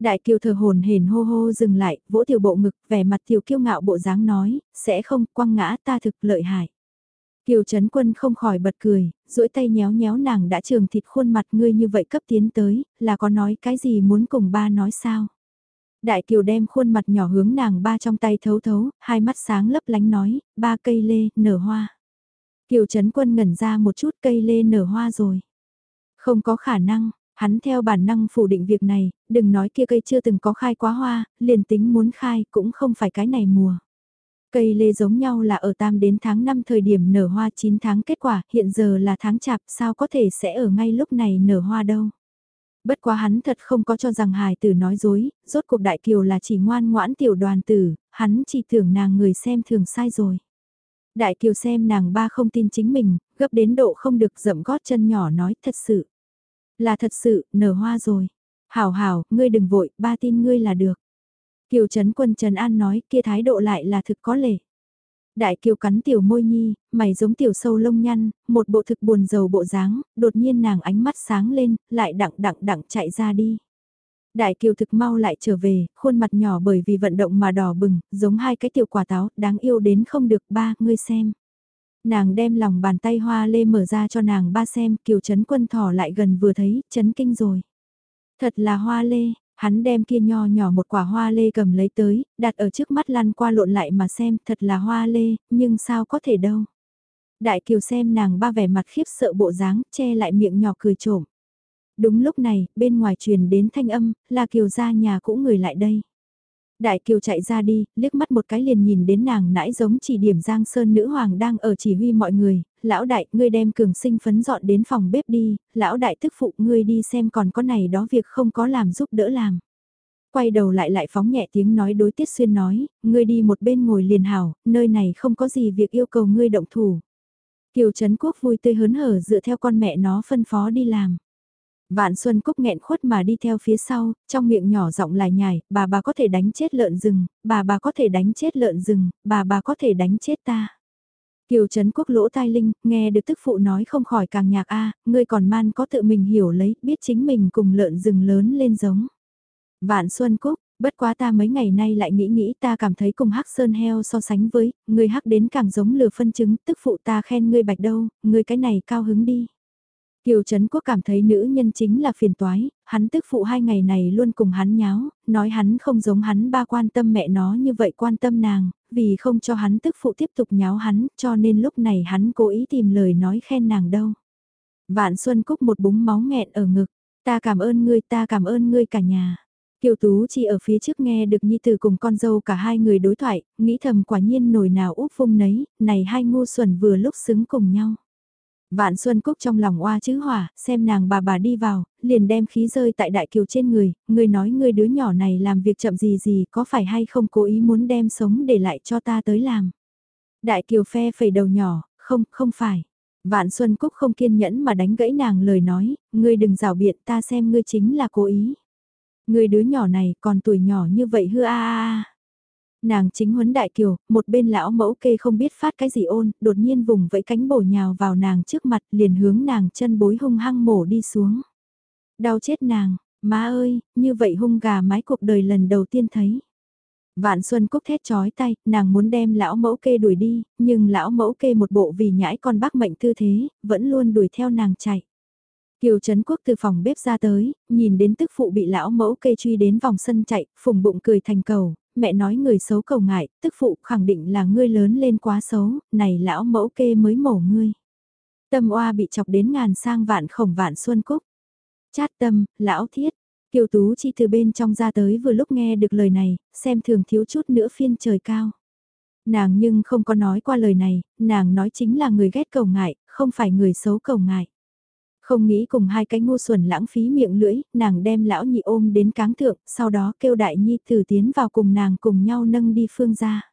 Đại kiều thờ hồn hển hô hô dừng lại, vỗ tiểu bộ ngực, vẻ mặt tiểu kiêu ngạo bộ dáng nói, sẽ không quăng ngã ta thực lợi hại. Kiều Trấn Quân không khỏi bật cười, duỗi tay nhéo nhéo nàng đã trường thịt khuôn mặt ngươi như vậy cấp tiến tới, là có nói cái gì muốn cùng ba nói sao? Đại Kiều đem khuôn mặt nhỏ hướng nàng ba trong tay thấu thấu, hai mắt sáng lấp lánh nói, ba cây lê, nở hoa. Kiều Trấn Quân ngẩn ra một chút cây lê nở hoa rồi. Không có khả năng, hắn theo bản năng phủ định việc này, đừng nói kia cây chưa từng có khai quá hoa, liền tính muốn khai cũng không phải cái này mùa. Cây lê giống nhau là ở tam đến tháng 5 thời điểm nở hoa 9 tháng kết quả, hiện giờ là tháng chạp sao có thể sẽ ở ngay lúc này nở hoa đâu. Bất quá hắn thật không có cho rằng hài tử nói dối, rốt cuộc đại kiều là chỉ ngoan ngoãn tiểu đoàn tử, hắn chỉ tưởng nàng người xem thường sai rồi. Đại kiều xem nàng ba không tin chính mình, gấp đến độ không được dậm gót chân nhỏ nói thật sự. Là thật sự, nở hoa rồi. Hảo hảo, ngươi đừng vội, ba tin ngươi là được. Kiều Trấn Quân Trần An nói kia thái độ lại là thực có lệ. Đại Kiều cắn tiểu môi nhi, mày giống tiểu sâu lông nhăn, một bộ thực buồn giàu bộ dáng, đột nhiên nàng ánh mắt sáng lên, lại đặng đặng đặng chạy ra đi. Đại Kiều thực mau lại trở về, khuôn mặt nhỏ bởi vì vận động mà đỏ bừng, giống hai cái tiểu quả táo, đáng yêu đến không được ba, ngươi xem. Nàng đem lòng bàn tay hoa lê mở ra cho nàng ba xem, Kiều Trấn Quân thỏ lại gần vừa thấy, chấn kinh rồi. Thật là hoa lê, Hắn đem kia nho nhỏ một quả hoa lê cầm lấy tới, đặt ở trước mắt lăn qua lộn lại mà xem, thật là hoa lê, nhưng sao có thể đâu. Đại kiều xem nàng ba vẻ mặt khiếp sợ bộ dáng, che lại miệng nhỏ cười trộm. Đúng lúc này, bên ngoài truyền đến thanh âm, là kiều ra nhà cũ người lại đây. Đại Kiều chạy ra đi, liếc mắt một cái liền nhìn đến nàng nãi giống chỉ điểm Giang Sơn nữ hoàng đang ở chỉ huy mọi người, lão đại, ngươi đem cường sinh phấn dọn đến phòng bếp đi, lão đại tức phụ ngươi đi xem còn có này đó việc không có làm giúp đỡ làm. Quay đầu lại lại phóng nhẹ tiếng nói đối tiết xuyên nói, ngươi đi một bên ngồi liền hảo, nơi này không có gì việc yêu cầu ngươi động thủ. Kiều Trấn Quốc vui tươi hớn hở dựa theo con mẹ nó phân phó đi làm. Vạn Xuân Cúc nghẹn khuất mà đi theo phía sau, trong miệng nhỏ giọng lại nhải, bà bà có thể đánh chết lợn rừng, bà bà có thể đánh chết lợn rừng, bà bà có thể đánh chết ta. Kiều Trấn Quốc lỗ tai linh, nghe được tức phụ nói không khỏi càng nhạc a, ngươi còn man có tự mình hiểu lấy, biết chính mình cùng lợn rừng lớn lên giống. Vạn Xuân Cúc, bất quá ta mấy ngày nay lại nghĩ nghĩ ta cảm thấy cùng hắc sơn heo so sánh với, ngươi hắc đến càng giống lừa phân chứng, tức phụ ta khen ngươi bạch đâu, ngươi cái này cao hứng đi. Kiều Trấn Quốc cảm thấy nữ nhân chính là phiền toái, hắn tức phụ hai ngày này luôn cùng hắn nháo, nói hắn không giống hắn ba quan tâm mẹ nó như vậy quan tâm nàng, vì không cho hắn tức phụ tiếp tục nháo hắn, cho nên lúc này hắn cố ý tìm lời nói khen nàng đâu. Vạn Xuân Cúc một búng máu nghẹn ở ngực, ta cảm ơn ngươi ta cảm ơn ngươi cả nhà. Kiều Tú chỉ ở phía trước nghe được Nhi Tử cùng con dâu cả hai người đối thoại, nghĩ thầm quả nhiên nổi nào úp phung nấy, này hai ngu xuẩn vừa lúc xứng cùng nhau. Vạn Xuân Cúc trong lòng oa chữ hỏa, xem nàng bà bà đi vào, liền đem khí rơi tại đại kiều trên người, người nói người đứa nhỏ này làm việc chậm gì gì có phải hay không cố ý muốn đem sống để lại cho ta tới làm. Đại kiều phe phẩy đầu nhỏ, không, không phải. Vạn Xuân Cúc không kiên nhẫn mà đánh gãy nàng lời nói, ngươi đừng rào biện ta xem ngươi chính là cố ý. Ngươi đứa nhỏ này còn tuổi nhỏ như vậy hư a a a. Nàng chính huấn đại kiều, một bên lão mẫu kê không biết phát cái gì ôn, đột nhiên vùng vẫy cánh bổ nhào vào nàng trước mặt liền hướng nàng chân bối hung hăng mổ đi xuống. Đau chết nàng, má ơi, như vậy hung gà mái cuộc đời lần đầu tiên thấy. Vạn Xuân Cúc thét chói tay, nàng muốn đem lão mẫu kê đuổi đi, nhưng lão mẫu kê một bộ vì nhãi con bác mệnh tư thế, vẫn luôn đuổi theo nàng chạy. Kiều Trấn Quốc từ phòng bếp ra tới, nhìn đến tức phụ bị lão mẫu kê truy đến vòng sân chạy, phùng bụng cười thành cầu, mẹ nói người xấu cầu ngại, tức phụ khẳng định là ngươi lớn lên quá xấu, này lão mẫu kê mới mổ ngươi. Tâm oa bị chọc đến ngàn sang vạn khổng vạn xuân cúc. Chát tâm, lão thiết, kiều tú chi từ bên trong ra tới vừa lúc nghe được lời này, xem thường thiếu chút nữa phiên trời cao. Nàng nhưng không có nói qua lời này, nàng nói chính là người ghét cầu ngại, không phải người xấu cầu ngại. Không nghĩ cùng hai cái ngu xuẩn lãng phí miệng lưỡi, nàng đem lão nhị ôm đến cáng thượng, sau đó kêu đại nhi tử tiến vào cùng nàng cùng nhau nâng đi phương ra.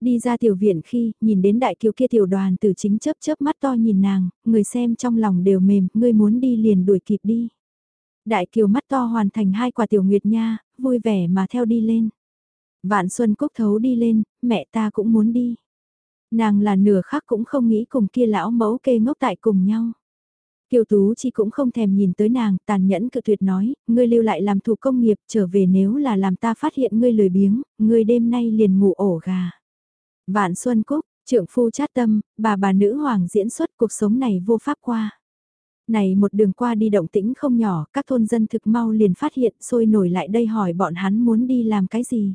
Đi ra tiểu viện khi, nhìn đến đại kiều kia tiểu đoàn từ chính chớp chớp mắt to nhìn nàng, người xem trong lòng đều mềm, ngươi muốn đi liền đuổi kịp đi. Đại kiều mắt to hoàn thành hai quả tiểu nguyệt nha, vui vẻ mà theo đi lên. Vạn Xuân Cúc thấu đi lên, mẹ ta cũng muốn đi. Nàng là nửa khác cũng không nghĩ cùng kia lão mẫu kê ngốc tại cùng nhau. Kiều Tú Chi cũng không thèm nhìn tới nàng, tàn nhẫn cự tuyệt nói, ngươi lưu lại làm thủ công nghiệp, trở về nếu là làm ta phát hiện ngươi lười biếng, ngươi đêm nay liền ngủ ổ gà. Vạn Xuân Cúc, trưởng phu chát tâm, bà bà nữ hoàng diễn xuất cuộc sống này vô pháp qua. Này một đường qua đi động tĩnh không nhỏ, các thôn dân thực mau liền phát hiện sôi nổi lại đây hỏi bọn hắn muốn đi làm cái gì.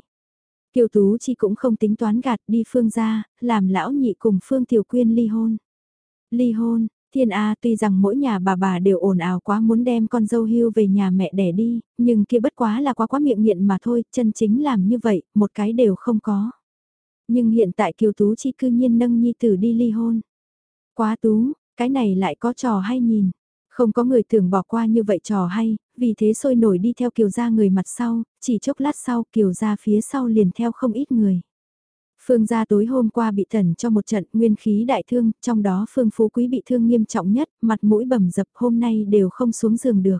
Kiều Tú Chi cũng không tính toán gạt đi phương ra, làm lão nhị cùng phương tiểu quyên ly hôn. Ly hôn, Thiên A tuy rằng mỗi nhà bà bà đều ồn ào quá muốn đem con dâu hưu về nhà mẹ đẻ đi, nhưng kia bất quá là quá quá miệng nghiện mà thôi, chân chính làm như vậy, một cái đều không có. Nhưng hiện tại Kiều Tú Chi cư nhiên nâng nhi tử đi ly hôn. Quá tú, cái này lại có trò hay nhìn. Không có người tưởng bỏ qua như vậy trò hay, vì thế sôi nổi đi theo Kiều gia người mặt sau, chỉ chốc lát sau Kiều gia phía sau liền theo không ít người. Phương gia tối hôm qua bị thần cho một trận nguyên khí đại thương, trong đó Phương Phú Quý bị thương nghiêm trọng nhất, mặt mũi bầm dập hôm nay đều không xuống giường được.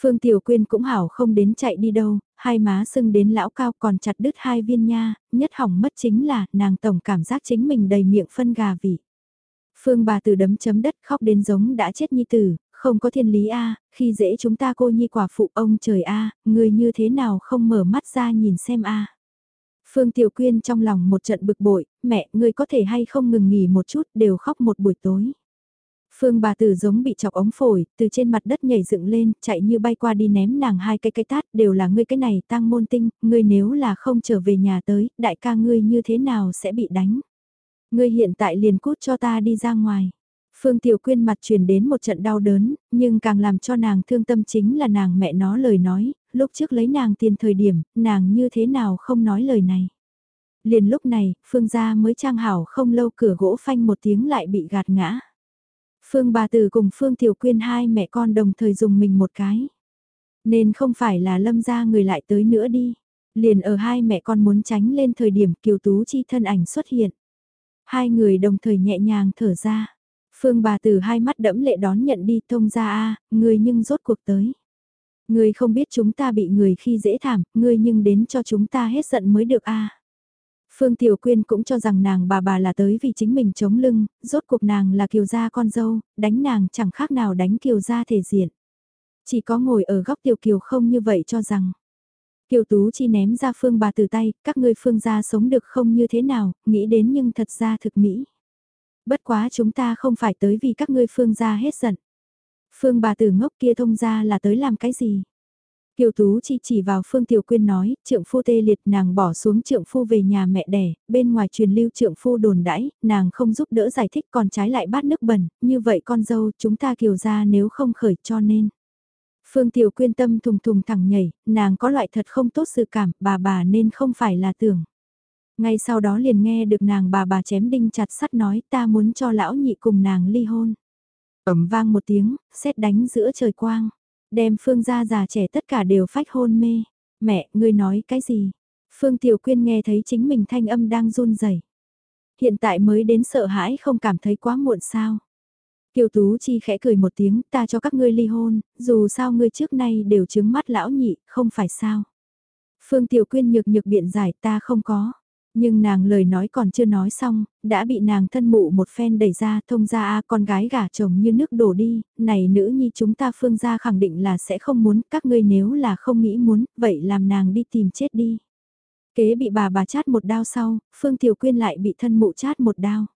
Phương Tiểu Quyên cũng hảo không đến chạy đi đâu, hai má sưng đến lão cao còn chặt đứt hai viên nha, nhất hỏng mất chính là nàng tổng cảm giác chính mình đầy miệng phân gà vị. Phương bà từ đấm chấm đất khóc đến giống đã chết nhi tử, không có thiên lý a khi dễ chúng ta cô nhi quả phụ ông trời a người như thế nào không mở mắt ra nhìn xem a Phương Tiểu Quyên trong lòng một trận bực bội, mẹ, ngươi có thể hay không ngừng nghỉ một chút, đều khóc một buổi tối. Phương bà tử giống bị chọc ống phổi, từ trên mặt đất nhảy dựng lên, chạy như bay qua đi ném nàng hai cái cái tát, đều là ngươi cái này tăng môn tinh, ngươi nếu là không trở về nhà tới, đại ca ngươi như thế nào sẽ bị đánh. Ngươi hiện tại liền cút cho ta đi ra ngoài. Phương Tiểu Quyên mặt truyền đến một trận đau đớn, nhưng càng làm cho nàng thương tâm chính là nàng mẹ nó lời nói, lúc trước lấy nàng tiền thời điểm, nàng như thế nào không nói lời này. Liền lúc này, Phương gia mới trang hảo không lâu cửa gỗ phanh một tiếng lại bị gạt ngã. Phương bà tử cùng Phương Tiểu Quyên hai mẹ con đồng thời dùng mình một cái. Nên không phải là lâm gia người lại tới nữa đi. Liền ở hai mẹ con muốn tránh lên thời điểm kiều tú chi thân ảnh xuất hiện. Hai người đồng thời nhẹ nhàng thở ra. Phương bà tử hai mắt đẫm lệ đón nhận đi thông ra a người nhưng rốt cuộc tới ngươi không biết chúng ta bị người khi dễ thảm, ngươi nhưng đến cho chúng ta hết giận mới được a Phương Tiểu Quyên cũng cho rằng nàng bà bà là tới vì chính mình chống lưng, rốt cuộc nàng là kiều gia con dâu, đánh nàng chẳng khác nào đánh kiều gia thể diện. Chỉ có ngồi ở góc tiểu kiều không như vậy cho rằng. Kiều Tú chi ném ra phương bà từ tay, các ngươi phương gia sống được không như thế nào, nghĩ đến nhưng thật ra thực mỹ. Bất quá chúng ta không phải tới vì các ngươi phương gia hết giận. Phương bà tử ngốc kia thông ra là tới làm cái gì? Kiều Tú chỉ chỉ vào Phương Tiểu Quyên nói, trượng phu tê liệt nàng bỏ xuống trượng phu về nhà mẹ đẻ, bên ngoài truyền lưu trượng phu đồn đãi, nàng không giúp đỡ giải thích còn trái lại bát nước bẩn, như vậy con dâu chúng ta kiều ra nếu không khởi cho nên. Phương Tiểu Quyên tâm thùng thùng thẳng nhảy, nàng có loại thật không tốt sự cảm, bà bà nên không phải là tưởng. Ngay sau đó liền nghe được nàng bà bà chém đinh chặt sắt nói ta muốn cho lão nhị cùng nàng ly hôn ầm vang một tiếng, xét đánh giữa trời quang đem Phương gia già trẻ tất cả đều phách hôn mê. Mẹ, ngươi nói cái gì? Phương Tiểu Quyên nghe thấy chính mình thanh âm đang run rẩy. Hiện tại mới đến sợ hãi không cảm thấy quá muộn sao? Kiều Tú Chi khẽ cười một tiếng, ta cho các ngươi ly hôn, dù sao ngươi trước nay đều chứng mắt lão nhị, không phải sao? Phương Tiểu Quyên nhược nhược biện giải ta không có. Nhưng nàng lời nói còn chưa nói xong, đã bị nàng thân mụ một phen đẩy ra thông ra a con gái gả chồng như nước đổ đi, này nữ nhi chúng ta phương gia khẳng định là sẽ không muốn, các ngươi nếu là không nghĩ muốn, vậy làm nàng đi tìm chết đi. Kế bị bà bà chát một đao sau, Phương Tiểu Quyên lại bị thân mụ chát một đao.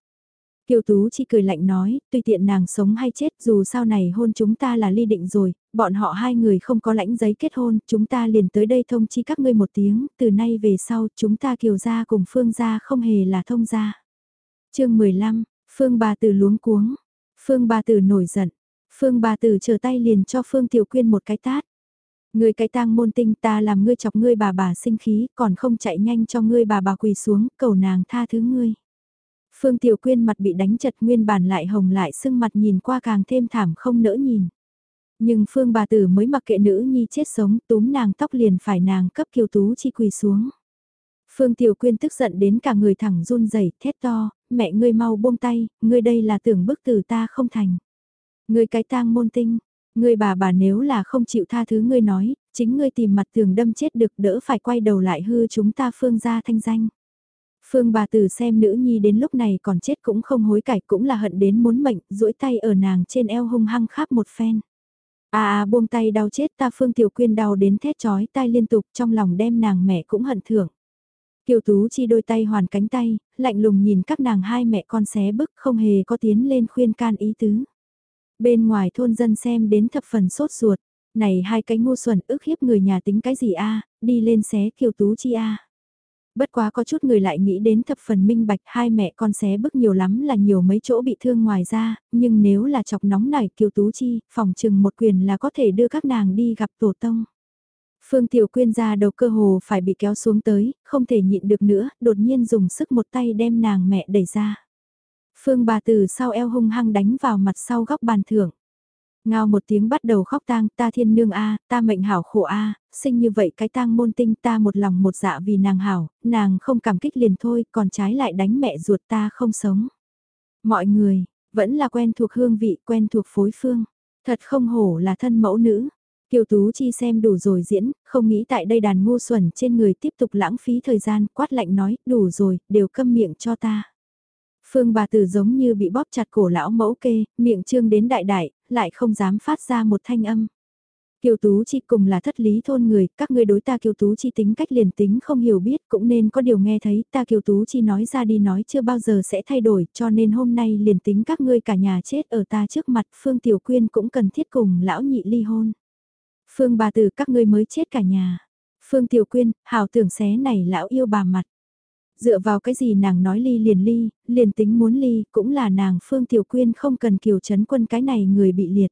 Kiều Tú chỉ cười lạnh nói, tùy tiện nàng sống hay chết dù sau này hôn chúng ta là ly định rồi, bọn họ hai người không có lãnh giấy kết hôn, chúng ta liền tới đây thông chi các ngươi một tiếng, từ nay về sau chúng ta kiều gia cùng phương gia không hề là thông gia. chương 15, phương bà tử luống cuống, phương bà tử nổi giận, phương bà tử trở tay liền cho phương tiểu quyên một cái tát. Người cái tang môn tinh ta làm ngươi chọc ngươi bà bà sinh khí còn không chạy nhanh cho ngươi bà bà quỳ xuống cầu nàng tha thứ ngươi. Phương Tiểu Quyên mặt bị đánh chật nguyên bản lại hồng lại sưng mặt nhìn qua càng thêm thảm không nỡ nhìn. Nhưng Phương bà tử mới mặc kệ nữ nhi chết sống túm nàng tóc liền phải nàng cấp kiều tú chi quỳ xuống. Phương Tiểu Quyên tức giận đến cả người thẳng run rẩy thét to, mẹ ngươi mau buông tay, ngươi đây là tưởng bức tử ta không thành. Ngươi cái tang môn tinh, ngươi bà bà nếu là không chịu tha thứ ngươi nói, chính ngươi tìm mặt tường đâm chết được đỡ phải quay đầu lại hư chúng ta phương gia thanh danh. Phương bà tử xem nữ nhi đến lúc này còn chết cũng không hối cải cũng là hận đến muốn mệnh, duỗi tay ở nàng trên eo hung hăng khắp một phen. À à buông tay đau chết ta Phương Tiểu Quyên đau đến thét chói tai liên tục trong lòng đem nàng mẹ cũng hận thưởng. Kiều Tú chi đôi tay hoàn cánh tay, lạnh lùng nhìn các nàng hai mẹ con xé bức không hề có tiến lên khuyên can ý tứ. Bên ngoài thôn dân xem đến thập phần sốt ruột, này hai cái ngu xuẩn ức hiếp người nhà tính cái gì a đi lên xé Kiều Tú chi a Bất quá có chút người lại nghĩ đến thập phần minh bạch hai mẹ con xé bức nhiều lắm là nhiều mấy chỗ bị thương ngoài ra, nhưng nếu là chọc nóng nảy Kiều Tú chi, phòng chừng một quyền là có thể đưa các nàng đi gặp tổ tông. Phương Tiểu Quyên ra đầu cơ hồ phải bị kéo xuống tới, không thể nhịn được nữa, đột nhiên dùng sức một tay đem nàng mẹ đẩy ra. Phương bà từ sau eo hung hăng đánh vào mặt sau góc bàn thưởng. Ngao một tiếng bắt đầu khóc tang, ta thiên nương a, ta mệnh hảo khổ a, sinh như vậy cái tang môn tinh ta một lòng một dạ vì nàng hảo, nàng không cảm kích liền thôi, còn trái lại đánh mẹ ruột ta không sống. Mọi người, vẫn là quen thuộc hương vị, quen thuộc phối phương. Thật không hổ là thân mẫu nữ. Kiều Tú Chi xem đủ rồi diễn, không nghĩ tại đây đàn ngu xuẩn trên người tiếp tục lãng phí thời gian, quát lạnh nói, đủ rồi, đều câm miệng cho ta. Phương bà tử giống như bị bóp chặt cổ lão mẫu kê, miệng trương đến đại đại, lại không dám phát ra một thanh âm. Kiều Tú Chi cùng là thất lý thôn người, các ngươi đối ta Kiều Tú Chi tính cách liền tính không hiểu biết cũng nên có điều nghe thấy ta Kiều Tú Chi nói ra đi nói chưa bao giờ sẽ thay đổi cho nên hôm nay liền tính các ngươi cả nhà chết ở ta trước mặt Phương Tiểu Quyên cũng cần thiết cùng lão nhị ly hôn. Phương bà tử các ngươi mới chết cả nhà. Phương Tiểu Quyên, hào tưởng xé này lão yêu bà mặt. Dựa vào cái gì nàng nói ly liền ly, liền tính muốn ly, cũng là nàng Phương Tiểu Quyên không cần kiều chấn quân cái này người bị liệt.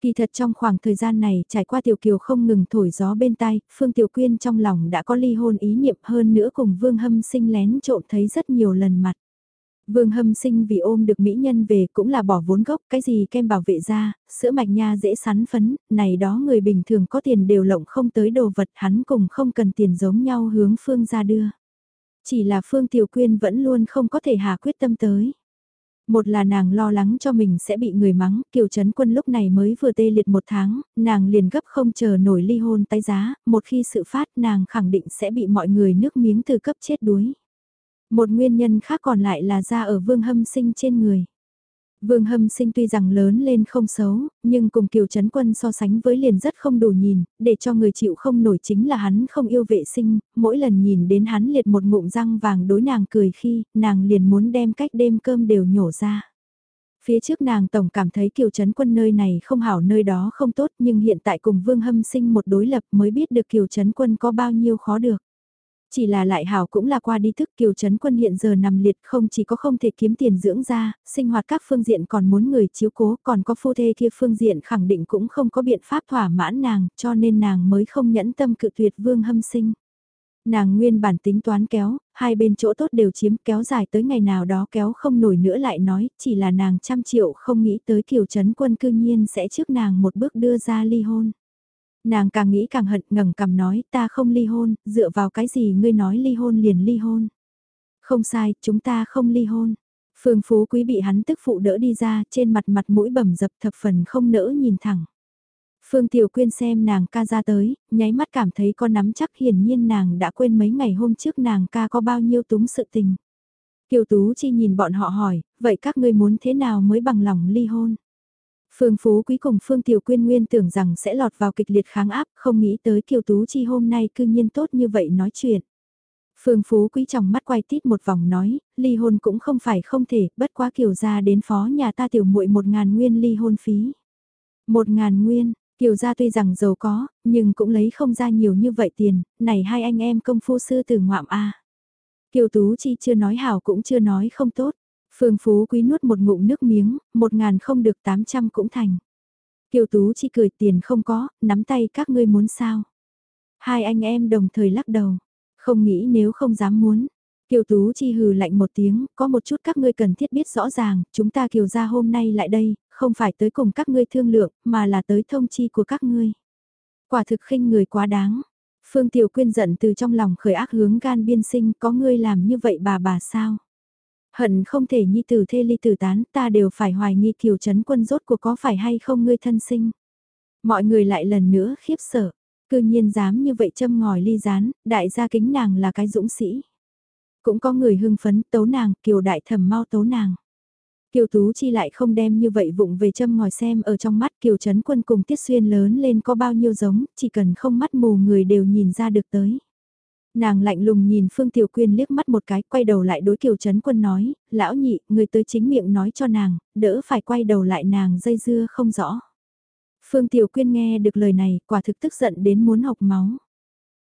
Kỳ thật trong khoảng thời gian này trải qua Tiểu Kiều không ngừng thổi gió bên tai, Phương Tiểu Quyên trong lòng đã có ly hôn ý niệm hơn nữa cùng Vương Hâm sinh lén trộm thấy rất nhiều lần mặt. Vương Hâm sinh vì ôm được mỹ nhân về cũng là bỏ vốn gốc, cái gì kem bảo vệ da, sữa mạch nha dễ sắn phấn, này đó người bình thường có tiền đều lộng không tới đồ vật hắn cùng không cần tiền giống nhau hướng Phương ra đưa. Chỉ là Phương Tiểu Quyên vẫn luôn không có thể hạ quyết tâm tới. Một là nàng lo lắng cho mình sẽ bị người mắng, Kiều Trấn Quân lúc này mới vừa tê liệt một tháng, nàng liền gấp không chờ nổi ly hôn tái giá, một khi sự phát nàng khẳng định sẽ bị mọi người nước miếng từ cấp chết đuối. Một nguyên nhân khác còn lại là ra ở vương hâm sinh trên người. Vương Hâm Sinh tuy rằng lớn lên không xấu, nhưng cùng Kiều Trấn Quân so sánh với liền rất không đủ nhìn, để cho người chịu không nổi chính là hắn không yêu vệ sinh, mỗi lần nhìn đến hắn liệt một ngụm răng vàng đối nàng cười khi, nàng liền muốn đem cách đêm cơm đều nhổ ra. Phía trước nàng tổng cảm thấy Kiều Trấn Quân nơi này không hảo nơi đó không tốt nhưng hiện tại cùng Vương Hâm Sinh một đối lập mới biết được Kiều Trấn Quân có bao nhiêu khó được. Chỉ là lại hảo cũng là qua đi thức kiều chấn quân hiện giờ nằm liệt không chỉ có không thể kiếm tiền dưỡng ra, sinh hoạt các phương diện còn muốn người chiếu cố, còn có phu thê kia phương diện khẳng định cũng không có biện pháp thỏa mãn nàng, cho nên nàng mới không nhẫn tâm cự tuyệt vương hâm sinh. Nàng nguyên bản tính toán kéo, hai bên chỗ tốt đều chiếm kéo dài tới ngày nào đó kéo không nổi nữa lại nói, chỉ là nàng trăm triệu không nghĩ tới kiều chấn quân cư nhiên sẽ trước nàng một bước đưa ra ly hôn. Nàng càng nghĩ càng hận ngẩng cằm nói ta không ly hôn, dựa vào cái gì ngươi nói ly hôn liền ly hôn. Không sai, chúng ta không ly hôn. Phương Phú Quý bị hắn tức phụ đỡ đi ra trên mặt mặt mũi bầm dập thập phần không nỡ nhìn thẳng. Phương Tiểu Quyên xem nàng ca ra tới, nháy mắt cảm thấy con nắm chắc hiển nhiên nàng đã quên mấy ngày hôm trước nàng ca có bao nhiêu túng sự tình. Kiều Tú Chi nhìn bọn họ hỏi, vậy các ngươi muốn thế nào mới bằng lòng ly hôn? Phương Phú Quý cùng Phương Tiểu Quyên nguyên tưởng rằng sẽ lọt vào kịch liệt kháng áp, không nghĩ tới Kiều Tú Chi hôm nay cư nhiên tốt như vậy nói chuyện. Phương Phú Quý trong mắt quay tít một vòng nói, ly hôn cũng không phải không thể, bất quá Kiều gia đến phó nhà ta tiểu muội một ngàn nguyên ly hôn phí. Một ngàn nguyên, Kiều gia tuy rằng giàu có, nhưng cũng lấy không ra nhiều như vậy tiền, này hai anh em công phu sư từ ngoạm A. Kiều Tú Chi chưa nói hảo cũng chưa nói không tốt. Phương Phú Quý nuốt một ngụm nước miếng, một ngàn không được tám trăm cũng thành. Kiều Tú chỉ cười tiền không có, nắm tay các ngươi muốn sao. Hai anh em đồng thời lắc đầu, không nghĩ nếu không dám muốn. Kiều Tú Chi hừ lạnh một tiếng, có một chút các ngươi cần thiết biết rõ ràng, chúng ta Kiều ra hôm nay lại đây, không phải tới cùng các ngươi thương lượng, mà là tới thông chi của các ngươi. Quả thực khinh người quá đáng. Phương Tiểu Quyên giận từ trong lòng khởi ác hướng gan biên sinh, có ngươi làm như vậy bà bà sao? Hận không thể nhi tử thê ly tử tán, ta đều phải hoài nghi Kiều Trấn Quân rốt của có phải hay không ngươi thân sinh. Mọi người lại lần nữa khiếp sợ, cư nhiên dám như vậy châm ngòi ly rán, đại gia kính nàng là cái dũng sĩ. Cũng có người hưng phấn tấu nàng, kiều đại thẩm mau tấu nàng. Kiều Tú Chi lại không đem như vậy vụng về châm ngòi xem ở trong mắt Kiều Trấn Quân cùng Tiết Xuyên lớn lên có bao nhiêu giống, chỉ cần không mắt mù người đều nhìn ra được tới. Nàng lạnh lùng nhìn Phương Tiểu Quyên liếc mắt một cái, quay đầu lại đối Kiều Trấn Quân nói, lão nhị, người tới chính miệng nói cho nàng, đỡ phải quay đầu lại nàng dây dưa không rõ. Phương Tiểu Quyên nghe được lời này, quả thực tức giận đến muốn học máu.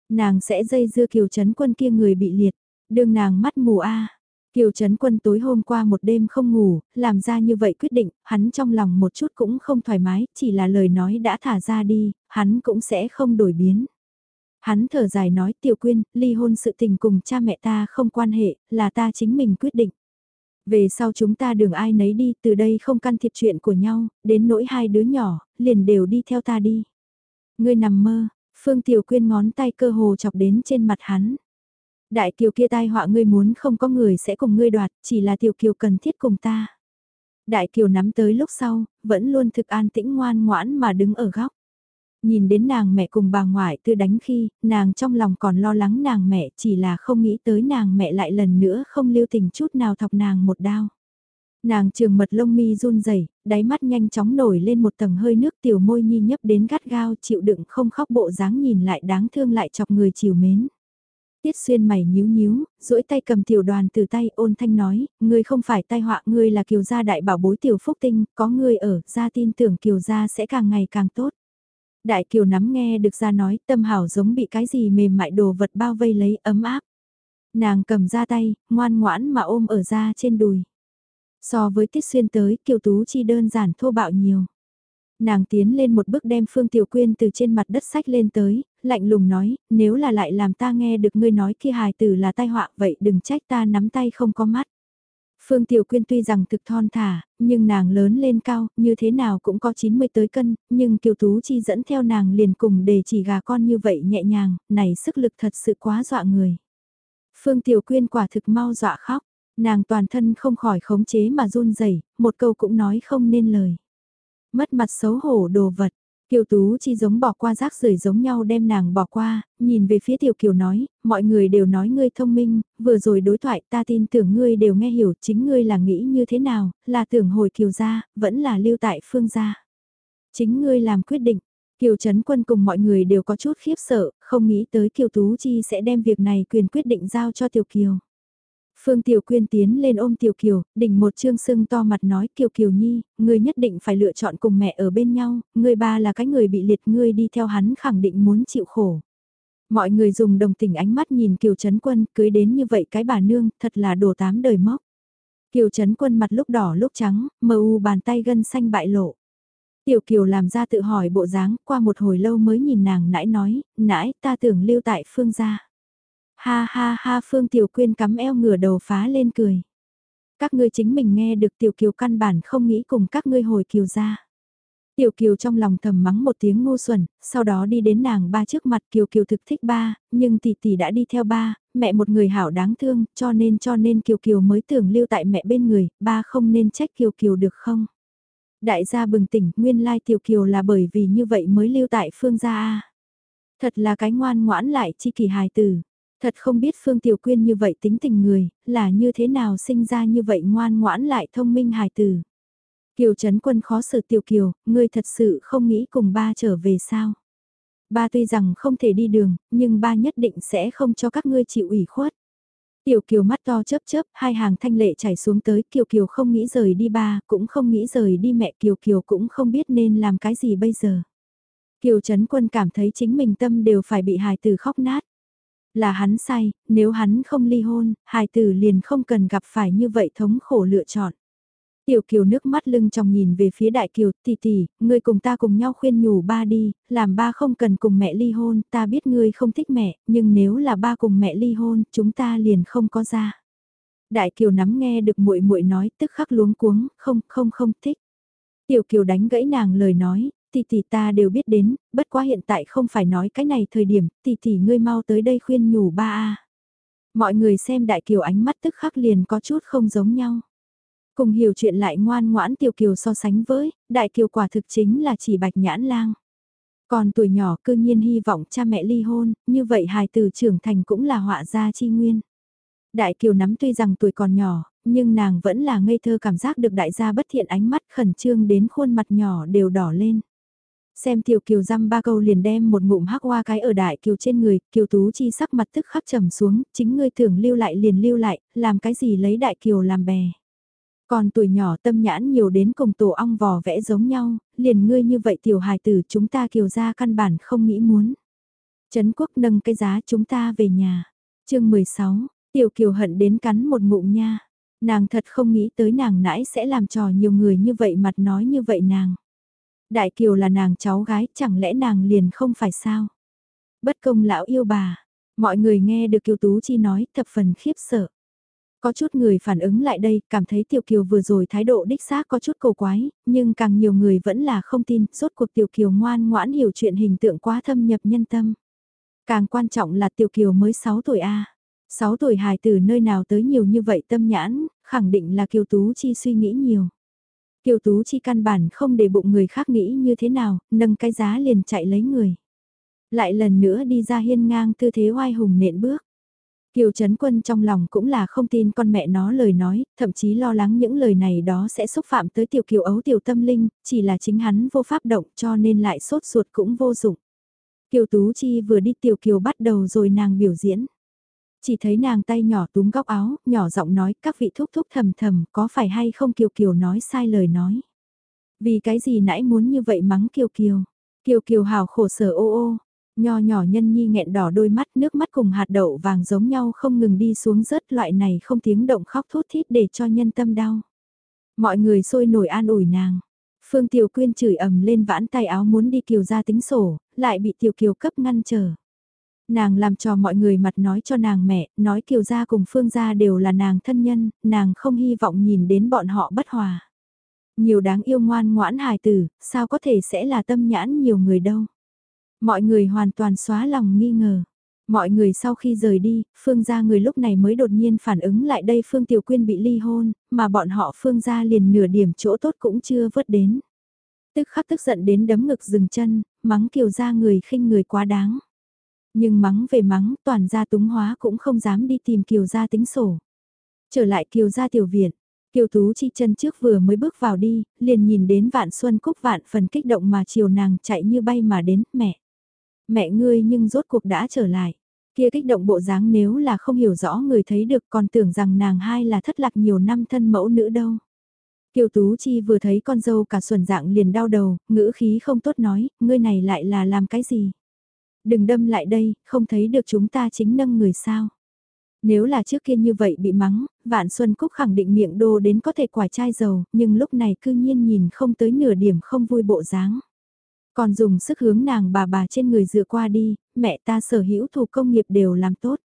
Nàng sẽ dây dưa Kiều Trấn Quân kia người bị liệt. Đương nàng mắt mù a. Kiều Trấn Quân tối hôm qua một đêm không ngủ, làm ra như vậy quyết định, hắn trong lòng một chút cũng không thoải mái, chỉ là lời nói đã thả ra đi, hắn cũng sẽ không đổi biến. Hắn thở dài nói Tiểu Quyên, ly hôn sự tình cùng cha mẹ ta không quan hệ, là ta chính mình quyết định. Về sau chúng ta đường ai nấy đi, từ đây không can thiệp chuyện của nhau, đến nỗi hai đứa nhỏ, liền đều đi theo ta đi. Ngươi nằm mơ, Phương Tiểu Quyên ngón tay cơ hồ chọc đến trên mặt hắn. Đại kiều kia tai họa ngươi muốn không có người sẽ cùng ngươi đoạt, chỉ là tiểu kiều cần thiết cùng ta. Đại kiều nắm tới lúc sau, vẫn luôn thực an tĩnh ngoan ngoãn mà đứng ở góc. Nhìn đến nàng mẹ cùng bà ngoại tư đánh khi, nàng trong lòng còn lo lắng nàng mẹ chỉ là không nghĩ tới nàng mẹ lại lần nữa không lưu tình chút nào thọc nàng một đao. Nàng trường mật lông mi run rẩy, đáy mắt nhanh chóng nổi lên một tầng hơi nước tiểu môi nhi nhấp đến gắt gao chịu đựng không khóc bộ dáng nhìn lại đáng thương lại chọc người chiều mến. Tiết xuyên mày nhíu nhíu, duỗi tay cầm tiểu đoàn từ tay ôn thanh nói, ngươi không phải tai họa ngươi là kiều gia đại bảo bối tiểu phúc tinh, có ngươi ở, gia tin tưởng kiều gia sẽ càng ngày càng tốt. Đại kiều nắm nghe được ra nói tâm hảo giống bị cái gì mềm mại đồ vật bao vây lấy ấm áp. Nàng cầm ra tay, ngoan ngoãn mà ôm ở ra trên đùi. So với tiết xuyên tới, kiều tú chi đơn giản thô bạo nhiều. Nàng tiến lên một bước đem Phương Tiểu Quyên từ trên mặt đất sách lên tới, lạnh lùng nói, nếu là lại làm ta nghe được ngươi nói kia hài tử là tai họa vậy đừng trách ta nắm tay không có mắt. Phương Tiểu Quyên tuy rằng thực thon thả, nhưng nàng lớn lên cao, như thế nào cũng có 90 tới cân, nhưng Kiều Tú Chi dẫn theo nàng liền cùng để chỉ gà con như vậy nhẹ nhàng, này sức lực thật sự quá dọa người. Phương Tiểu Quyên quả thực mau dọa khóc, nàng toàn thân không khỏi khống chế mà run rẩy, một câu cũng nói không nên lời. Mất mặt xấu hổ đồ vật, Kiều Tú chi giống bỏ qua rác rưởi giống nhau đem nàng bỏ qua, nhìn về phía Tiểu Kiều nói, mọi người đều nói ngươi thông minh, vừa rồi đối thoại ta tin tưởng ngươi đều nghe hiểu chính ngươi là nghĩ như thế nào, là tưởng hồi Kiều gia, vẫn là lưu tại phương gia. Chính ngươi làm quyết định, Kiều Trấn Quân cùng mọi người đều có chút khiếp sợ, không nghĩ tới Kiều Tú Chi sẽ đem việc này quyền quyết định giao cho Tiểu Kiều. Phương Tiểu Quyên tiến lên ôm Tiểu Kiều, đỉnh một trương sưng to mặt nói Kiều Kiều Nhi, ngươi nhất định phải lựa chọn cùng mẹ ở bên nhau, ngươi ba là cái người bị liệt ngươi đi theo hắn khẳng định muốn chịu khổ. Mọi người dùng đồng tình ánh mắt nhìn Kiều Trấn Quân cưới đến như vậy cái bà nương thật là đồ tám đời móc. Kiều Trấn Quân mặt lúc đỏ lúc trắng, mờ u bàn tay gân xanh bại lộ. Tiểu Kiều làm ra tự hỏi bộ dáng, qua một hồi lâu mới nhìn nàng nãi nói, nãi ta tưởng lưu tại phương gia. Ha ha ha Phương Tiểu Quyên cắm eo ngửa đầu phá lên cười. Các ngươi chính mình nghe được Tiểu Kiều căn bản không nghĩ cùng các ngươi hồi Kiều ra. Tiểu Kiều trong lòng thầm mắng một tiếng ngu xuẩn, sau đó đi đến nàng ba trước mặt Kiều Kiều thực thích ba, nhưng tỷ tỷ đã đi theo ba, mẹ một người hảo đáng thương, cho nên cho nên Kiều Kiều mới tưởng lưu tại mẹ bên người, ba không nên trách Kiều Kiều được không? Đại gia bừng tỉnh, nguyên lai Tiểu Kiều là bởi vì như vậy mới lưu tại phương gia a. Thật là cái ngoan ngoãn lại chi kỳ hài tử. Thật không biết Phương Tiểu Quyên như vậy tính tình người, là như thế nào sinh ra như vậy ngoan ngoãn lại thông minh hài tử. Kiều Trấn Quân khó xử Tiểu Kiều, ngươi thật sự không nghĩ cùng ba trở về sao? Ba tuy rằng không thể đi đường, nhưng ba nhất định sẽ không cho các ngươi chịu ủy khuất. Tiểu Kiều mắt to chớp chớp, hai hàng thanh lệ chảy xuống tới, Kiều Kiều không nghĩ rời đi ba, cũng không nghĩ rời đi mẹ Kiều Kiều cũng không biết nên làm cái gì bây giờ. Kiều Trấn Quân cảm thấy chính mình tâm đều phải bị hài tử khóc nát. Là hắn sai, nếu hắn không ly hôn, hài tử liền không cần gặp phải như vậy thống khổ lựa chọn. Tiểu kiều nước mắt lưng trong nhìn về phía đại kiều, tỷ tỷ, ngươi cùng ta cùng nhau khuyên nhủ ba đi, làm ba không cần cùng mẹ ly hôn, ta biết ngươi không thích mẹ, nhưng nếu là ba cùng mẹ ly hôn, chúng ta liền không có ra. Đại kiều nắm nghe được muội muội nói, tức khắc luống cuống, không, không không thích. Tiểu kiều đánh gãy nàng lời nói, tỷ tỷ ta đều biết đến, bất quá hiện tại không phải nói cái này thời điểm, tỷ tỷ ngươi mau tới đây khuyên nhủ ba a. Mọi người xem đại kiều ánh mắt tức khắc liền có chút không giống nhau. Cùng hiểu chuyện lại ngoan ngoãn tiểu kiều so sánh với, đại kiều quả thực chính là chỉ bạch nhãn lang. Còn tuổi nhỏ cư nhiên hy vọng cha mẹ ly hôn, như vậy hài từ trưởng thành cũng là họa gia chi nguyên. Đại kiều nắm tuy rằng tuổi còn nhỏ, nhưng nàng vẫn là ngây thơ cảm giác được đại gia bất thiện ánh mắt khẩn trương đến khuôn mặt nhỏ đều đỏ lên. Xem tiểu kiều răm ba câu liền đem một ngụm hắc hoa cái ở đại kiều trên người, kiều tú chi sắc mặt tức khắc trầm xuống, chính ngươi tưởng lưu lại liền lưu lại, làm cái gì lấy đại kiều làm bè. Còn tuổi nhỏ tâm nhãn nhiều đến cùng tổ ong vò vẽ giống nhau, liền ngươi như vậy tiểu hài tử chúng ta kiều ra căn bản không nghĩ muốn. Trấn quốc nâng cái giá chúng ta về nhà. chương 16, tiểu kiều hận đến cắn một ngụm nha. Nàng thật không nghĩ tới nàng nãy sẽ làm trò nhiều người như vậy mặt nói như vậy nàng. Đại kiều là nàng cháu gái chẳng lẽ nàng liền không phải sao? Bất công lão yêu bà. Mọi người nghe được kiều tú chi nói thập phần khiếp sợ. Có chút người phản ứng lại đây, cảm thấy Tiểu Kiều vừa rồi thái độ đích xác có chút cầu quái, nhưng càng nhiều người vẫn là không tin, rốt cuộc Tiểu Kiều ngoan ngoãn hiểu chuyện hình tượng quá thâm nhập nhân tâm. Càng quan trọng là Tiểu Kiều mới 6 tuổi A. 6 tuổi hài từ nơi nào tới nhiều như vậy tâm nhãn, khẳng định là Kiều Tú Chi suy nghĩ nhiều. Kiều Tú Chi căn bản không để bụng người khác nghĩ như thế nào, nâng cái giá liền chạy lấy người. Lại lần nữa đi ra hiên ngang tư thế oai hùng nện bước. Kiều Trấn Quân trong lòng cũng là không tin con mẹ nó lời nói, thậm chí lo lắng những lời này đó sẽ xúc phạm tới tiểu kiều ấu tiểu tâm linh, chỉ là chính hắn vô pháp động cho nên lại sốt ruột cũng vô dụng. Kiều Tú Chi vừa đi tiểu kiều bắt đầu rồi nàng biểu diễn. Chỉ thấy nàng tay nhỏ túm góc áo, nhỏ giọng nói các vị thúc thúc thầm thầm có phải hay không Kiều Kiều nói sai lời nói. Vì cái gì nãy muốn như vậy mắng Kiều Kiều. Kiều Kiều hào khổ sở ô ô, Nho nhỏ nhân nhi nghẹn đỏ đôi mắt nước mắt cùng hạt đậu vàng giống nhau không ngừng đi xuống rớt loại này không tiếng động khóc thút thít để cho nhân tâm đau. Mọi người sôi nổi an ủi nàng. Phương Tiểu Quyên chửi ầm lên vãn tay áo muốn đi kiều ra tính sổ, lại bị Tiểu Kiều cấp ngăn trở. Nàng làm cho mọi người mặt nói cho nàng mẹ, nói Kiều gia cùng Phương gia đều là nàng thân nhân, nàng không hy vọng nhìn đến bọn họ bất hòa. Nhiều đáng yêu ngoan ngoãn hài tử, sao có thể sẽ là tâm nhãn nhiều người đâu. Mọi người hoàn toàn xóa lòng nghi ngờ. Mọi người sau khi rời đi, Phương gia người lúc này mới đột nhiên phản ứng lại đây Phương Tiểu Quyên bị ly hôn, mà bọn họ Phương gia liền nửa điểm chỗ tốt cũng chưa vớt đến. Tức khắc tức giận đến đấm ngực dừng chân, mắng Kiều gia người khinh người quá đáng. Nhưng mắng về mắng, toàn gia túng hóa cũng không dám đi tìm Kiều gia tính sổ. Trở lại Kiều gia tiểu viện, Kiều Tú Chi chân trước vừa mới bước vào đi, liền nhìn đến Vạn Xuân Cúc vạn phần kích động mà chiều nàng chạy như bay mà đến, mẹ. Mẹ ngươi nhưng rốt cuộc đã trở lại. Kia kích động bộ dáng nếu là không hiểu rõ người thấy được còn tưởng rằng nàng hai là thất lạc nhiều năm thân mẫu nữ đâu. Kiều Tú Chi vừa thấy con dâu cả xuẩn dạng liền đau đầu, ngữ khí không tốt nói, ngươi này lại là làm cái gì? Đừng đâm lại đây, không thấy được chúng ta chính nâng người sao? Nếu là trước kia như vậy bị mắng, Vạn Xuân Cúc khẳng định miệng đô đến có thể quả chai dầu, nhưng lúc này cư nhiên nhìn không tới nửa điểm không vui bộ dáng. Còn dùng sức hướng nàng bà bà trên người dựa qua đi, mẹ ta sở hữu thủ công nghiệp đều làm tốt.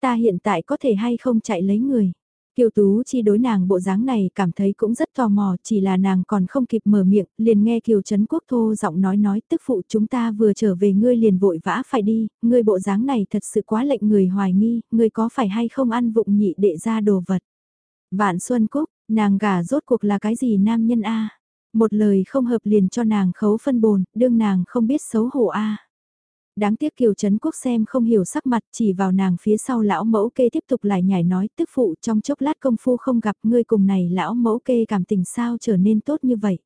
Ta hiện tại có thể hay không chạy lấy người. Kiều Tú chi đối nàng bộ dáng này cảm thấy cũng rất tò mò, chỉ là nàng còn không kịp mở miệng, liền nghe Kiều Trấn Quốc thô giọng nói nói tức phụ chúng ta vừa trở về ngươi liền vội vã phải đi, ngươi bộ dáng này thật sự quá lệnh người hoài nghi, ngươi có phải hay không ăn vụng nhị đệ ra đồ vật. Vạn Xuân Cúc, nàng gà rốt cuộc là cái gì nam nhân a một lời không hợp liền cho nàng khấu phân bồn, đương nàng không biết xấu hổ a. Đáng tiếc Kiều Trấn Quốc xem không hiểu sắc mặt chỉ vào nàng phía sau lão mẫu kê tiếp tục lại nhảy nói tức phụ trong chốc lát công phu không gặp ngươi cùng này lão mẫu kê cảm tình sao trở nên tốt như vậy.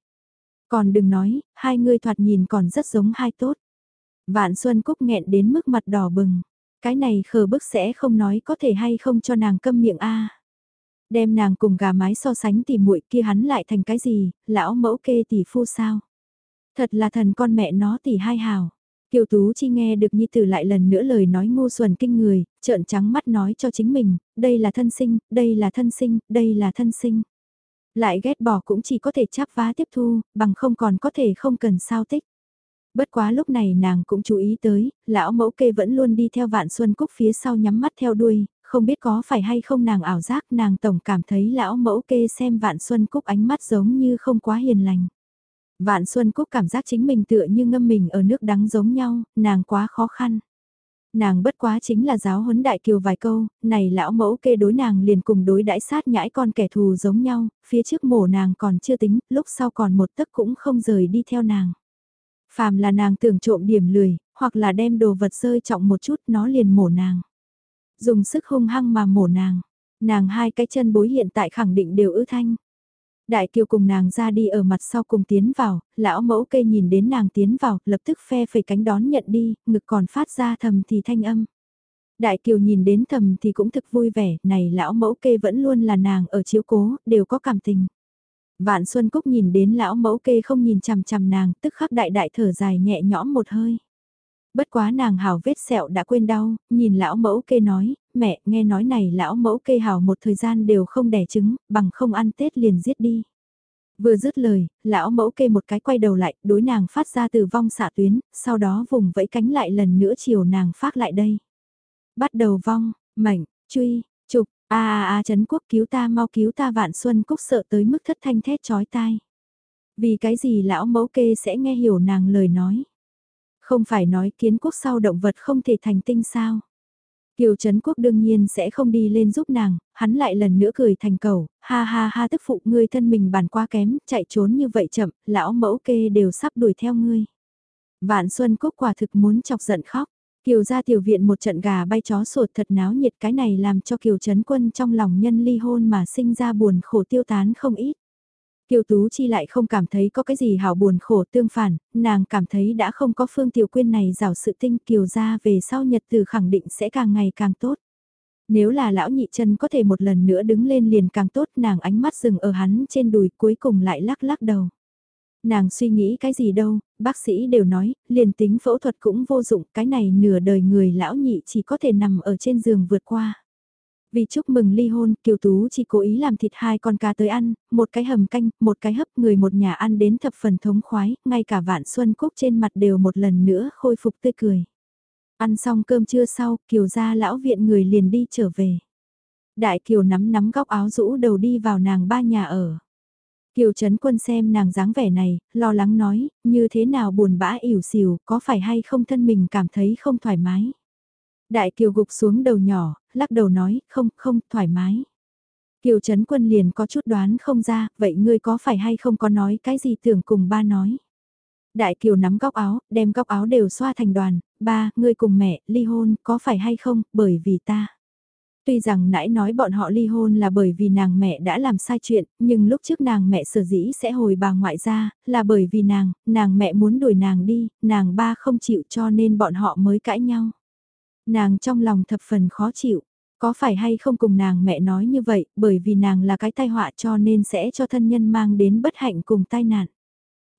Còn đừng nói, hai ngươi thoạt nhìn còn rất giống hai tốt. Vạn Xuân Cúc nghẹn đến mức mặt đỏ bừng. Cái này khờ bức sẽ không nói có thể hay không cho nàng câm miệng a Đem nàng cùng gà mái so sánh thì muội kia hắn lại thành cái gì, lão mẫu kê tỷ phu sao? Thật là thần con mẹ nó tỷ hai hào. Kiều Tú Chi nghe được Nhi Tử lại lần nữa lời nói ngu xuẩn kinh người, trợn trắng mắt nói cho chính mình, đây là thân sinh, đây là thân sinh, đây là thân sinh. Lại ghét bỏ cũng chỉ có thể chắp vá tiếp thu, bằng không còn có thể không cần sao tích. Bất quá lúc này nàng cũng chú ý tới, lão mẫu kê vẫn luôn đi theo vạn xuân cúc phía sau nhắm mắt theo đuôi, không biết có phải hay không nàng ảo giác nàng tổng cảm thấy lão mẫu kê xem vạn xuân cúc ánh mắt giống như không quá hiền lành. Vạn xuân cúc cảm giác chính mình tựa như ngâm mình ở nước đắng giống nhau, nàng quá khó khăn. Nàng bất quá chính là giáo huấn đại kiều vài câu, này lão mẫu kê đối nàng liền cùng đối đãi sát nhãi con kẻ thù giống nhau, phía trước mổ nàng còn chưa tính, lúc sau còn một tấc cũng không rời đi theo nàng. Phàm là nàng tưởng trộm điểm lười, hoặc là đem đồ vật rơi trọng một chút nó liền mổ nàng. Dùng sức hung hăng mà mổ nàng, nàng hai cái chân bối hiện tại khẳng định đều ư thanh. Đại kiều cùng nàng ra đi ở mặt sau cùng tiến vào, lão mẫu cây nhìn đến nàng tiến vào, lập tức phe phẩy cánh đón nhận đi, ngực còn phát ra thầm thì thanh âm. Đại kiều nhìn đến thầm thì cũng thực vui vẻ, này lão mẫu kê vẫn luôn là nàng ở chiếu cố, đều có cảm tình. Vạn Xuân Cúc nhìn đến lão mẫu kê không nhìn chằm chằm nàng, tức khắc đại đại thở dài nhẹ nhõm một hơi. Bất quá nàng hào vết sẹo đã quên đau, nhìn lão mẫu kê nói, mẹ nghe nói này lão mẫu kê hào một thời gian đều không đẻ trứng, bằng không ăn Tết liền giết đi. Vừa dứt lời, lão mẫu kê một cái quay đầu lại, đối nàng phát ra từ vong xạ tuyến, sau đó vùng vẫy cánh lại lần nữa chiều nàng phát lại đây. Bắt đầu vong, mảnh, truy, trục, a a a chấn quốc cứu ta mau cứu ta vạn xuân cúc sợ tới mức thất thanh thét chói tai. Vì cái gì lão mẫu kê sẽ nghe hiểu nàng lời nói. Không phải nói kiến quốc sau động vật không thể thành tinh sao. Kiều Trấn Quốc đương nhiên sẽ không đi lên giúp nàng, hắn lại lần nữa cười thành cầu, ha ha ha tức phụ ngươi thân mình bàn quá kém, chạy trốn như vậy chậm, lão mẫu kê đều sắp đuổi theo ngươi. Vạn Xuân Cúc quả thực muốn chọc giận khóc, Kiều ra tiểu viện một trận gà bay chó sột thật náo nhiệt cái này làm cho Kiều Trấn Quân trong lòng nhân ly hôn mà sinh ra buồn khổ tiêu tán không ít. Kiều Tú Chi lại không cảm thấy có cái gì hảo buồn khổ tương phản, nàng cảm thấy đã không có Phương Tiểu Quyên này rào sự tinh Kiều ra về sau nhật từ khẳng định sẽ càng ngày càng tốt. Nếu là lão nhị chân có thể một lần nữa đứng lên liền càng tốt nàng ánh mắt dừng ở hắn trên đùi cuối cùng lại lắc lắc đầu. Nàng suy nghĩ cái gì đâu, bác sĩ đều nói, liền tính phẫu thuật cũng vô dụng, cái này nửa đời người lão nhị chỉ có thể nằm ở trên giường vượt qua. Vì chúc mừng ly hôn, Kiều Tú chỉ cố ý làm thịt hai con cá tới ăn, một cái hầm canh, một cái hấp người một nhà ăn đến thập phần thống khoái, ngay cả vạn xuân cúc trên mặt đều một lần nữa khôi phục tươi cười. Ăn xong cơm trưa sau, Kiều ra lão viện người liền đi trở về. Đại Kiều nắm nắm góc áo rũ đầu đi vào nàng ba nhà ở. Kiều Trấn Quân xem nàng dáng vẻ này, lo lắng nói, như thế nào buồn bã ỉu xìu, có phải hay không thân mình cảm thấy không thoải mái. Đại Kiều gục xuống đầu nhỏ, lắc đầu nói, không, không, thoải mái. Kiều Trấn Quân liền có chút đoán không ra, vậy ngươi có phải hay không có nói cái gì tưởng cùng ba nói. Đại Kiều nắm góc áo, đem góc áo đều xoa thành đoàn, ba, ngươi cùng mẹ, ly hôn, có phải hay không, bởi vì ta. Tuy rằng nãy nói bọn họ ly hôn là bởi vì nàng mẹ đã làm sai chuyện, nhưng lúc trước nàng mẹ sở dĩ sẽ hồi bà ngoại ra, là bởi vì nàng, nàng mẹ muốn đuổi nàng đi, nàng ba không chịu cho nên bọn họ mới cãi nhau. Nàng trong lòng thập phần khó chịu, có phải hay không cùng nàng mẹ nói như vậy, bởi vì nàng là cái tai họa cho nên sẽ cho thân nhân mang đến bất hạnh cùng tai nạn.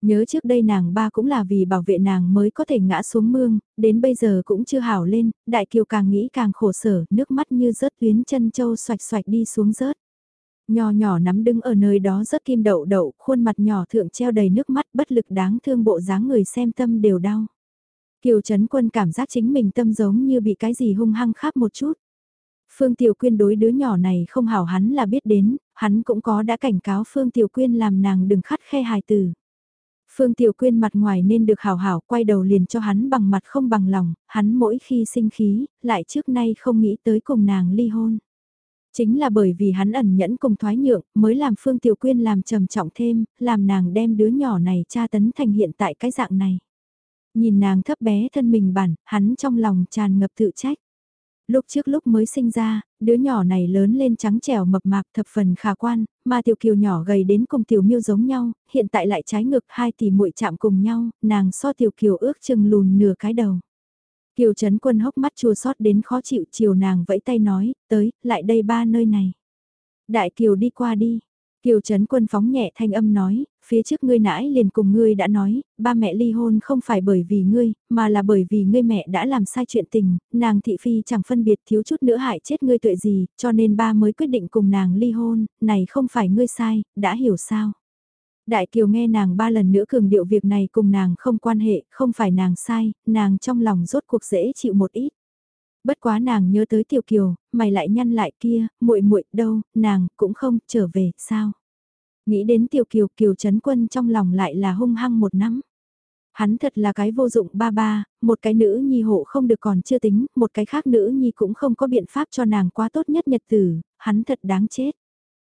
Nhớ trước đây nàng ba cũng là vì bảo vệ nàng mới có thể ngã xuống mương, đến bây giờ cũng chưa hảo lên, đại kiều càng nghĩ càng khổ sở, nước mắt như rớt tuyến chân châu xoạch xoạch đi xuống rớt. Nhỏ nhỏ nắm đứng ở nơi đó rớt kim đậu đậu, khuôn mặt nhỏ thượng treo đầy nước mắt bất lực đáng thương bộ dáng người xem tâm đều đau. Kiều Trấn Quân cảm giác chính mình tâm giống như bị cái gì hung hăng khắp một chút. Phương Tiểu Quyên đối đứa nhỏ này không hảo hắn là biết đến, hắn cũng có đã cảnh cáo Phương Tiểu Quyên làm nàng đừng khắt khe hài tử. Phương Tiểu Quyên mặt ngoài nên được hảo hảo quay đầu liền cho hắn bằng mặt không bằng lòng, hắn mỗi khi sinh khí, lại trước nay không nghĩ tới cùng nàng ly hôn. Chính là bởi vì hắn ẩn nhẫn cùng thoái nhượng, mới làm Phương Tiểu Quyên làm trầm trọng thêm, làm nàng đem đứa nhỏ này tra tấn thành hiện tại cái dạng này. Nhìn nàng thấp bé thân mình bản, hắn trong lòng tràn ngập tự trách. Lúc trước lúc mới sinh ra, đứa nhỏ này lớn lên trắng trẻo mập mạp thập phần khả quan, mà tiểu kiều nhỏ gầy đến cùng tiểu miêu giống nhau, hiện tại lại trái ngược hai tỷ muội chạm cùng nhau, nàng so tiểu kiều ước chừng lùn nửa cái đầu. Kiều Trấn Quân hốc mắt chua xót đến khó chịu chiều nàng vẫy tay nói, tới, lại đây ba nơi này. Đại Kiều đi qua đi. Kiều Trấn Quân phóng nhẹ thanh âm nói, phía trước ngươi nãi liền cùng ngươi đã nói, ba mẹ ly hôn không phải bởi vì ngươi, mà là bởi vì ngươi mẹ đã làm sai chuyện tình, nàng thị phi chẳng phân biệt thiếu chút nữa hại chết ngươi tuệ gì, cho nên ba mới quyết định cùng nàng ly hôn, này không phải ngươi sai, đã hiểu sao. Đại Kiều nghe nàng ba lần nữa cường điệu việc này cùng nàng không quan hệ, không phải nàng sai, nàng trong lòng rốt cuộc dễ chịu một ít. Bất quá nàng nhớ tới Tiểu Kiều, mày lại nhăn lại kia, muội muội đâu, nàng cũng không trở về, sao? Nghĩ đến Tiểu Kiều, Kiều Trấn Quân trong lòng lại là hung hăng một nắm. Hắn thật là cái vô dụng ba ba, một cái nữ nhi hộ không được còn chưa tính, một cái khác nữ nhi cũng không có biện pháp cho nàng quá tốt nhất nhật tử, hắn thật đáng chết.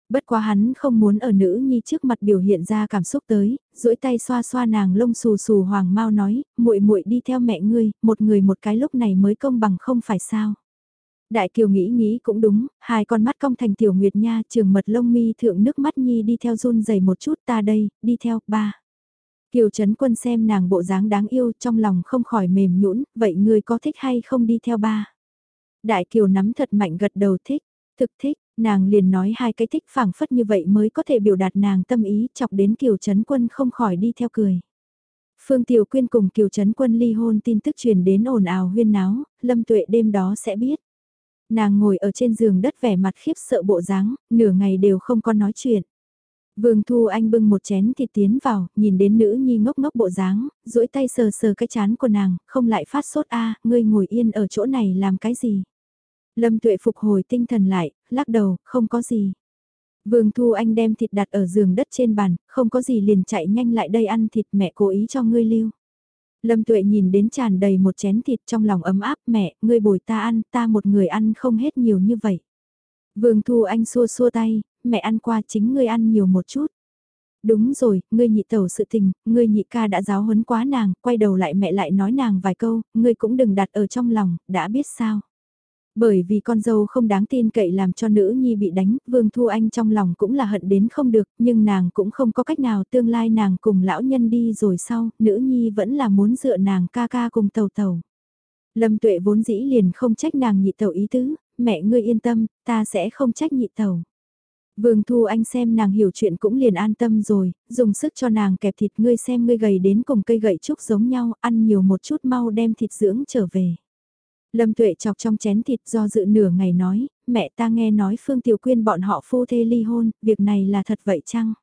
Bất quá hắn không muốn ở nữ nhi trước mặt biểu hiện ra cảm xúc tới, duỗi tay xoa xoa nàng lông xù xù hoàng mau nói, muội muội đi theo mẹ ngươi, một người một cái lúc này mới công bằng không phải sao. Đại kiều nghĩ nghĩ cũng đúng, hai con mắt cong thành tiểu nguyệt nha trường mật lông mi thượng nước mắt nhi đi theo run dày một chút ta đây, đi theo, ba. Kiều Trấn Quân xem nàng bộ dáng đáng yêu trong lòng không khỏi mềm nhũn vậy ngươi có thích hay không đi theo ba? Đại Kiều nắm thật mạnh gật đầu thích, thực thích, nàng liền nói hai cái thích phảng phất như vậy mới có thể biểu đạt nàng tâm ý chọc đến Kiều Trấn Quân không khỏi đi theo cười. Phương Tiểu Quyên cùng Kiều Trấn Quân ly hôn tin tức truyền đến ồn ào huyên náo, Lâm Tuệ đêm đó sẽ biết. Nàng ngồi ở trên giường đất vẻ mặt khiếp sợ bộ dáng, nửa ngày đều không có nói chuyện. Vương Thu Anh bưng một chén thịt tiến vào, nhìn đến nữ nhi ngốc ngốc bộ dáng, duỗi tay sờ sờ cái chán của nàng, không lại phát sốt a, ngươi ngồi yên ở chỗ này làm cái gì? Lâm Tuệ phục hồi tinh thần lại, lắc đầu, không có gì. Vương Thu Anh đem thịt đặt ở giường đất trên bàn, không có gì liền chạy nhanh lại đây ăn thịt mẹ cố ý cho ngươi lưu. Lâm Tuệ nhìn đến tràn đầy một chén thịt trong lòng ấm áp mẹ, ngươi bồi ta ăn, ta một người ăn không hết nhiều như vậy. Vương Thu Anh xua xua tay, mẹ ăn qua chính ngươi ăn nhiều một chút. Đúng rồi, ngươi nhị tẩu sự tình, ngươi nhị ca đã giáo huấn quá nàng, quay đầu lại mẹ lại nói nàng vài câu, ngươi cũng đừng đặt ở trong lòng, đã biết sao. Bởi vì con dâu không đáng tin cậy làm cho nữ nhi bị đánh, Vương Thu Anh trong lòng cũng là hận đến không được, nhưng nàng cũng không có cách nào tương lai nàng cùng lão nhân đi rồi sau, nữ nhi vẫn là muốn dựa nàng ca ca cùng tàu tàu. Lâm tuệ vốn dĩ liền không trách nàng nhị tàu ý tứ, mẹ ngươi yên tâm, ta sẽ không trách nhị tàu. Vương Thu Anh xem nàng hiểu chuyện cũng liền an tâm rồi, dùng sức cho nàng kẹp thịt ngươi xem ngươi gầy đến cùng cây gậy trúc giống nhau, ăn nhiều một chút mau đem thịt dưỡng trở về. Lâm Tuệ chọc trong chén thịt do dự nửa ngày nói, mẹ ta nghe nói Phương Tiểu Quyên bọn họ phu thê ly hôn, việc này là thật vậy chăng?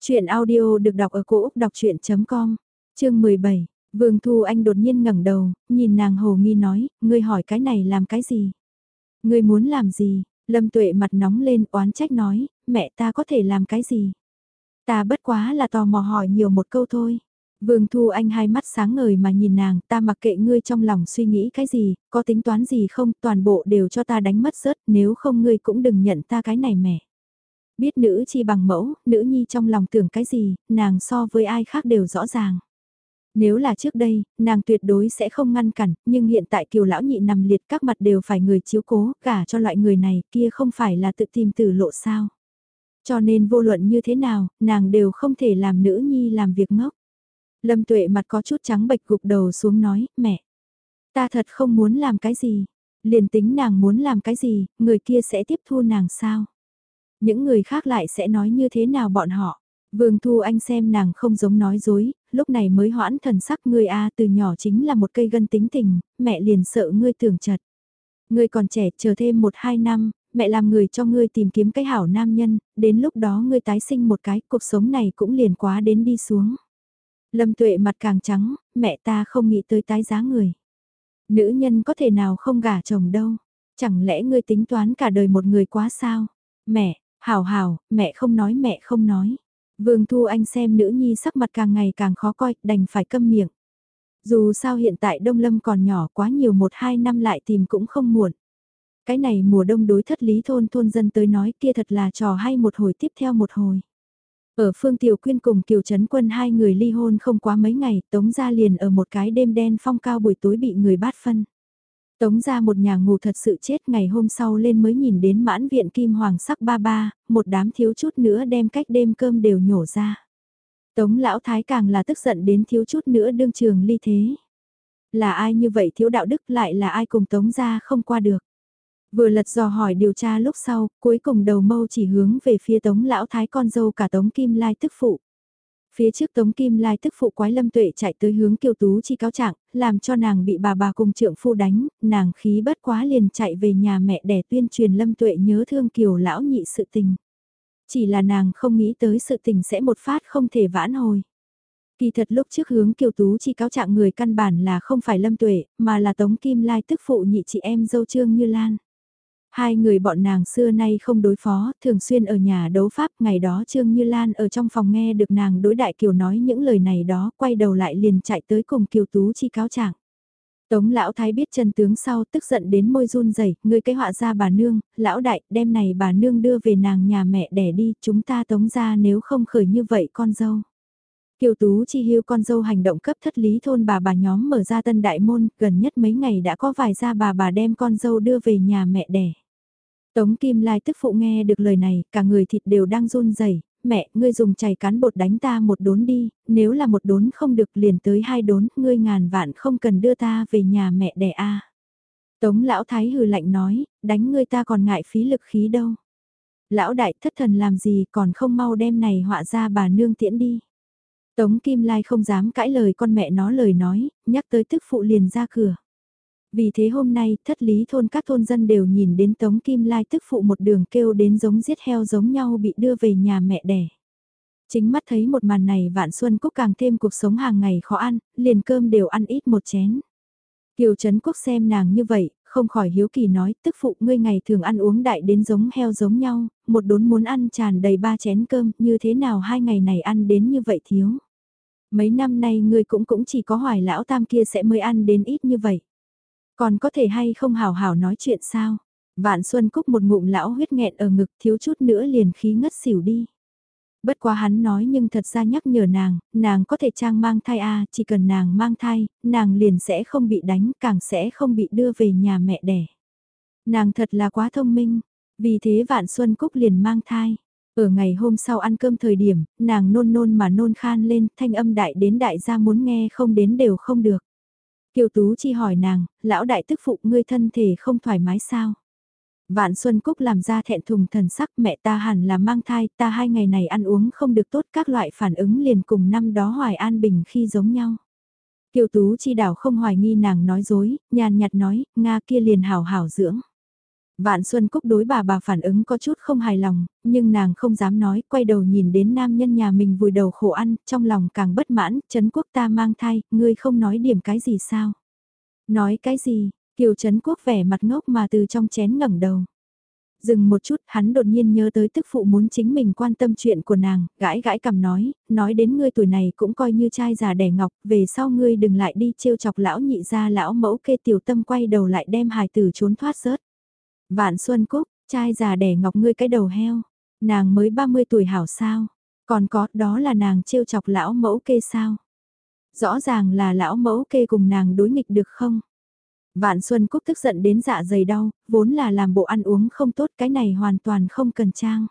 Chuyện audio được đọc ở cổ Úc đọc chuyện.com, chương 17, Vương Thu Anh đột nhiên ngẩng đầu, nhìn nàng hồ nghi nói, ngươi hỏi cái này làm cái gì? Ngươi muốn làm gì? Lâm Tuệ mặt nóng lên oán trách nói, mẹ ta có thể làm cái gì? Ta bất quá là tò mò hỏi nhiều một câu thôi. Vương Thu Anh hai mắt sáng ngời mà nhìn nàng, ta mặc kệ ngươi trong lòng suy nghĩ cái gì, có tính toán gì không, toàn bộ đều cho ta đánh mất rớt, nếu không ngươi cũng đừng nhận ta cái này mẹ. Biết nữ chi bằng mẫu, nữ nhi trong lòng tưởng cái gì, nàng so với ai khác đều rõ ràng. Nếu là trước đây, nàng tuyệt đối sẽ không ngăn cản, nhưng hiện tại kiều lão nhị nằm liệt các mặt đều phải người chiếu cố, cả cho loại người này kia không phải là tự tìm tử lộ sao. Cho nên vô luận như thế nào, nàng đều không thể làm nữ nhi làm việc ngốc. Lâm tuệ mặt có chút trắng bệch gục đầu xuống nói, mẹ, ta thật không muốn làm cái gì, liền tính nàng muốn làm cái gì, người kia sẽ tiếp thu nàng sao? Những người khác lại sẽ nói như thế nào bọn họ? Vương Thu Anh xem nàng không giống nói dối, lúc này mới hoãn thần sắc ngươi a từ nhỏ chính là một cây gân tính tình, mẹ liền sợ ngươi tưởng chật. Ngươi còn trẻ chờ thêm một hai năm, mẹ làm người cho ngươi tìm kiếm cái hảo nam nhân, đến lúc đó ngươi tái sinh một cái, cuộc sống này cũng liền quá đến đi xuống. Lâm tuệ mặt càng trắng, mẹ ta không nghĩ tới tái giá người. Nữ nhân có thể nào không gả chồng đâu, chẳng lẽ ngươi tính toán cả đời một người quá sao? Mẹ, hảo hảo, mẹ không nói mẹ không nói. Vương Thu Anh xem nữ nhi sắc mặt càng ngày càng khó coi, đành phải câm miệng. Dù sao hiện tại Đông Lâm còn nhỏ quá nhiều một hai năm lại tìm cũng không muộn. Cái này mùa đông đối thất lý thôn thôn dân tới nói kia thật là trò hay một hồi tiếp theo một hồi. Ở Phương Tiểu Quyên cùng Kiều Trấn Quân hai người ly hôn không quá mấy ngày, Tống gia liền ở một cái đêm đen phong cao buổi tối bị người bắt phân. Tống gia một nhà ngủ thật sự chết ngày hôm sau lên mới nhìn đến mãn viện kim hoàng sắc ba ba, một đám thiếu chút nữa đem cách đêm cơm đều nhổ ra. Tống lão thái càng là tức giận đến thiếu chút nữa đương trường ly thế. Là ai như vậy thiếu đạo đức lại là ai cùng tống gia không qua được. Vừa lật dò hỏi điều tra lúc sau, cuối cùng đầu mâu chỉ hướng về phía tống lão thái con dâu cả tống kim lai tức phụ. Phía trước Tống Kim Lai tức phụ quái lâm tuệ chạy tới hướng kiều tú chi cáo trạng, làm cho nàng bị bà bà cùng trượng phu đánh, nàng khí bất quá liền chạy về nhà mẹ để tuyên truyền lâm tuệ nhớ thương kiều lão nhị sự tình. Chỉ là nàng không nghĩ tới sự tình sẽ một phát không thể vãn hồi. Kỳ thật lúc trước hướng kiều tú chi cáo trạng người căn bản là không phải lâm tuệ, mà là Tống Kim Lai tức phụ nhị chị em dâu trương như Lan. Hai người bọn nàng xưa nay không đối phó, thường xuyên ở nhà đấu pháp, ngày đó Trương Như Lan ở trong phòng nghe được nàng đối đại Kiều nói những lời này đó, quay đầu lại liền chạy tới cùng Kiều Tú chi cáo trạng. Tống lão thái biết chân tướng sau tức giận đến môi run rẩy, người cái họa ra bà nương, lão đại, đem này bà nương đưa về nàng nhà mẹ đẻ đi, chúng ta tống ra nếu không khởi như vậy con dâu. Kiều Tú chi hưu con dâu hành động cấp thất lý thôn bà bà nhóm mở ra tân đại môn, gần nhất mấy ngày đã có vài gia bà bà đem con dâu đưa về nhà mẹ đẻ. Tống Kim Lai tức phụ nghe được lời này, cả người thịt đều đang run rẩy. mẹ, ngươi dùng chày cán bột đánh ta một đốn đi, nếu là một đốn không được liền tới hai đốn, ngươi ngàn vạn không cần đưa ta về nhà mẹ đẻ a. Tống lão thái hừ lạnh nói, đánh ngươi ta còn ngại phí lực khí đâu. Lão đại thất thần làm gì còn không mau đem này họa ra bà nương tiễn đi. Tống Kim Lai không dám cãi lời con mẹ nó lời nói, nhắc tới tức phụ liền ra cửa. Vì thế hôm nay, thất lý thôn các thôn dân đều nhìn đến Tống Kim Lai tức phụ một đường kêu đến giống giết heo giống nhau bị đưa về nhà mẹ đẻ. Chính mắt thấy một màn này Vạn Xuân Cúc càng thêm cuộc sống hàng ngày khó ăn, liền cơm đều ăn ít một chén. Kiều Trấn Quốc xem nàng như vậy, không khỏi hiếu kỳ nói, tức phụ ngươi ngày thường ăn uống đại đến giống heo giống nhau, một đốn muốn ăn tràn đầy ba chén cơm, như thế nào hai ngày này ăn đến như vậy thiếu. Mấy năm nay ngươi cũng cũng chỉ có hoài lão tam kia sẽ mới ăn đến ít như vậy. Còn có thể hay không hào hào nói chuyện sao? Vạn Xuân Cúc một ngụm lão huyết nghẹn ở ngực thiếu chút nữa liền khí ngất xỉu đi. Bất quá hắn nói nhưng thật ra nhắc nhở nàng, nàng có thể trang mang thai a chỉ cần nàng mang thai, nàng liền sẽ không bị đánh, càng sẽ không bị đưa về nhà mẹ đẻ. Nàng thật là quá thông minh, vì thế Vạn Xuân Cúc liền mang thai. Ở ngày hôm sau ăn cơm thời điểm, nàng nôn nôn mà nôn khan lên, thanh âm đại đến đại gia muốn nghe không đến đều không được. Kiều Tú chi hỏi nàng, lão đại tức phụ ngươi thân thể không thoải mái sao? Vạn Xuân Cúc làm ra thẹn thùng thần sắc mẹ ta hẳn là mang thai, ta hai ngày này ăn uống không được tốt các loại phản ứng liền cùng năm đó hoài an bình khi giống nhau. Kiều Tú chi đảo không hoài nghi nàng nói dối, nhàn nhạt nói, Nga kia liền hào hào dưỡng. Vạn Xuân Cúc đối bà bà phản ứng có chút không hài lòng, nhưng nàng không dám nói, quay đầu nhìn đến nam nhân nhà mình vùi đầu khổ ăn, trong lòng càng bất mãn, Trấn Quốc ta mang thai, ngươi không nói điểm cái gì sao? Nói cái gì? Kiều Trấn Quốc vẻ mặt ngốc mà từ trong chén ngẩng đầu. Dừng một chút, hắn đột nhiên nhớ tới tức phụ muốn chính mình quan tâm chuyện của nàng, gãi gãi cầm nói, nói đến ngươi tuổi này cũng coi như trai già đẻ ngọc, về sau ngươi đừng lại đi trêu chọc lão nhị ra lão mẫu kê tiểu tâm quay đầu lại đem hài tử trốn thoát rớt. Vạn Xuân Cúc, trai già đẻ ngọc ngươi cái đầu heo, nàng mới 30 tuổi hảo sao, còn có đó là nàng trêu chọc lão mẫu kê sao. Rõ ràng là lão mẫu kê cùng nàng đối nghịch được không? Vạn Xuân Cúc tức giận đến dạ dày đau, vốn là làm bộ ăn uống không tốt cái này hoàn toàn không cần trang.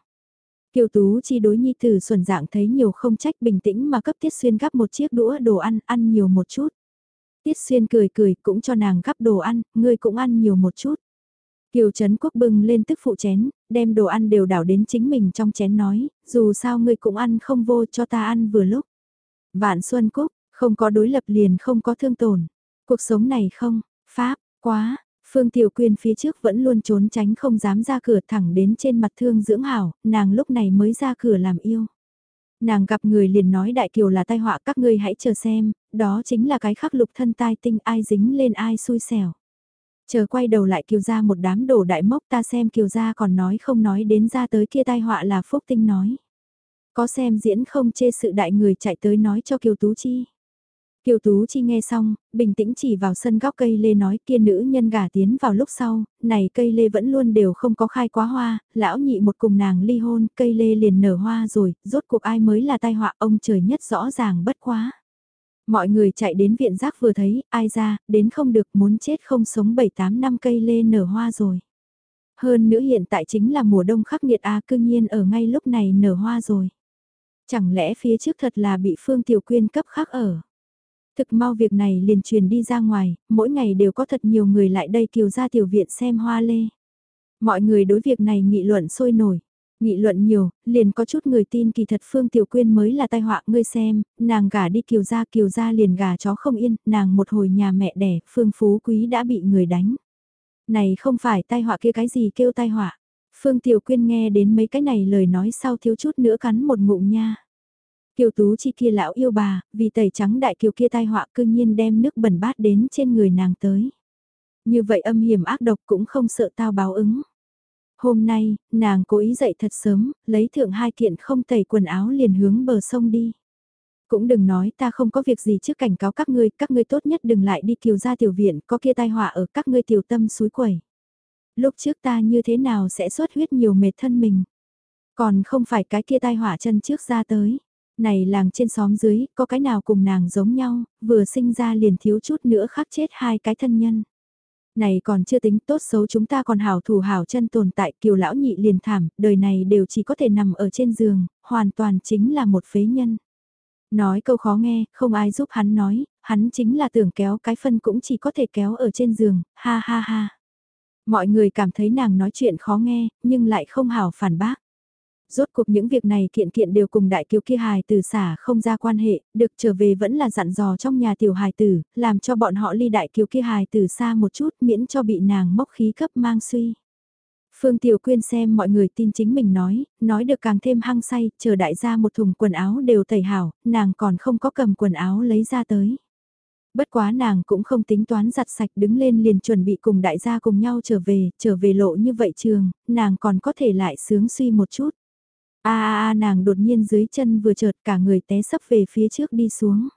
Kiều Tú chi đối nhi tử xuẩn dạng thấy nhiều không trách bình tĩnh mà cấp Tiết Xuyên gắp một chiếc đũa đồ ăn, ăn nhiều một chút. Tiết Xuyên cười cười cũng cho nàng gắp đồ ăn, ngươi cũng ăn nhiều một chút. Kiều Trấn Quốc bưng lên tức phụ chén, đem đồ ăn đều đảo đến chính mình trong chén nói, dù sao ngươi cũng ăn không vô cho ta ăn vừa lúc. Vạn Xuân Cúc, không có đối lập liền không có thương tổn. Cuộc sống này không, Pháp, quá, Phương Tiểu Quyên phía trước vẫn luôn trốn tránh không dám ra cửa thẳng đến trên mặt thương dưỡng hảo, nàng lúc này mới ra cửa làm yêu. Nàng gặp người liền nói đại kiều là tai họa các ngươi hãy chờ xem, đó chính là cái khắc lục thân tai tinh ai dính lên ai xui xẻo. Chờ quay đầu lại kiều ra một đám đổ đại mốc ta xem kiều ra còn nói không nói đến ra tới kia tai họa là phúc tinh nói. Có xem diễn không chê sự đại người chạy tới nói cho kiều tú chi. Kiều Tú Chi nghe xong, bình tĩnh chỉ vào sân góc cây lê nói kia nữ nhân gả tiến vào lúc sau, này cây lê vẫn luôn đều không có khai quá hoa, lão nhị một cùng nàng ly hôn, cây lê liền nở hoa rồi, rốt cuộc ai mới là tai họa ông trời nhất rõ ràng bất quá. Mọi người chạy đến viện giác vừa thấy, ai ra, đến không được muốn chết không sống 7-8 năm cây lê nở hoa rồi. Hơn nữa hiện tại chính là mùa đông khắc nghiệt a à, cương nhiên ở ngay lúc này nở hoa rồi. Chẳng lẽ phía trước thật là bị Phương Tiểu Quyên cấp khắc ở. Thực mau việc này liền truyền đi ra ngoài, mỗi ngày đều có thật nhiều người lại đây kiều ra tiểu viện xem hoa lê. Mọi người đối việc này nghị luận sôi nổi. Nghị luận nhiều, liền có chút người tin kỳ thật Phương Tiểu Quyên mới là tai họa ngươi xem, nàng gả đi kiều gia kiều gia liền gà chó không yên, nàng một hồi nhà mẹ đẻ, Phương Phú Quý đã bị người đánh. Này không phải tai họa kia cái gì kêu tai họa. Phương Tiểu Quyên nghe đến mấy cái này lời nói sau thiếu chút nữa cắn một ngụm nha. Kiều Tú chi kia lão yêu bà, vì tẩy trắng đại kiều kia tai họa cương nhiên đem nước bẩn bát đến trên người nàng tới. Như vậy âm hiểm ác độc cũng không sợ tao báo ứng. Hôm nay, nàng cố ý dậy thật sớm, lấy thượng hai kiện không tẩy quần áo liền hướng bờ sông đi. Cũng đừng nói ta không có việc gì trước cảnh cáo các ngươi, các ngươi tốt nhất đừng lại đi kiều ra tiểu viện, có kia tai họa ở các ngươi tiểu tâm suối quẩy. Lúc trước ta như thế nào sẽ xuất huyết nhiều mệt thân mình. Còn không phải cái kia tai họa chân trước ra tới. Này làng trên xóm dưới, có cái nào cùng nàng giống nhau, vừa sinh ra liền thiếu chút nữa khắc chết hai cái thân nhân. Này còn chưa tính tốt xấu chúng ta còn hảo thủ hảo chân tồn tại kiều lão nhị liền thảm, đời này đều chỉ có thể nằm ở trên giường, hoàn toàn chính là một phế nhân. Nói câu khó nghe, không ai giúp hắn nói, hắn chính là tưởng kéo cái phân cũng chỉ có thể kéo ở trên giường, ha ha ha. Mọi người cảm thấy nàng nói chuyện khó nghe, nhưng lại không hảo phản bác. Rốt cuộc những việc này kiện kiện đều cùng đại kiều kia hài tử xả không ra quan hệ, được trở về vẫn là dặn dò trong nhà tiểu hài tử, làm cho bọn họ ly đại kiều kia hài tử xa một chút miễn cho bị nàng mốc khí cấp mang suy. Phương Tiểu Quyên xem mọi người tin chính mình nói, nói được càng thêm hăng say, chờ đại gia một thùng quần áo đều tẩy hảo, nàng còn không có cầm quần áo lấy ra tới. Bất quá nàng cũng không tính toán giặt sạch đứng lên liền chuẩn bị cùng đại gia cùng nhau trở về, trở về lộ như vậy trường, nàng còn có thể lại sướng suy một chút a a a nàng đột nhiên dưới chân vừa chợt cả người té sấp về phía trước đi xuống.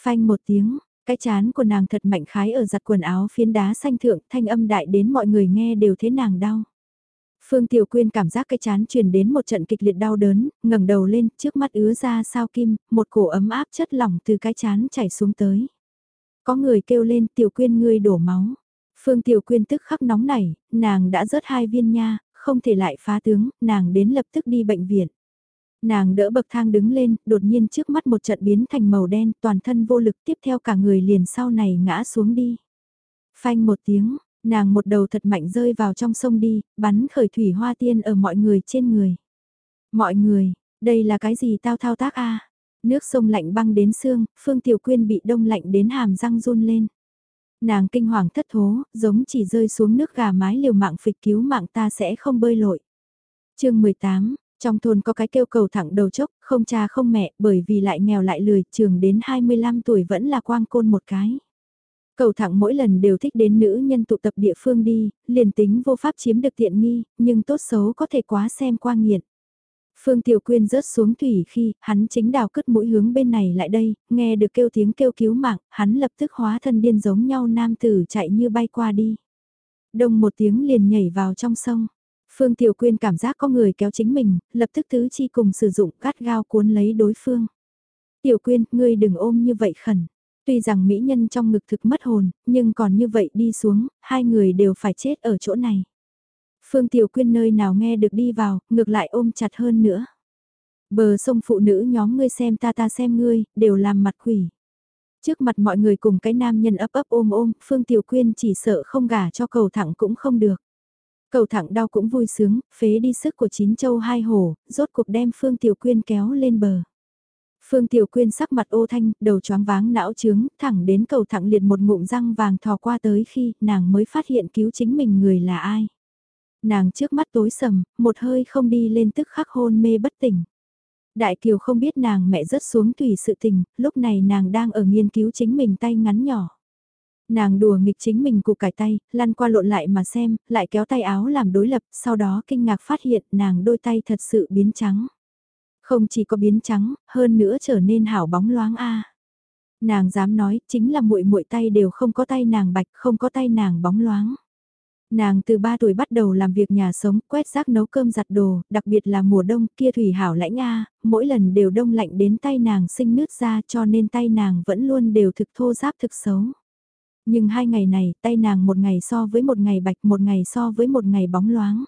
Phanh một tiếng, cái chán của nàng thật mạnh khái ở giặt quần áo phiến đá xanh thượng thanh âm đại đến mọi người nghe đều thế nàng đau. Phương Tiểu Quyên cảm giác cái chán truyền đến một trận kịch liệt đau đớn, ngẩng đầu lên, trước mắt ứa ra sao kim, một cổ ấm áp chất lỏng từ cái chán chảy xuống tới. Có người kêu lên Tiểu Quyên ngươi đổ máu. Phương Tiểu Quyên tức khắc nóng nảy, nàng đã rớt hai viên nha, không thể lại phá tướng, nàng đến lập tức đi bệnh viện. Nàng đỡ bậc thang đứng lên, đột nhiên trước mắt một trận biến thành màu đen, toàn thân vô lực tiếp theo cả người liền sau này ngã xuống đi. Phanh một tiếng, nàng một đầu thật mạnh rơi vào trong sông đi, bắn khởi thủy hoa tiên ở mọi người trên người. Mọi người, đây là cái gì tao thao tác a Nước sông lạnh băng đến xương, Phương Tiểu Quyên bị đông lạnh đến hàm răng run lên. Nàng kinh hoàng thất thố, giống chỉ rơi xuống nước gà mái liều mạng phịch cứu mạng ta sẽ không bơi lội. chương 18, trong thôn có cái kêu cầu thẳng đầu chốc, không cha không mẹ, bởi vì lại nghèo lại lười, trường đến 25 tuổi vẫn là quang côn một cái. Cầu thẳng mỗi lần đều thích đến nữ nhân tụ tập địa phương đi, liền tính vô pháp chiếm được tiện nghi, nhưng tốt xấu có thể quá xem qua nghiện. Phương Tiểu Quyên rớt xuống thủy khi hắn chính đào cất mũi hướng bên này lại đây, nghe được kêu tiếng kêu cứu mạng, hắn lập tức hóa thân điên giống nhau nam tử chạy như bay qua đi. Đông một tiếng liền nhảy vào trong sông. Phương Tiểu Quyên cảm giác có người kéo chính mình, lập tức tứ chi cùng sử dụng cát gao cuốn lấy đối phương. Tiểu Quyên, ngươi đừng ôm như vậy khẩn. Tuy rằng mỹ nhân trong ngực thực mất hồn, nhưng còn như vậy đi xuống, hai người đều phải chết ở chỗ này. Phương Tiểu Quyên nơi nào nghe được đi vào, ngược lại ôm chặt hơn nữa. Bờ sông phụ nữ nhóm ngươi xem ta ta xem ngươi, đều làm mặt quỷ. Trước mặt mọi người cùng cái nam nhân ấp ấp ôm ôm, Phương Tiểu Quyên chỉ sợ không gả cho cầu thẳng cũng không được. Cầu thẳng đau cũng vui sướng, phế đi sức của chín châu hai hổ, rốt cuộc đem Phương Tiểu Quyên kéo lên bờ. Phương Tiểu Quyên sắc mặt ô thanh, đầu choáng váng não trướng, thẳng đến cầu thẳng liệt một ngụm răng vàng thò qua tới khi nàng mới phát hiện cứu chính mình người là ai. Nàng trước mắt tối sầm, một hơi không đi lên tức khắc hôn mê bất tỉnh. Đại Kiều không biết nàng mẹ rớt xuống tùy sự tình, lúc này nàng đang ở nghiên cứu chính mình tay ngắn nhỏ. Nàng đùa nghịch chính mình cụ cải tay, lăn qua lộn lại mà xem, lại kéo tay áo làm đối lập, sau đó kinh ngạc phát hiện nàng đôi tay thật sự biến trắng. Không chỉ có biến trắng, hơn nữa trở nên hảo bóng loáng a. Nàng dám nói, chính là muội muội tay đều không có tay nàng bạch, không có tay nàng bóng loáng. Nàng từ 3 tuổi bắt đầu làm việc nhà sống, quét rác nấu cơm giặt đồ, đặc biệt là mùa đông kia thủy hảo lãnh a, mỗi lần đều đông lạnh đến tay nàng sinh nước ra cho nên tay nàng vẫn luôn đều thực thô giáp thực xấu. Nhưng hai ngày này, tay nàng một ngày so với một ngày bạch, một ngày so với một ngày bóng loáng.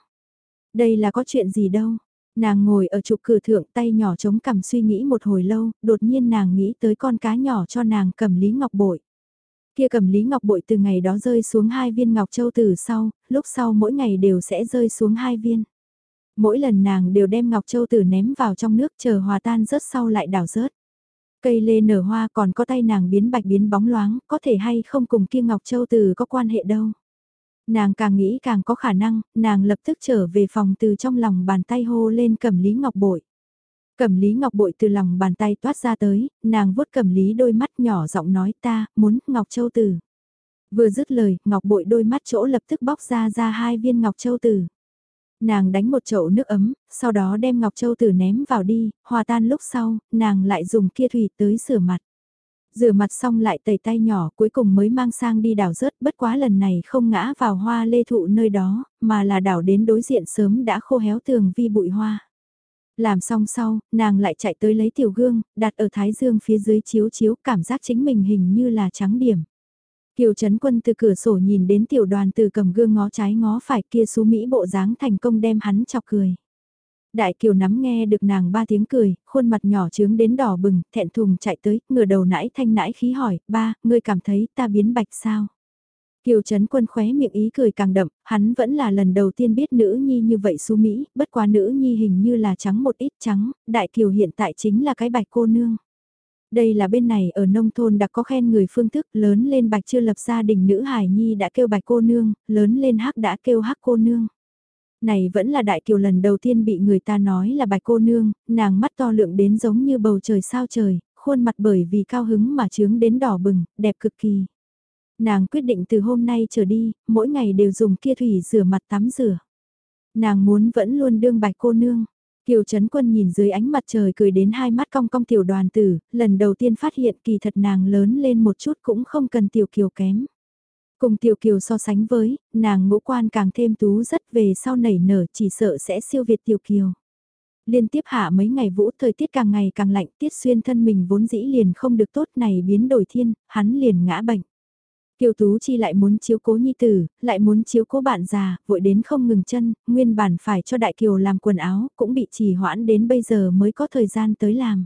Đây là có chuyện gì đâu. Nàng ngồi ở trục cửa thượng tay nhỏ chống cằm suy nghĩ một hồi lâu, đột nhiên nàng nghĩ tới con cá nhỏ cho nàng cầm Lý Ngọc Bội. Kia cầm Lý Ngọc Bội từ ngày đó rơi xuống hai viên Ngọc Châu từ sau, lúc sau mỗi ngày đều sẽ rơi xuống hai viên. Mỗi lần nàng đều đem Ngọc Châu Tử ném vào trong nước chờ hòa tan rớt sau lại đảo rớt. Cây lê nở hoa còn có tay nàng biến bạch biến bóng loáng, có thể hay không cùng kia Ngọc Châu Tử có quan hệ đâu. Nàng càng nghĩ càng có khả năng, nàng lập tức trở về phòng từ trong lòng bàn tay hô lên cầm Lý Ngọc Bội cẩm Lý Ngọc Bội từ lòng bàn tay toát ra tới, nàng vuốt cẩm Lý đôi mắt nhỏ giọng nói ta, muốn Ngọc Châu Tử. Vừa dứt lời, Ngọc Bội đôi mắt chỗ lập tức bóc ra ra hai viên Ngọc Châu Tử. Nàng đánh một chậu nước ấm, sau đó đem Ngọc Châu Tử ném vào đi, hòa tan lúc sau, nàng lại dùng kia thủy tới rửa mặt. Rửa mặt xong lại tẩy tay nhỏ cuối cùng mới mang sang đi đảo rớt bất quá lần này không ngã vào hoa lê thụ nơi đó, mà là đảo đến đối diện sớm đã khô héo tường vi bụi hoa. Làm xong sau, nàng lại chạy tới lấy tiểu gương, đặt ở thái dương phía dưới chiếu chiếu cảm giác chính mình hình như là trắng điểm. Kiều Trấn Quân từ cửa sổ nhìn đến tiểu đoàn từ cầm gương ngó trái ngó phải kia xú Mỹ bộ dáng thành công đem hắn chọc cười. Đại Kiều nắm nghe được nàng ba tiếng cười, khuôn mặt nhỏ trướng đến đỏ bừng, thẹn thùng chạy tới, ngửa đầu nãi thanh nãi khí hỏi, ba, ngươi cảm thấy ta biến bạch sao? Kiều Trấn Quân khóe miệng ý cười càng đậm, hắn vẫn là lần đầu tiên biết nữ nhi như vậy xú Mỹ, bất quá nữ nhi hình như là trắng một ít trắng, Đại Kiều hiện tại chính là cái bạch cô nương. Đây là bên này ở nông thôn đã có khen người phương thức lớn lên bạch chưa lập gia đình nữ hải nhi đã kêu bạch cô nương, lớn lên hắc đã kêu hắc cô nương. Này vẫn là đại kiều lần đầu tiên bị người ta nói là bạch cô nương, nàng mắt to lượng đến giống như bầu trời sao trời, khuôn mặt bởi vì cao hứng mà trướng đến đỏ bừng, đẹp cực kỳ. Nàng quyết định từ hôm nay trở đi, mỗi ngày đều dùng kia thủy rửa mặt tắm rửa. Nàng muốn vẫn luôn đương bạch cô nương, Kiều Trấn Quân nhìn dưới ánh mặt trời cười đến hai mắt cong cong tiểu đoàn tử, lần đầu tiên phát hiện kỳ thật nàng lớn lên một chút cũng không cần tiểu kiều kém. Cùng tiểu kiều so sánh với, nàng ngũ quan càng thêm tú rất về sau nảy nở chỉ sợ sẽ siêu việt tiểu kiều. Liên tiếp hạ mấy ngày vũ thời tiết càng ngày càng lạnh tiết xuyên thân mình vốn dĩ liền không được tốt này biến đổi thiên, hắn liền ngã bệnh. Kiều Tú Chi lại muốn chiếu cố nhi tử, lại muốn chiếu cố bạn già, vội đến không ngừng chân, nguyên bản phải cho Đại Kiều làm quần áo, cũng bị trì hoãn đến bây giờ mới có thời gian tới làm.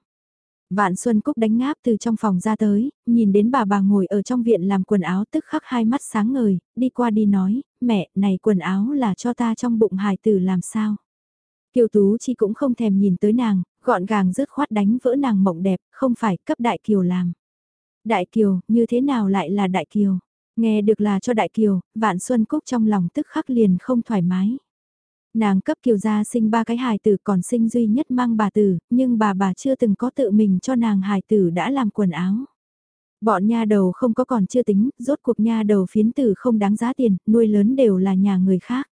Vạn Xuân Cúc đánh ngáp từ trong phòng ra tới, nhìn đến bà bà ngồi ở trong viện làm quần áo tức khắc hai mắt sáng ngời, đi qua đi nói, mẹ, này quần áo là cho ta trong bụng hài tử làm sao. Kiều Tú Chi cũng không thèm nhìn tới nàng, gọn gàng rứt khoát đánh vỡ nàng mộng đẹp, không phải cấp Đại Kiều làm. Đại Kiều, như thế nào lại là Đại Kiều? Nghe được là cho Đại Kiều, Vạn Xuân Cúc trong lòng tức khắc liền không thoải mái. Nàng cấp Kiều gia sinh ba cái hài tử còn sinh duy nhất mang bà tử, nhưng bà bà chưa từng có tự mình cho nàng hài tử đã làm quần áo. Bọn nha đầu không có còn chưa tính, rốt cuộc nha đầu phiến tử không đáng giá tiền, nuôi lớn đều là nhà người khác.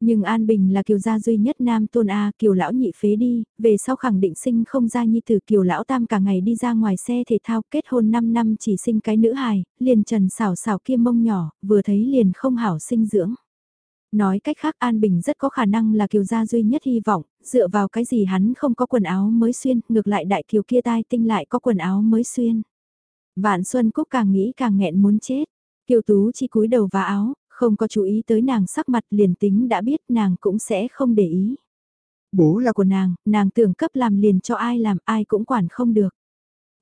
Nhưng An Bình là kiều gia duy nhất nam tôn A, kiều lão nhị phế đi, về sau khẳng định sinh không ra nhi tử kiều lão tam cả ngày đi ra ngoài xe thể thao kết hôn 5 năm chỉ sinh cái nữ hài, liền trần xảo xảo kia mông nhỏ, vừa thấy liền không hảo sinh dưỡng. Nói cách khác An Bình rất có khả năng là kiều gia duy nhất hy vọng, dựa vào cái gì hắn không có quần áo mới xuyên, ngược lại đại kiều kia tai tinh lại có quần áo mới xuyên. Vạn Xuân Cúc càng nghĩ càng nghẹn muốn chết. Kiều Tú chỉ cúi đầu và áo, không có chú ý tới nàng sắc mặt liền tính đã biết nàng cũng sẽ không để ý. Bố là của nàng, nàng tưởng cấp làm liền cho ai làm ai cũng quản không được.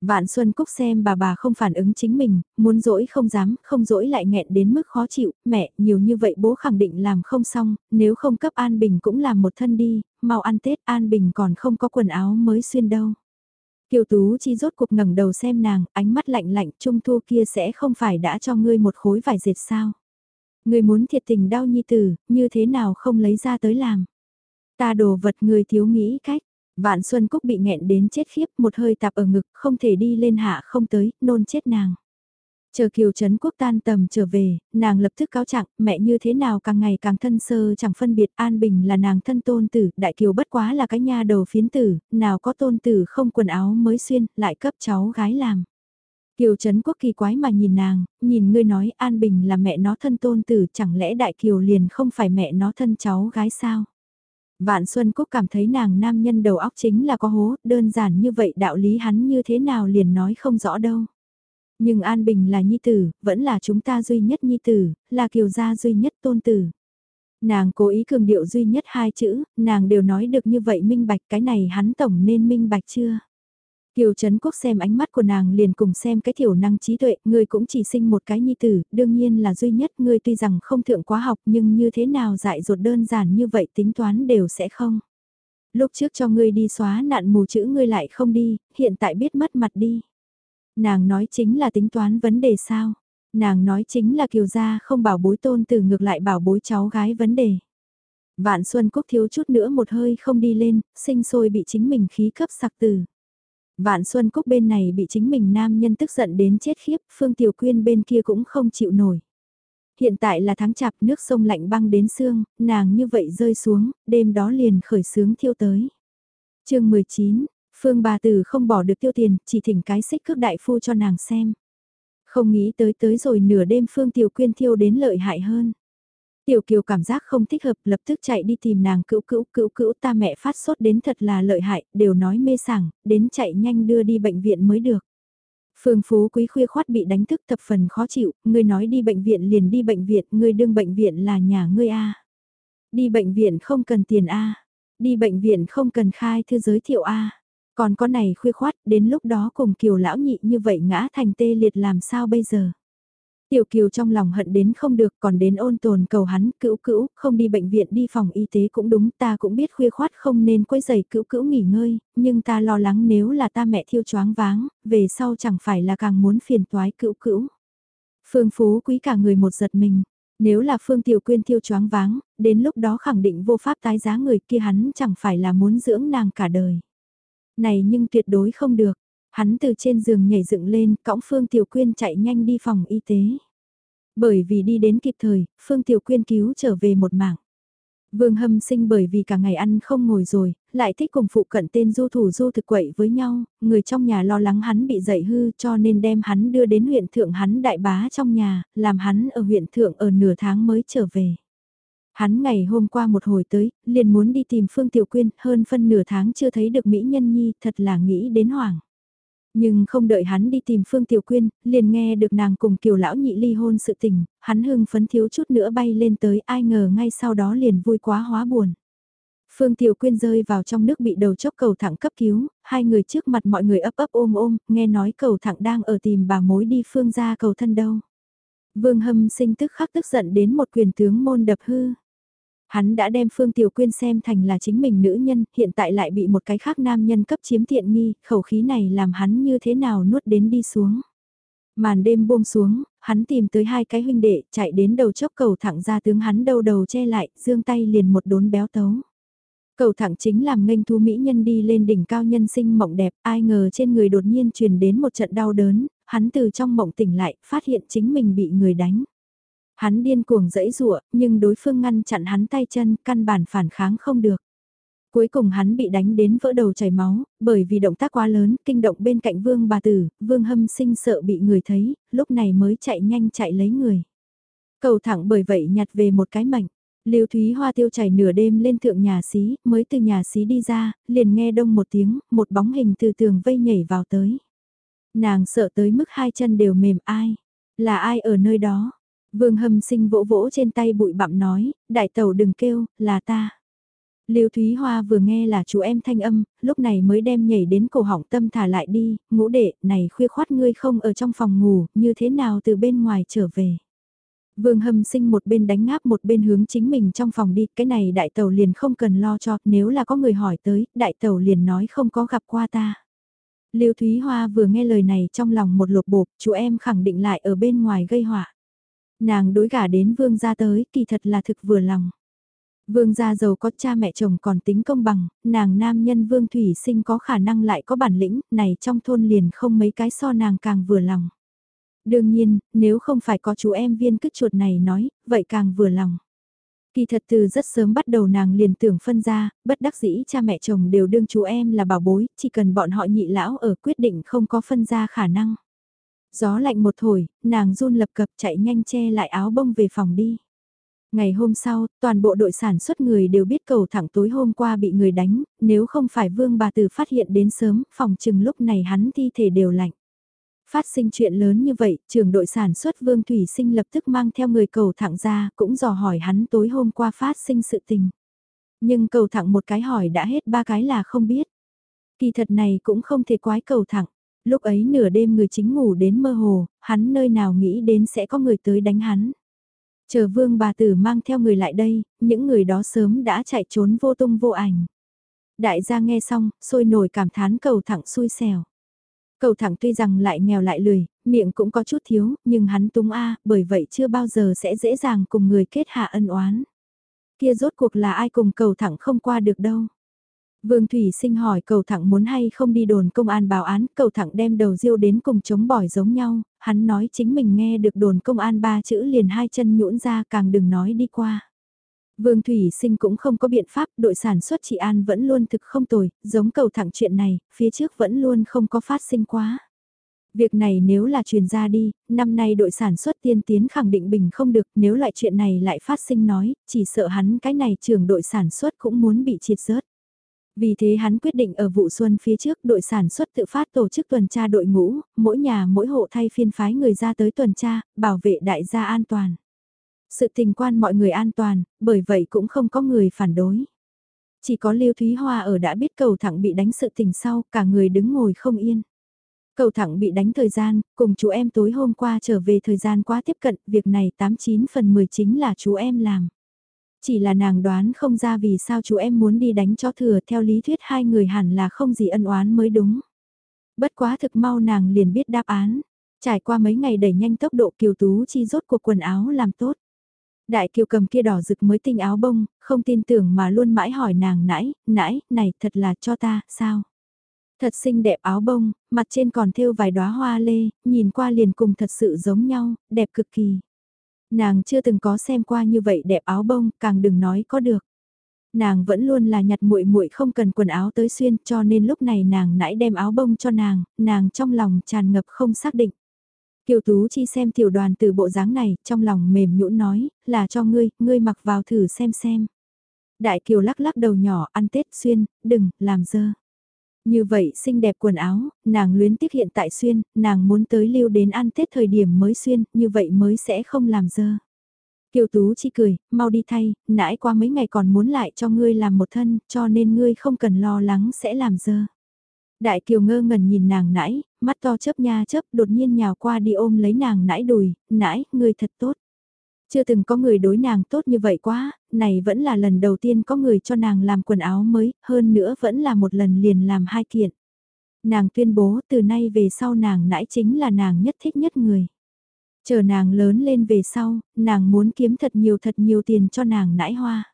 Vạn Xuân Cúc xem bà bà không phản ứng chính mình, muốn dỗi không dám, không dỗi lại nghẹn đến mức khó chịu, mẹ, nhiều như vậy bố khẳng định làm không xong, nếu không cấp An Bình cũng làm một thân đi, mau ăn Tết An Bình còn không có quần áo mới xuyên đâu. Kiều Tú chi rốt cuộc ngẩng đầu xem nàng, ánh mắt lạnh lạnh, trung thu kia sẽ không phải đã cho ngươi một khối vải dệt sao. Người muốn thiệt tình đau nhi tử, như thế nào không lấy ra tới làm. Ta đồ vật người thiếu nghĩ cách. Vạn Xuân Cúc bị nghẹn đến chết khiếp, một hơi tạp ở ngực, không thể đi lên hạ không tới, nôn chết nàng. Chờ Kiều Trấn Quốc tan tầm trở về, nàng lập tức cáo trạng, mẹ như thế nào càng ngày càng thân sơ chẳng phân biệt An Bình là nàng thân tôn tử, Đại Kiều bất quá là cái nha đầu phiến tử, nào có tôn tử không quần áo mới xuyên, lại cấp cháu gái làm. Kiều Trấn Quốc kỳ quái mà nhìn nàng, nhìn ngươi nói An Bình là mẹ nó thân tôn tử chẳng lẽ Đại Kiều liền không phải mẹ nó thân cháu gái sao? Vạn Xuân Cúc cảm thấy nàng nam nhân đầu óc chính là có hố, đơn giản như vậy đạo lý hắn như thế nào liền nói không rõ đâu. Nhưng An Bình là nhi tử, vẫn là chúng ta duy nhất nhi tử, là kiều gia duy nhất tôn tử. Nàng cố ý cường điệu duy nhất hai chữ, nàng đều nói được như vậy minh bạch cái này hắn tổng nên minh bạch chưa? Kiều Trấn Quốc xem ánh mắt của nàng liền cùng xem cái thiểu năng trí tuệ, ngươi cũng chỉ sinh một cái nhi tử, đương nhiên là duy nhất, ngươi tuy rằng không thượng quá học nhưng như thế nào dại dột đơn giản như vậy tính toán đều sẽ không. Lúc trước cho ngươi đi xóa nạn mù chữ ngươi lại không đi, hiện tại biết mất mặt đi. Nàng nói chính là tính toán vấn đề sao? Nàng nói chính là kiều gia không bảo bối tôn từ ngược lại bảo bối cháu gái vấn đề. Vạn Xuân Cúc thiếu chút nữa một hơi không đi lên, sinh sôi bị chính mình khí cấp sặc từ. Vạn Xuân Cúc bên này bị chính mình nam nhân tức giận đến chết khiếp, Phương Tiểu Quyên bên kia cũng không chịu nổi. Hiện tại là tháng chạp nước sông lạnh băng đến xương, nàng như vậy rơi xuống, đêm đó liền khởi sướng thiêu tới. chương 19, Phương bà tử không bỏ được tiêu tiền, chỉ thỉnh cái xích cước đại phu cho nàng xem. Không nghĩ tới tới rồi nửa đêm Phương Tiểu Quyên thiêu đến lợi hại hơn. Tiểu Kiều cảm giác không thích hợp lập tức chạy đi tìm nàng cữu cữu cữu cữu ta mẹ phát sốt đến thật là lợi hại, đều nói mê sảng, đến chạy nhanh đưa đi bệnh viện mới được. Phương Phú Quý khuya khoát bị đánh thức thập phần khó chịu, ngươi nói đi bệnh viện liền đi bệnh viện, ngươi đương bệnh viện là nhà ngươi a. Đi bệnh viện không cần tiền a. Đi bệnh viện không cần khai thư giới thiệu a. Còn con này khuya khoát, đến lúc đó cùng Kiều lão nhị như vậy ngã thành tê liệt làm sao bây giờ? Tiểu Kiều trong lòng hận đến không được còn đến ôn tồn cầu hắn cữu cữu, không đi bệnh viện đi phòng y tế cũng đúng ta cũng biết khuya khoát không nên quấy giày cữu cữu nghỉ ngơi, nhưng ta lo lắng nếu là ta mẹ thiêu choáng váng, về sau chẳng phải là càng muốn phiền toái cữu cữu. Phương Phú quý cả người một giật mình, nếu là Phương Tiểu Quyên thiêu choáng váng, đến lúc đó khẳng định vô pháp tái giá người kia hắn chẳng phải là muốn dưỡng nàng cả đời. Này nhưng tuyệt đối không được, Hắn từ trên giường nhảy dựng lên, cõng Phương Tiểu Quyên chạy nhanh đi phòng y tế. Bởi vì đi đến kịp thời, Phương Tiểu Quyên cứu trở về một mảng. Vương Hâm sinh bởi vì cả ngày ăn không ngồi rồi, lại thích cùng phụ cận tên du thủ du thực quậy với nhau, người trong nhà lo lắng hắn bị dậy hư cho nên đem hắn đưa đến huyện thượng hắn đại bá trong nhà, làm hắn ở huyện thượng ở nửa tháng mới trở về. Hắn ngày hôm qua một hồi tới, liền muốn đi tìm Phương Tiểu Quyên, hơn phân nửa tháng chưa thấy được Mỹ Nhân Nhi, thật là nghĩ đến hoảng. Nhưng không đợi hắn đi tìm Phương Tiểu Quyên, liền nghe được nàng cùng kiều lão nhị ly hôn sự tình, hắn hưng phấn thiếu chút nữa bay lên tới ai ngờ ngay sau đó liền vui quá hóa buồn. Phương Tiểu Quyên rơi vào trong nước bị đầu chốc cầu thẳng cấp cứu, hai người trước mặt mọi người ấp ấp ôm ôm, nghe nói cầu thẳng đang ở tìm bà mối đi phương ra cầu thân đâu. Vương Hâm sinh tức khắc tức giận đến một quyền tướng môn đập hư. Hắn đã đem Phương Tiểu Quyên xem thành là chính mình nữ nhân, hiện tại lại bị một cái khác nam nhân cấp chiếm tiện nghi, khẩu khí này làm hắn như thế nào nuốt đến đi xuống. Màn đêm buông xuống, hắn tìm tới hai cái huynh đệ, chạy đến đầu chốc cầu thẳng ra tướng hắn đầu đầu che lại, dương tay liền một đốn béo tấu. Cầu thẳng chính làm nghênh thú mỹ nhân đi lên đỉnh cao nhân sinh mộng đẹp, ai ngờ trên người đột nhiên truyền đến một trận đau đớn, hắn từ trong mộng tỉnh lại, phát hiện chính mình bị người đánh. Hắn điên cuồng dẫy rụa, nhưng đối phương ngăn chặn hắn tay chân, căn bản phản kháng không được. Cuối cùng hắn bị đánh đến vỡ đầu chảy máu, bởi vì động tác quá lớn, kinh động bên cạnh vương bà tử, vương hâm sinh sợ bị người thấy, lúc này mới chạy nhanh chạy lấy người. Cầu thẳng bởi vậy nhặt về một cái mảnh. Lưu Thúy Hoa tiêu chảy nửa đêm lên thượng nhà xí, mới từ nhà xí đi ra, liền nghe đông một tiếng, một bóng hình từ tường vây nhảy vào tới. Nàng sợ tới mức hai chân đều mềm ai, là ai ở nơi đó, Vương hâm sinh vỗ vỗ trên tay bụi bặm nói, đại tàu đừng kêu, là ta. Lưu Thúy Hoa vừa nghe là chú em thanh âm, lúc này mới đem nhảy đến cổ họng tâm thả lại đi, ngũ đệ, này khuya khoát ngươi không ở trong phòng ngủ, như thế nào từ bên ngoài trở về. Vương hâm sinh một bên đánh ngáp một bên hướng chính mình trong phòng đi, cái này đại tàu liền không cần lo cho, nếu là có người hỏi tới, đại tàu liền nói không có gặp qua ta. Lưu Thúy Hoa vừa nghe lời này trong lòng một lột bột, chú em khẳng định lại ở bên ngoài gây họa Nàng đối gả đến vương gia tới, kỳ thật là thực vừa lòng. Vương gia giàu có cha mẹ chồng còn tính công bằng, nàng nam nhân vương thủy sinh có khả năng lại có bản lĩnh, này trong thôn liền không mấy cái so nàng càng vừa lòng. Đương nhiên, nếu không phải có chú em viên cứt chuột này nói, vậy càng vừa lòng. Kỳ thật từ rất sớm bắt đầu nàng liền tưởng phân ra, bất đắc dĩ cha mẹ chồng đều đương chú em là bảo bối, chỉ cần bọn họ nhị lão ở quyết định không có phân ra khả năng. Gió lạnh một thổi, nàng run lập cập chạy nhanh che lại áo bông về phòng đi. Ngày hôm sau, toàn bộ đội sản xuất người đều biết cầu thẳng tối hôm qua bị người đánh, nếu không phải vương bà tử phát hiện đến sớm, phòng chừng lúc này hắn thi thể đều lạnh. Phát sinh chuyện lớn như vậy, trường đội sản xuất Vương Thủy Sinh lập tức mang theo người cầu thẳng ra, cũng dò hỏi hắn tối hôm qua phát sinh sự tình. Nhưng cầu thẳng một cái hỏi đã hết ba cái là không biết. Kỳ thật này cũng không thể quái cầu thẳng. Lúc ấy nửa đêm người chính ngủ đến mơ hồ, hắn nơi nào nghĩ đến sẽ có người tới đánh hắn. Chờ vương bà tử mang theo người lại đây, những người đó sớm đã chạy trốn vô tung vô ảnh. Đại gia nghe xong, sôi nổi cảm thán cầu thẳng xui xẻo. Cầu thẳng tuy rằng lại nghèo lại lười, miệng cũng có chút thiếu, nhưng hắn túng a, bởi vậy chưa bao giờ sẽ dễ dàng cùng người kết hạ ân oán. Kia rốt cuộc là ai cùng cầu thẳng không qua được đâu. Vương Thủy Sinh hỏi cầu thẳng muốn hay không đi đồn công an báo án, cầu thẳng đem đầu diêu đến cùng chống bỏi giống nhau, hắn nói chính mình nghe được đồn công an ba chữ liền hai chân nhũn ra càng đừng nói đi qua. Vương Thủy Sinh cũng không có biện pháp, đội sản xuất chị An vẫn luôn thực không tồi, giống cầu thẳng chuyện này, phía trước vẫn luôn không có phát sinh quá. Việc này nếu là truyền ra đi, năm nay đội sản xuất tiên tiến khẳng định bình không được, nếu lại chuyện này lại phát sinh nói, chỉ sợ hắn cái này trưởng đội sản xuất cũng muốn bị triệt rớt. Vì thế hắn quyết định ở vụ xuân phía trước đội sản xuất tự phát tổ chức tuần tra đội ngũ, mỗi nhà mỗi hộ thay phiên phái người ra tới tuần tra, bảo vệ đại gia an toàn. Sự tình quan mọi người an toàn, bởi vậy cũng không có người phản đối. Chỉ có Lưu Thúy Hoa ở đã biết cầu thẳng bị đánh sự tình sau, cả người đứng ngồi không yên. Cầu thẳng bị đánh thời gian, cùng chú em tối hôm qua trở về thời gian quá tiếp cận, việc này 89 phần 10 chính là chú em làm. Chỉ là nàng đoán không ra vì sao chú em muốn đi đánh cho thừa theo lý thuyết hai người hẳn là không gì ân oán mới đúng. Bất quá thực mau nàng liền biết đáp án. Trải qua mấy ngày đẩy nhanh tốc độ kiều tú chi rốt cuộc quần áo làm tốt. Đại kiều cầm kia đỏ rực mới tinh áo bông, không tin tưởng mà luôn mãi hỏi nàng nãy, nãy, này thật là cho ta, sao? Thật xinh đẹp áo bông, mặt trên còn thêu vài đóa hoa lê, nhìn qua liền cùng thật sự giống nhau, đẹp cực kỳ. Nàng chưa từng có xem qua như vậy đẹp áo bông, càng đừng nói có được. Nàng vẫn luôn là nhặt muội muội không cần quần áo tới xuyên, cho nên lúc này nàng nãy đem áo bông cho nàng, nàng trong lòng tràn ngập không xác định. Kiều Tú Chi xem tiểu đoàn từ bộ dáng này, trong lòng mềm nhũn nói, là cho ngươi, ngươi mặc vào thử xem xem. Đại Kiều lắc lắc đầu nhỏ, ăn Tết xuyên, đừng, làm dơ. Như vậy xinh đẹp quần áo, nàng luyến tiếc hiện tại xuyên, nàng muốn tới lưu đến ăn Tết thời điểm mới xuyên, như vậy mới sẽ không làm dơ. Kiều Tú Chi cười, mau đi thay, nãy qua mấy ngày còn muốn lại cho ngươi làm một thân, cho nên ngươi không cần lo lắng sẽ làm dơ. Đại Kiều ngơ ngẩn nhìn nàng nãy, mắt to chớp nha chớp đột nhiên nhào qua đi ôm lấy nàng nãy đùi, nãy, ngươi thật tốt. Chưa từng có người đối nàng tốt như vậy quá, này vẫn là lần đầu tiên có người cho nàng làm quần áo mới, hơn nữa vẫn là một lần liền làm hai kiện. Nàng tuyên bố từ nay về sau nàng nãy chính là nàng nhất thích nhất người. Chờ nàng lớn lên về sau, nàng muốn kiếm thật nhiều thật nhiều tiền cho nàng nãi hoa.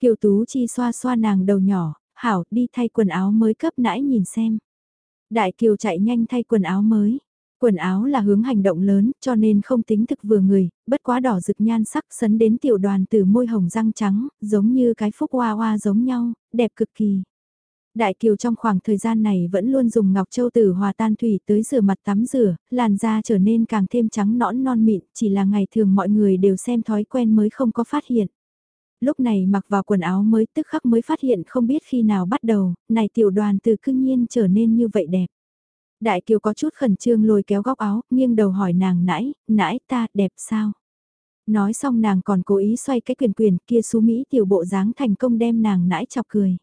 Kiều Tú Chi xoa xoa nàng đầu nhỏ, hảo đi thay quần áo mới cấp nãi nhìn xem. Đại Kiều chạy nhanh thay quần áo mới. Quần áo là hướng hành động lớn cho nên không tính thực vừa người, bất quá đỏ rực nhan sắc sấn đến tiểu đoàn từ môi hồng răng trắng, giống như cái phúc hoa hoa giống nhau, đẹp cực kỳ. Đại Kiều trong khoảng thời gian này vẫn luôn dùng ngọc châu tử hòa tan thủy tới rửa mặt tắm rửa, làn da trở nên càng thêm trắng nõn non mịn, chỉ là ngày thường mọi người đều xem thói quen mới không có phát hiện. Lúc này mặc vào quần áo mới tức khắc mới phát hiện không biết khi nào bắt đầu, này tiểu đoàn từ cương nhiên trở nên như vậy đẹp. Đại Kiều có chút khẩn trương lôi kéo góc áo, nghiêng đầu hỏi nàng nãy, nãy ta đẹp sao? Nói xong nàng còn cố ý xoay cái quyền quyền kia xú Mỹ tiểu bộ dáng thành công đem nàng nãy chọc cười.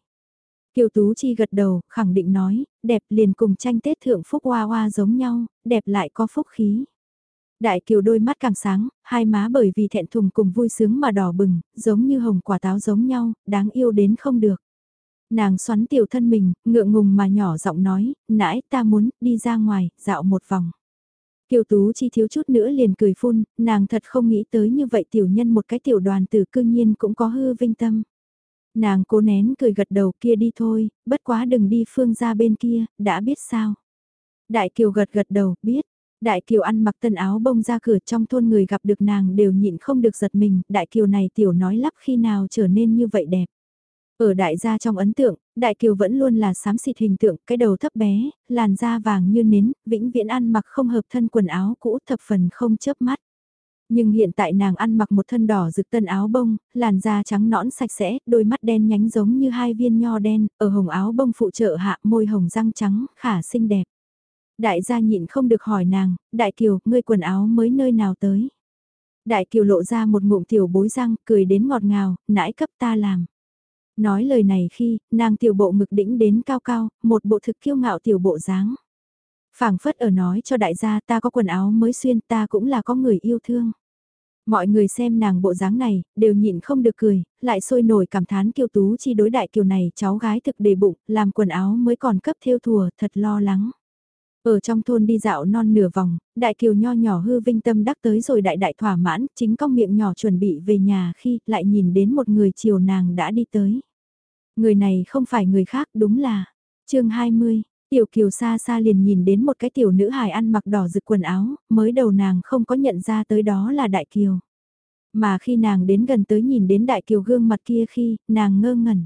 Kiều Tú Chi gật đầu, khẳng định nói, đẹp liền cùng tranh Tết Thượng Phúc Hoa Hoa giống nhau, đẹp lại có phúc khí. Đại Kiều đôi mắt càng sáng, hai má bởi vì thẹn thùng cùng vui sướng mà đỏ bừng, giống như hồng quả táo giống nhau, đáng yêu đến không được. Nàng xoắn tiểu thân mình, ngượng ngùng mà nhỏ giọng nói, nãy ta muốn đi ra ngoài, dạo một vòng. Kiều Tú chi thiếu chút nữa liền cười phun, nàng thật không nghĩ tới như vậy tiểu nhân một cái tiểu đoàn tử cương nhiên cũng có hư vinh tâm. Nàng cố nén cười gật đầu kia đi thôi, bất quá đừng đi phương ra bên kia, đã biết sao. Đại Kiều gật gật đầu, biết. Đại Kiều ăn mặc tân áo bông ra cửa trong thôn người gặp được nàng đều nhịn không được giật mình, Đại Kiều này tiểu nói lắp khi nào trở nên như vậy đẹp. Ở đại gia trong ấn tượng, Đại Kiều vẫn luôn là xám xịt hình tượng, cái đầu thấp bé, làn da vàng như nến, vĩnh viễn ăn mặc không hợp thân quần áo cũ thập phần không chớp mắt. Nhưng hiện tại nàng ăn mặc một thân đỏ rực tân áo bông, làn da trắng nõn sạch sẽ, đôi mắt đen nhánh giống như hai viên nho đen, ở hồng áo bông phụ trợ hạ môi hồng răng trắng, khả xinh đẹp. Đại gia nhịn không được hỏi nàng, Đại Kiều, ngươi quần áo mới nơi nào tới? Đại Kiều lộ ra một ngụm tiểu bối răng, cười đến ngọt ngào, nãi cấp ta làm. Nói lời này khi, nàng tiểu bộ ngực đỉnh đến cao cao, một bộ thực kiêu ngạo tiểu bộ dáng. phảng phất ở nói cho đại gia ta có quần áo mới xuyên ta cũng là có người yêu thương. Mọi người xem nàng bộ dáng này, đều nhịn không được cười, lại sôi nổi cảm thán kiều tú chi đối đại kiều này cháu gái thực đề bụng, làm quần áo mới còn cấp theo thùa, thật lo lắng. Ở trong thôn đi dạo non nửa vòng, đại kiều nho nhỏ hư vinh tâm đắc tới rồi đại đại thỏa mãn, chính cong miệng nhỏ chuẩn bị về nhà khi lại nhìn đến một người chiều nàng đã đi tới. Người này không phải người khác đúng là, chương 20, tiểu kiều xa xa liền nhìn đến một cái tiểu nữ hài ăn mặc đỏ rực quần áo, mới đầu nàng không có nhận ra tới đó là đại kiều. Mà khi nàng đến gần tới nhìn đến đại kiều gương mặt kia khi, nàng ngơ ngẩn.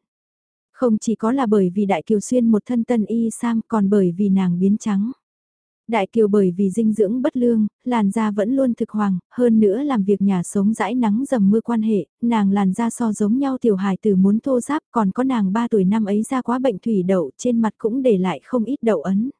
Không chỉ có là bởi vì đại kiều xuyên một thân tân y sam còn bởi vì nàng biến trắng. Đại Kiều bởi vì dinh dưỡng bất lương, làn da vẫn luôn thực hoàng, hơn nữa làm việc nhà sống rãi nắng dầm mưa quan hệ, nàng làn da so giống nhau tiểu hài từ muốn thô giáp còn có nàng 3 tuổi năm ấy ra quá bệnh thủy đậu trên mặt cũng để lại không ít đậu ấn.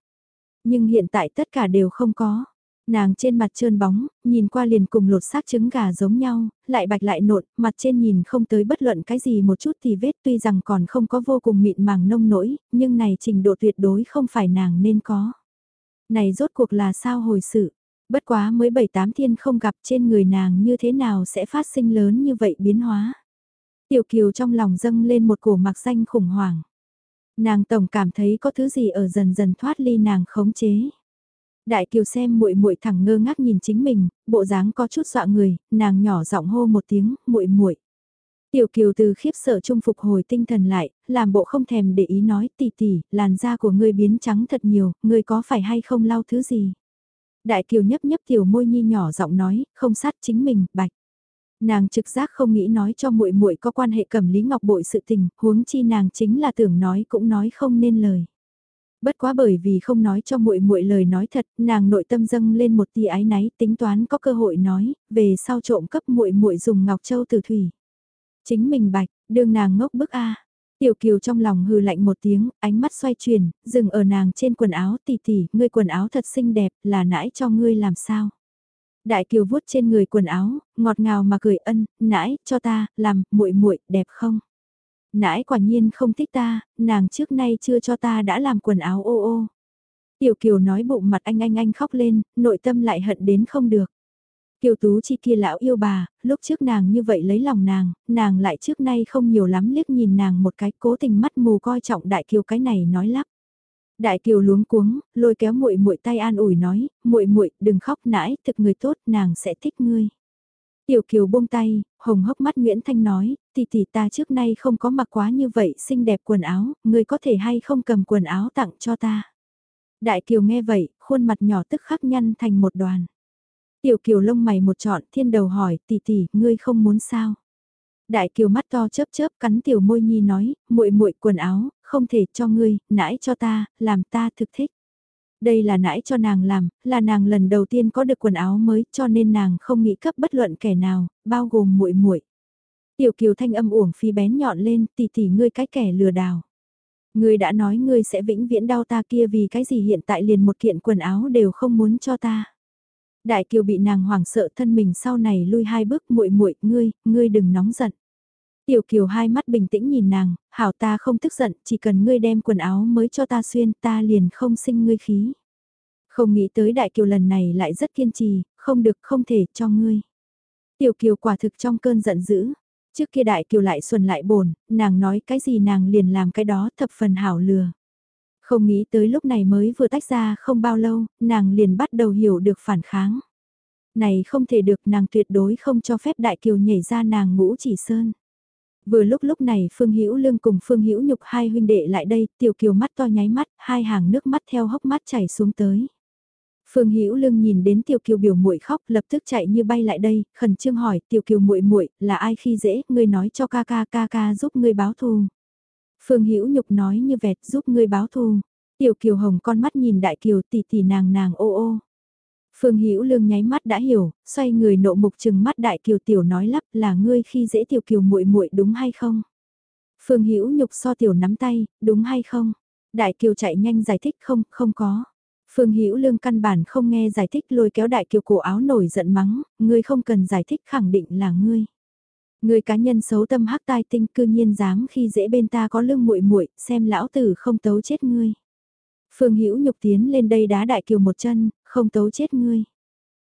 Nhưng hiện tại tất cả đều không có. Nàng trên mặt trơn bóng, nhìn qua liền cùng lột xác trứng gà giống nhau, lại bạch lại nộn, mặt trên nhìn không tới bất luận cái gì một chút thì vết tuy rằng còn không có vô cùng mịn màng nông nỗi, nhưng này trình độ tuyệt đối không phải nàng nên có. Này rốt cuộc là sao hồi sự? Bất quá mới bảy tám thiên không gặp trên người nàng như thế nào sẽ phát sinh lớn như vậy biến hóa. Tiểu kiều trong lòng dâng lên một cổ mặc danh khủng hoảng. Nàng tổng cảm thấy có thứ gì ở dần dần thoát ly nàng khống chế. Đại kiều xem muội muội thẳng ngơ ngác nhìn chính mình, bộ dáng có chút dọa người, nàng nhỏ giọng hô một tiếng, muội muội. Tiểu Kiều từ khiếp sợ trung phục hồi tinh thần lại, làm bộ không thèm để ý nói tỷ tỷ, làn da của ngươi biến trắng thật nhiều, ngươi có phải hay không lau thứ gì? Đại Kiều nhấp nhấp tiểu môi nhi nhỏ giọng nói, không sát chính mình, bạch. Nàng trực giác không nghĩ nói cho muội muội có quan hệ cầm Lý Ngọc Bội sự tình, huống chi nàng chính là tưởng nói cũng nói không nên lời. Bất quá bởi vì không nói cho muội muội lời nói thật, nàng nội tâm dâng lên một tia ái náy, tính toán có cơ hội nói, về sau trộm cấp muội muội dùng ngọc châu từ thủy. Chính mình bạch, đương nàng ngốc bức a. Tiểu Kiều trong lòng hừ lạnh một tiếng, ánh mắt xoay chuyển, dừng ở nàng trên quần áo tỉ tỉ, ngươi quần áo thật xinh đẹp, là nãi cho ngươi làm sao. Đại Kiều vuốt trên người quần áo, ngọt ngào mà cười ân, nãi, cho ta, làm, muội muội đẹp không? Nãi quả nhiên không thích ta, nàng trước nay chưa cho ta đã làm quần áo ô ô. Tiểu Kiều nói bụng mặt anh anh anh khóc lên, nội tâm lại hận đến không được. Kiều Tú Chi kia lão yêu bà, lúc trước nàng như vậy lấy lòng nàng, nàng lại trước nay không nhiều lắm liếc nhìn nàng một cái cố tình mắt mù coi trọng Đại Kiều cái này nói lắp. Đại Kiều luống cuống, lôi kéo muội muội tay an ủi nói, muội muội đừng khóc nãi, thực người tốt, nàng sẽ thích ngươi. Tiểu Kiều buông tay, hồng hốc mắt Nguyễn Thanh nói, tỷ tỷ ta trước nay không có mặc quá như vậy xinh đẹp quần áo, ngươi có thể hay không cầm quần áo tặng cho ta. Đại Kiều nghe vậy, khuôn mặt nhỏ tức khắc nhăn thành một đoàn. Tiểu kiều lông mày một trọn thiên đầu hỏi tỷ tỷ, ngươi không muốn sao? Đại kiều mắt to chớp chớp cắn tiểu môi nhi nói, muội muội quần áo, không thể cho ngươi, nãi cho ta, làm ta thực thích. Đây là nãi cho nàng làm, là nàng lần đầu tiên có được quần áo mới cho nên nàng không nghĩ cấp bất luận kẻ nào, bao gồm muội muội. Tiểu kiều thanh âm uổng phi bén nhọn lên, tỷ tỷ ngươi cái kẻ lừa đảo. Ngươi đã nói ngươi sẽ vĩnh viễn đau ta kia vì cái gì hiện tại liền một kiện quần áo đều không muốn cho ta. Đại Kiều bị nàng hoảng sợ thân mình sau này lui hai bước muội muội, ngươi, ngươi đừng nóng giận. Tiểu Kiều hai mắt bình tĩnh nhìn nàng, hảo ta không tức giận, chỉ cần ngươi đem quần áo mới cho ta xuyên, ta liền không sinh ngươi khí. Không nghĩ tới Đại Kiều lần này lại rất kiên trì, không được không thể cho ngươi. Tiểu Kiều quả thực trong cơn giận dữ. Trước kia Đại Kiều lại xuân lại bồn, nàng nói cái gì nàng liền làm cái đó thập phần hảo lừa. Không nghĩ tới lúc này mới vừa tách ra không bao lâu, nàng liền bắt đầu hiểu được phản kháng. Này không thể được nàng tuyệt đối không cho phép Đại Kiều nhảy ra nàng ngũ chỉ sơn. Vừa lúc lúc này Phương Hữu Lương cùng Phương Hữu Nhục hai huynh đệ lại đây, Tiểu Kiều mắt to nháy mắt, hai hàng nước mắt theo hốc mắt chảy xuống tới. Phương Hữu Lương nhìn đến Tiểu Kiều biểu muội khóc, lập tức chạy như bay lại đây, khẩn trương hỏi, "Tiểu Kiều muội muội, là ai khi dễ, ngươi nói cho ca ca ca ca giúp ngươi báo thù." Phương Hữu Nhục nói như vẹt giúp ngươi báo thù. Tiểu Kiều Hồng con mắt nhìn Đại Kiều tỷ tỷ nàng nàng ô ô. Phương Hữu Lương nháy mắt đã hiểu, xoay người nộ mục chừng mắt Đại Kiều tiểu nói lắp là ngươi khi dễ Tiểu Kiều muội muội đúng hay không? Phương Hữu Nhục so tiểu nắm tay, đúng hay không? Đại Kiều chạy nhanh giải thích không, không có. Phương Hữu Lương căn bản không nghe giải thích lôi kéo Đại Kiều cổ áo nổi giận mắng, ngươi không cần giải thích khẳng định là ngươi. Người cá nhân xấu tâm hắc tai tinh cư nhiên dám khi dễ bên ta có lưng muội muội, xem lão tử không tấu chết ngươi. Phương Hữu Nhục tiến lên đây đá Đại Kiều một chân, không tấu chết ngươi.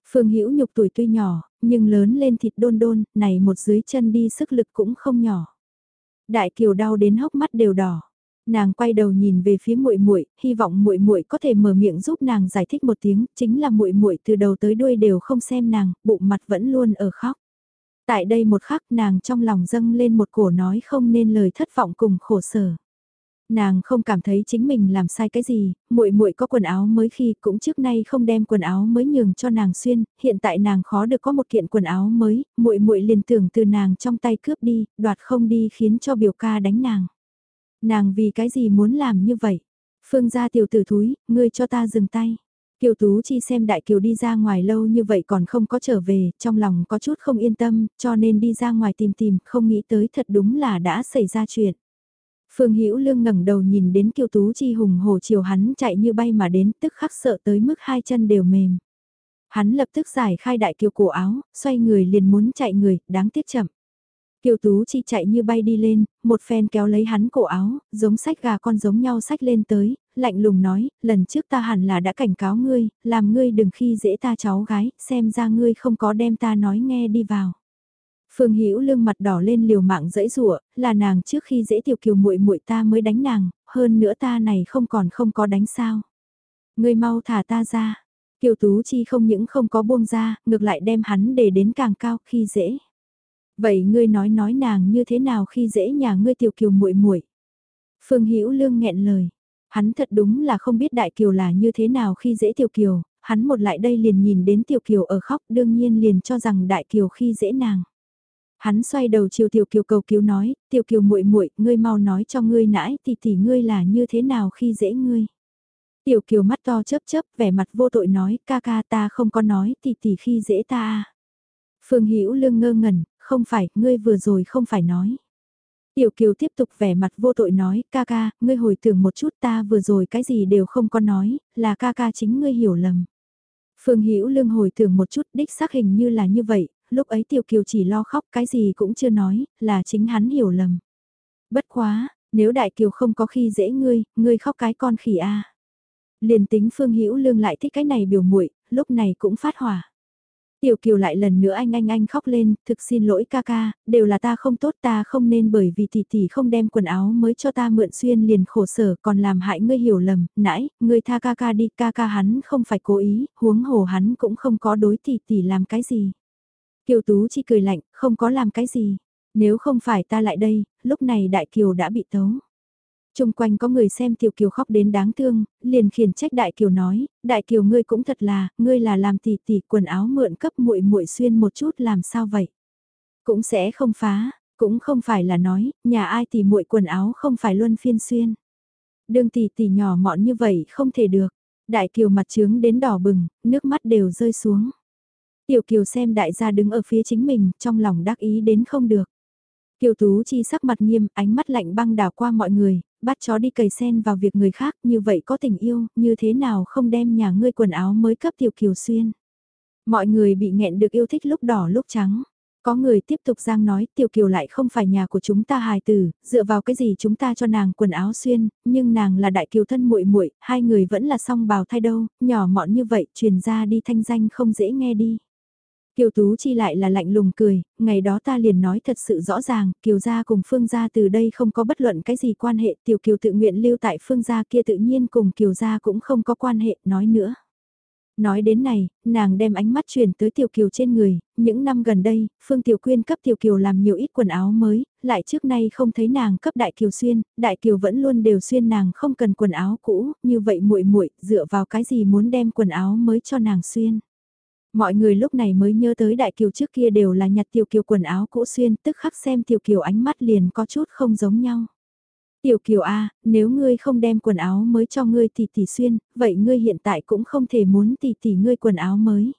Phương Hữu Nhục tuổi tuy nhỏ, nhưng lớn lên thịt đôn đôn, này một dưới chân đi sức lực cũng không nhỏ. Đại Kiều đau đến hốc mắt đều đỏ. Nàng quay đầu nhìn về phía muội muội, hy vọng muội muội có thể mở miệng giúp nàng giải thích một tiếng, chính là muội muội từ đầu tới đuôi đều không xem nàng, bụng mặt vẫn luôn ở khóc. Tại đây một khắc nàng trong lòng dâng lên một cổ nói không nên lời thất vọng cùng khổ sở. Nàng không cảm thấy chính mình làm sai cái gì, muội muội có quần áo mới khi cũng trước nay không đem quần áo mới nhường cho nàng xuyên, hiện tại nàng khó được có một kiện quần áo mới, muội muội liền tưởng từ nàng trong tay cướp đi, đoạt không đi khiến cho biểu ca đánh nàng. Nàng vì cái gì muốn làm như vậy? Phương gia tiểu tử thúi, ngươi cho ta dừng tay. Kiều Tú Chi xem Đại Kiều đi ra ngoài lâu như vậy còn không có trở về, trong lòng có chút không yên tâm, cho nên đi ra ngoài tìm tìm, không nghĩ tới thật đúng là đã xảy ra chuyện. Phương Hữu Lương ngẩng đầu nhìn đến Kiều Tú Chi hùng hổ chiều hắn chạy như bay mà đến, tức khắc sợ tới mức hai chân đều mềm. Hắn lập tức giải khai Đại Kiều cổ áo, xoay người liền muốn chạy người, đáng tiếc chậm. Kiều Tú Chi chạy như bay đi lên, một phen kéo lấy hắn cổ áo, giống sách gà con giống nhau sách lên tới, lạnh lùng nói, lần trước ta hẳn là đã cảnh cáo ngươi, làm ngươi đừng khi dễ ta cháu gái, xem ra ngươi không có đem ta nói nghe đi vào. Phương Hữu lương mặt đỏ lên liều mạng dẫy rủa, là nàng trước khi dễ tiểu kiều muội muội ta mới đánh nàng, hơn nữa ta này không còn không có đánh sao. Ngươi mau thả ta ra. Kiều Tú Chi không những không có buông ra, ngược lại đem hắn để đến càng cao khi dễ. Vậy ngươi nói nói nàng như thế nào khi dễ nhà ngươi tiểu kiều muội muội? Phương Hữu Lương nghẹn lời. Hắn thật đúng là không biết Đại Kiều là như thế nào khi dễ Tiểu Kiều, hắn một lại đây liền nhìn đến Tiểu Kiều ở khóc đương nhiên liền cho rằng Đại Kiều khi dễ nàng. Hắn xoay đầu chiều Tiểu Kiều cầu cứu nói, Tiểu Kiều muội muội, ngươi mau nói cho ngươi nãi thì tỷ ngươi là như thế nào khi dễ ngươi. Tiểu Kiều mắt to chớp chớp, vẻ mặt vô tội nói, ca ca ta không có nói tỷ tỷ khi dễ ta. Phương Hữu Lương ngơ ngẩn, không phải, ngươi vừa rồi không phải nói. Tiểu Kiều tiếp tục vẻ mặt vô tội nói, ca ca, ngươi hồi tưởng một chút ta vừa rồi cái gì đều không có nói, là ca ca chính ngươi hiểu lầm. Phương Hữu Lương hồi tưởng một chút đích xác hình như là như vậy, lúc ấy Tiểu Kiều chỉ lo khóc cái gì cũng chưa nói, là chính hắn hiểu lầm. Bất quá, nếu Đại Kiều không có khi dễ ngươi, ngươi khóc cái con khỉ a. Liền tính Phương Hữu Lương lại thích cái này biểu muội, lúc này cũng phát hỏa. Tiểu Kiều lại lần nữa anh anh anh khóc lên, thực xin lỗi ca ca, đều là ta không tốt ta không nên bởi vì tỷ tỷ không đem quần áo mới cho ta mượn xuyên liền khổ sở còn làm hại ngươi hiểu lầm, nãy, ngươi tha ca ca đi, ca ca hắn không phải cố ý, huống hồ hắn cũng không có đối tỷ tỷ làm cái gì. Kiều Tú chỉ cười lạnh, không có làm cái gì, nếu không phải ta lại đây, lúc này Đại Kiều đã bị tấu chung quanh có người xem Tiểu Kiều khóc đến đáng thương, liền khiển trách Đại Kiều nói, Đại Kiều ngươi cũng thật là, ngươi là làm tỷ tỷ quần áo mượn cấp muội muội xuyên một chút làm sao vậy? Cũng sẽ không phá, cũng không phải là nói, nhà ai tỷ muội quần áo không phải luân phiên xuyên. Đương tỷ tỷ nhỏ mọn như vậy không thể được. Đại Kiều mặt trướng đến đỏ bừng, nước mắt đều rơi xuống. Tiểu Kiều xem đại gia đứng ở phía chính mình, trong lòng đắc ý đến không được. Kiều Tú Chi sắc mặt nghiêm, ánh mắt lạnh băng đảo qua mọi người, bắt chó đi cầy sen vào việc người khác như vậy có tình yêu, như thế nào không đem nhà ngươi quần áo mới cấp tiểu kiều xuyên. Mọi người bị nghẹn được yêu thích lúc đỏ lúc trắng. Có người tiếp tục giang nói tiểu kiều lại không phải nhà của chúng ta hài tử, dựa vào cái gì chúng ta cho nàng quần áo xuyên, nhưng nàng là đại kiều thân muội muội hai người vẫn là song bào thai đâu, nhỏ mọn như vậy truyền ra đi thanh danh không dễ nghe đi. Kiều Tú Chi lại là lạnh lùng cười, ngày đó ta liền nói thật sự rõ ràng, Kiều gia cùng Phương gia từ đây không có bất luận cái gì quan hệ, Tiểu Kiều tự nguyện lưu tại Phương gia kia tự nhiên cùng Kiều gia cũng không có quan hệ, nói nữa. Nói đến này, nàng đem ánh mắt chuyển tới Tiểu Kiều trên người, những năm gần đây, Phương Tiểu Quyên cấp Tiểu Kiều làm nhiều ít quần áo mới, lại trước nay không thấy nàng cấp Đại Kiều xuyên, Đại Kiều vẫn luôn đều xuyên nàng không cần quần áo cũ, như vậy muội muội dựa vào cái gì muốn đem quần áo mới cho nàng xuyên. Mọi người lúc này mới nhớ tới đại kiều trước kia đều là nhặt tiểu kiều quần áo cũ xuyên tức khắc xem tiểu kiều ánh mắt liền có chút không giống nhau. Tiểu kiều A, nếu ngươi không đem quần áo mới cho ngươi tỷ tỷ xuyên, vậy ngươi hiện tại cũng không thể muốn tỷ tỷ ngươi quần áo mới.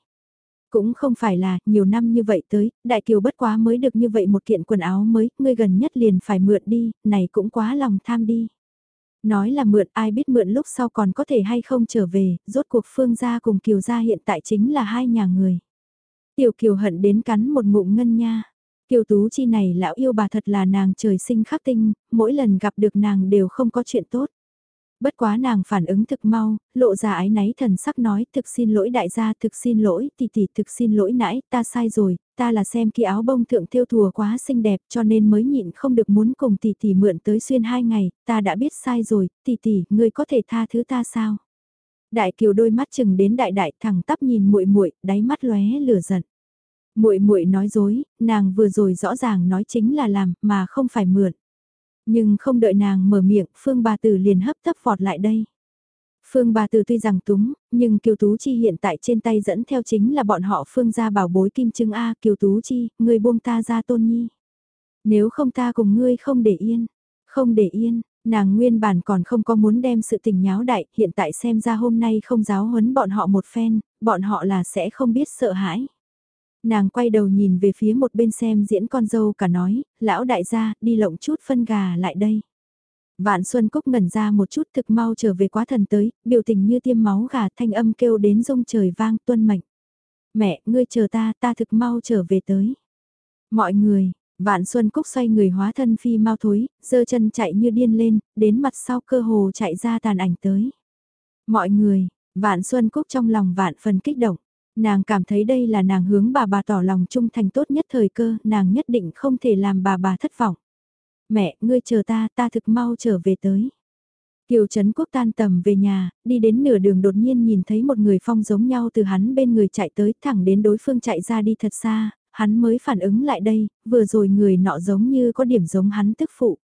Cũng không phải là, nhiều năm như vậy tới, đại kiều bất quá mới được như vậy một kiện quần áo mới, ngươi gần nhất liền phải mượn đi, này cũng quá lòng tham đi. Nói là mượn ai biết mượn lúc sau còn có thể hay không trở về, rốt cuộc Phương gia cùng Kiều gia hiện tại chính là hai nhà người. Tiểu Kiều hận đến cắn một ngụm ngân nha. Kiều Tú Chi này lão yêu bà thật là nàng trời sinh khắc tinh, mỗi lần gặp được nàng đều không có chuyện tốt. Bất quá nàng phản ứng thực mau, lộ ra ái náy thần sắc nói thực xin lỗi đại gia, thực xin lỗi tỷ tỷ, thực xin lỗi nãy, ta sai rồi, ta là xem kia áo bông thượng thêu thùa quá xinh đẹp cho nên mới nhịn không được muốn cùng tỷ tỷ mượn tới xuyên hai ngày, ta đã biết sai rồi, tỷ tỷ, ngươi có thể tha thứ ta sao? Đại kiều đôi mắt chừng đến đại đại thẳng tắp nhìn muội muội, đáy mắt lóe lửa giận. Muội muội nói dối, nàng vừa rồi rõ ràng nói chính là làm, mà không phải mượn. Nhưng không đợi nàng mở miệng, Phương bà tử liền hấp tấp vọt lại đây. Phương bà tử tuy rằng túng, nhưng Kiều Tú Chi hiện tại trên tay dẫn theo chính là bọn họ Phương gia bảo bối kim chứng A Kiều Tú Chi, người buông ta ra tôn nhi. Nếu không ta cùng ngươi không để yên, không để yên, nàng nguyên bản còn không có muốn đem sự tình nháo đại, hiện tại xem ra hôm nay không giáo huấn bọn họ một phen, bọn họ là sẽ không biết sợ hãi. Nàng quay đầu nhìn về phía một bên xem diễn con dâu cả nói, lão đại gia, đi lộng chút phân gà lại đây. Vạn Xuân Cúc ngẩn ra một chút thực mau trở về quá thần tới, biểu tình như tiêm máu gà thanh âm kêu đến rông trời vang tuân mệnh. Mẹ, ngươi chờ ta, ta thực mau trở về tới. Mọi người, Vạn Xuân Cúc xoay người hóa thân phi mau thối, giơ chân chạy như điên lên, đến mặt sau cơ hồ chạy ra tàn ảnh tới. Mọi người, Vạn Xuân Cúc trong lòng vạn phần kích động. Nàng cảm thấy đây là nàng hướng bà bà tỏ lòng trung thành tốt nhất thời cơ, nàng nhất định không thể làm bà bà thất vọng. Mẹ, ngươi chờ ta, ta thực mau trở về tới. Kiều Trấn Quốc tan tầm về nhà, đi đến nửa đường đột nhiên nhìn thấy một người phong giống nhau từ hắn bên người chạy tới thẳng đến đối phương chạy ra đi thật xa, hắn mới phản ứng lại đây, vừa rồi người nọ giống như có điểm giống hắn tức phụ.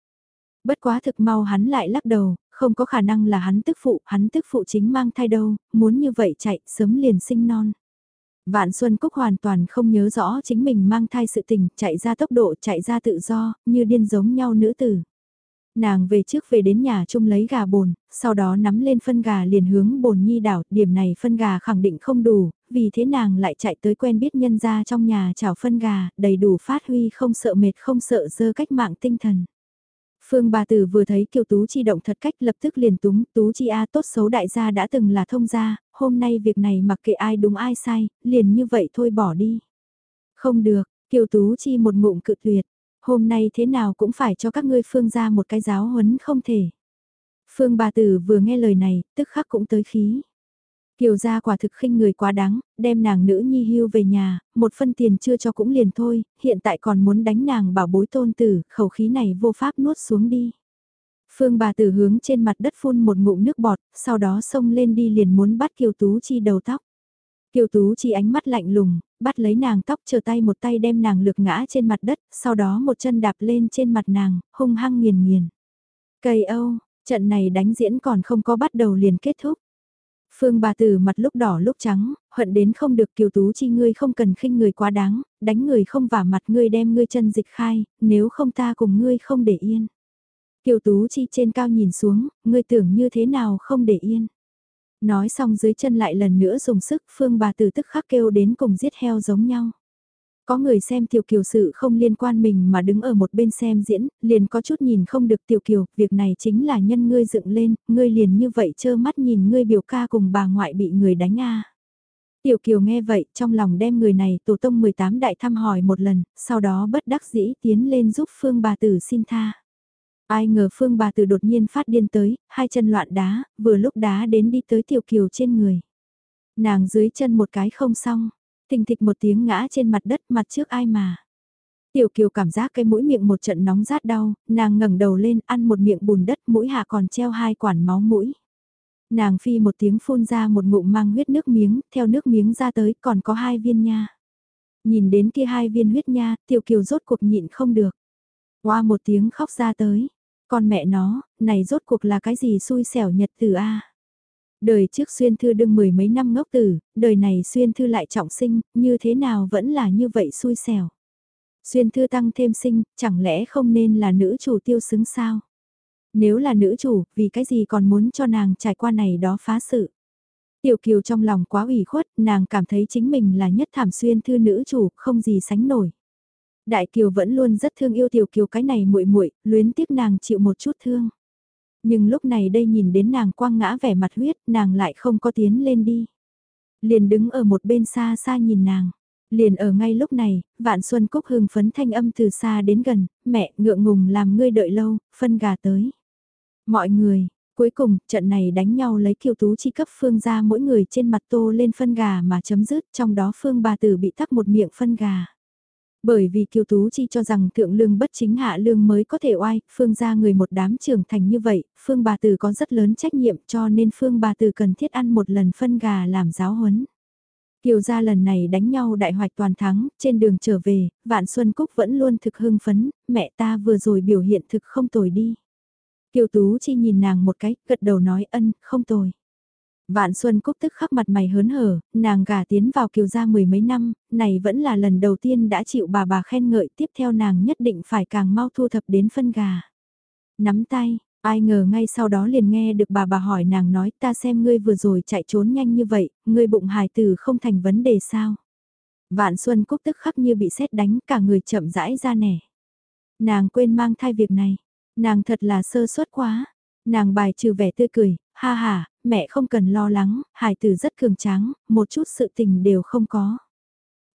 Bất quá thực mau hắn lại lắc đầu, không có khả năng là hắn tức phụ, hắn tức phụ chính mang thai đâu, muốn như vậy chạy, sớm liền sinh non. Vạn Xuân Cúc hoàn toàn không nhớ rõ chính mình mang thai sự tình, chạy ra tốc độ, chạy ra tự do, như điên giống nhau nữ tử. Nàng về trước về đến nhà chung lấy gà bồn, sau đó nắm lên phân gà liền hướng bồn nhi đảo, điểm này phân gà khẳng định không đủ, vì thế nàng lại chạy tới quen biết nhân ra trong nhà chảo phân gà, đầy đủ phát huy không sợ mệt không sợ dơ cách mạng tinh thần. Phương bà tử vừa thấy kiều tú chi động thật cách lập tức liền túng, tú chi a tốt xấu đại gia đã từng là thông gia, hôm nay việc này mặc kệ ai đúng ai sai, liền như vậy thôi bỏ đi. Không được, kiều tú chi một ngụm cự tuyệt, hôm nay thế nào cũng phải cho các ngươi phương ra một cái giáo huấn không thể. Phương bà tử vừa nghe lời này, tức khắc cũng tới khí. Kiều gia quả thực khinh người quá đáng, đem nàng nữ nhi hưu về nhà, một phân tiền chưa cho cũng liền thôi, hiện tại còn muốn đánh nàng bảo bối tôn tử, khẩu khí này vô pháp nuốt xuống đi. Phương bà tử hướng trên mặt đất phun một ngụm nước bọt, sau đó xông lên đi liền muốn bắt Kiều Tú Chi đầu tóc. Kiều Tú Chi ánh mắt lạnh lùng, bắt lấy nàng tóc chờ tay một tay đem nàng lược ngã trên mặt đất, sau đó một chân đạp lên trên mặt nàng, hung hăng nghiền nghiền. Cây Âu, trận này đánh diễn còn không có bắt đầu liền kết thúc. Phương bà tử mặt lúc đỏ lúc trắng, hận đến không được kiều tú chi ngươi không cần khinh người quá đáng, đánh người không vả mặt ngươi đem ngươi chân dịch khai, nếu không ta cùng ngươi không để yên. Kiều tú chi trên cao nhìn xuống, ngươi tưởng như thế nào không để yên. Nói xong dưới chân lại lần nữa dùng sức phương bà tử tức khắc kêu đến cùng giết heo giống nhau. Có người xem tiểu kiều sự không liên quan mình mà đứng ở một bên xem diễn, liền có chút nhìn không được tiểu kiều, việc này chính là nhân ngươi dựng lên, ngươi liền như vậy trơ mắt nhìn ngươi biểu ca cùng bà ngoại bị người đánh a. Tiểu kiều nghe vậy, trong lòng đem người này tổ tông 18 đại thăm hỏi một lần, sau đó bất đắc dĩ tiến lên giúp phương bà tử xin tha. Ai ngờ phương bà tử đột nhiên phát điên tới, hai chân loạn đá, vừa lúc đá đến đi tới tiểu kiều trên người. Nàng dưới chân một cái không xong, Thình thịch một tiếng ngã trên mặt đất mặt trước ai mà. Tiểu kiều cảm giác cái mũi miệng một trận nóng rát đau, nàng ngẩng đầu lên ăn một miệng bùn đất mũi hạ còn treo hai quản máu mũi. Nàng phi một tiếng phun ra một ngụm mang huyết nước miếng, theo nước miếng ra tới còn có hai viên nha. Nhìn đến kia hai viên huyết nha, tiểu kiều rốt cuộc nhịn không được. Qua một tiếng khóc ra tới. Con mẹ nó, này rốt cuộc là cái gì xui xẻo nhật từ A. Đời trước xuyên thư đương mười mấy năm ngốc tử, đời này xuyên thư lại trọng sinh, như thế nào vẫn là như vậy xui xẻo. Xuyên thư tăng thêm sinh, chẳng lẽ không nên là nữ chủ tiêu xứng sao? Nếu là nữ chủ, vì cái gì còn muốn cho nàng trải qua này đó phá sự? Tiểu Kiều trong lòng quá ủy khuất, nàng cảm thấy chính mình là nhất thảm xuyên thư nữ chủ, không gì sánh nổi. Đại Kiều vẫn luôn rất thương yêu Tiểu Kiều cái này muội muội, luyến tiếc nàng chịu một chút thương. Nhưng lúc này đây nhìn đến nàng quang ngã vẻ mặt huyết, nàng lại không có tiến lên đi. Liền đứng ở một bên xa xa nhìn nàng. Liền ở ngay lúc này, Vạn Xuân Cúc hưng phấn thanh âm từ xa đến gần, mẹ ngượng ngùng làm ngươi đợi lâu, phân gà tới. Mọi người, cuối cùng, trận này đánh nhau lấy kiều tú chi cấp phương ra mỗi người trên mặt tô lên phân gà mà chấm dứt, trong đó phương bà tử bị tắc một miệng phân gà. Bởi vì Kiều Tú Chi cho rằng thượng lương bất chính hạ lương mới có thể oai, Phương gia người một đám trưởng thành như vậy, Phương bà tử có rất lớn trách nhiệm cho nên Phương bà tử cần thiết ăn một lần phân gà làm giáo huấn. Kiều gia lần này đánh nhau đại hoạch toàn thắng, trên đường trở về, Vạn Xuân Cúc vẫn luôn thực hưng phấn, mẹ ta vừa rồi biểu hiện thực không tồi đi. Kiều Tú Chi nhìn nàng một cái, gật đầu nói ân, không tồi. Vạn Xuân Cúc tức khắc mặt mày hớn hở, nàng gả tiến vào kiều gia mười mấy năm, này vẫn là lần đầu tiên đã chịu bà bà khen ngợi tiếp theo nàng nhất định phải càng mau thu thập đến phân gà. Nắm tay, ai ngờ ngay sau đó liền nghe được bà bà hỏi nàng nói ta xem ngươi vừa rồi chạy trốn nhanh như vậy, ngươi bụng hài tử không thành vấn đề sao. Vạn Xuân Cúc tức khắc như bị sét đánh cả người chậm rãi ra nẻ. Nàng quên mang thai việc này, nàng thật là sơ suất quá. Nàng bài trừ vẻ tươi cười, ha ha, mẹ không cần lo lắng, hải tử rất cường tráng, một chút sự tình đều không có.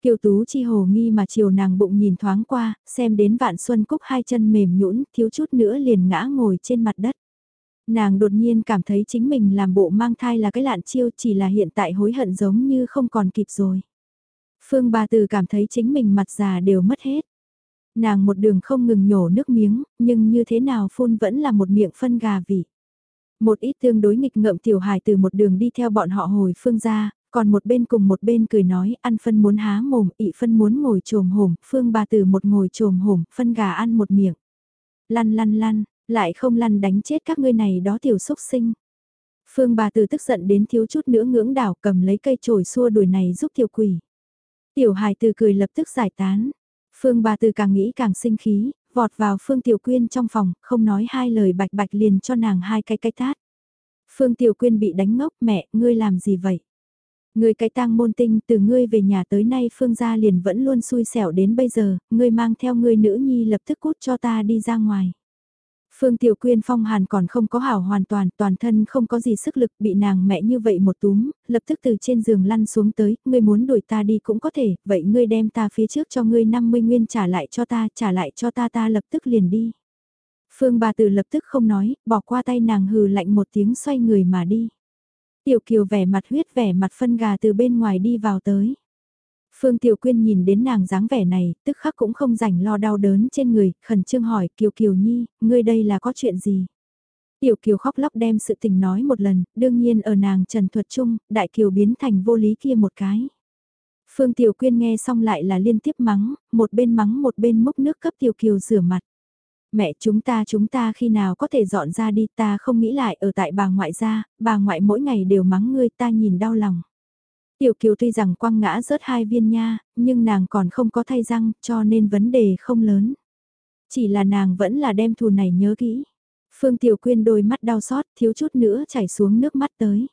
Kiều Tú chi hồ nghi mà chiều nàng bụng nhìn thoáng qua, xem đến vạn xuân cúc hai chân mềm nhũn thiếu chút nữa liền ngã ngồi trên mặt đất. Nàng đột nhiên cảm thấy chính mình làm bộ mang thai là cái lạn chiêu chỉ là hiện tại hối hận giống như không còn kịp rồi. Phương bà từ cảm thấy chính mình mặt già đều mất hết. Nàng một đường không ngừng nhổ nước miếng, nhưng như thế nào phun vẫn là một miệng phân gà vị. Một ít tương đối nghịch ngợm tiểu hài từ một đường đi theo bọn họ hồi phương ra, còn một bên cùng một bên cười nói ăn phân muốn há mồm, ị phân muốn ngồi trồm hổm, phương bà từ một ngồi trồm hổm, phân gà ăn một miệng. Lăn lăn lăn, lại không lăn đánh chết các ngươi này đó tiểu xúc sinh. Phương bà từ tức giận đến thiếu chút nữa ngưỡng đảo cầm lấy cây chổi xua đuổi này giúp tiểu quỷ. Tiểu hài từ cười lập tức giải tán. Phương bà từ càng nghĩ càng sinh khí, vọt vào Phương Tiểu Quyên trong phòng, không nói hai lời bạch bạch liền cho nàng hai cái cái tát. Phương Tiểu Quyên bị đánh ngốc mẹ, ngươi làm gì vậy? Ngươi cái tang môn tinh từ ngươi về nhà tới nay Phương gia liền vẫn luôn xui xẻo đến bây giờ, ngươi mang theo ngươi nữ nhi lập tức cút cho ta đi ra ngoài. Phương Tiểu Quyên phong hàn còn không có hảo hoàn toàn, toàn thân không có gì sức lực, bị nàng mẹ như vậy một túm, lập tức từ trên giường lăn xuống tới, ngươi muốn đuổi ta đi cũng có thể, vậy ngươi đem ta phía trước cho ngươi 50 nguyên trả lại cho ta, trả lại cho ta ta lập tức liền đi. Phương bà tử lập tức không nói, bỏ qua tay nàng hừ lạnh một tiếng xoay người mà đi. Tiểu Kiều vẻ mặt huyết vẻ mặt phân gà từ bên ngoài đi vào tới. Phương Tiểu Quyên nhìn đến nàng dáng vẻ này, tức khắc cũng không rảnh lo đau đớn trên người, khẩn trương hỏi Kiều Kiều Nhi, ngươi đây là có chuyện gì? Tiểu Kiều khóc lóc đem sự tình nói một lần, đương nhiên ở nàng trần thuật chung, Đại Kiều biến thành vô lý kia một cái. Phương Tiểu Quyên nghe xong lại là liên tiếp mắng, một bên mắng một bên múc nước cấp Tiểu Kiều rửa mặt. Mẹ chúng ta chúng ta khi nào có thể dọn ra đi ta không nghĩ lại ở tại bà ngoại gia, bà ngoại mỗi ngày đều mắng ngươi ta nhìn đau lòng. Tiểu Kiều tuy rằng quăng ngã rớt hai viên nha, nhưng nàng còn không có thay răng, cho nên vấn đề không lớn. Chỉ là nàng vẫn là đem thù này nhớ kỹ. Phương Tiểu Quyên đôi mắt đau xót, thiếu chút nữa chảy xuống nước mắt tới.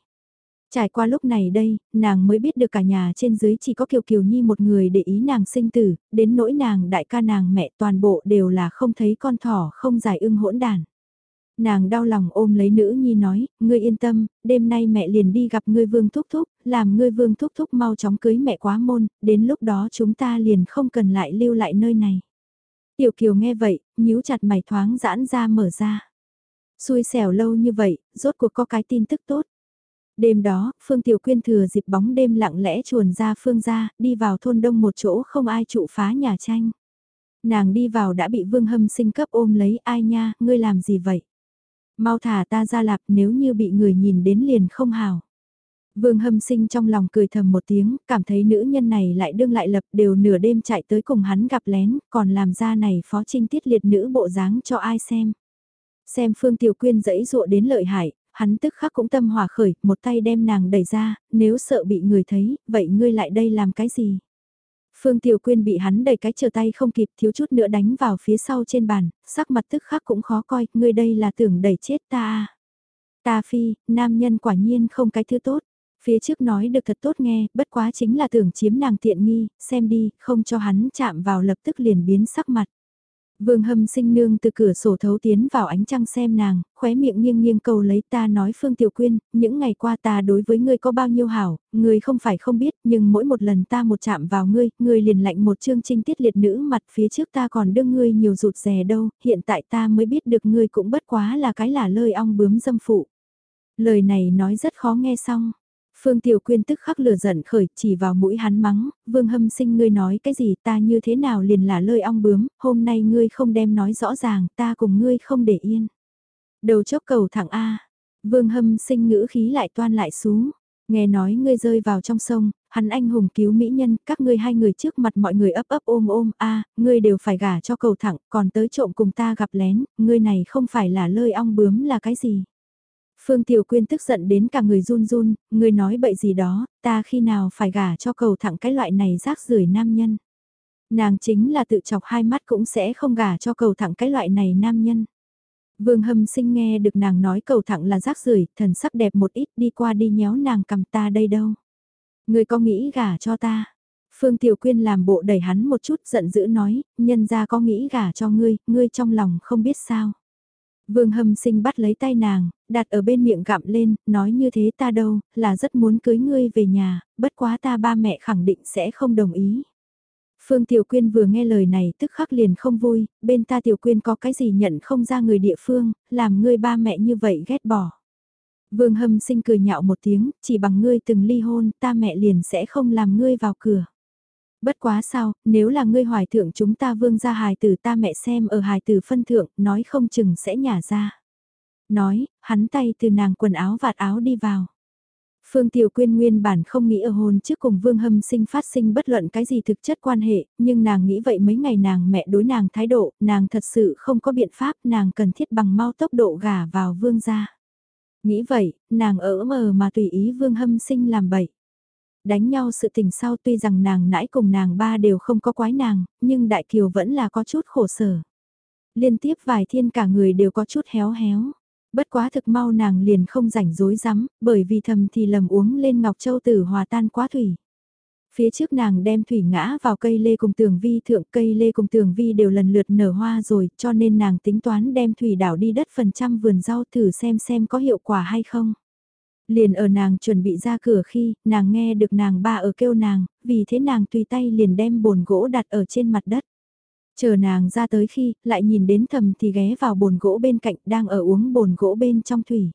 Trải qua lúc này đây, nàng mới biết được cả nhà trên dưới chỉ có Kiều Kiều Nhi một người để ý nàng sinh tử, đến nỗi nàng đại ca nàng mẹ toàn bộ đều là không thấy con thỏ không giải ưng hỗn đàn. Nàng đau lòng ôm lấy nữ nhi nói, ngươi yên tâm, đêm nay mẹ liền đi gặp ngươi vương thúc thúc, làm ngươi vương thúc thúc mau chóng cưới mẹ quá môn, đến lúc đó chúng ta liền không cần lại lưu lại nơi này. Tiểu Kiều nghe vậy, nhíu chặt mày thoáng giãn ra mở ra. Xui xẻo lâu như vậy, rốt cuộc có cái tin tức tốt. Đêm đó, Phương Tiểu Quyên thừa dịp bóng đêm lặng lẽ chuồn ra Phương ra, đi vào thôn đông một chỗ không ai trụ phá nhà tranh. Nàng đi vào đã bị Vương Hâm sinh cấp ôm lấy ai nha, ngươi làm gì vậy? Mau thả ta ra lạp nếu như bị người nhìn đến liền không hào. Vương hâm sinh trong lòng cười thầm một tiếng, cảm thấy nữ nhân này lại đương lại lập đều nửa đêm chạy tới cùng hắn gặp lén, còn làm ra này phó trinh tiết liệt nữ bộ dáng cho ai xem. Xem Phương Tiểu Quyên dẫy dụa đến lợi hại, hắn tức khắc cũng tâm hòa khởi, một tay đem nàng đẩy ra, nếu sợ bị người thấy, vậy ngươi lại đây làm cái gì? Phương Tiểu Quyên bị hắn đẩy cái trở tay không kịp thiếu chút nữa đánh vào phía sau trên bàn, sắc mặt tức khắc cũng khó coi, ngươi đây là tưởng đẩy chết ta. À? Ta phi, nam nhân quả nhiên không cái thứ tốt. Phía trước nói được thật tốt nghe, bất quá chính là tưởng chiếm nàng tiện nghi, xem đi, không cho hắn chạm vào lập tức liền biến sắc mặt. Vương hâm sinh nương từ cửa sổ thấu tiến vào ánh trăng xem nàng, khóe miệng nghiêng nghiêng cầu lấy ta nói Phương Tiểu Quyên, những ngày qua ta đối với ngươi có bao nhiêu hảo, ngươi không phải không biết, nhưng mỗi một lần ta một chạm vào ngươi, ngươi liền lạnh một chương trinh tiết liệt nữ mặt phía trước ta còn đương ngươi nhiều rụt rè đâu, hiện tại ta mới biết được ngươi cũng bất quá là cái là lời ong bướm dâm phụ. Lời này nói rất khó nghe xong. Phương Tiểu Quyên tức khắc lửa giận khởi chỉ vào mũi hắn mắng, vương hâm sinh ngươi nói cái gì ta như thế nào liền là lời ong bướm, hôm nay ngươi không đem nói rõ ràng ta cùng ngươi không để yên. Đầu chốc cầu thẳng A, vương hâm sinh ngữ khí lại toan lại xuống, nghe nói ngươi rơi vào trong sông, hắn anh hùng cứu mỹ nhân, các ngươi hai người trước mặt mọi người ấp ấp ôm ôm, a, ngươi đều phải gả cho cầu thẳng, còn tới trộm cùng ta gặp lén, ngươi này không phải là lời ong bướm là cái gì. Phương Tiểu Quyên tức giận đến cả người run run, người nói bậy gì đó, ta khi nào phải gả cho cầu thẳng cái loại này rác rưởi nam nhân. Nàng chính là tự chọc hai mắt cũng sẽ không gả cho cầu thẳng cái loại này nam nhân. Vương hâm sinh nghe được nàng nói cầu thẳng là rác rưởi thần sắc đẹp một ít đi qua đi nhéo nàng cầm ta đây đâu. Người có nghĩ gả cho ta. Phương Tiểu Quyên làm bộ đẩy hắn một chút giận dữ nói, nhân ra có nghĩ gả cho ngươi, ngươi trong lòng không biết sao. Vương hâm sinh bắt lấy tay nàng, đặt ở bên miệng gặm lên, nói như thế ta đâu, là rất muốn cưới ngươi về nhà, bất quá ta ba mẹ khẳng định sẽ không đồng ý. Phương Tiểu Quyên vừa nghe lời này tức khắc liền không vui, bên ta Tiểu Quyên có cái gì nhận không ra người địa phương, làm ngươi ba mẹ như vậy ghét bỏ. Vương hâm sinh cười nhạo một tiếng, chỉ bằng ngươi từng ly hôn, ta mẹ liền sẽ không làm ngươi vào cửa. Bất quá sao, nếu là ngươi hoài thượng chúng ta vương ra hài tử ta mẹ xem ở hài tử phân thượng, nói không chừng sẽ nhả ra. Nói, hắn tay từ nàng quần áo vạt áo đi vào. Phương Tiểu Quyên nguyên bản không nghĩ ở hôn trước cùng Vương Hâm sinh phát sinh bất luận cái gì thực chất quan hệ, nhưng nàng nghĩ vậy mấy ngày nàng mẹ đối nàng thái độ, nàng thật sự không có biện pháp, nàng cần thiết bằng mau tốc độ gả vào Vương gia. Nghĩ vậy, nàng ở mờ mà tùy ý Vương Hâm sinh làm bậy. Đánh nhau sự tình sau tuy rằng nàng nãi cùng nàng ba đều không có quái nàng, nhưng Đại Kiều vẫn là có chút khổ sở. Liên tiếp vài thiên cả người đều có chút héo héo. Bất quá thực mau nàng liền không rảnh rối rắm, bởi vì thầm thì lầm uống lên Ngọc Châu tử hòa tan quá thủy. Phía trước nàng đem thủy ngã vào cây lê cùng tường vi thượng cây lê cùng tường vi đều lần lượt nở hoa rồi cho nên nàng tính toán đem thủy đảo đi đất phần trăm vườn rau thử xem xem có hiệu quả hay không. Liền ở nàng chuẩn bị ra cửa khi nàng nghe được nàng ba ở kêu nàng, vì thế nàng tùy tay liền đem bồn gỗ đặt ở trên mặt đất. Chờ nàng ra tới khi, lại nhìn đến thầm thì ghé vào bồn gỗ bên cạnh đang ở uống bồn gỗ bên trong thủy.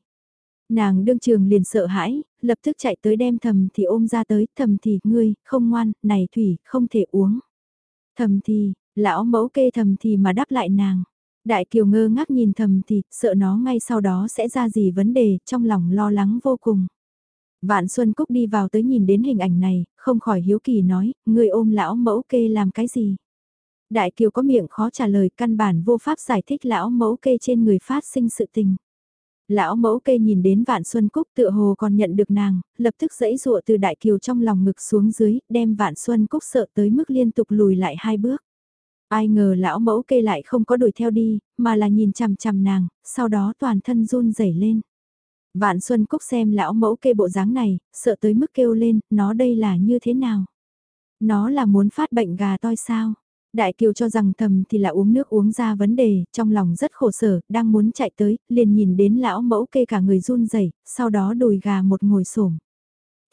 Nàng đương trường liền sợ hãi, lập tức chạy tới đem thầm thì ôm ra tới, thầm thì ngươi, không ngoan, này thủy, không thể uống. Thầm thì, lão mẫu kê thầm thì mà đáp lại nàng. Đại kiều ngơ ngác nhìn thầm thì, sợ nó ngay sau đó sẽ ra gì vấn đề, trong lòng lo lắng vô cùng. Vạn Xuân Cúc đi vào tới nhìn đến hình ảnh này, không khỏi hiếu kỳ nói, người ôm lão mẫu kê làm cái gì? Đại Kiều có miệng khó trả lời căn bản vô pháp giải thích lão mẫu kê trên người phát sinh sự tình. Lão mẫu kê nhìn đến Vạn Xuân Cúc tựa hồ còn nhận được nàng, lập tức dẫy dụa từ Đại Kiều trong lòng ngực xuống dưới, đem Vạn Xuân Cúc sợ tới mức liên tục lùi lại hai bước. Ai ngờ lão mẫu kê lại không có đuổi theo đi, mà là nhìn chằm chằm nàng, sau đó toàn thân run rẩy lên. Vạn Xuân Cúc xem lão mẫu kê bộ dáng này, sợ tới mức kêu lên, nó đây là như thế nào? Nó là muốn phát bệnh gà toi sao? Đại Kiều cho rằng thầm thì là uống nước uống ra vấn đề, trong lòng rất khổ sở, đang muốn chạy tới, liền nhìn đến lão mẫu kê cả người run rẩy, sau đó đùi gà một ngồi xổm.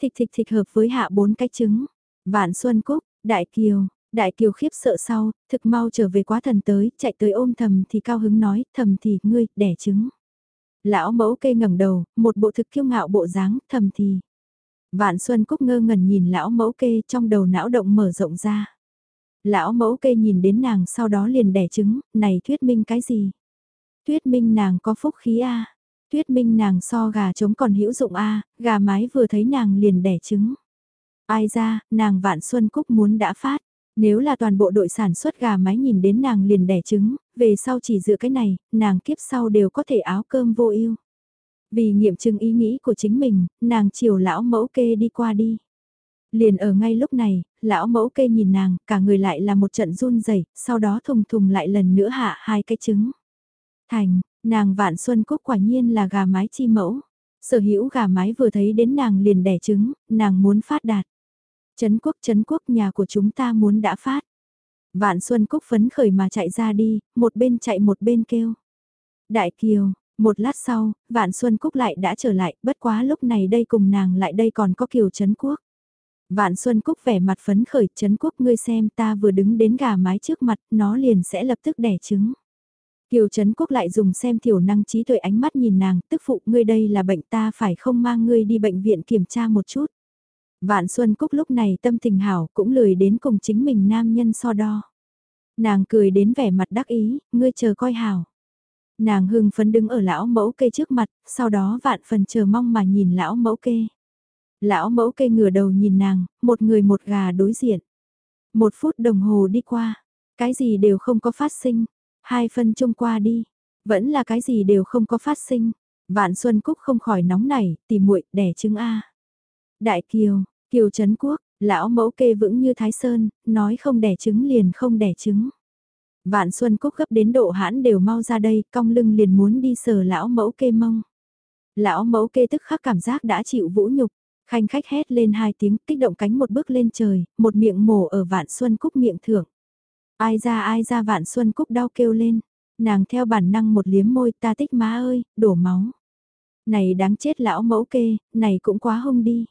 Thịch thịch thịch hợp với hạ bốn cái trứng. Vạn Xuân Cúc, Đại Kiều, Đại Kiều khiếp sợ sau, thực mau trở về quá thần tới, chạy tới ôm thầm thì cao hứng nói, thầm thì ngươi, đẻ trứng. Lão mẫu kê ngẩng đầu, một bộ thực kiêu ngạo bộ dáng, thầm thì. Vạn Xuân Cúc ngơ ngẩn nhìn lão mẫu kê trong đầu não động mở rộng ra. Lão mẫu kê nhìn đến nàng sau đó liền đẻ trứng, này thuyết minh cái gì? Thuyết minh nàng có phúc khí a Thuyết minh nàng so gà trống còn hữu dụng a gà mái vừa thấy nàng liền đẻ trứng. Ai ra, nàng vạn xuân cúc muốn đã phát. Nếu là toàn bộ đội sản xuất gà mái nhìn đến nàng liền đẻ trứng, về sau chỉ dựa cái này, nàng kiếp sau đều có thể áo cơm vô ưu. Vì nghiệm chứng ý nghĩ của chính mình, nàng chiều lão mẫu kê đi qua đi. Liền ở ngay lúc này, lão mẫu kê nhìn nàng, cả người lại là một trận run rẩy sau đó thùng thùng lại lần nữa hạ hai cái trứng. Thành, nàng vạn xuân cúc quả nhiên là gà mái chi mẫu. Sở hữu gà mái vừa thấy đến nàng liền đẻ trứng, nàng muốn phát đạt. Trấn quốc trấn quốc nhà của chúng ta muốn đã phát. Vạn Xuân Cúc phấn khởi mà chạy ra đi, một bên chạy một bên kêu. Đại Kiều, một lát sau, Vạn Xuân Cúc lại đã trở lại, bất quá lúc này đây cùng nàng lại đây còn có Kiều Trấn Quốc. Vạn Xuân Cúc vẻ mặt phấn khởi, Trấn Quốc ngươi xem ta vừa đứng đến gà mái trước mặt, nó liền sẽ lập tức đẻ trứng. Kiều Trấn Quốc lại dùng xem thiểu năng trí tuệ ánh mắt nhìn nàng, tức phụ ngươi đây là bệnh ta phải không mang ngươi đi bệnh viện kiểm tra một chút. Vạn Xuân Cúc lúc này tâm tình hảo cũng lười đến cùng chính mình nam nhân so đo. Nàng cười đến vẻ mặt đắc ý, ngươi chờ coi hảo. Nàng hưng phấn đứng ở lão mẫu kê trước mặt, sau đó vạn phần chờ mong mà nhìn lão mẫu kê. Lão mẫu kê ngửa đầu nhìn nàng, một người một gà đối diện. Một phút đồng hồ đi qua, cái gì đều không có phát sinh, hai phân chung qua đi, vẫn là cái gì đều không có phát sinh. Vạn Xuân Cúc không khỏi nóng nảy, tìm muội đẻ trứng A. Đại Kiều, Kiều Trấn Quốc, lão mẫu kê vững như Thái Sơn, nói không đẻ trứng liền không đẻ trứng. Vạn Xuân Cúc gấp đến độ hãn đều mau ra đây, cong lưng liền muốn đi sờ lão mẫu kê mông. Lão mẫu kê tức khắc cảm giác đã chịu vũ nhục, khanh khách hét lên hai tiếng, kích động cánh một bước lên trời, một miệng mổ ở Vạn Xuân Cúc miệng thưởng. Ai ra ai ra Vạn Xuân Cúc đau kêu lên, nàng theo bản năng một liếm môi ta tích má ơi, đổ máu. Này đáng chết lão mẫu kê, này cũng quá hung đi.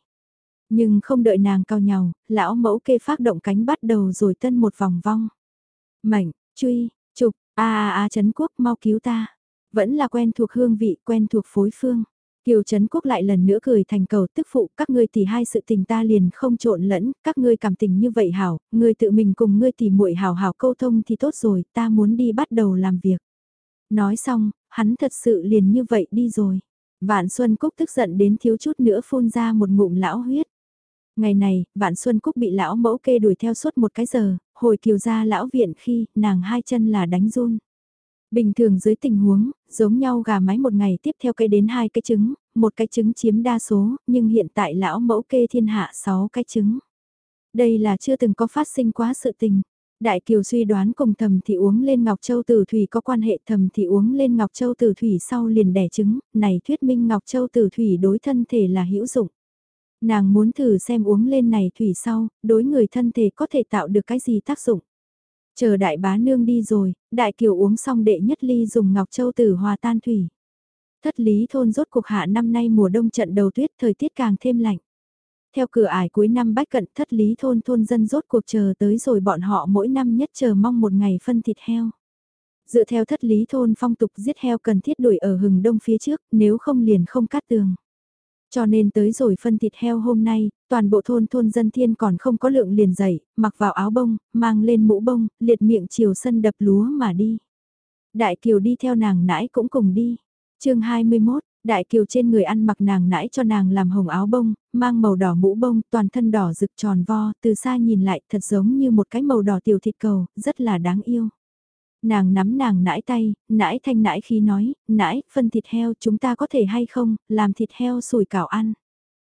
Nhưng không đợi nàng cao nhào, lão mẫu kê phát động cánh bắt đầu rồi tân một vòng vong. Mảnh, truy, trục, a a a Trấn Quốc mau cứu ta. Vẫn là quen thuộc hương vị, quen thuộc phối phương. Kiều Trấn Quốc lại lần nữa cười thành cầu tức phụ các ngươi tỷ hai sự tình ta liền không trộn lẫn, các ngươi cảm tình như vậy hảo, ngươi tự mình cùng ngươi tỷ muội hảo hảo câu thông thì tốt rồi, ta muốn đi bắt đầu làm việc. Nói xong, hắn thật sự liền như vậy đi rồi. Vạn Xuân Cúc tức giận đến thiếu chút nữa phun ra một ngụm lão huyết. Ngày này, Vạn Xuân Cúc bị lão mẫu kê đuổi theo suốt một cái giờ, hồi kiều ra lão viện khi nàng hai chân là đánh run. Bình thường dưới tình huống, giống nhau gà mái một ngày tiếp theo cây đến hai cái trứng, một cái trứng chiếm đa số, nhưng hiện tại lão mẫu kê thiên hạ sáu cái trứng. Đây là chưa từng có phát sinh quá sự tình. Đại Kiều suy đoán cùng thầm thị uống lên Ngọc Châu Tử Thủy có quan hệ thầm thị uống lên Ngọc Châu Tử Thủy sau liền đẻ trứng, này thuyết minh Ngọc Châu Tử Thủy đối thân thể là hữu dụng. Nàng muốn thử xem uống lên này thủy sau, đối người thân thể có thể tạo được cái gì tác dụng. Chờ đại bá nương đi rồi, đại kiều uống xong đệ nhất ly dùng ngọc châu tử hòa tan thủy. Thất lý thôn rốt cuộc hạ năm nay mùa đông trận đầu tuyết thời tiết càng thêm lạnh. Theo cửa ải cuối năm bách cận thất lý thôn thôn dân rốt cuộc chờ tới rồi bọn họ mỗi năm nhất chờ mong một ngày phân thịt heo. Dựa theo thất lý thôn phong tục giết heo cần thiết đuổi ở hừng đông phía trước nếu không liền không cắt tường. Cho nên tới rồi phân thịt heo hôm nay, toàn bộ thôn thôn dân thiên còn không có lượng liền dậy, mặc vào áo bông, mang lên mũ bông, liệt miệng chiều sân đập lúa mà đi. Đại Kiều đi theo nàng nãi cũng cùng đi. chương 21, Đại Kiều trên người ăn mặc nàng nãi cho nàng làm hồng áo bông, mang màu đỏ mũ bông, toàn thân đỏ rực tròn vo, từ xa nhìn lại thật giống như một cái màu đỏ tiểu thịt cầu, rất là đáng yêu. Nàng nắm nàng nãi tay, nãi thanh nãi khi nói, nãi, phân thịt heo chúng ta có thể hay không, làm thịt heo sủi cảo ăn.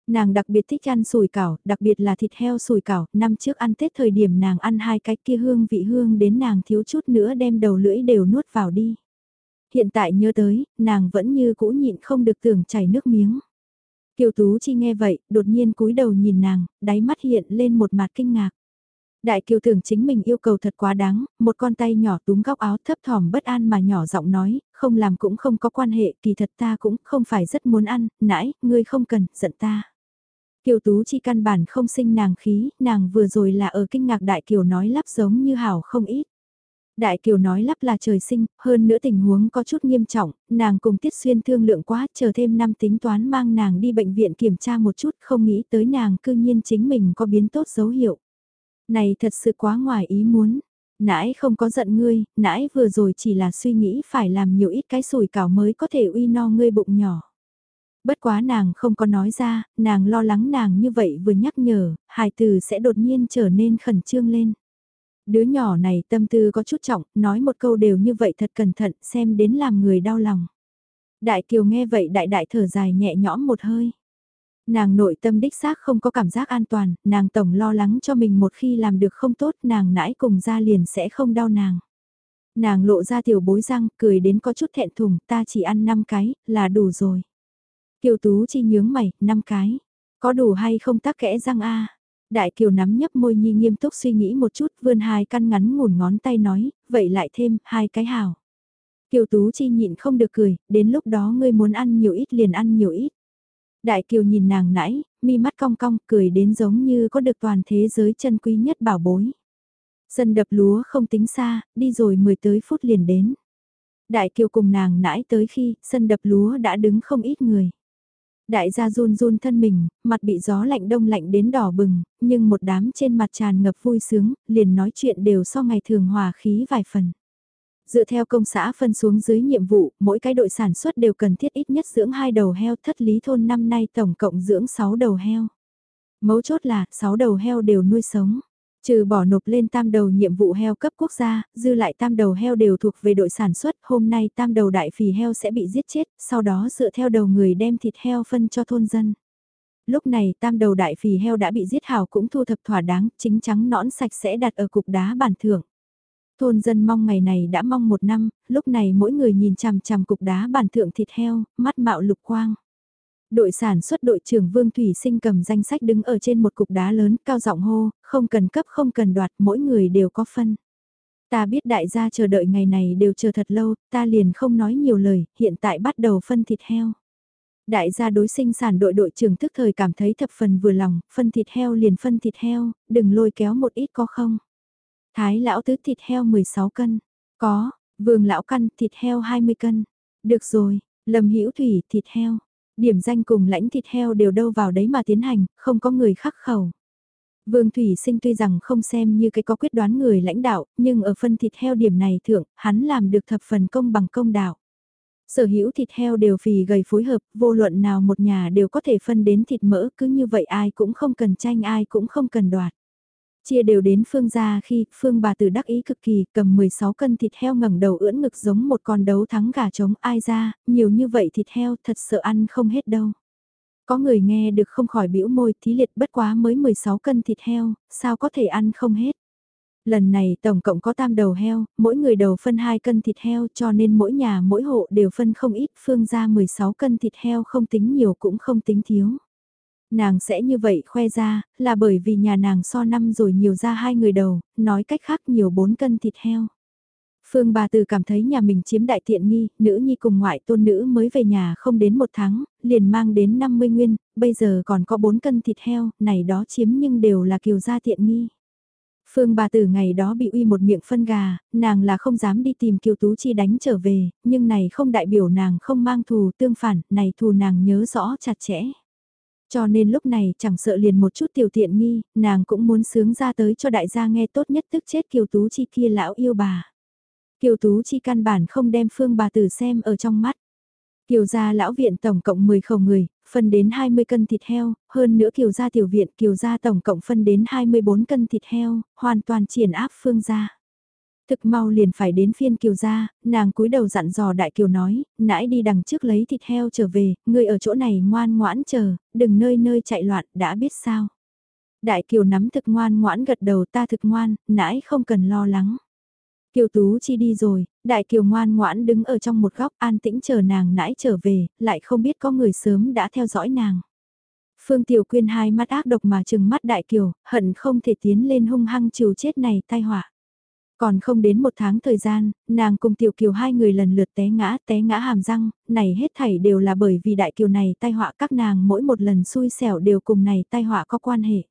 Nàng đặc biệt thích ăn sủi cảo, đặc biệt là thịt heo sủi cảo, năm trước ăn Tết thời điểm nàng ăn hai cái kia hương vị hương đến nàng thiếu chút nữa đem đầu lưỡi đều nuốt vào đi. Hiện tại nhớ tới, nàng vẫn như cũ nhịn không được tưởng chảy nước miếng. Kiều Tú Chi nghe vậy, đột nhiên cúi đầu nhìn nàng, đáy mắt hiện lên một mặt kinh ngạc. Đại kiều tưởng chính mình yêu cầu thật quá đáng, một con tay nhỏ túm góc áo thấp thỏm bất an mà nhỏ giọng nói, không làm cũng không có quan hệ, kỳ thật ta cũng không phải rất muốn ăn, nãy, ngươi không cần, giận ta. Kiều Tú chi căn bản không sinh nàng khí, nàng vừa rồi là ở kinh ngạc Đại Kiều nói lắp giống như hảo không ít. Đại Kiều nói lắp là trời sinh, hơn nữa tình huống có chút nghiêm trọng, nàng cùng Tiết Xuyên thương lượng quá, chờ thêm năm tính toán mang nàng đi bệnh viện kiểm tra một chút, không nghĩ tới nàng cư nhiên chính mình có biến tốt dấu hiệu. Này thật sự quá ngoài ý muốn. Nãi không có giận ngươi, nãi vừa rồi chỉ là suy nghĩ phải làm nhiều ít cái sủi cảo mới có thể uy no ngươi bụng nhỏ. Bất quá nàng không có nói ra, nàng lo lắng nàng như vậy vừa nhắc nhở, hài từ sẽ đột nhiên trở nên khẩn trương lên. Đứa nhỏ này tâm tư có chút trọng, nói một câu đều như vậy thật cẩn thận, xem đến làm người đau lòng. Đại Kiều nghe vậy đại đại thở dài nhẹ nhõm một hơi. Nàng nội tâm đích xác không có cảm giác an toàn, nàng tổng lo lắng cho mình một khi làm được không tốt nàng nãi cùng ra liền sẽ không đau nàng. Nàng lộ ra tiểu bối răng, cười đến có chút thẹn thùng, ta chỉ ăn 5 cái, là đủ rồi. Kiều Tú chi nhướng mày, 5 cái. Có đủ hay không tắc kẽ răng a Đại Kiều nắm nhấp môi nhi nghiêm túc suy nghĩ một chút vươn hai căn ngắn ngủn ngón tay nói, vậy lại thêm hai cái hào. Kiều Tú Chi nhịn không được cười, đến lúc đó ngươi muốn ăn nhiều ít liền ăn nhiều ít. Đại Kiều nhìn nàng nãy, mi mắt cong cong, cười đến giống như có được toàn thế giới chân quý nhất bảo bối. Sân đập lúa không tính xa, đi rồi 10 tới phút liền đến. Đại Kiều cùng nàng nãy tới khi, sân đập lúa đã đứng không ít người. Đại gia run run thân mình, mặt bị gió lạnh đông lạnh đến đỏ bừng, nhưng một đám trên mặt tràn ngập vui sướng, liền nói chuyện đều so ngày thường hòa khí vài phần. Dựa theo công xã phân xuống dưới nhiệm vụ, mỗi cái đội sản xuất đều cần thiết ít nhất dưỡng hai đầu heo thất lý thôn năm nay tổng cộng dưỡng 6 đầu heo. Mấu chốt là, 6 đầu heo đều nuôi sống. Trừ bỏ nộp lên tam đầu nhiệm vụ heo cấp quốc gia, dư lại tam đầu heo đều thuộc về đội sản xuất, hôm nay tam đầu đại phì heo sẽ bị giết chết, sau đó dựa theo đầu người đem thịt heo phân cho thôn dân. Lúc này tam đầu đại phì heo đã bị giết hào cũng thu thập thỏa đáng, chính trắng nõn sạch sẽ đặt ở cục đá bản thưởng. Thôn dân mong ngày này đã mong một năm, lúc này mỗi người nhìn chằm chằm cục đá bản thượng thịt heo, mắt mạo lục quang. Đội sản xuất đội trưởng Vương Thủy Sinh cầm danh sách đứng ở trên một cục đá lớn, cao giọng hô, không cần cấp không cần đoạt, mỗi người đều có phân. Ta biết đại gia chờ đợi ngày này đều chờ thật lâu, ta liền không nói nhiều lời, hiện tại bắt đầu phân thịt heo. Đại gia đối sinh sản đội đội trưởng thức thời cảm thấy thập phần vừa lòng, phân thịt heo liền phân thịt heo, đừng lôi kéo một ít có không. Thái lão tứ thịt heo 16 cân, có, vương lão căn thịt heo 20 cân, được rồi, lầm hữu thủy thịt heo, Điểm danh cùng lãnh thịt heo đều đâu vào đấy mà tiến hành, không có người khắc khẩu. Vương Thủy Sinh tuy rằng không xem như cái có quyết đoán người lãnh đạo, nhưng ở phân thịt heo điểm này thượng, hắn làm được thập phần công bằng công đạo. Sở hữu thịt heo đều phì gầy phối hợp, vô luận nào một nhà đều có thể phân đến thịt mỡ, cứ như vậy ai cũng không cần tranh ai cũng không cần đoạt. Chia đều đến Phương gia khi Phương bà tử đắc ý cực kỳ cầm 16 cân thịt heo ngẩng đầu ưỡn ngực giống một con đấu thắng gà trống ai ra, nhiều như vậy thịt heo thật sợ ăn không hết đâu. Có người nghe được không khỏi bĩu môi thí liệt bất quá mới 16 cân thịt heo, sao có thể ăn không hết. Lần này tổng cộng có tam đầu heo, mỗi người đầu phân 2 cân thịt heo cho nên mỗi nhà mỗi hộ đều phân không ít phương ra 16 cân thịt heo không tính nhiều cũng không tính thiếu. Nàng sẽ như vậy khoe ra, là bởi vì nhà nàng so năm rồi nhiều ra hai người đầu, nói cách khác nhiều bốn cân thịt heo. Phương bà từ cảm thấy nhà mình chiếm đại tiện nghi, nữ nhi cùng ngoại tôn nữ mới về nhà không đến một tháng, liền mang đến 50 nguyên, bây giờ còn có 4 cân thịt heo, này đó chiếm nhưng đều là kiều gia tiện nghi. Phương bà tử ngày đó bị uy một miệng phân gà, nàng là không dám đi tìm kiều tú chi đánh trở về, nhưng này không đại biểu nàng không mang thù tương phản, này thù nàng nhớ rõ chặt chẽ. Cho nên lúc này chẳng sợ liền một chút tiểu tiện nghi, nàng cũng muốn sướng ra tới cho đại gia nghe tốt nhất tức chết Kiều Tú Chi kia lão yêu bà. Kiều Tú Chi căn bản không đem phương bà tử xem ở trong mắt. Kiều gia lão viện tổng cộng 10 khẩu người, phân đến 20 cân thịt heo, hơn nữa kiều gia tiểu viện kiều gia tổng cộng phân đến 24 cân thịt heo, hoàn toàn triển áp phương gia thực mau liền phải đến phiên kiều gia, nàng cúi đầu dặn dò đại kiều nói, nãy đi đằng trước lấy thịt heo trở về, ngươi ở chỗ này ngoan ngoãn chờ, đừng nơi nơi chạy loạn, đã biết sao. Đại kiều nắm thực ngoan ngoãn gật đầu ta thực ngoan, nãy không cần lo lắng. Kiều Tú Chi đi rồi, đại kiều ngoan ngoãn đứng ở trong một góc an tĩnh chờ nàng nãy trở về, lại không biết có người sớm đã theo dõi nàng. Phương Tiểu Quyên hai mắt ác độc mà chừng mắt đại kiều, hận không thể tiến lên hung hăng chiều chết này tai họa. Còn không đến một tháng thời gian, nàng cùng tiểu kiều hai người lần lượt té ngã, té ngã hàm răng, này hết thảy đều là bởi vì đại kiều này tai họa các nàng mỗi một lần xui xẻo đều cùng này tai họa có quan hệ.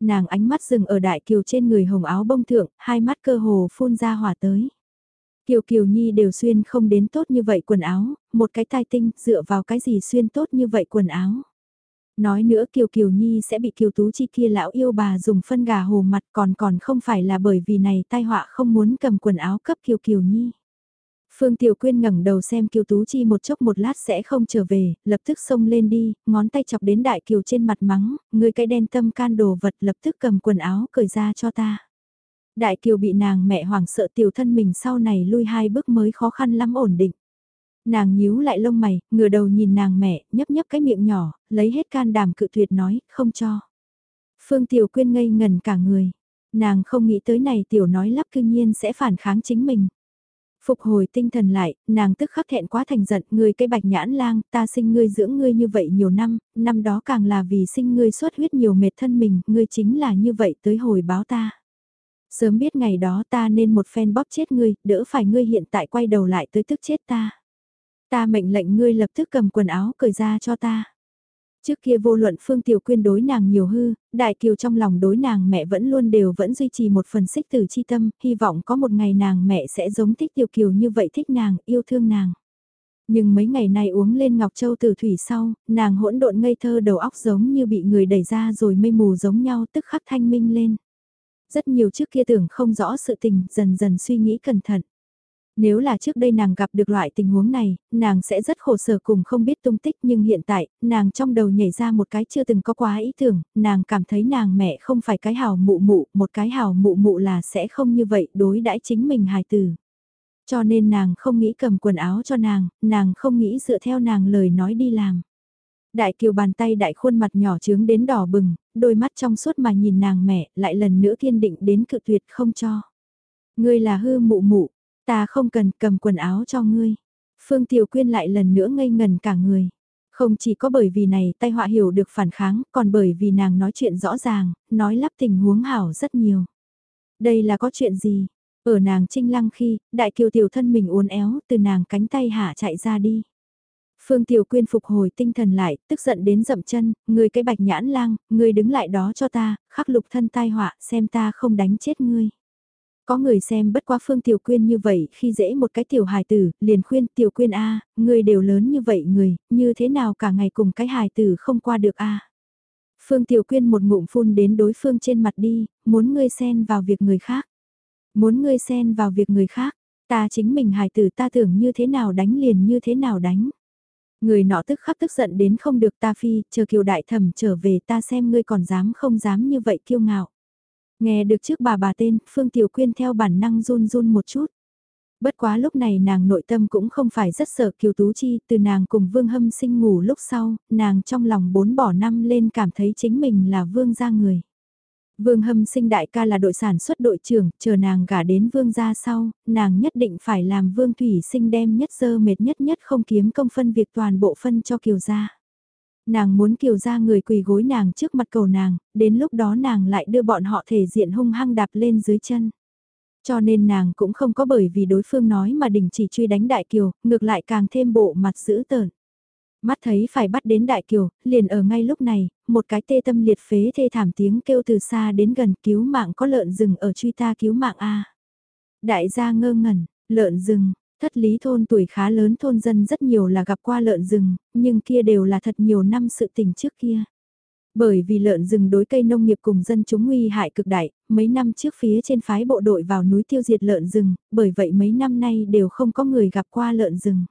Nàng ánh mắt dừng ở đại kiều trên người hồng áo bông thượng, hai mắt cơ hồ phun ra hỏa tới. Kiều Kiều Nhi đều xuyên không đến tốt như vậy quần áo, một cái tai tinh dựa vào cái gì xuyên tốt như vậy quần áo. Nói nữa Kiều Kiều Nhi sẽ bị Kiều Tú Chi kia lão yêu bà dùng phân gà hồ mặt còn còn không phải là bởi vì này tai họa không muốn cầm quần áo cấp Kiều Kiều Nhi. Phương Tiểu Quyên ngẩng đầu xem Kiều Tú Chi một chốc một lát sẽ không trở về, lập tức xông lên đi, ngón tay chọc đến Đại Kiều trên mặt mắng, người cái đen tâm can đồ vật lập tức cầm quần áo cởi ra cho ta. Đại Kiều bị nàng mẹ hoảng sợ tiểu thân mình sau này lui hai bước mới khó khăn lắm ổn định. Nàng nhíu lại lông mày, ngửa đầu nhìn nàng mẹ, nhấp nhấp cái miệng nhỏ, lấy hết can đảm cự tuyệt nói, không cho. Phương Tiểu Quyên ngây ngần cả người. Nàng không nghĩ tới này Tiểu nói lắp cư nhiên sẽ phản kháng chính mình. Phục hồi tinh thần lại, nàng tức khắc thẹn quá thành giận, ngươi cây bạch nhãn lang, ta sinh ngươi dưỡng ngươi như vậy nhiều năm, năm đó càng là vì sinh ngươi suốt huyết nhiều mệt thân mình, ngươi chính là như vậy tới hồi báo ta. Sớm biết ngày đó ta nên một phen bóp chết ngươi, đỡ phải ngươi hiện tại quay đầu lại tới tức chết ta. Ta mệnh lệnh ngươi lập tức cầm quần áo cởi ra cho ta. Trước kia vô luận Phương Tiểu Quyên đối nàng nhiều hư, Đại Kiều trong lòng đối nàng mẹ vẫn luôn đều vẫn duy trì một phần xích tử chi tâm, hy vọng có một ngày nàng mẹ sẽ giống thích Tiểu Kiều như vậy thích nàng, yêu thương nàng. Nhưng mấy ngày nay uống lên Ngọc Châu từ thủy sau, nàng hỗn độn ngây thơ đầu óc giống như bị người đẩy ra rồi mây mù giống nhau tức khắc thanh minh lên. Rất nhiều trước kia tưởng không rõ sự tình, dần dần suy nghĩ cẩn thận. Nếu là trước đây nàng gặp được loại tình huống này, nàng sẽ rất khổ sở cùng không biết tung tích nhưng hiện tại, nàng trong đầu nhảy ra một cái chưa từng có quá ý tưởng, nàng cảm thấy nàng mẹ không phải cái hào mụ mụ, một cái hào mụ mụ là sẽ không như vậy đối đãi chính mình hài tử. Cho nên nàng không nghĩ cầm quần áo cho nàng, nàng không nghĩ dựa theo nàng lời nói đi làm. Đại kiều bàn tay đại khuôn mặt nhỏ trướng đến đỏ bừng, đôi mắt trong suốt mà nhìn nàng mẹ, lại lần nữa kiên định đến cự tuyệt không cho. Ngươi là hư mụ mụ, Ta không cần cầm quần áo cho ngươi. Phương Tiểu Quyên lại lần nữa ngây ngần cả người. Không chỉ có bởi vì này tay họa hiểu được phản kháng, còn bởi vì nàng nói chuyện rõ ràng, nói lắp tình huống hảo rất nhiều. Đây là có chuyện gì? Ở nàng trinh lăng khi, đại kiều tiểu thân mình uốn éo, từ nàng cánh tay hạ chạy ra đi. Phương Tiểu Quyên phục hồi tinh thần lại, tức giận đến dậm chân, người cái bạch nhãn lang, người đứng lại đó cho ta, khắc lục thân tai họa, xem ta không đánh chết ngươi. Có người xem bất quá Phương Tiểu Quyên như vậy khi dễ một cái tiểu hài tử, liền khuyên Tiểu Quyên A, người đều lớn như vậy người, như thế nào cả ngày cùng cái hài tử không qua được A. Phương Tiểu Quyên một ngụm phun đến đối phương trên mặt đi, muốn ngươi xen vào việc người khác. Muốn ngươi xen vào việc người khác, ta chính mình hài tử ta tưởng như thế nào đánh liền như thế nào đánh. Người nọ tức khắc tức giận đến không được ta phi, chờ kiều đại thẩm trở về ta xem ngươi còn dám không dám như vậy kiêu ngạo. Nghe được trước bà bà tên, Phương Tiểu Quyên theo bản năng run run một chút. Bất quá lúc này nàng nội tâm cũng không phải rất sợ Kiều Tú Chi, từ nàng cùng Vương Hâm sinh ngủ lúc sau, nàng trong lòng bốn bỏ năm lên cảm thấy chính mình là Vương gia người. Vương Hâm sinh đại ca là đội sản xuất đội trưởng, chờ nàng gả đến Vương gia sau, nàng nhất định phải làm Vương Thủy sinh đem nhất dơ mệt nhất nhất không kiếm công phân việc toàn bộ phân cho Kiều gia. Nàng muốn kiều ra người quỳ gối nàng trước mặt cầu nàng, đến lúc đó nàng lại đưa bọn họ thể diện hung hăng đạp lên dưới chân. Cho nên nàng cũng không có bởi vì đối phương nói mà đình chỉ truy đánh Đại Kiều, ngược lại càng thêm bộ mặt dữ tợn. Mắt thấy phải bắt đến Đại Kiều, liền ở ngay lúc này, một cái tê tâm liệt phế thê thảm tiếng kêu từ xa đến gần cứu mạng có lợn rừng ở truy ta cứu mạng A. Đại gia ngơ ngẩn, lợn rừng, Thất lý thôn tuổi khá lớn thôn dân rất nhiều là gặp qua lợn rừng, nhưng kia đều là thật nhiều năm sự tình trước kia. Bởi vì lợn rừng đối cây nông nghiệp cùng dân chúng nguy hại cực đại, mấy năm trước phía trên phái bộ đội vào núi tiêu diệt lợn rừng, bởi vậy mấy năm nay đều không có người gặp qua lợn rừng.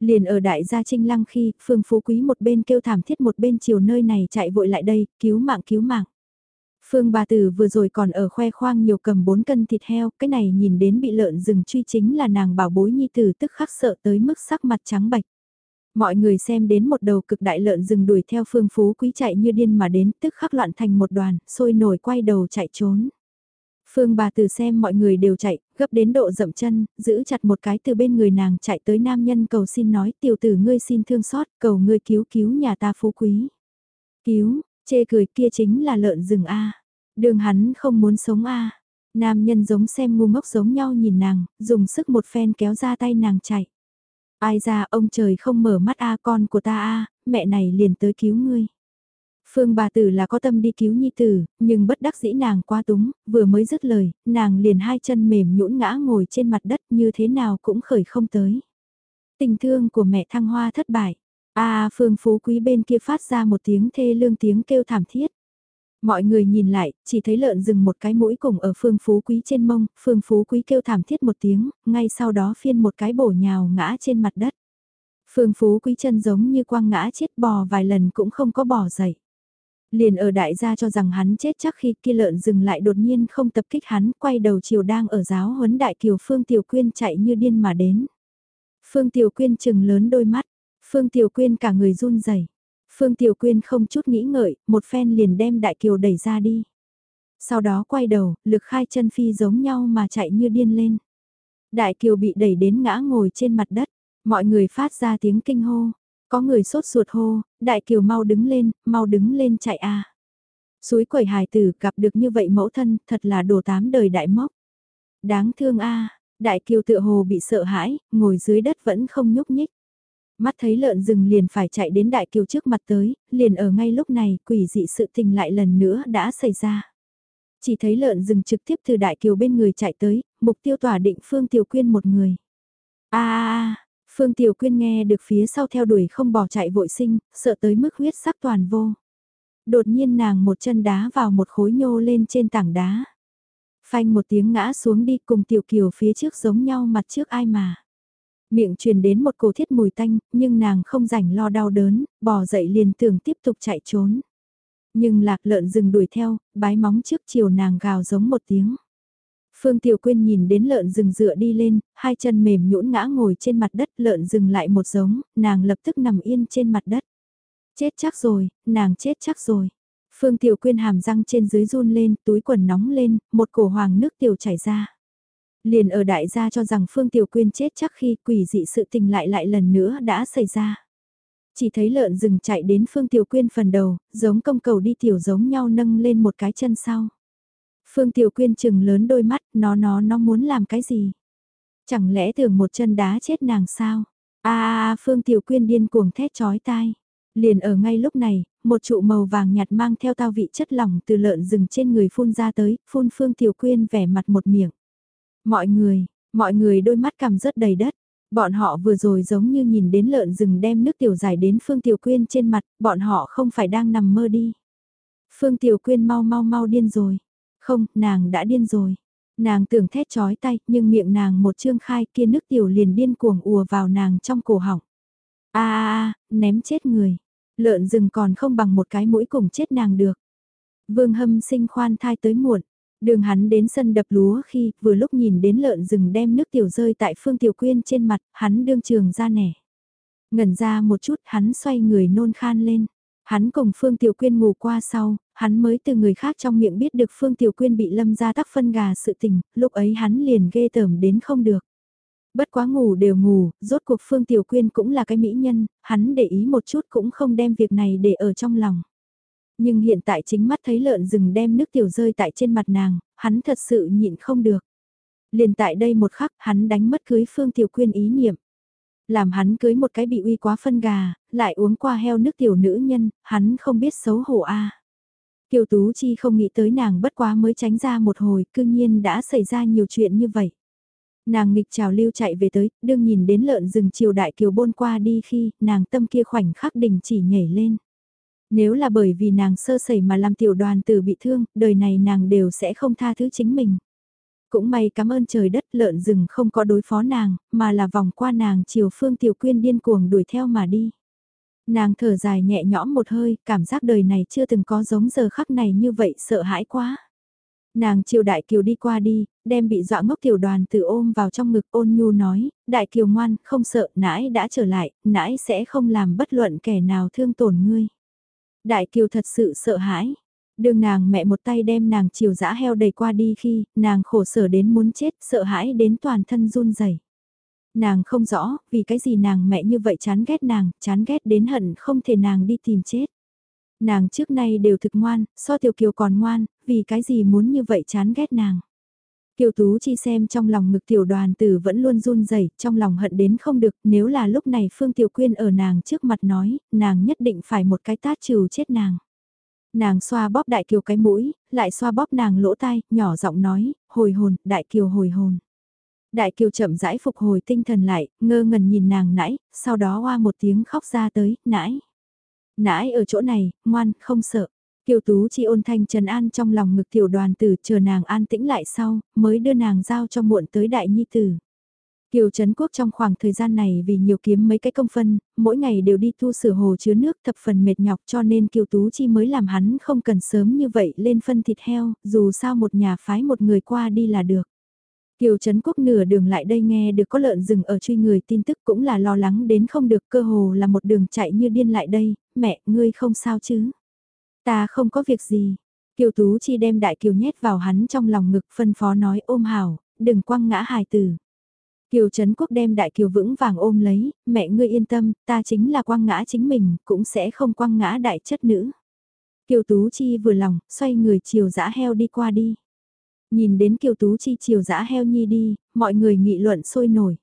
Liền ở đại gia trinh lăng khi, phương phú quý một bên kêu thảm thiết một bên chiều nơi này chạy vội lại đây, cứu mạng cứu mạng. Phương bà tử vừa rồi còn ở khoe khoang nhiều cầm 4 cân thịt heo, cái này nhìn đến bị lợn rừng truy chính là nàng bảo bối nhi tử tức khắc sợ tới mức sắc mặt trắng bạch. Mọi người xem đến một đầu cực đại lợn rừng đuổi theo phương phú quý chạy như điên mà đến tức khắc loạn thành một đoàn, sôi nổi quay đầu chạy trốn. Phương bà tử xem mọi người đều chạy, gấp đến độ dậm chân, giữ chặt một cái từ bên người nàng chạy tới nam nhân cầu xin nói tiểu tử ngươi xin thương xót, cầu ngươi cứu cứu nhà ta phú quý. Cứu, chê cười kia chính là lợn rừng A. Đường hắn không muốn sống A. Nam nhân giống xem ngu ngốc giống nhau nhìn nàng, dùng sức một phen kéo ra tay nàng chạy. Ai ra ông trời không mở mắt A con của ta A, mẹ này liền tới cứu ngươi. Phương bà tử là có tâm đi cứu nhi tử, nhưng bất đắc dĩ nàng quá túng, vừa mới dứt lời, nàng liền hai chân mềm nhũn ngã ngồi trên mặt đất như thế nào cũng khởi không tới. Tình thương của mẹ thăng hoa thất bại, a phương phú quý bên kia phát ra một tiếng thê lương tiếng kêu thảm thiết. Mọi người nhìn lại, chỉ thấy lợn rừng một cái mũi cùng ở phương phú quý trên mông, phương phú quý kêu thảm thiết một tiếng, ngay sau đó phiên một cái bổ nhào ngã trên mặt đất. Phương phú quý chân giống như quang ngã chết bò vài lần cũng không có bò dậy. Liền ở đại gia cho rằng hắn chết chắc khi kia lợn rừng lại đột nhiên không tập kích hắn, quay đầu chiều đang ở giáo huấn đại kiều Phương Tiểu Quyên chạy như điên mà đến. Phương Tiểu Quyên chừng lớn đôi mắt, Phương Tiểu Quyên cả người run rẩy. Phương Tiểu Quyên không chút nghĩ ngợi, một phen liền đem Đại Kiều đẩy ra đi. Sau đó quay đầu, lực khai chân phi giống nhau mà chạy như điên lên. Đại Kiều bị đẩy đến ngã ngồi trên mặt đất, mọi người phát ra tiếng kinh hô. Có người sốt ruột hô, Đại Kiều mau đứng lên, mau đứng lên chạy a. Suối quẩy hài tử gặp được như vậy mẫu thân, thật là đồ tám đời đại mốc. Đáng thương a, Đại Kiều tựa hồ bị sợ hãi, ngồi dưới đất vẫn không nhúc nhích. Mắt thấy lợn rừng liền phải chạy đến Đại Kiều trước mặt tới, liền ở ngay lúc này quỷ dị sự tình lại lần nữa đã xảy ra. Chỉ thấy lợn rừng trực tiếp từ Đại Kiều bên người chạy tới, mục tiêu tỏa định Phương Tiểu Quyên một người. a Phương Tiểu Quyên nghe được phía sau theo đuổi không bỏ chạy vội sinh, sợ tới mức huyết sắc toàn vô. Đột nhiên nàng một chân đá vào một khối nhô lên trên tảng đá. Phanh một tiếng ngã xuống đi cùng Tiểu Kiều phía trước giống nhau mặt trước ai mà. Miệng truyền đến một cổ thiết mùi tanh, nhưng nàng không rảnh lo đau đớn, bò dậy liền tưởng tiếp tục chạy trốn. Nhưng lạc lợn rừng đuổi theo, bái móng trước chiều nàng gào giống một tiếng. Phương Tiểu Quyên nhìn đến lợn rừng dựa đi lên, hai chân mềm nhũn ngã ngồi trên mặt đất, lợn rừng lại một giống, nàng lập tức nằm yên trên mặt đất. Chết chắc rồi, nàng chết chắc rồi. Phương Tiểu Quyên hàm răng trên dưới run lên, túi quần nóng lên, một cổ hoàng nước tiểu chảy ra. Liền ở đại gia cho rằng Phương Tiểu Quyên chết chắc khi quỷ dị sự tình lại lại lần nữa đã xảy ra. Chỉ thấy lợn rừng chạy đến Phương Tiểu Quyên phần đầu, giống công cầu đi tiểu giống nhau nâng lên một cái chân sau. Phương Tiểu Quyên chừng lớn đôi mắt, nó nó nó muốn làm cái gì? Chẳng lẽ tưởng một chân đá chết nàng sao? a Phương Tiểu Quyên điên cuồng thét chói tai. Liền ở ngay lúc này, một trụ màu vàng nhạt mang theo tao vị chất lỏng từ lợn rừng trên người phun ra tới, phun Phương Tiểu Quyên vẻ mặt một miệng. Mọi người, mọi người đôi mắt cầm rất đầy đất. Bọn họ vừa rồi giống như nhìn đến lợn rừng đem nước tiểu giải đến Phương Tiểu Quyên trên mặt, bọn họ không phải đang nằm mơ đi. Phương Tiểu Quyên mau mau mau điên rồi. Không, nàng đã điên rồi. Nàng tưởng thét chói tay, nhưng miệng nàng một trương khai kia nước tiểu liền điên cuồng ùa vào nàng trong cổ họng. a a ném chết người. Lợn rừng còn không bằng một cái mũi cùng chết nàng được. Vương hâm sinh khoan thai tới muộn. Đường hắn đến sân đập lúa khi vừa lúc nhìn đến lợn rừng đem nước tiểu rơi tại Phương Tiểu Quyên trên mặt, hắn đương trường ra nẻ. Ngẩn ra một chút hắn xoay người nôn khan lên. Hắn cùng Phương Tiểu Quyên ngủ qua sau, hắn mới từ người khác trong miệng biết được Phương Tiểu Quyên bị lâm ra tắc phân gà sự tình, lúc ấy hắn liền ghê tởm đến không được. Bất quá ngủ đều ngủ, rốt cuộc Phương Tiểu Quyên cũng là cái mỹ nhân, hắn để ý một chút cũng không đem việc này để ở trong lòng. Nhưng hiện tại chính mắt thấy lợn rừng đem nước tiểu rơi tại trên mặt nàng, hắn thật sự nhịn không được. Liền tại đây một khắc hắn đánh mất cưới Phương Tiểu Quyên ý niệm. Làm hắn cưới một cái bị uy quá phân gà, lại uống qua heo nước tiểu nữ nhân, hắn không biết xấu hổ a. Kiều Tú Chi không nghĩ tới nàng bất quá mới tránh ra một hồi, cư nhiên đã xảy ra nhiều chuyện như vậy. Nàng nghịch trào lưu chạy về tới, đương nhìn đến lợn rừng chiều đại kiều bôn qua đi khi nàng tâm kia khoảnh khắc đình chỉ nhảy lên. Nếu là bởi vì nàng sơ sẩy mà làm tiểu đoàn tử bị thương, đời này nàng đều sẽ không tha thứ chính mình. Cũng may cảm ơn trời đất lợn rừng không có đối phó nàng, mà là vòng qua nàng chiều phương tiểu quyên điên cuồng đuổi theo mà đi. Nàng thở dài nhẹ nhõm một hơi, cảm giác đời này chưa từng có giống giờ khắc này như vậy sợ hãi quá. Nàng chiều đại kiều đi qua đi, đem bị dọa ngốc tiểu đoàn tử ôm vào trong ngực ôn nhu nói, đại kiều ngoan, không sợ, nãi đã trở lại, nãi sẽ không làm bất luận kẻ nào thương tổn ngươi. Đại kiều thật sự sợ hãi. Đường nàng mẹ một tay đem nàng chiều dã heo đầy qua đi khi nàng khổ sở đến muốn chết sợ hãi đến toàn thân run rẩy Nàng không rõ vì cái gì nàng mẹ như vậy chán ghét nàng, chán ghét đến hận không thể nàng đi tìm chết. Nàng trước nay đều thực ngoan, so tiểu kiều còn ngoan, vì cái gì muốn như vậy chán ghét nàng. Kiều Tú Chi xem trong lòng ngực tiểu đoàn tử vẫn luôn run rẩy trong lòng hận đến không được, nếu là lúc này Phương Tiểu Quyên ở nàng trước mặt nói, nàng nhất định phải một cái tát trừ chết nàng. Nàng xoa bóp đại kiều cái mũi, lại xoa bóp nàng lỗ tai, nhỏ giọng nói, hồi hồn, đại kiều hồi hồn. Đại kiều chậm rãi phục hồi tinh thần lại, ngơ ngẩn nhìn nàng nãy, sau đó hoa một tiếng khóc ra tới, nãy. Nãy ở chỗ này, ngoan, không sợ. Kiều Tú chi ôn thanh trần an trong lòng ngực tiểu đoàn tử chờ nàng an tĩnh lại sau, mới đưa nàng giao cho muộn tới đại nhi tử. Kiều Trấn Quốc trong khoảng thời gian này vì nhiều kiếm mấy cái công phân, mỗi ngày đều đi thu sửa hồ chứa nước thập phần mệt nhọc cho nên Kiều Tú Chi mới làm hắn không cần sớm như vậy lên phân thịt heo, dù sao một nhà phái một người qua đi là được. Kiều Trấn Quốc nửa đường lại đây nghe được có lợn rừng ở truy người tin tức cũng là lo lắng đến không được cơ hồ là một đường chạy như điên lại đây, mẹ, ngươi không sao chứ? Ta không có việc gì. Kiều Tú Chi đem đại kiều nhét vào hắn trong lòng ngực phân phó nói ôm hảo, đừng quăng ngã hài tử. Kiều Trấn Quốc đem đại kiều vững vàng ôm lấy, mẹ ngươi yên tâm, ta chính là quăng ngã chính mình, cũng sẽ không quăng ngã đại chất nữ. Kiều Tú Chi vừa lòng, xoay người chiều dã heo đi qua đi. Nhìn đến Kiều Tú Chi chiều dã heo nhi đi, mọi người nghị luận sôi nổi.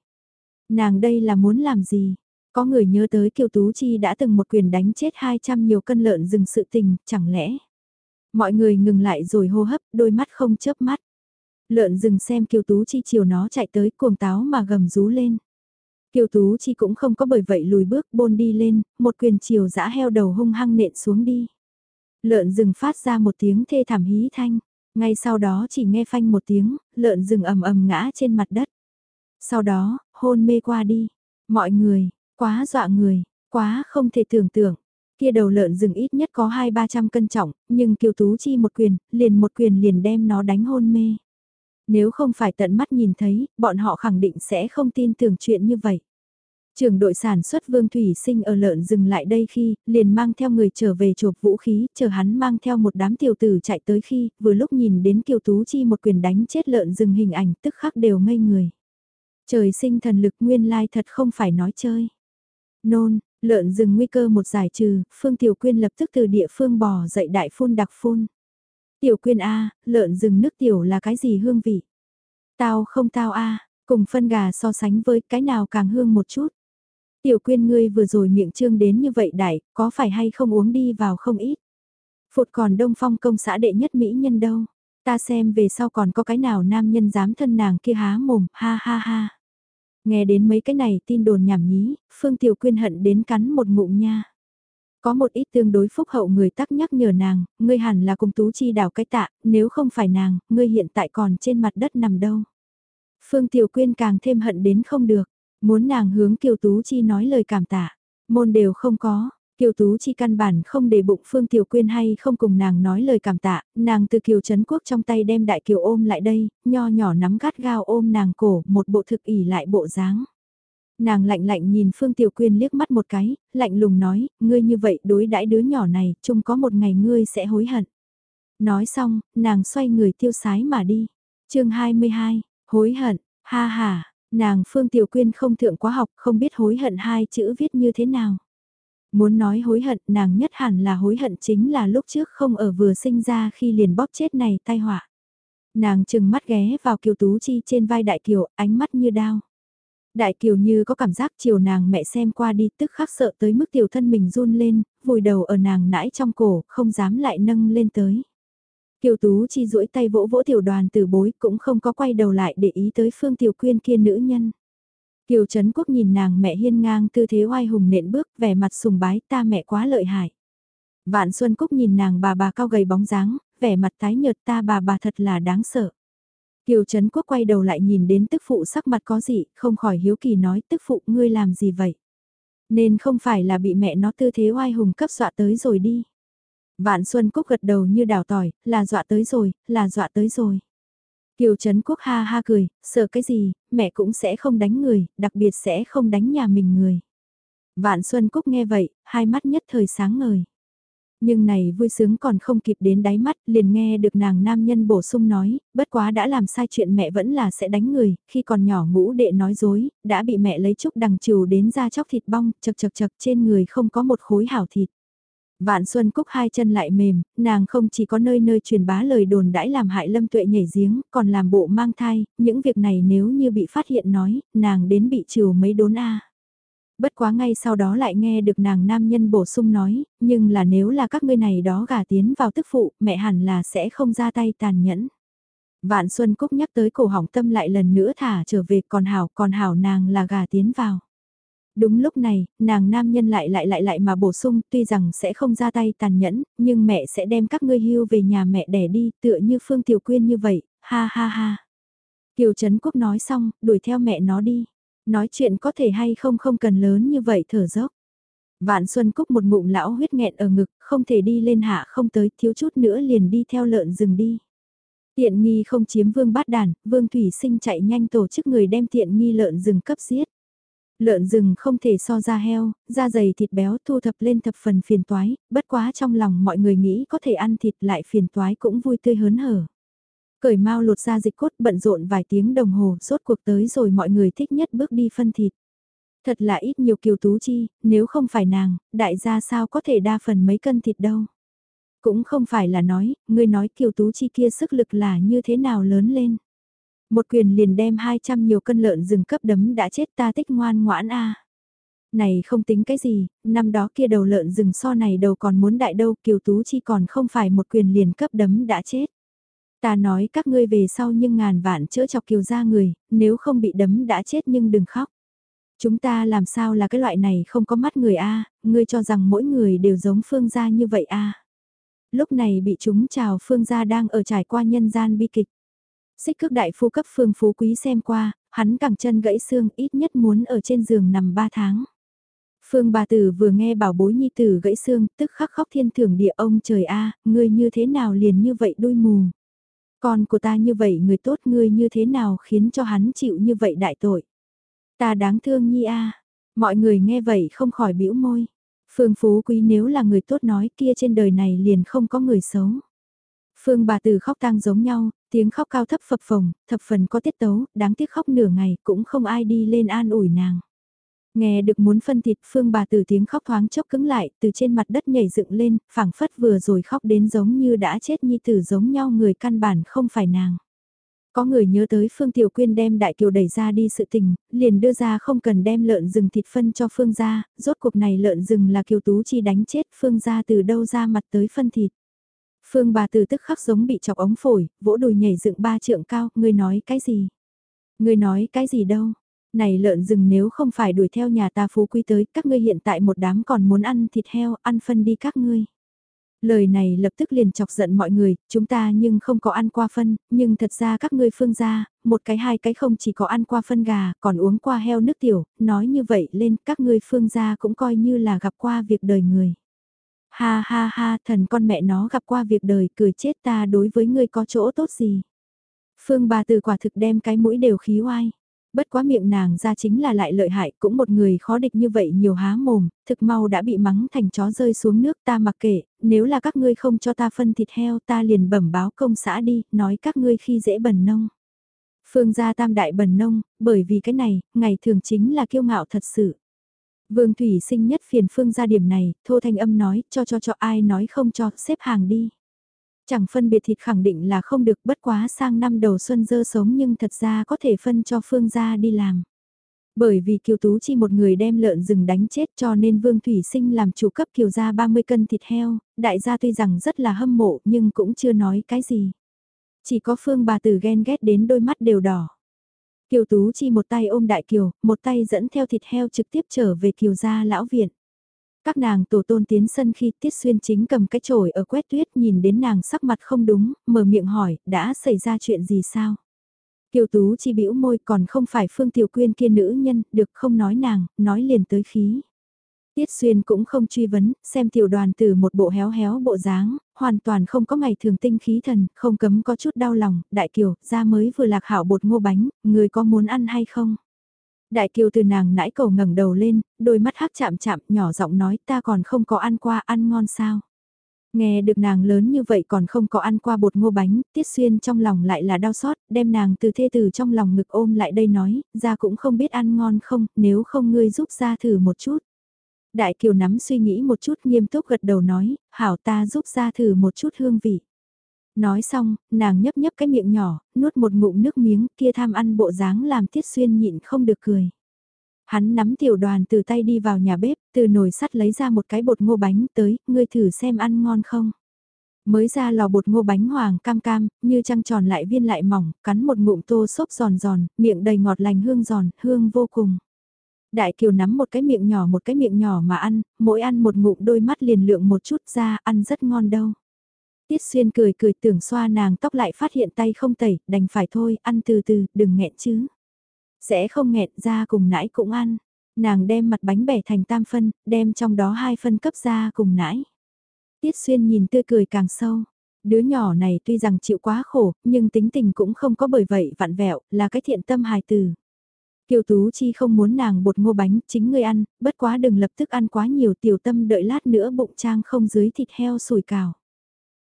Nàng đây là muốn làm gì? Có người nhớ tới Kiều Tú Chi đã từng một quyền đánh chết 200 nhiều cân lợn rừng sự tình, chẳng lẽ? Mọi người ngừng lại rồi hô hấp, đôi mắt không chớp mắt. Lợn rừng xem Kiều Tú Chi chiều nó chạy tới cuồng táo mà gầm rú lên. Kiều Tú Chi cũng không có bởi vậy lùi bước bôn đi lên, một quyền chiều dã heo đầu hung hăng nện xuống đi. Lợn rừng phát ra một tiếng thê thảm hí thanh, ngay sau đó chỉ nghe phanh một tiếng, lợn rừng ầm ầm ngã trên mặt đất. Sau đó, hôn mê qua đi. Mọi người, quá dọa người, quá không thể tưởng tượng. Kia đầu lợn rừng ít nhất có hai ba trăm cân trọng, nhưng Kiều Tú Chi một quyền, liền một quyền liền đem nó đánh hôn mê. Nếu không phải tận mắt nhìn thấy, bọn họ khẳng định sẽ không tin tưởng chuyện như vậy. Trường đội sản xuất Vương Thủy Sinh ở lợn dừng lại đây khi, liền mang theo người trở về chộp vũ khí, chờ hắn mang theo một đám tiểu tử chạy tới khi, vừa lúc nhìn đến Kiều Tú Chi một quyền đánh chết lợn rừng hình ảnh tức khắc đều ngây người. Trời sinh thần lực nguyên lai thật không phải nói chơi. Nôn, lợn rừng nguy cơ một giải trừ, Phương Tiểu Quyên lập tức từ địa phương bò dậy đại phun đặc phun. Tiểu Quyên A, lợn rừng nước tiểu là cái gì hương vị? Tao không tao A, cùng phân gà so sánh với cái nào càng hương một chút. Tiểu Quyên ngươi vừa rồi miệng trương đến như vậy đại, có phải hay không uống đi vào không ít? Phụt còn đông phong công xã đệ nhất mỹ nhân đâu? Ta xem về sau còn có cái nào nam nhân dám thân nàng kia há mồm, ha ha ha. Nghe đến mấy cái này tin đồn nhảm nhí, Phương Tiểu Quyên hận đến cắn một ngụm nha. Có một ít tương đối phúc hậu người tắc nhắc nhở nàng, ngươi hẳn là cùng Tú Chi đào cái tạ, nếu không phải nàng, ngươi hiện tại còn trên mặt đất nằm đâu. Phương Tiểu Quyên càng thêm hận đến không được, muốn nàng hướng Kiều Tú Chi nói lời cảm tạ, môn đều không có, Kiều Tú Chi căn bản không để bụng Phương Tiểu Quyên hay không cùng nàng nói lời cảm tạ, nàng từ Kiều Trấn Quốc trong tay đem đại Kiều ôm lại đây, nho nhỏ nắm gắt gao ôm nàng cổ, một bộ thực ỉ lại bộ dáng. Nàng lạnh lạnh nhìn Phương Tiểu Quyên liếc mắt một cái, lạnh lùng nói, ngươi như vậy đối đãi đứa nhỏ này, chung có một ngày ngươi sẽ hối hận. Nói xong, nàng xoay người tiêu sái mà đi. chương 22, hối hận, ha ha, nàng Phương Tiểu Quyên không thượng quá học, không biết hối hận hai chữ viết như thế nào. Muốn nói hối hận, nàng nhất hẳn là hối hận chính là lúc trước không ở vừa sinh ra khi liền bóp chết này tai họa. Nàng chừng mắt ghé vào Kiều Tú Chi trên vai Đại Kiều, ánh mắt như đao. Đại Kiều như có cảm giác chiều nàng mẹ xem qua đi tức khắc sợ tới mức tiểu thân mình run lên, vùi đầu ở nàng nãi trong cổ, không dám lại nâng lên tới. Kiều Tú Chi duỗi tay vỗ vỗ tiểu đoàn từ bối cũng không có quay đầu lại để ý tới Phương Tiểu Quyên kia nữ nhân. Kiều Trấn Quốc nhìn nàng mẹ hiên ngang tư thế oai hùng nện bước vẻ mặt sùng bái ta mẹ quá lợi hại. Vạn Xuân Cúc nhìn nàng bà bà cao gầy bóng dáng, vẻ mặt tái nhợt ta bà bà thật là đáng sợ. Kiều Trấn Quốc quay đầu lại nhìn đến tức phụ sắc mặt có gì, không khỏi hiếu kỳ nói tức phụ ngươi làm gì vậy. Nên không phải là bị mẹ nó tư thế oai hùng cấp dọa tới rồi đi. Vạn Xuân Cúc gật đầu như đào tỏi, là dọa tới rồi, là dọa tới rồi. Kiều Trấn Quốc ha ha cười, sợ cái gì, mẹ cũng sẽ không đánh người, đặc biệt sẽ không đánh nhà mình người. Vạn Xuân Cúc nghe vậy, hai mắt nhất thời sáng ngời. Nhưng này vui sướng còn không kịp đến đáy mắt, liền nghe được nàng nam nhân bổ sung nói, bất quá đã làm sai chuyện mẹ vẫn là sẽ đánh người, khi còn nhỏ ngũ đệ nói dối, đã bị mẹ lấy chút đằng trừ đến ra chóc thịt bong, chật chật chật trên người không có một khối hảo thịt. Vạn Xuân Cúc hai chân lại mềm, nàng không chỉ có nơi nơi truyền bá lời đồn đãi làm hại Lâm Tuệ nhảy giếng, còn làm bộ mang thai, những việc này nếu như bị phát hiện nói, nàng đến bị trừ mấy đốn a. Bất quá ngay sau đó lại nghe được nàng nam nhân bổ sung nói, nhưng là nếu là các ngươi này đó gả tiến vào tức phụ, mẹ hẳn là sẽ không ra tay tàn nhẫn. Vạn Xuân Cúc nhắc tới cổ hỏng tâm lại lần nữa thả trở về còn hảo còn hảo nàng là gà tiến vào. Đúng lúc này, nàng nam nhân lại lại lại lại mà bổ sung tuy rằng sẽ không ra tay tàn nhẫn, nhưng mẹ sẽ đem các ngươi hưu về nhà mẹ đẻ đi tựa như Phương Tiểu Quyên như vậy, ha ha ha. Kiều Trấn Quốc nói xong, đuổi theo mẹ nó đi. Nói chuyện có thể hay không không cần lớn như vậy thở dốc. Vạn Xuân Cúc một ngụm lão huyết nghẹn ở ngực, không thể đi lên hạ không tới, thiếu chút nữa liền đi theo lợn rừng đi. Tiện nghi không chiếm vương bát đàn, vương thủy sinh chạy nhanh tổ chức người đem tiện nghi lợn rừng cấp giết. Lợn rừng không thể so ra heo, da dày thịt béo thu thập lên thập phần phiền toái, bất quá trong lòng mọi người nghĩ có thể ăn thịt lại phiền toái cũng vui tươi hớn hở. Cởi mau lột ra dịch cốt bận rộn vài tiếng đồng hồ, rốt cuộc tới rồi mọi người thích nhất bước đi phân thịt. Thật là ít nhiều kiều tú chi, nếu không phải nàng, đại gia sao có thể đa phần mấy cân thịt đâu. Cũng không phải là nói, ngươi nói kiều tú chi kia sức lực là như thế nào lớn lên. Một quyền liền đem 200 nhiều cân lợn rừng cấp đấm đã chết ta tích ngoan ngoãn a Này không tính cái gì, năm đó kia đầu lợn rừng so này đầu còn muốn đại đâu kiều tú chi còn không phải một quyền liền cấp đấm đã chết. Ta nói các ngươi về sau nhưng ngàn vạn chữa chọc kiều ra người, nếu không bị đấm đã chết nhưng đừng khóc. Chúng ta làm sao là cái loại này không có mắt người a ngươi cho rằng mỗi người đều giống phương gia như vậy a Lúc này bị chúng chào phương gia đang ở trải qua nhân gian bi kịch. Xích cước đại phu cấp phương phú quý xem qua, hắn cẳng chân gãy xương ít nhất muốn ở trên giường nằm 3 tháng. Phương bà tử vừa nghe bảo bối nhi tử gãy xương, tức khắc khóc thiên thưởng địa ông trời a, ngươi như thế nào liền như vậy đôi mù. Con của ta như vậy người tốt ngươi như thế nào khiến cho hắn chịu như vậy đại tội. Ta đáng thương nhi a mọi người nghe vậy không khỏi bĩu môi. Phương Phú Quý nếu là người tốt nói kia trên đời này liền không có người xấu. Phương bà tử khóc tang giống nhau, tiếng khóc cao thấp phập phồng, thập phần có tiết tấu, đáng tiếc khóc nửa ngày cũng không ai đi lên an ủi nàng. Nghe được muốn phân thịt phương bà từ tiếng khóc thoáng chốc cứng lại, từ trên mặt đất nhảy dựng lên, phảng phất vừa rồi khóc đến giống như đã chết nhi tử giống nhau người căn bản không phải nàng. Có người nhớ tới Phương Tiểu Quyên đem Đại Kiều đẩy ra đi sự tình, liền đưa ra không cần đem lợn rừng thịt phân cho Phương gia, rốt cuộc này lợn rừng là Kiều Tú Chi đánh chết Phương gia từ đâu ra mặt tới phân thịt. Phương bà từ tức khắc giống bị chọc ống phổi, vỗ đùi nhảy dựng ba trượng cao, ngươi nói cái gì? Ngươi nói cái gì đâu? Này lợn rừng nếu không phải đuổi theo nhà ta phú quý tới, các ngươi hiện tại một đám còn muốn ăn thịt heo, ăn phân đi các ngươi. Lời này lập tức liền chọc giận mọi người, chúng ta nhưng không có ăn qua phân, nhưng thật ra các ngươi phương gia, một cái hai cái không chỉ có ăn qua phân gà, còn uống qua heo nước tiểu, nói như vậy lên các ngươi phương gia cũng coi như là gặp qua việc đời người. Ha ha ha, thần con mẹ nó gặp qua việc đời cười chết ta đối với ngươi có chỗ tốt gì. Phương bà từ quả thực đem cái mũi đều khí oai. Bất quá miệng nàng ra chính là lại lợi hại, cũng một người khó địch như vậy nhiều há mồm, thực mau đã bị mắng thành chó rơi xuống nước ta mặc kệ, nếu là các ngươi không cho ta phân thịt heo ta liền bẩm báo công xã đi, nói các ngươi khi dễ bẩn nông. Phương gia tam đại bẩn nông, bởi vì cái này, ngày thường chính là kiêu ngạo thật sự. Vương Thủy sinh nhất phiền phương gia điểm này, thô thanh âm nói, cho cho cho ai nói không cho, xếp hàng đi. Chẳng phân biệt thịt khẳng định là không được bất quá sang năm đầu xuân dơ sống nhưng thật ra có thể phân cho phương gia đi làm. Bởi vì Kiều Tú chi một người đem lợn rừng đánh chết cho nên Vương Thủy Sinh làm chủ cấp Kiều gia 30 cân thịt heo, đại gia tuy rằng rất là hâm mộ nhưng cũng chưa nói cái gì. Chỉ có Phương bà tử ghen ghét đến đôi mắt đều đỏ. Kiều Tú chi một tay ôm đại Kiều, một tay dẫn theo thịt heo trực tiếp trở về Kiều gia lão viện. Các nàng tổ tôn tiến sân khi Tiết Xuyên chính cầm cái chổi ở quét tuyết nhìn đến nàng sắc mặt không đúng, mở miệng hỏi, đã xảy ra chuyện gì sao? Kiều Tú chi bĩu môi còn không phải Phương Tiểu Quyên kia nữ nhân, được không nói nàng, nói liền tới khí. Tiết Xuyên cũng không truy vấn, xem tiểu đoàn từ một bộ héo héo bộ dáng, hoàn toàn không có ngày thường tinh khí thần, không cấm có chút đau lòng, đại kiều, ra mới vừa lạc hảo bột ngô bánh, người có muốn ăn hay không? Đại kiều từ nàng nãi cầu ngẩng đầu lên, đôi mắt hắc chạm chạm, nhỏ giọng nói ta còn không có ăn qua ăn ngon sao? Nghe được nàng lớn như vậy còn không có ăn qua bột ngô bánh, Tiết Xuyên trong lòng lại là đau xót, đem nàng từ thê từ trong lòng ngực ôm lại đây nói, ra cũng không biết ăn ngon không, nếu không ngươi giúp ra thử một chút. Đại Kiều nắm suy nghĩ một chút nghiêm túc gật đầu nói, hảo ta giúp ra thử một chút hương vị. Nói xong, nàng nhấp nhấp cái miệng nhỏ, nuốt một ngụm nước miếng kia tham ăn bộ dáng làm Tiết Xuyên nhịn không được cười. Hắn nắm tiểu đoàn từ tay đi vào nhà bếp, từ nồi sắt lấy ra một cái bột ngô bánh tới, ngươi thử xem ăn ngon không. Mới ra lò bột ngô bánh hoàng cam cam, như trăng tròn lại viên lại mỏng, cắn một ngụm tô xốp giòn giòn, miệng đầy ngọt lành hương giòn, hương vô cùng. Đại Kiều nắm một cái miệng nhỏ một cái miệng nhỏ mà ăn, mỗi ăn một ngụm đôi mắt liền lượng một chút ra, ăn rất ngon đâu. Tiết Xuyên cười cười tưởng xoa nàng tóc lại phát hiện tay không tẩy, đành phải thôi, ăn từ từ, đừng nghẹn chứ. Sẽ không nghẹn ra cùng nãy cũng ăn. Nàng đem mặt bánh bẻ thành tam phân, đem trong đó hai phân cấp ra cùng nãy. Tiết Xuyên nhìn tươi cười càng sâu. Đứa nhỏ này tuy rằng chịu quá khổ, nhưng tính tình cũng không có bởi vậy vặn vẹo, là cái thiện tâm hài từ. Kiều Tú Chi không muốn nàng bột ngô bánh, chính ngươi ăn, bất quá đừng lập tức ăn quá nhiều tiểu tâm đợi lát nữa bụng trang không dưới thịt heo sủi cảo.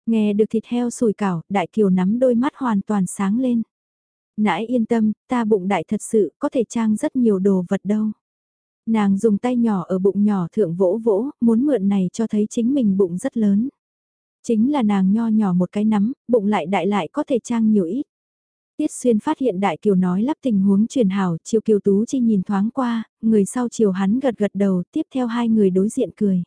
Nghe được thịt heo sủi cảo, đại kiều nắm đôi mắt hoàn toàn sáng lên. Nãi yên tâm, ta bụng đại thật sự có thể trang rất nhiều đồ vật đâu. Nàng dùng tay nhỏ ở bụng nhỏ thượng vỗ vỗ, muốn mượn này cho thấy chính mình bụng rất lớn. Chính là nàng nho nhỏ một cái nắm, bụng lại đại lại có thể trang nhiều ít. Tiết Xuyên phát hiện Đại Kiều nói lắp tình huống truyền hảo, Triều Kiều Tú Chi nhìn thoáng qua, người sau Triều hắn gật gật đầu, tiếp theo hai người đối diện cười.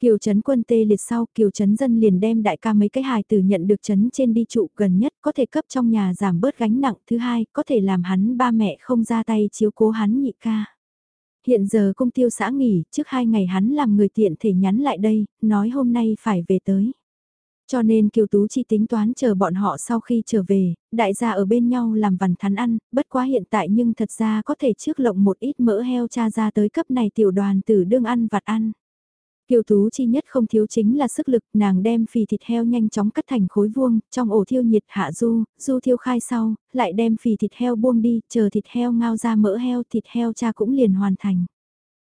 Kiều Trấn quân tê liệt sau, Kiều Trấn dân liền đem đại ca mấy cái hài tử nhận được Trấn trên đi trụ gần nhất, có thể cấp trong nhà giảm bớt gánh nặng. Thứ hai, có thể làm hắn ba mẹ không ra tay chiếu cố hắn nhị ca. Hiện giờ công tiêu xã nghỉ, trước hai ngày hắn làm người tiện thể nhắn lại đây, nói hôm nay phải về tới. Cho nên Kiều Tú Chi tính toán chờ bọn họ sau khi trở về, đại gia ở bên nhau làm vằn thắn ăn, bất quá hiện tại nhưng thật ra có thể trước lộng một ít mỡ heo cha ra tới cấp này tiểu đoàn tử đương ăn vặt ăn. Kiều Tú Chi nhất không thiếu chính là sức lực, nàng đem phì thịt heo nhanh chóng cắt thành khối vuông, trong ổ thiêu nhiệt hạ du, du thiêu khai sau, lại đem phì thịt heo buông đi, chờ thịt heo ngao ra mỡ heo, thịt heo cha cũng liền hoàn thành.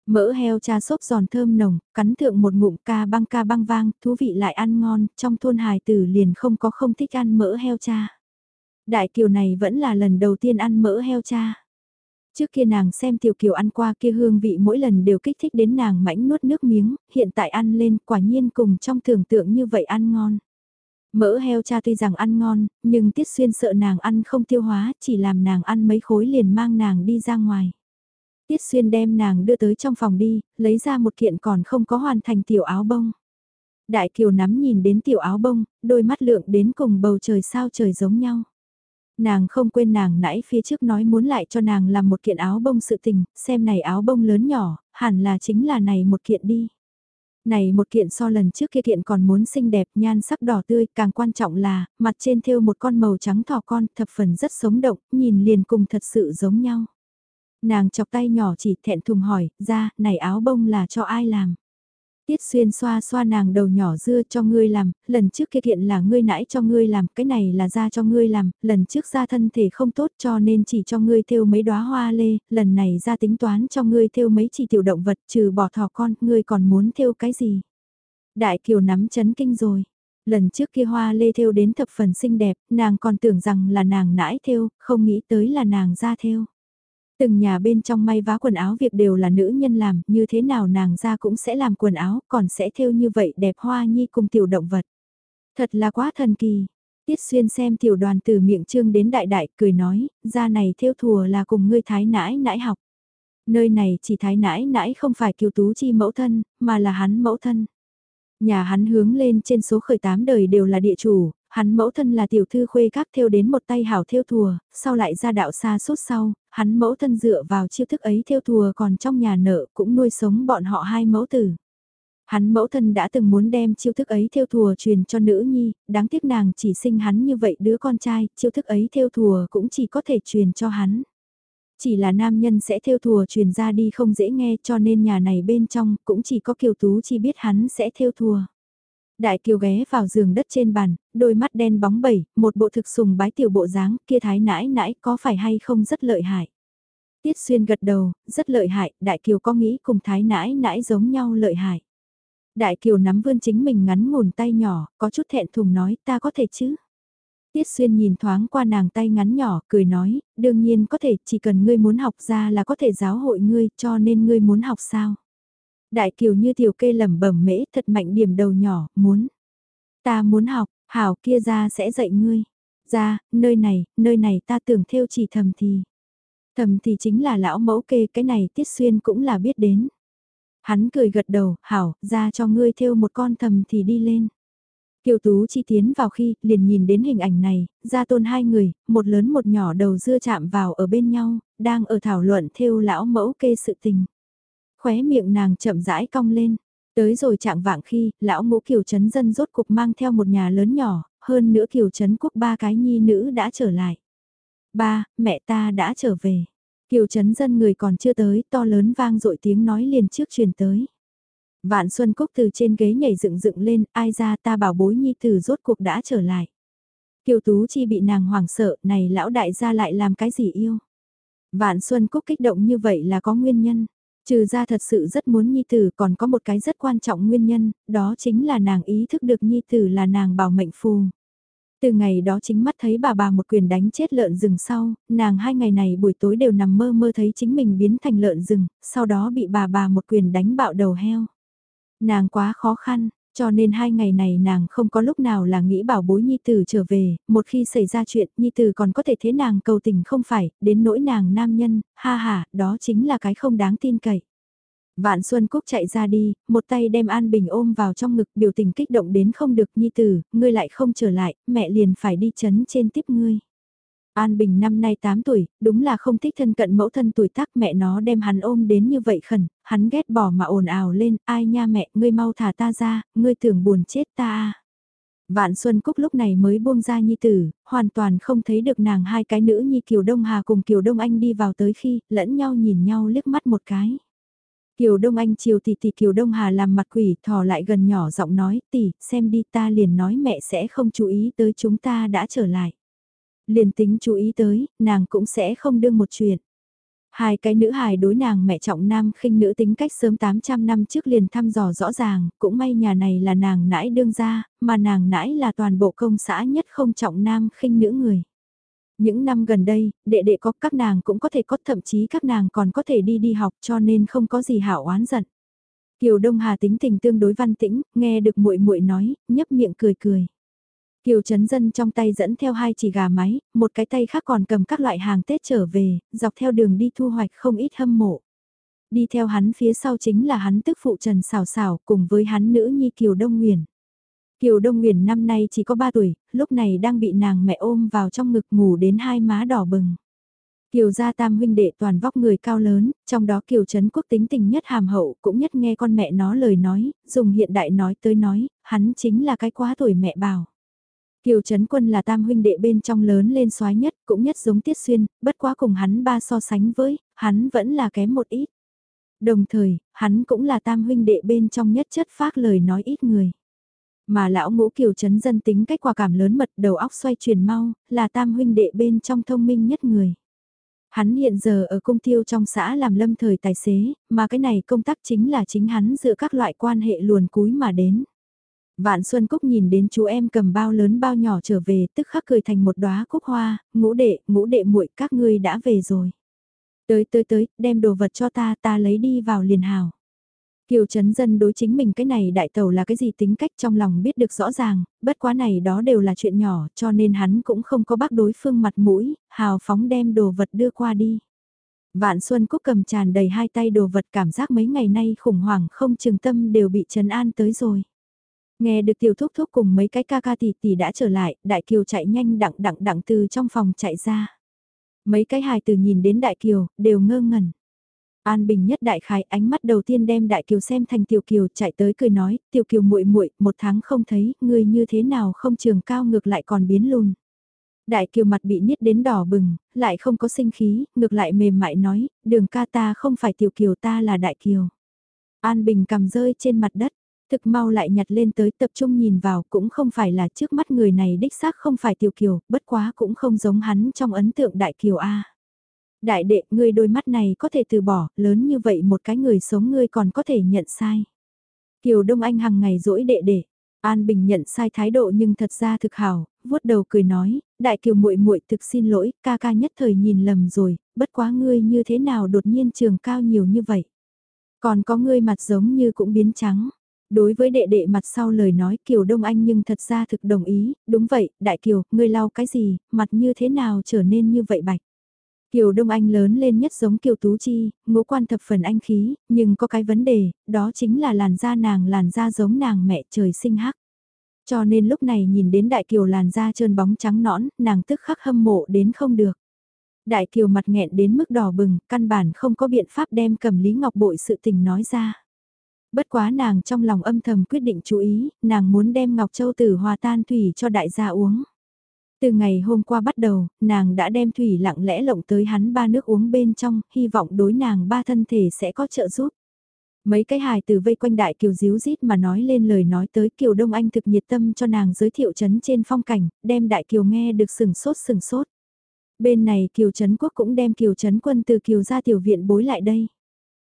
Mỡ heo cha xốp giòn thơm nồng, cắn thượng một ngụm ca băng ca băng vang, thú vị lại ăn ngon, trong thôn hài tử liền không có không thích ăn mỡ heo cha. Đại kiều này vẫn là lần đầu tiên ăn mỡ heo cha. Trước kia nàng xem tiểu kiều ăn qua kia hương vị mỗi lần đều kích thích đến nàng mãnh nuốt nước miếng, hiện tại ăn lên quả nhiên cùng trong tưởng tượng như vậy ăn ngon. Mỡ heo cha tuy rằng ăn ngon, nhưng tiết xuyên sợ nàng ăn không tiêu hóa, chỉ làm nàng ăn mấy khối liền mang nàng đi ra ngoài. Tiết xuyên đem nàng đưa tới trong phòng đi, lấy ra một kiện còn không có hoàn thành tiểu áo bông. Đại kiều nắm nhìn đến tiểu áo bông, đôi mắt lượng đến cùng bầu trời sao trời giống nhau. Nàng không quên nàng nãy phía trước nói muốn lại cho nàng làm một kiện áo bông sự tình, xem này áo bông lớn nhỏ, hẳn là chính là này một kiện đi. Này một kiện so lần trước kia kiện còn muốn xinh đẹp nhan sắc đỏ tươi, càng quan trọng là, mặt trên thêu một con màu trắng thỏ con, thập phần rất sống động, nhìn liền cùng thật sự giống nhau. Nàng chọc tay nhỏ chỉ thẹn thùng hỏi, ra, này áo bông là cho ai làm? Tiết xuyên xoa xoa nàng đầu nhỏ dưa cho ngươi làm, lần trước kia kiện là ngươi nãy cho ngươi làm, cái này là ra cho ngươi làm, lần trước ra thân thể không tốt cho nên chỉ cho ngươi thêu mấy đóa hoa lê, lần này ra tính toán cho ngươi thêu mấy chỉ tiểu động vật trừ bỏ thỏ con, ngươi còn muốn thêu cái gì? Đại kiều nắm chấn kinh rồi. Lần trước kia hoa lê thêu đến thập phần xinh đẹp, nàng còn tưởng rằng là nàng nãi thêu, không nghĩ tới là nàng ra thêu. Từng nhà bên trong may vá quần áo việc đều là nữ nhân làm, như thế nào nàng ra cũng sẽ làm quần áo, còn sẽ thêu như vậy đẹp hoa nhi cùng tiểu động vật. Thật là quá thần kỳ. Tiết xuyên xem tiểu đoàn từ miệng trương đến đại đại, cười nói, ra này thêu thùa là cùng ngươi thái nãi nãi học. Nơi này chỉ thái nãi nãi không phải kiều tú chi mẫu thân, mà là hắn mẫu thân. Nhà hắn hướng lên trên số khởi tám đời đều là địa chủ, hắn mẫu thân là tiểu thư khuê các theo đến một tay hảo theo thùa, sau lại ra đạo xa suốt sau, hắn mẫu thân dựa vào chiêu thức ấy theo thùa còn trong nhà nợ cũng nuôi sống bọn họ hai mẫu tử. Hắn mẫu thân đã từng muốn đem chiêu thức ấy theo thùa truyền cho nữ nhi, đáng tiếc nàng chỉ sinh hắn như vậy đứa con trai, chiêu thức ấy theo thùa cũng chỉ có thể truyền cho hắn. Chỉ là nam nhân sẽ theo thùa truyền ra đi không dễ nghe cho nên nhà này bên trong cũng chỉ có kiều tú chỉ biết hắn sẽ theo thùa. Đại kiều ghé vào giường đất trên bàn, đôi mắt đen bóng bẩy, một bộ thực sùng bái tiểu bộ dáng, kia thái nãi nãi có phải hay không rất lợi hại. Tiết xuyên gật đầu, rất lợi hại, đại kiều có nghĩ cùng thái nãi nãi giống nhau lợi hại. Đại kiều nắm vươn chính mình ngắn ngủn tay nhỏ, có chút thẹn thùng nói ta có thể chứ. Tiết xuyên nhìn thoáng qua nàng tay ngắn nhỏ, cười nói, đương nhiên có thể, chỉ cần ngươi muốn học ra là có thể giáo hội ngươi, cho nên ngươi muốn học sao. Đại kiều như tiểu kê lẩm bẩm mễ thật mạnh điểm đầu nhỏ, muốn. Ta muốn học, hảo kia ra sẽ dạy ngươi. Ra, nơi này, nơi này ta tưởng theo chỉ thầm thì. Thầm thì chính là lão mẫu kê cái này tiết xuyên cũng là biết đến. Hắn cười gật đầu, hảo, ra cho ngươi theo một con thầm thì đi lên. Kiều Tú chi tiến vào khi, liền nhìn đến hình ảnh này, ra tôn hai người, một lớn một nhỏ đầu dưa chạm vào ở bên nhau, đang ở thảo luận theo lão mẫu kê sự tình khóe miệng nàng chậm rãi cong lên. Tới rồi trạng vạng khi, lão ngũ kiều trấn dân rốt cục mang theo một nhà lớn nhỏ, hơn nữa kiều trấn quốc ba cái nhi nữ đã trở lại. Ba, mẹ ta đã trở về. Kiều trấn dân người còn chưa tới, to lớn vang dội tiếng nói liền trước truyền tới. Vạn Xuân Cúc từ trên ghế nhảy dựng dựng lên, ai ra ta bảo bối nhi tử rốt cuộc đã trở lại. Kiều Tú Chi bị nàng hoảng sợ, này lão đại gia lại làm cái gì yêu. Vạn Xuân Cúc kích động như vậy là có nguyên nhân. Trừ ra thật sự rất muốn Nhi Tử còn có một cái rất quan trọng nguyên nhân, đó chính là nàng ý thức được Nhi Tử là nàng bảo mệnh phù. Từ ngày đó chính mắt thấy bà bà một quyền đánh chết lợn rừng sau, nàng hai ngày này buổi tối đều nằm mơ mơ thấy chính mình biến thành lợn rừng, sau đó bị bà bà một quyền đánh bạo đầu heo. Nàng quá khó khăn, cho nên hai ngày này nàng không có lúc nào là nghĩ bảo bối Nhi Tử trở về, một khi xảy ra chuyện Nhi Tử còn có thể thế nàng cầu tình không phải, đến nỗi nàng nam nhân, ha ha, đó chính là cái không đáng tin cậy. Vạn Xuân Cúc chạy ra đi, một tay đem An Bình ôm vào trong ngực biểu tình kích động đến không được Nhi Tử, ngươi lại không trở lại, mẹ liền phải đi chấn trên tiếp ngươi. An Bình năm nay 8 tuổi, đúng là không thích thân cận mẫu thân tuổi tác mẹ nó đem hắn ôm đến như vậy khẩn, hắn ghét bỏ mà ồn ào lên, ai nha mẹ, ngươi mau thả ta ra, ngươi tưởng buồn chết ta à. Vạn Xuân Cúc lúc này mới buông ra nhi tử, hoàn toàn không thấy được nàng hai cái nữ nhi Kiều Đông Hà cùng Kiều Đông Anh đi vào tới khi, lẫn nhau nhìn nhau liếc mắt một cái. Kiều Đông Anh chiều tỷ tỷ Kiều Đông Hà làm mặt quỷ thò lại gần nhỏ giọng nói tỷ, xem đi ta liền nói mẹ sẽ không chú ý tới chúng ta đã trở lại. Liền tính chú ý tới, nàng cũng sẽ không đương một chuyện. Hai cái nữ hài đối nàng mẹ trọng nam khinh nữ tính cách sớm 800 năm trước liền thăm dò rõ ràng, cũng may nhà này là nàng nãi đương ra, mà nàng nãi là toàn bộ công xã nhất không trọng nam khinh nữ người. Những năm gần đây, đệ đệ có các nàng cũng có thể có thậm chí các nàng còn có thể đi đi học cho nên không có gì hảo oán giận. Kiều Đông Hà tính tình tương đối văn tĩnh, nghe được muội muội nói, nhấp miệng cười cười. Kiều Trấn Dân trong tay dẫn theo hai chỉ gà máy, một cái tay khác còn cầm các loại hàng Tết trở về, dọc theo đường đi thu hoạch không ít hâm mộ. Đi theo hắn phía sau chính là hắn tức phụ Trần Sảo Sảo cùng với hắn nữ nhi Kiều Đông Nguyền. Kiều Đông Nguyền năm nay chỉ có 3 tuổi, lúc này đang bị nàng mẹ ôm vào trong ngực ngủ đến hai má đỏ bừng. Kiều gia tam huynh đệ toàn vóc người cao lớn, trong đó Kiều Trấn Quốc tính tình nhất hàm hậu cũng nhất nghe con mẹ nó lời nói, dùng hiện đại nói tới nói, hắn chính là cái quá tuổi mẹ bảo. Kiều Trấn Quân là tam huynh đệ bên trong lớn lên soái nhất, cũng nhất giống Tiết Xuyên, bất quá cùng hắn ba so sánh với, hắn vẫn là kém một ít. Đồng thời, hắn cũng là tam huynh đệ bên trong nhất chất phác lời nói ít người. Mà lão ngũ Kiều Trấn dân tính cách quả cảm lớn mật đầu óc xoay chuyển mau, là tam huynh đệ bên trong thông minh nhất người. Hắn hiện giờ ở công tiêu trong xã làm lâm thời tài xế, mà cái này công tác chính là chính hắn dựa các loại quan hệ luồn cúi mà đến. Vạn Xuân Cúc nhìn đến chú em cầm bao lớn bao nhỏ trở về tức khắc cười thành một đóa cúc hoa, ngũ đệ, ngũ đệ muội các ngươi đã về rồi. Tới tới tới, đem đồ vật cho ta, ta lấy đi vào liền hào. Kiều Trấn Dân đối chính mình cái này đại tàu là cái gì tính cách trong lòng biết được rõ ràng, bất quá này đó đều là chuyện nhỏ cho nên hắn cũng không có bác đối phương mặt mũi, hào phóng đem đồ vật đưa qua đi. Vạn Xuân Cúc cầm tràn đầy hai tay đồ vật cảm giác mấy ngày nay khủng hoảng không trường tâm đều bị trấn an tới rồi. Nghe được tiểu thúc thúc cùng mấy cái ca ca tỷ tỷ đã trở lại, đại kiều chạy nhanh đặng đặng đặng từ trong phòng chạy ra. Mấy cái hài từ nhìn đến đại kiều, đều ngơ ngẩn. An Bình nhất đại khái ánh mắt đầu tiên đem đại kiều xem thành tiểu kiều chạy tới cười nói, tiểu kiều muội muội một tháng không thấy, người như thế nào không trường cao ngược lại còn biến lùn. Đại kiều mặt bị niết đến đỏ bừng, lại không có sinh khí, ngược lại mềm mại nói, đường ca ta không phải tiểu kiều ta là đại kiều. An Bình cầm rơi trên mặt đất, thực mau lại nhặt lên tới tập trung nhìn vào cũng không phải là trước mắt người này đích xác không phải tiểu kiều, bất quá cũng không giống hắn trong ấn tượng đại kiều A. Đại đệ, ngươi đôi mắt này có thể từ bỏ, lớn như vậy một cái người sống ngươi còn có thể nhận sai. Kiều Đông Anh hằng ngày dỗi đệ đệ. An Bình nhận sai thái độ nhưng thật ra thực hảo, vuốt đầu cười nói, đại kiều muội muội thực xin lỗi, ca ca nhất thời nhìn lầm rồi, bất quá ngươi như thế nào đột nhiên trường cao nhiều như vậy. Còn có ngươi mặt giống như cũng biến trắng. Đối với đệ đệ mặt sau lời nói Kiều Đông Anh nhưng thật ra thực đồng ý, đúng vậy, Đại Kiều, ngươi lau cái gì, mặt như thế nào trở nên như vậy bạch. Kiều Đông Anh lớn lên nhất giống Kiều Tú Chi, ngũ quan thập phần anh khí, nhưng có cái vấn đề, đó chính là làn da nàng làn da giống nàng mẹ trời sinh hắc. Cho nên lúc này nhìn đến Đại Kiều làn da trơn bóng trắng nõn, nàng tức khắc hâm mộ đến không được. Đại Kiều mặt nghẹn đến mức đỏ bừng, căn bản không có biện pháp đem cầm Lý Ngọc Bội sự tình nói ra. Bất quá nàng trong lòng âm thầm quyết định chú ý, nàng muốn đem Ngọc Châu Tử hòa tan thủy cho đại gia uống. Từ ngày hôm qua bắt đầu, nàng đã đem thủy lặng lẽ lộng tới hắn ba nước uống bên trong, hy vọng đối nàng ba thân thể sẽ có trợ giúp. Mấy cái hài từ vây quanh đại kiều díu rít mà nói lên lời nói tới kiều Đông Anh thực nhiệt tâm cho nàng giới thiệu chấn trên phong cảnh, đem đại kiều nghe được sừng sốt sừng sốt. Bên này kiều chấn quốc cũng đem kiều chấn quân từ kiều ra tiểu viện bối lại đây.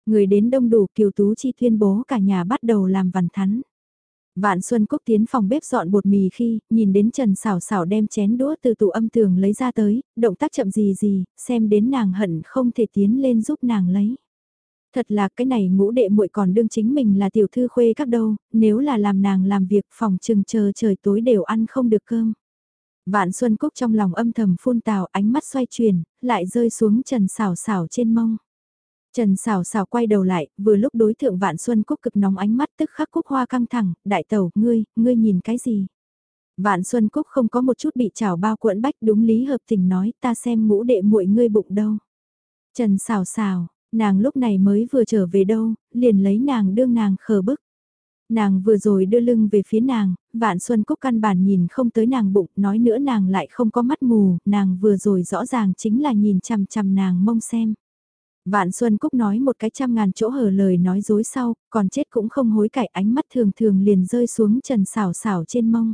Người đến đông đủ Kiều Tú Chi tuyên bố cả nhà bắt đầu làm vằn thắn. Vạn Xuân Cúc tiến phòng bếp dọn bột mì khi, nhìn đến Trần Sảo Sảo đem chén đũa từ tủ âm tường lấy ra tới, động tác chậm gì gì, xem đến nàng hận không thể tiến lên giúp nàng lấy. Thật là cái này ngũ đệ muội còn đương chính mình là tiểu thư khuê các đâu, nếu là làm nàng làm việc phòng trừng chờ trời tối đều ăn không được cơm. Vạn Xuân Cúc trong lòng âm thầm phun tào ánh mắt xoay chuyển, lại rơi xuống Trần Sảo Sảo trên mông. Trần xào xào quay đầu lại, vừa lúc đối thượng Vạn Xuân Cúc cực nóng ánh mắt tức khắc Cúc Hoa căng thẳng, đại tẩu, ngươi, ngươi nhìn cái gì? Vạn Xuân Cúc không có một chút bị chảo bao cuộn bách đúng lý hợp tình nói ta xem ngũ đệ muội ngươi bụng đâu. Trần xào xào, nàng lúc này mới vừa trở về đâu, liền lấy nàng đương nàng khờ bức. Nàng vừa rồi đưa lưng về phía nàng, Vạn Xuân Cúc căn bản nhìn không tới nàng bụng, nói nữa nàng lại không có mắt mù, nàng vừa rồi rõ ràng chính là nhìn chằm chằm nàng mông xem. Vạn Xuân Cúc nói một cái trăm ngàn chỗ hở lời nói dối sau, còn chết cũng không hối cải ánh mắt thường thường liền rơi xuống Trần Sảo Sảo trên mông.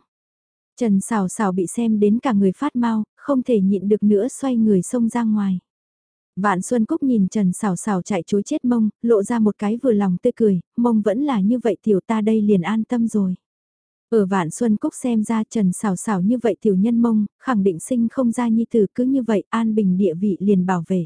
Trần Sảo Sảo bị xem đến cả người phát mau, không thể nhịn được nữa xoay người xông ra ngoài. Vạn Xuân Cúc nhìn Trần Sảo Sảo chạy chối chết mông, lộ ra một cái vừa lòng tươi cười, mông vẫn là như vậy tiểu ta đây liền an tâm rồi. Ở Vạn Xuân Cúc xem ra Trần Sảo Sảo như vậy tiểu nhân mông, khẳng định sinh không ra nhi tử cứ như vậy an bình địa vị liền bảo vệ.